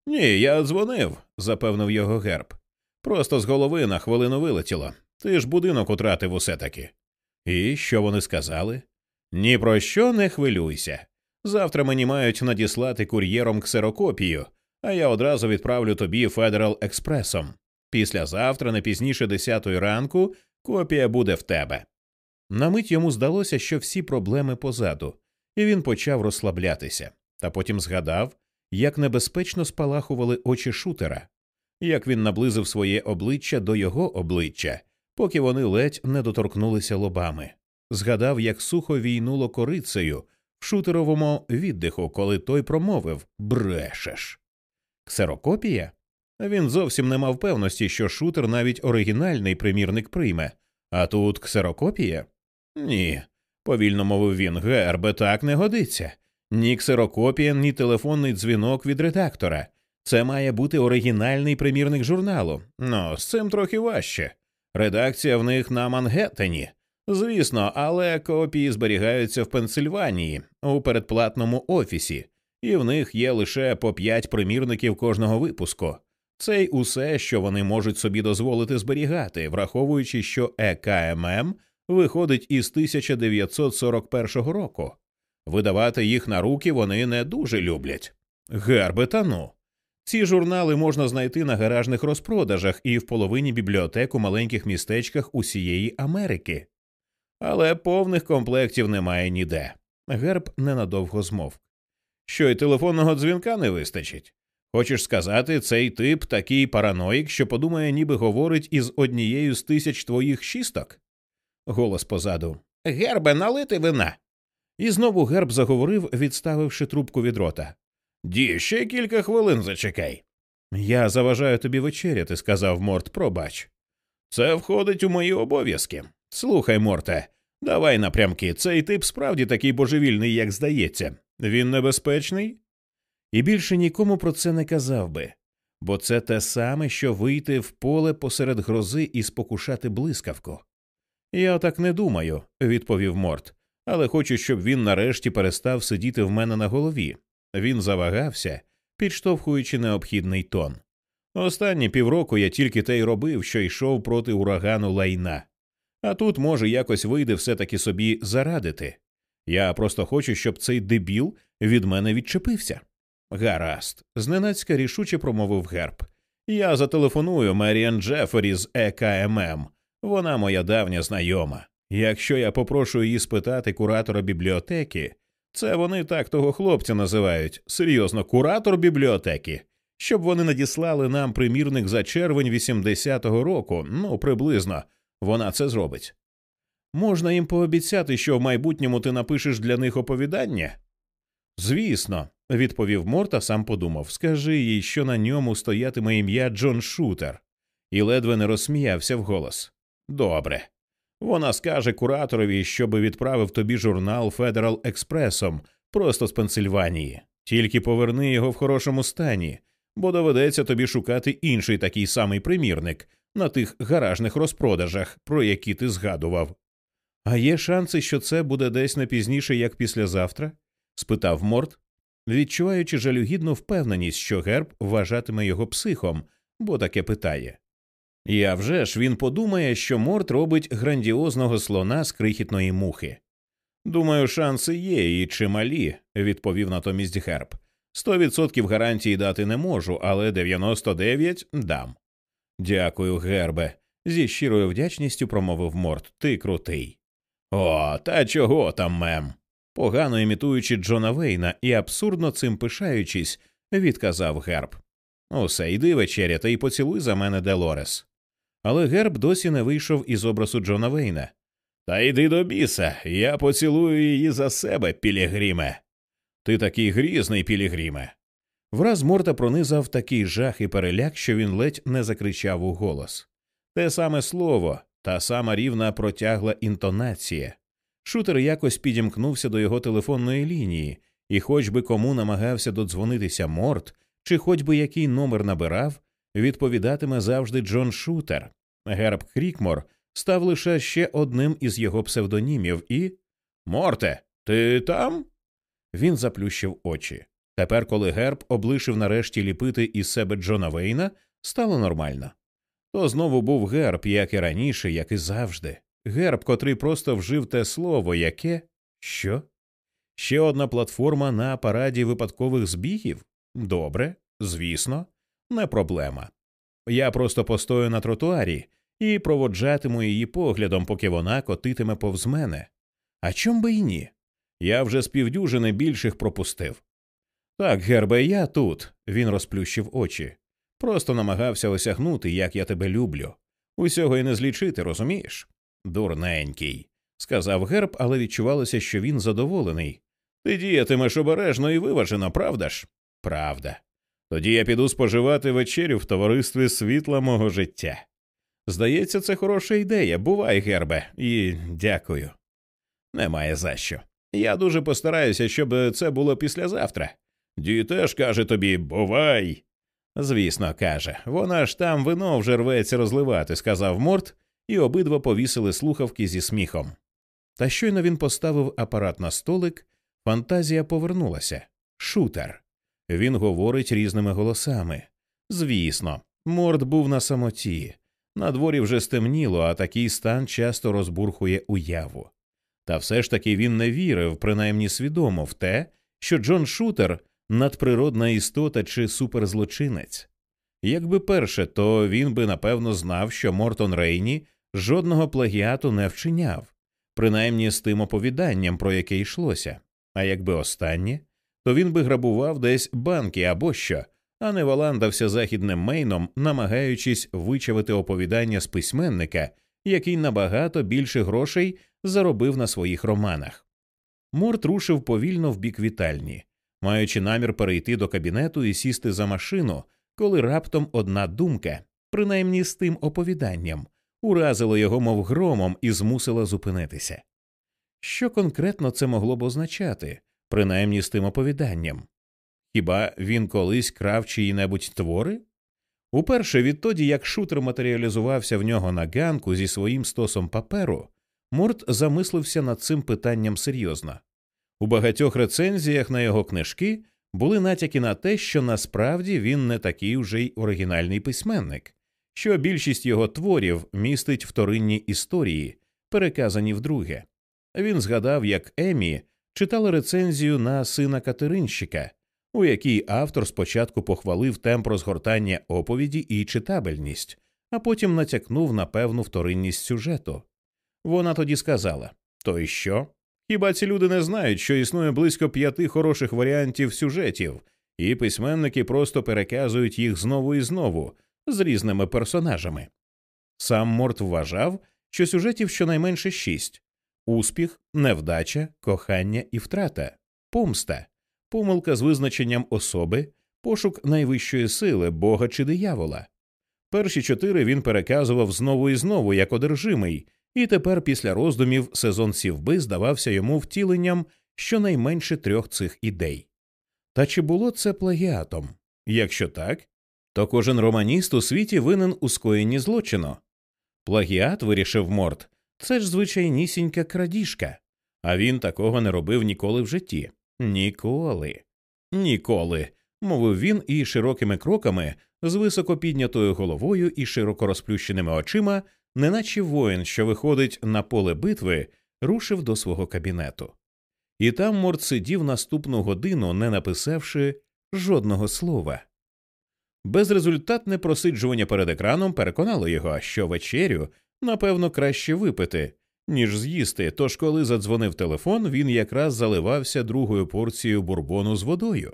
Ні, я дзвонив, запевнив його Герб. Просто з голови на хвилину вилетіло. Ти ж будинок утратив усе-таки. І що вони сказали? Ні про що не хвилюйся. Завтра мені мають надіслати кур'єром ксерокопію, а я одразу відправлю тобі Федерал Експресом. Післязавтра, не пізніше десятої ранку, копія буде в тебе. На мить йому здалося, що всі проблеми позаду, і він почав розслаблятися, та потім згадав, як небезпечно спалахували очі шутера, як він наблизив своє обличчя до його обличчя, поки вони ледь не доторкнулися лобами. Згадав, як сухо війнуло корицею в шутеровому віддиху, коли той промовив Брешеш. Ксерокопія? Він зовсім не мав певності, що шутер навіть оригінальний примірник прийме, а тут ксерокопія? Ні, повільно мовив він, гербе так не годиться. Ні ксерокопія, ні телефонний дзвінок від редактора. Це має бути оригінальний примірник журналу. Ну, з цим трохи важче. Редакція в них на Мангеттені. Звісно, але копії зберігаються в Пенсильванії у передплатному офісі, і в них є лише по п'ять примірників кожного випуску. Це й усе, що вони можуть собі дозволити зберігати, враховуючи, що ЕКММ виходить із 1941 року. Видавати їх на руки вони не дуже люблять. Герби та ну. Ці журнали можна знайти на гаражних розпродажах і в половині бібліотек у маленьких містечках усієї Америки. Але повних комплектів немає ніде. Герб ненадовго змовк. Що й телефонного дзвінка не вистачить. Хочеш сказати, цей тип такий параноїк, що подумає, ніби говорить із однією з тисяч твоїх шісток? Голос позаду. Гербе, налити вина. І знову герб заговорив, відставивши трубку від рота. Ді, ще кілька хвилин зачекай. Я заважаю тобі вечеряти, сказав Морт, пробач. Це входить у мої обов'язки. Слухай, Морте, давай напрямки. Цей тип справді такий божевільний, як здається. Він небезпечний? І більше нікому про це не казав би, бо це те саме, що вийти в поле посеред грози і спокушати блискавку. Я так не думаю, відповів Морт, але хочу, щоб він нарешті перестав сидіти в мене на голові. Він завагався, підштовхуючи необхідний тон. Останні півроку я тільки те й робив, що йшов проти урагану лайна. А тут, може, якось вийде все таки собі зарадити. Я просто хочу, щоб цей дебіл від мене відчепився. Гаразд, зненацька рішуче промовив герб. Я зателефоную Меріан Джефері з ЕКММ. Вона моя давня знайома. Якщо я попрошу її спитати куратора бібліотеки, це вони так того хлопця називають серйозно, куратор бібліотеки, щоб вони надіслали нам примірник за червень 80-го року, ну приблизно вона це зробить. Можна їм пообіцяти, що в майбутньому ти напишеш для них оповідання? Звісно, відповів Морта, сам подумав скажи їй, що на ньому стоятиме ім'я Джон Шутер, і ледве не розсміявся вголос. Добре. Вона скаже кураторові, щоби відправив тобі журнал Федерал Експресом просто з Пенсильванії. Тільки поверни його в хорошому стані, бо доведеться тобі шукати інший такий самий примірник на тих гаражних розпродажах, про які ти згадував. А є шанси, що це буде десь не пізніше, як післязавтра? спитав Морт, відчуваючи жалюгідну впевненість, що герб вважатиме його психом, бо таке питає. І вже ж він подумає, що Морт робить грандіозного слона з крихітної мухи. Думаю, шанси є і чималі, відповів натомість герб. Сто відсотків гарантії дати не можу, але дев'яносто дев'ять дам. Дякую, гербе. Зі щирою вдячністю промовив Морт. Ти крутий. О, та чого там мем? Погано імітуючи Джона Вейна і абсурдно цим пишаючись, відказав герб. Усе йди вечеряти і поцілуй за мене Делорес. Але герб досі не вийшов із образу Джона Вейна. Та йди до біса, я поцілую її за себе, Пілігриме. Ти такий грізний, Пілігриме. Враз Морта пронизав такий жах і переляк, що він ледь не закричав у голос. Те саме слово, та сама рівна протягла інтонація. Шутер якось підімкнувся до його телефонної лінії, і, хоч би кому намагався додзвонитися Морт, чи хоч би який номер набирав, відповідатиме завжди Джон Шутер. Герб Крікмор став лише ще одним із його псевдонімів і. Морте, ти там? Він заплющив очі. Тепер, коли герб облишив нарешті ліпити із себе Джона Вейна, стало нормально. То знову був герб, як і раніше, як і завжди. Герб, котрий просто вжив те слово, яке. Що? Ще одна платформа на параді випадкових збігів? Добре, звісно, не проблема. Я просто постою на тротуарі і проводжатиму її поглядом, поки вона котитиме повз мене. А чом би й ні? Я вже з півдюжини більших пропустив. Так, Гербе, я тут. Він розплющив очі. Просто намагався осягнути, як я тебе люблю. Усього й не злічити, розумієш? Дурненький, сказав герб, але відчувалося, що він задоволений. Ти діятимеш обережно і виважено, правда ж? Правда. Тоді я піду споживати вечерю в товаристві світла мого життя. Здається, це хороша ідея. Бувай, гербе, і дякую. Немає за що. Я дуже постараюся, щоб це було післязавтра. Ді теж каже тобі бувай. Звісно, каже, вона ж там вино вже рветься розливати, сказав Морт і обидва повісили слухавки зі сміхом. Та щойно він поставив апарат на столик, фантазія повернулася. Шутер. Він говорить різними голосами. Звісно, Морд був на самоті. На дворі вже стемніло, а такий стан часто розбурхує уяву. Та все ж таки він не вірив, принаймні свідомо, в те, що Джон Шутер надприродна істота чи суперзлочинець. Якби перше, то він би напевно знав, що Мортон Рейні жодного плагіату не вчиняв, принаймні з тим оповіданням, про яке йшлося. А якби останнє, то він би грабував десь банки або що, а не валандався західним мейном, намагаючись вичавити оповідання з письменника, який набагато більше грошей заробив на своїх романах. Морт рушив повільно в бік вітальні, маючи намір перейти до кабінету і сісти за машину, коли раптом одна думка, принаймні з тим оповіданням, уразила його, мов громом, і змусила зупинитися. Що конкретно це могло б означати, принаймні з тим оповіданням? Хіба він колись крав чиї-небудь твори? Уперше відтоді, як шутер матеріалізувався в нього на ганку зі своїм стосом паперу, Морт замислився над цим питанням серйозно. У багатьох рецензіях на його книжки були натяки на те, що насправді він не такий уже й оригінальний письменник, що більшість його творів містить вторинні історії, переказані вдруге. Він згадав, як Емі читала рецензію на сина Катеринщика, у якій автор спочатку похвалив темп розгортання оповіді і читабельність, а потім натякнув на певну вторинність сюжету. Вона тоді сказала То й що? Хіба ці люди не знають, що існує близько п'яти хороших варіантів сюжетів, і письменники просто переказують їх знову і знову з різними персонажами. Сам Морт вважав, що сюжетів щонайменше шість успіх, невдача, кохання і втрата, помста, помилка з визначенням особи, пошук найвищої сили, бога чи диявола. Перші чотири він переказував знову і знову як одержимий, і тепер, після роздумів, сезон сівби здавався йому втіленням щонайменше трьох цих ідей. Та чи було це плагіатом? Якщо так, то кожен романіст у світі винен у скоєнні злочину. Плагіат, вирішив Морт, це ж звичайнісінька крадіжка, а він такого не робив ніколи в житті. Ніколи. Ніколи. мовив він і широкими кроками, з високо піднятою головою і широко розплющеними очима, неначе воїн, що виходить на поле битви, рушив до свого кабінету. І там Морт сидів наступну годину, не написавши жодного слова. Безрезультатне просиджування перед екраном переконало його, що вечерю, напевно, краще випити, ніж з'їсти. Тож, коли задзвонив телефон, він якраз заливався другою порцією бурбону з водою.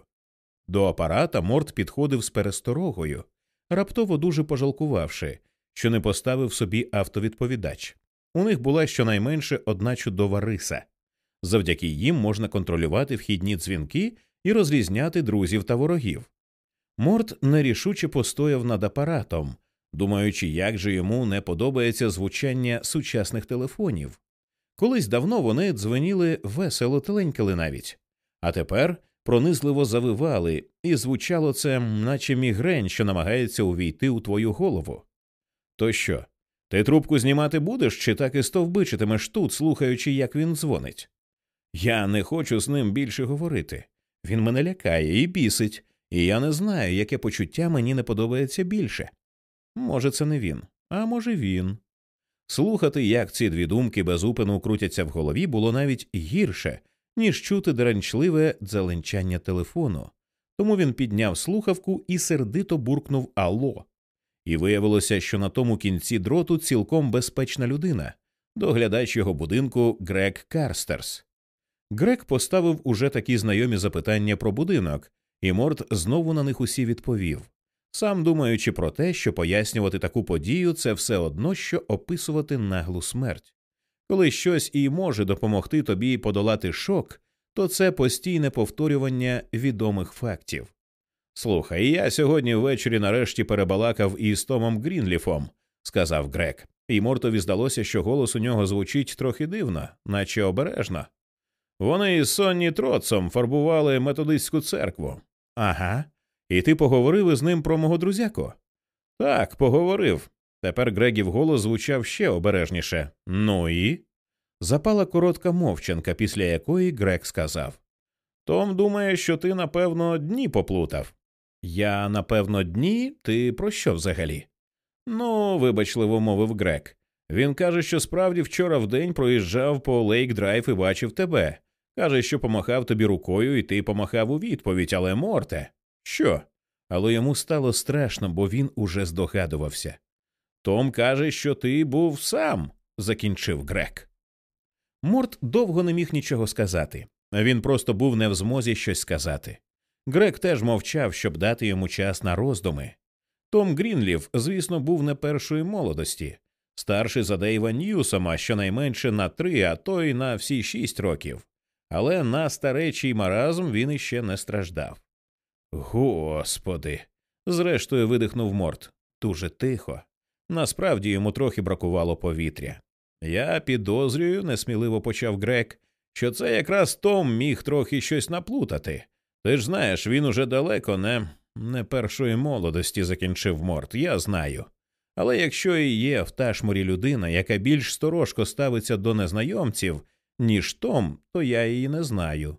До апарата Морт підходив з пересторогою, раптово дуже пожалкувавши, що не поставив собі автовідповідач. У них була щонайменше одна чудова риса. Завдяки їм можна контролювати вхідні дзвінки і розрізняти друзів та ворогів. Морт нерішуче постояв над апаратом, думаючи, як же йому не подобається звучання сучасних телефонів. Колись давно вони дзвеніли весело теленькали навіть, а тепер пронизливо завивали, і звучало це, наче мігрень, що намагається увійти у твою голову. То що? Ти трубку знімати будеш, чи так і стовбичитимеш тут, слухаючи, як він дзвонить? Я не хочу з ним більше говорити. Він мене лякає і бісить, і я не знаю, яке почуття мені не подобається більше. Може, це не він, а може, він. Слухати, як ці дві думки безупину крутяться в голові, було навіть гірше, ніж чути дранчливе дзеленчання телефону. Тому він підняв слухавку і сердито буркнув Алло. І виявилося, що на тому кінці дроту цілком безпечна людина, доглядач його будинку Грег Карстерс. Грег поставив уже такі знайомі запитання про будинок, і Морт знову на них усі відповів, сам думаючи про те, що пояснювати таку подію це все одно, що описувати наглу смерть. Коли щось і може допомогти тобі подолати шок, то це постійне повторювання відомих фактів. Слухай, я сьогодні ввечері нарешті перебалакав із Томом Грінліфом, сказав Грек, і Мортові здалося, що голос у нього звучить трохи дивно, наче обережно. Вони із Сонні Троцом фарбували методистську церкву. Ага. І ти поговорив із ним про мого друзяку? Так, поговорив. Тепер Грегів голос звучав ще обережніше. Ну і. Запала коротка мовчанка, після якої Грег сказав Том думає, що ти, напевно, дні поплутав. Я, напевно, дні? Ти про що взагалі? Ну, вибачливо мовив Грег. Він каже, що справді вчора вдень проїжджав по Лейк Драйв і бачив тебе. Каже, що помахав тобі рукою, і ти помахав у відповідь, але Морте. Що? Але йому стало страшно, бо він уже здогадувався. Том каже, що ти був сам, закінчив Грек. Морт довго не міг нічого сказати. Він просто був не в змозі щось сказати. Грек теж мовчав, щоб дати йому час на роздуми. Том Грінлів, звісно, був не першої молодості, старший за Дейва Ньюсома щонайменше на три, а то й на всі шість років, але на старечий маразм він іще не страждав. Господи. зрештою видихнув Морт дуже тихо. Насправді йому трохи бракувало повітря. Я підозрюю, несміливо почав Грек, що це якраз Том міг трохи щось наплутати. Ти ж знаєш, він уже далеко не не першої молодості закінчив Морт, я знаю. Але якщо і є в ташмурі людина, яка більш сторожко ставиться до незнайомців, ніж Том, то я її не знаю.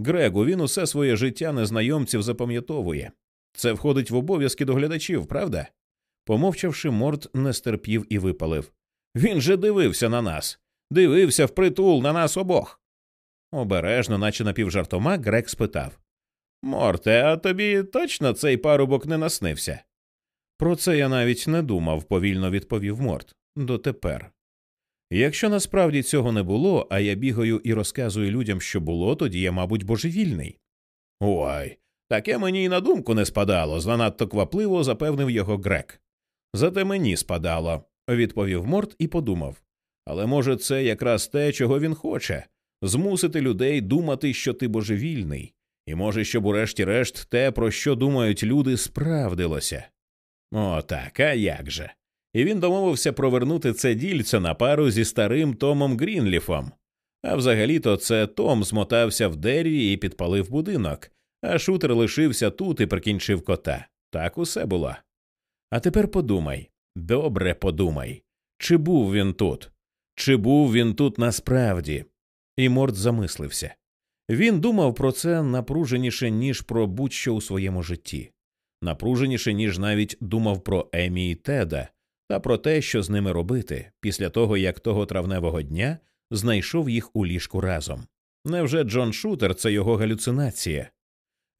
Грегу він усе своє життя незнайомців запам'ятовує. Це входить в обов'язки доглядачів, правда? Помовчавши, Морт не стерпів і випалив. Він же дивився на нас, дивився впритул на нас обох. Обережно, наче напівжартома, Грег спитав Морте, а тобі точно цей парубок не наснився? Про це я навіть не думав, повільно відповів Морт. Дотепер. Якщо насправді цього не було, а я бігаю і розказую людям, що було, тоді я, мабуть, божевільний. Ой, таке мені й на думку не спадало, занадто квапливо запевнив його грек. Зате мені спадало, відповів Морт і подумав. Але може, це якраз те, чого він хоче змусити людей думати, що ти божевільний, і може, щоб урешті-решт те, про що думають люди, справдилося. О, так, а як же? І він домовився провернути це дільце на пару зі старим Томом Грінліфом. А взагалі-то це Том змотався в дереві і підпалив будинок, а шутер лишився тут і прикінчив кота. Так усе було. А тепер подумай добре подумай, чи був він тут? Чи був він тут насправді? І Морд замислився. Він думав про це напруженіше, ніж про будь-що у своєму житті, напруженіше, ніж навіть думав про Емі і Теда та про те, що з ними робити, після того як того травневого дня знайшов їх у ліжку разом. Невже Джон Шутер це його галюцинація?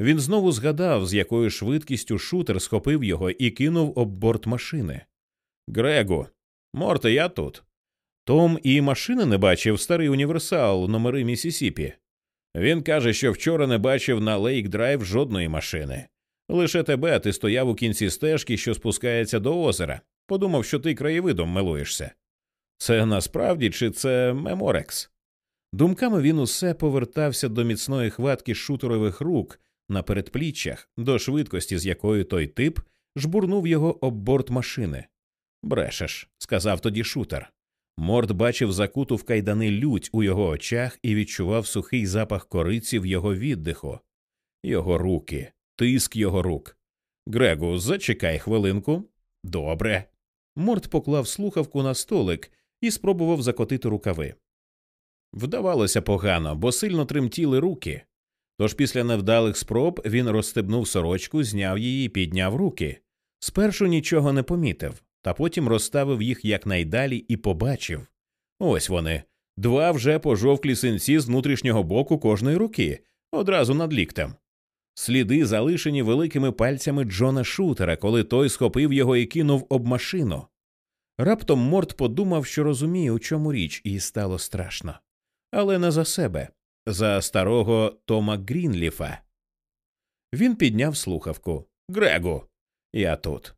Він знову згадав, з якою швидкістю шутер схопив його і кинув об борт машини. Грегу, Морте, я тут. Том і машини не бачив старий універсал номери Місісіпі. Він каже, що вчора не бачив на Лейк Драйв жодної машини. Лише тебе ти стояв у кінці стежки, що спускається до озера. Подумав, що ти краєвидом милуєшся. Це насправді чи це Меморекс? Думками він усе повертався до міцної хватки шутерових рук на передпліччях, до швидкості, з якою той тип жбурнув його об борт машини. Брешеш, сказав тоді шутер. Морд бачив закуту в кайдани лють у його очах і відчував сухий запах кориці в його віддиху, його руки, тиск його рук. Грегу, зачекай хвилинку. Добре. Морд поклав слухавку на столик і спробував закотити рукави. Вдавалося погано, бо сильно тремтіли руки. Тож після невдалих спроб він розстебнув сорочку, зняв її і підняв руки. Спершу нічого не помітив, та потім розставив їх якнайдалі і побачив ось вони, два вже пожовклі синці з внутрішнього боку кожної руки, одразу над ліктем. Сліди залишені великими пальцями Джона Шутера, коли той схопив його і кинув об машину. Раптом Морт подумав, що розуміє, у чому річ, і стало страшно. Але не за себе, за старого Тома Грінліфа. Він підняв слухавку. Грегу, я тут.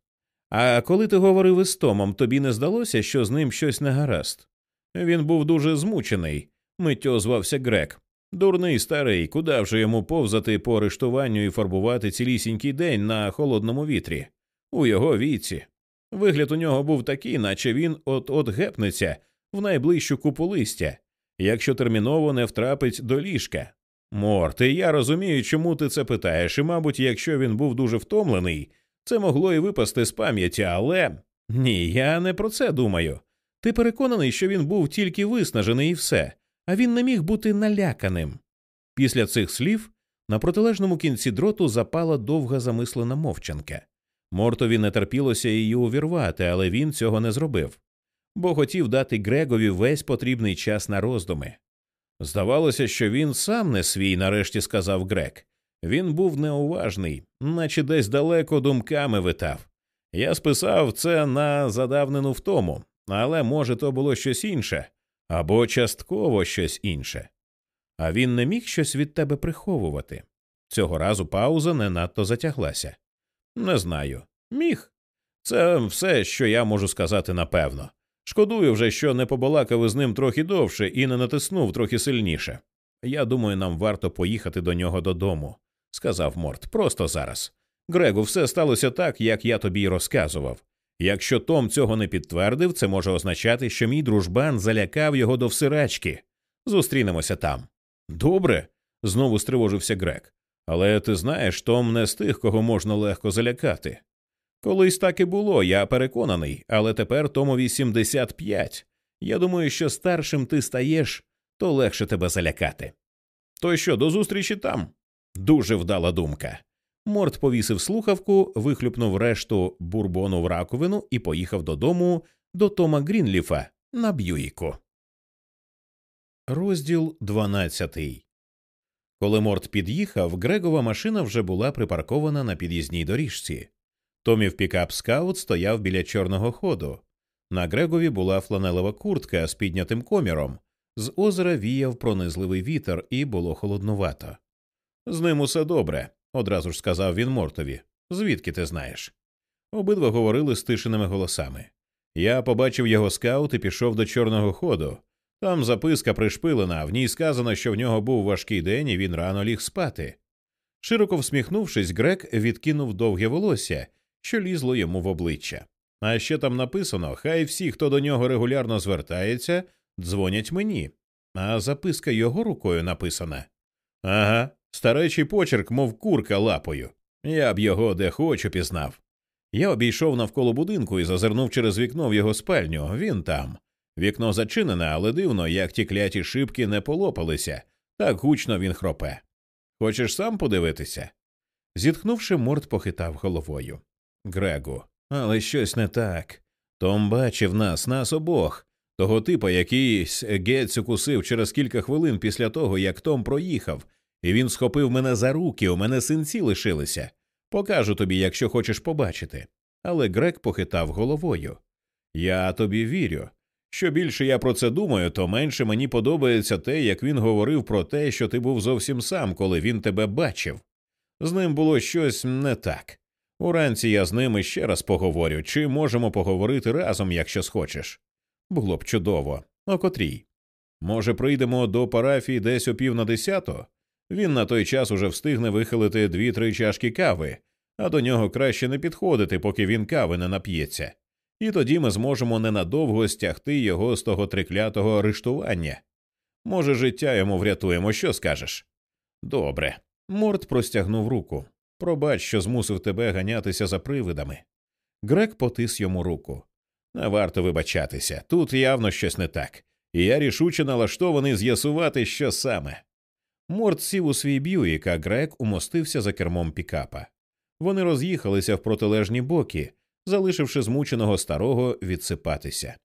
А коли ти говорив із Томом, тобі не здалося, що з ним щось не гаразд? Він був дуже змучений, миттю звався Грек. Дурний старий, куди вже йому повзати по арештуванню і фарбувати цілісінький день на холодному вітрі, у його віці. Вигляд у нього був такий, наче він от от гепнеться в найближчу купу листя, якщо терміново не втрапить до ліжка. Морти, я розумію, чому ти це питаєш, і, мабуть, якщо він був дуже втомлений, це могло і випасти з пам'яті, але Ні, я не про це думаю. Ти переконаний, що він був тільки виснажений і все, а він не міг бути наляканим. Після цих слів на протилежному кінці дроту запала довга замислена мовчанка. Мортові не терпілося її увірвати, але він цього не зробив, бо хотів дати Грегові весь потрібний час на роздуми. Здавалося, що він сам не свій, нарешті сказав Грег. Він був неуважний, наче десь далеко думками витав. Я списав це на задавнену втому, але може то було щось інше або частково щось інше. А він не міг щось від тебе приховувати. Цього разу пауза не надто затяглася. Не знаю. Міг. Це все, що я можу сказати напевно. Шкодую вже, що не побалакав із ним трохи довше і не натиснув трохи сильніше. Я думаю, нам варто поїхати до нього додому, сказав Морт. Просто зараз. Грегу, все сталося так, як я тобі й розказував. Якщо Том цього не підтвердив, це може означати, що мій дружбан залякав його до всирачки. Зустрінемося там. Добре, знову стривожився Грег. Але ти знаєш, Том не з тих, кого можна легко залякати. Колись так і було, я переконаний, але тепер Томові 75. Я думаю, що старшим ти стаєш, то легше тебе залякати. То що, до зустрічі там? Дуже вдала думка. Морт повісив слухавку, вихлюпнув решту бурбону в раковину і поїхав додому до Тома Грінліфа на Б'юїку. Розділ 12 Коли Морт під'їхав, Грегова машина вже була припаркована на під'їзній доріжці. Томів пікап скаут стояв біля чорного ходу. На Грегові була фланелева куртка з піднятим коміром. З озера віяв пронизливий вітер, і було холоднувато. З ним усе добре, одразу ж сказав він Мортові. Звідки ти знаєш? Обидва говорили стишеними голосами. Я побачив його скаут і пішов до чорного ходу. Там записка пришпилена, в ній сказано, що в нього був важкий день і він рано ліг спати. Широко всміхнувшись, Грек відкинув довге волосся, що лізло йому в обличчя. А ще там написано хай всі, хто до нього регулярно звертається, дзвонять мені. А записка його рукою написана. Ага, старечий почерк, мов курка лапою. Я б його де хочу пізнав. Я обійшов навколо будинку і зазирнув через вікно в його спальню. Він там. Вікно зачинене, але дивно, як ті кляті шибки не полопалися, так гучно він хропе. Хочеш сам подивитися? Зітхнувши, Морд похитав головою. Грегу, але щось не так. Том бачив нас, нас обох, того типа, який Гетць укусив через кілька хвилин після того, як Том проїхав, і він схопив мене за руки, у мене синці лишилися. Покажу тобі, якщо хочеш побачити. Але Грег похитав головою. Я тобі вірю. Що більше я про це думаю, то менше мені подобається те, як він говорив про те, що ти був зовсім сам, коли він тебе бачив. З ним було щось не так. Уранці я з ними ще раз поговорю, чи можемо поговорити разом, якщо схочеш. Було б чудово. О котрій. Може, прийдемо до парафії десь о пів на десяту? Він на той час уже встигне вихилити дві-три чашки кави, а до нього краще не підходити, поки він кави не нап'ється і тоді ми зможемо ненадовго стягти його з того триклятого арештування. Може, життя йому врятуємо, що скажеш? Добре. Морд простягнув руку. Пробач, що змусив тебе ганятися за привидами. Грек потис йому руку. Не варто вибачатися, тут явно щось не так, і я рішуче налаштований з'ясувати, що саме. Морд сів у свій б'юїк, а Грек умостився за кермом пікапа. Вони роз'їхалися в протилежні боки, залишивши змученого старого відсипатися.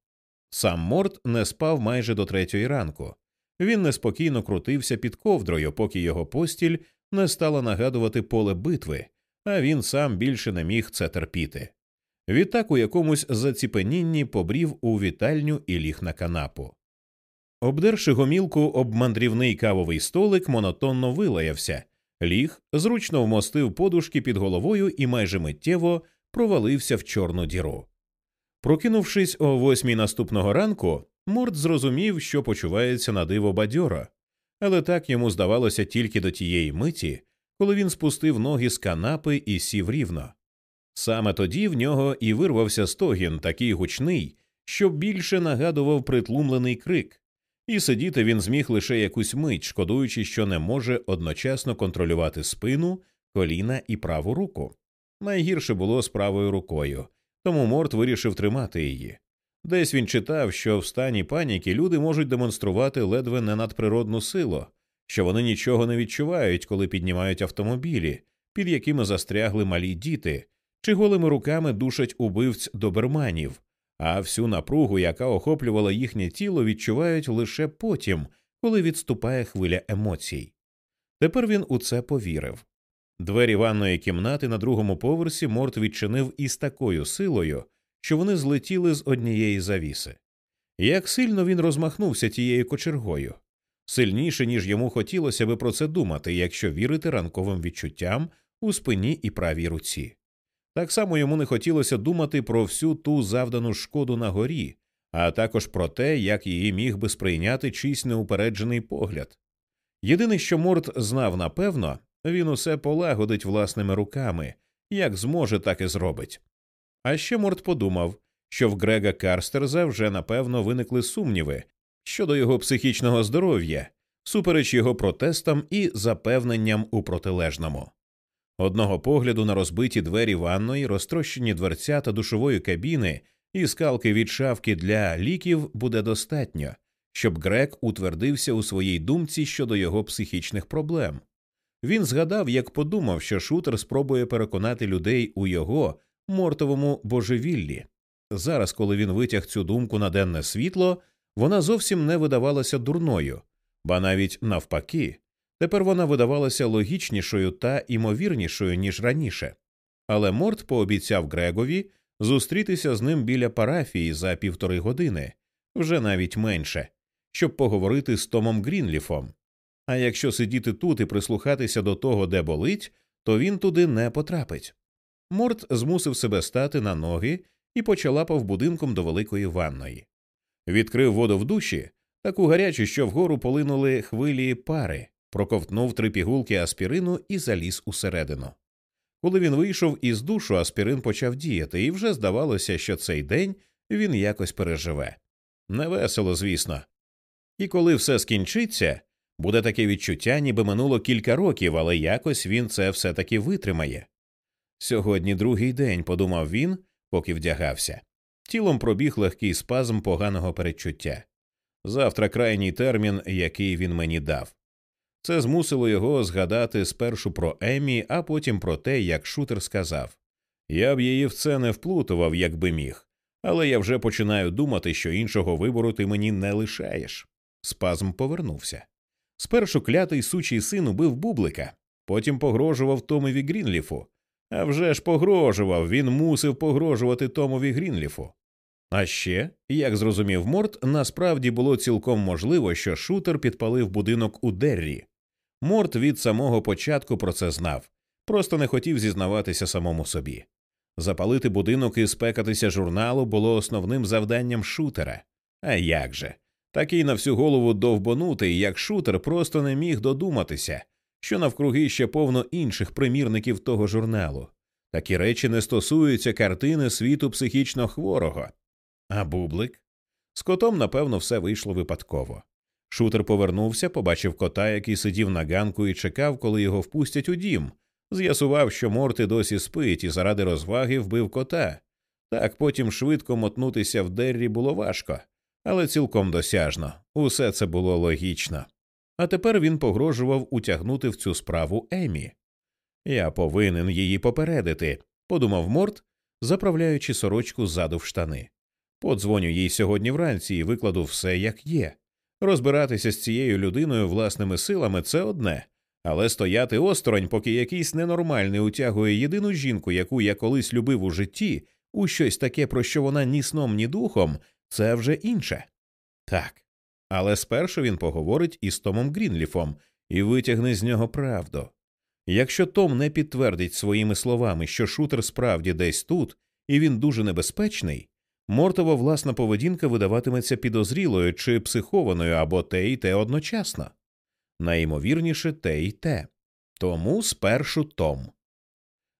Сам Морт не спав майже до третьої ранку. Він неспокійно крутився під ковдрою, поки його постіль не стала нагадувати поле битви, а він сам більше не міг це терпіти. Відтак у якомусь заціпенінні побрів у вітальню і ліг на канапу. Обдерши гомілку об мандрівний кавовий столик, монотонно вилаявся, ліг, зручно вмостив подушки під головою і майже миттєво провалився в чорну діру. Прокинувшись о восьмій наступного ранку, Морд зрозумів, що почувається на диво бадьоро, але так йому здавалося тільки до тієї миті, коли він спустив ноги з канапи і сів рівно. Саме тоді в нього і вирвався стогін, такий гучний, що більше нагадував притлумлений крик, і сидіти він зміг лише якусь мить, шкодуючи, що не може одночасно контролювати спину, коліна і праву руку. Найгірше було з правою рукою, тому Морт вирішив тримати її. Десь він читав, що в стані паніки люди можуть демонструвати ледве не надприродну силу, що вони нічого не відчувають, коли піднімають автомобілі, під якими застрягли малі діти, чи голими руками душать убивць доберманів, а всю напругу, яка охоплювала їхнє тіло, відчувають лише потім, коли відступає хвиля емоцій. Тепер він у це повірив. Двері ванної кімнати на другому поверсі Морт відчинив із такою силою, що вони злетіли з однієї завіси. Як сильно він розмахнувся тією кочергою, сильніше, ніж йому хотілося би про це думати, якщо вірити ранковим відчуттям у спині і правій руці. Так само йому не хотілося думати про всю ту завдану шкоду на горі, а також про те, як її міг би сприйняти чийсь неупереджений погляд. Єдине, що Морт знав напевно, він усе полагодить власними руками, як зможе, так і зробить. А ще Морт подумав, що в Грега Карстерза вже напевно виникли сумніви щодо його психічного здоров'я, супереч його протестам і запевненням у протилежному. Одного погляду на розбиті двері ванної, розтрощені дверця та душової кабіни і скалки від шавки для ліків буде достатньо, щоб Грек утвердився у своїй думці щодо його психічних проблем. Він згадав, як подумав, що шутер спробує переконати людей у його мортовому божевіллі. Зараз, коли він витяг цю думку на денне світло, вона зовсім не видавалася дурною, ба навіть навпаки, тепер вона видавалася логічнішою та імовірнішою, ніж раніше. Але Морт пообіцяв Грегові зустрітися з ним біля парафії за півтори години, вже навіть менше, щоб поговорити з Томом Грінліфом. А якщо сидіти тут і прислухатися до того, де болить, то він туди не потрапить. Морт змусив себе стати на ноги і почалапав будинком до великої ванної. Відкрив воду в душі, таку гарячу, що вгору полинули хвилі пари, проковтнув три пігулки аспірину і заліз усередину. Коли він вийшов із душу, аспірин почав діяти, і вже здавалося, що цей день він якось переживе. Невесело, звісно. І коли все скінчиться, буде таке відчуття, ніби минуло кілька років, але якось він це все таки витримає. Сьогодні другий день, подумав він, поки вдягався. Тілом пробіг легкий спазм поганого передчуття. Завтра крайній термін, який він мені дав. Це змусило його згадати спершу про Емі, а потім про те, як шутер сказав Я б її в це не вплутував, якби міг, але я вже починаю думати, що іншого вибору ти мені не лишаєш. Спазм повернувся. Спершу клятий сучий син убив бублика, потім погрожував Томові Грінліфу. А вже ж погрожував, він мусив погрожувати Томові Грінліфу. А ще, як зрозумів Морт, насправді було цілком можливо, що шутер підпалив будинок у Деррі. Морт від самого початку про це знав, просто не хотів зізнаватися самому собі. Запалити будинок і спекатися журналу було основним завданням шутера. А як же? Такий на всю голову довбонутий, як шутер, просто не міг додуматися, що навкруги ще повно інших примірників того журналу. Такі речі не стосуються картини світу психічно хворого. А бублик? З котом, напевно, все вийшло випадково. Шутер повернувся, побачив кота, який сидів на ганку і чекав, коли його впустять у дім. З'ясував, що Морти досі спить і заради розваги вбив кота. Так потім швидко мотнутися в Деррі було важко, але цілком досяжно. Усе це було логічно. А тепер він погрожував утягнути в цю справу Емі. Я повинен її попередити, подумав Морт, заправляючи сорочку ззаду в штани. Подзвоню їй сьогодні вранці і викладу все як є. Розбиратися з цією людиною власними силами це одне, але стояти осторонь, поки якийсь ненормальний утягує єдину жінку, яку я колись любив у житті, у щось таке, про що вона ні сном, ні духом, це вже інше. Так. Але спершу він поговорить із Томом Грінліфом і витягне з нього правду. Якщо Том не підтвердить своїми словами, що шутер справді десь тут, і він дуже небезпечний, Мортова власна поведінка видаватиметься підозрілою чи психованою або те і те одночасно. Найімовірніше те і те. Тому спершу Том.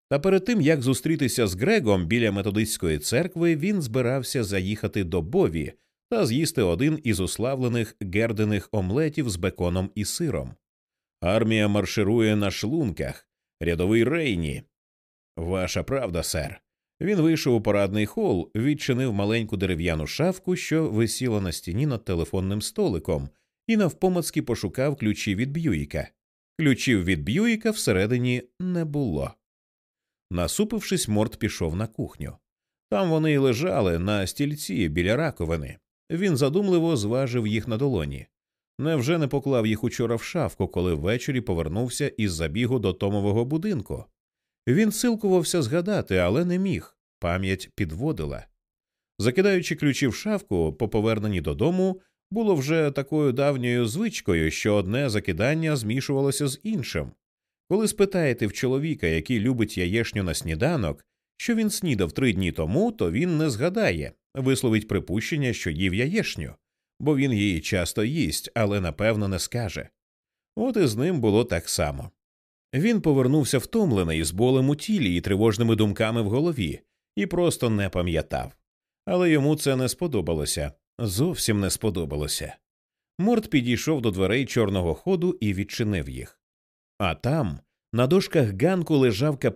Та перед тим як зустрітися з Грегом біля методистської церкви, він збирався заїхати до Бові та з'їсти один із уславлених гердених омлетів з беконом і сиром. Армія марширує на шлунках, рядовий рейні. Ваша правда, сер. Він вийшов у парадний хол, відчинив маленьку дерев'яну шафку, що висіла на стіні над телефонним столиком, і навпомацьки пошукав ключі від Б'юїка. Ключів від Б'юїка всередині не було. Насупившись, Морт пішов на кухню. Там вони й лежали на стільці біля раковини. Він задумливо зважив їх на долоні. Невже не поклав їх учора в шафку, коли ввечері повернувся із забігу до Томового будинку? Він силкувався згадати, але не міг. Пам'ять підводила. Закидаючи ключі в шафку, по поверненні додому, було вже такою давньою звичкою, що одне закидання змішувалося з іншим. Коли спитаєте в чоловіка, який любить яєшню на сніданок, що він снідав три дні тому, то він не згадає, висловить припущення, що їв яєшню, бо він її часто їсть, але напевно не скаже. От і з ним було так само. Він повернувся втомлений з болем у тілі і тривожними думками в голові, і просто не пам'ятав. Але йому це не сподобалося зовсім не сподобалося. Морт підійшов до дверей чорного ходу і відчинив їх. А там, на дошках ганку лежав капелюх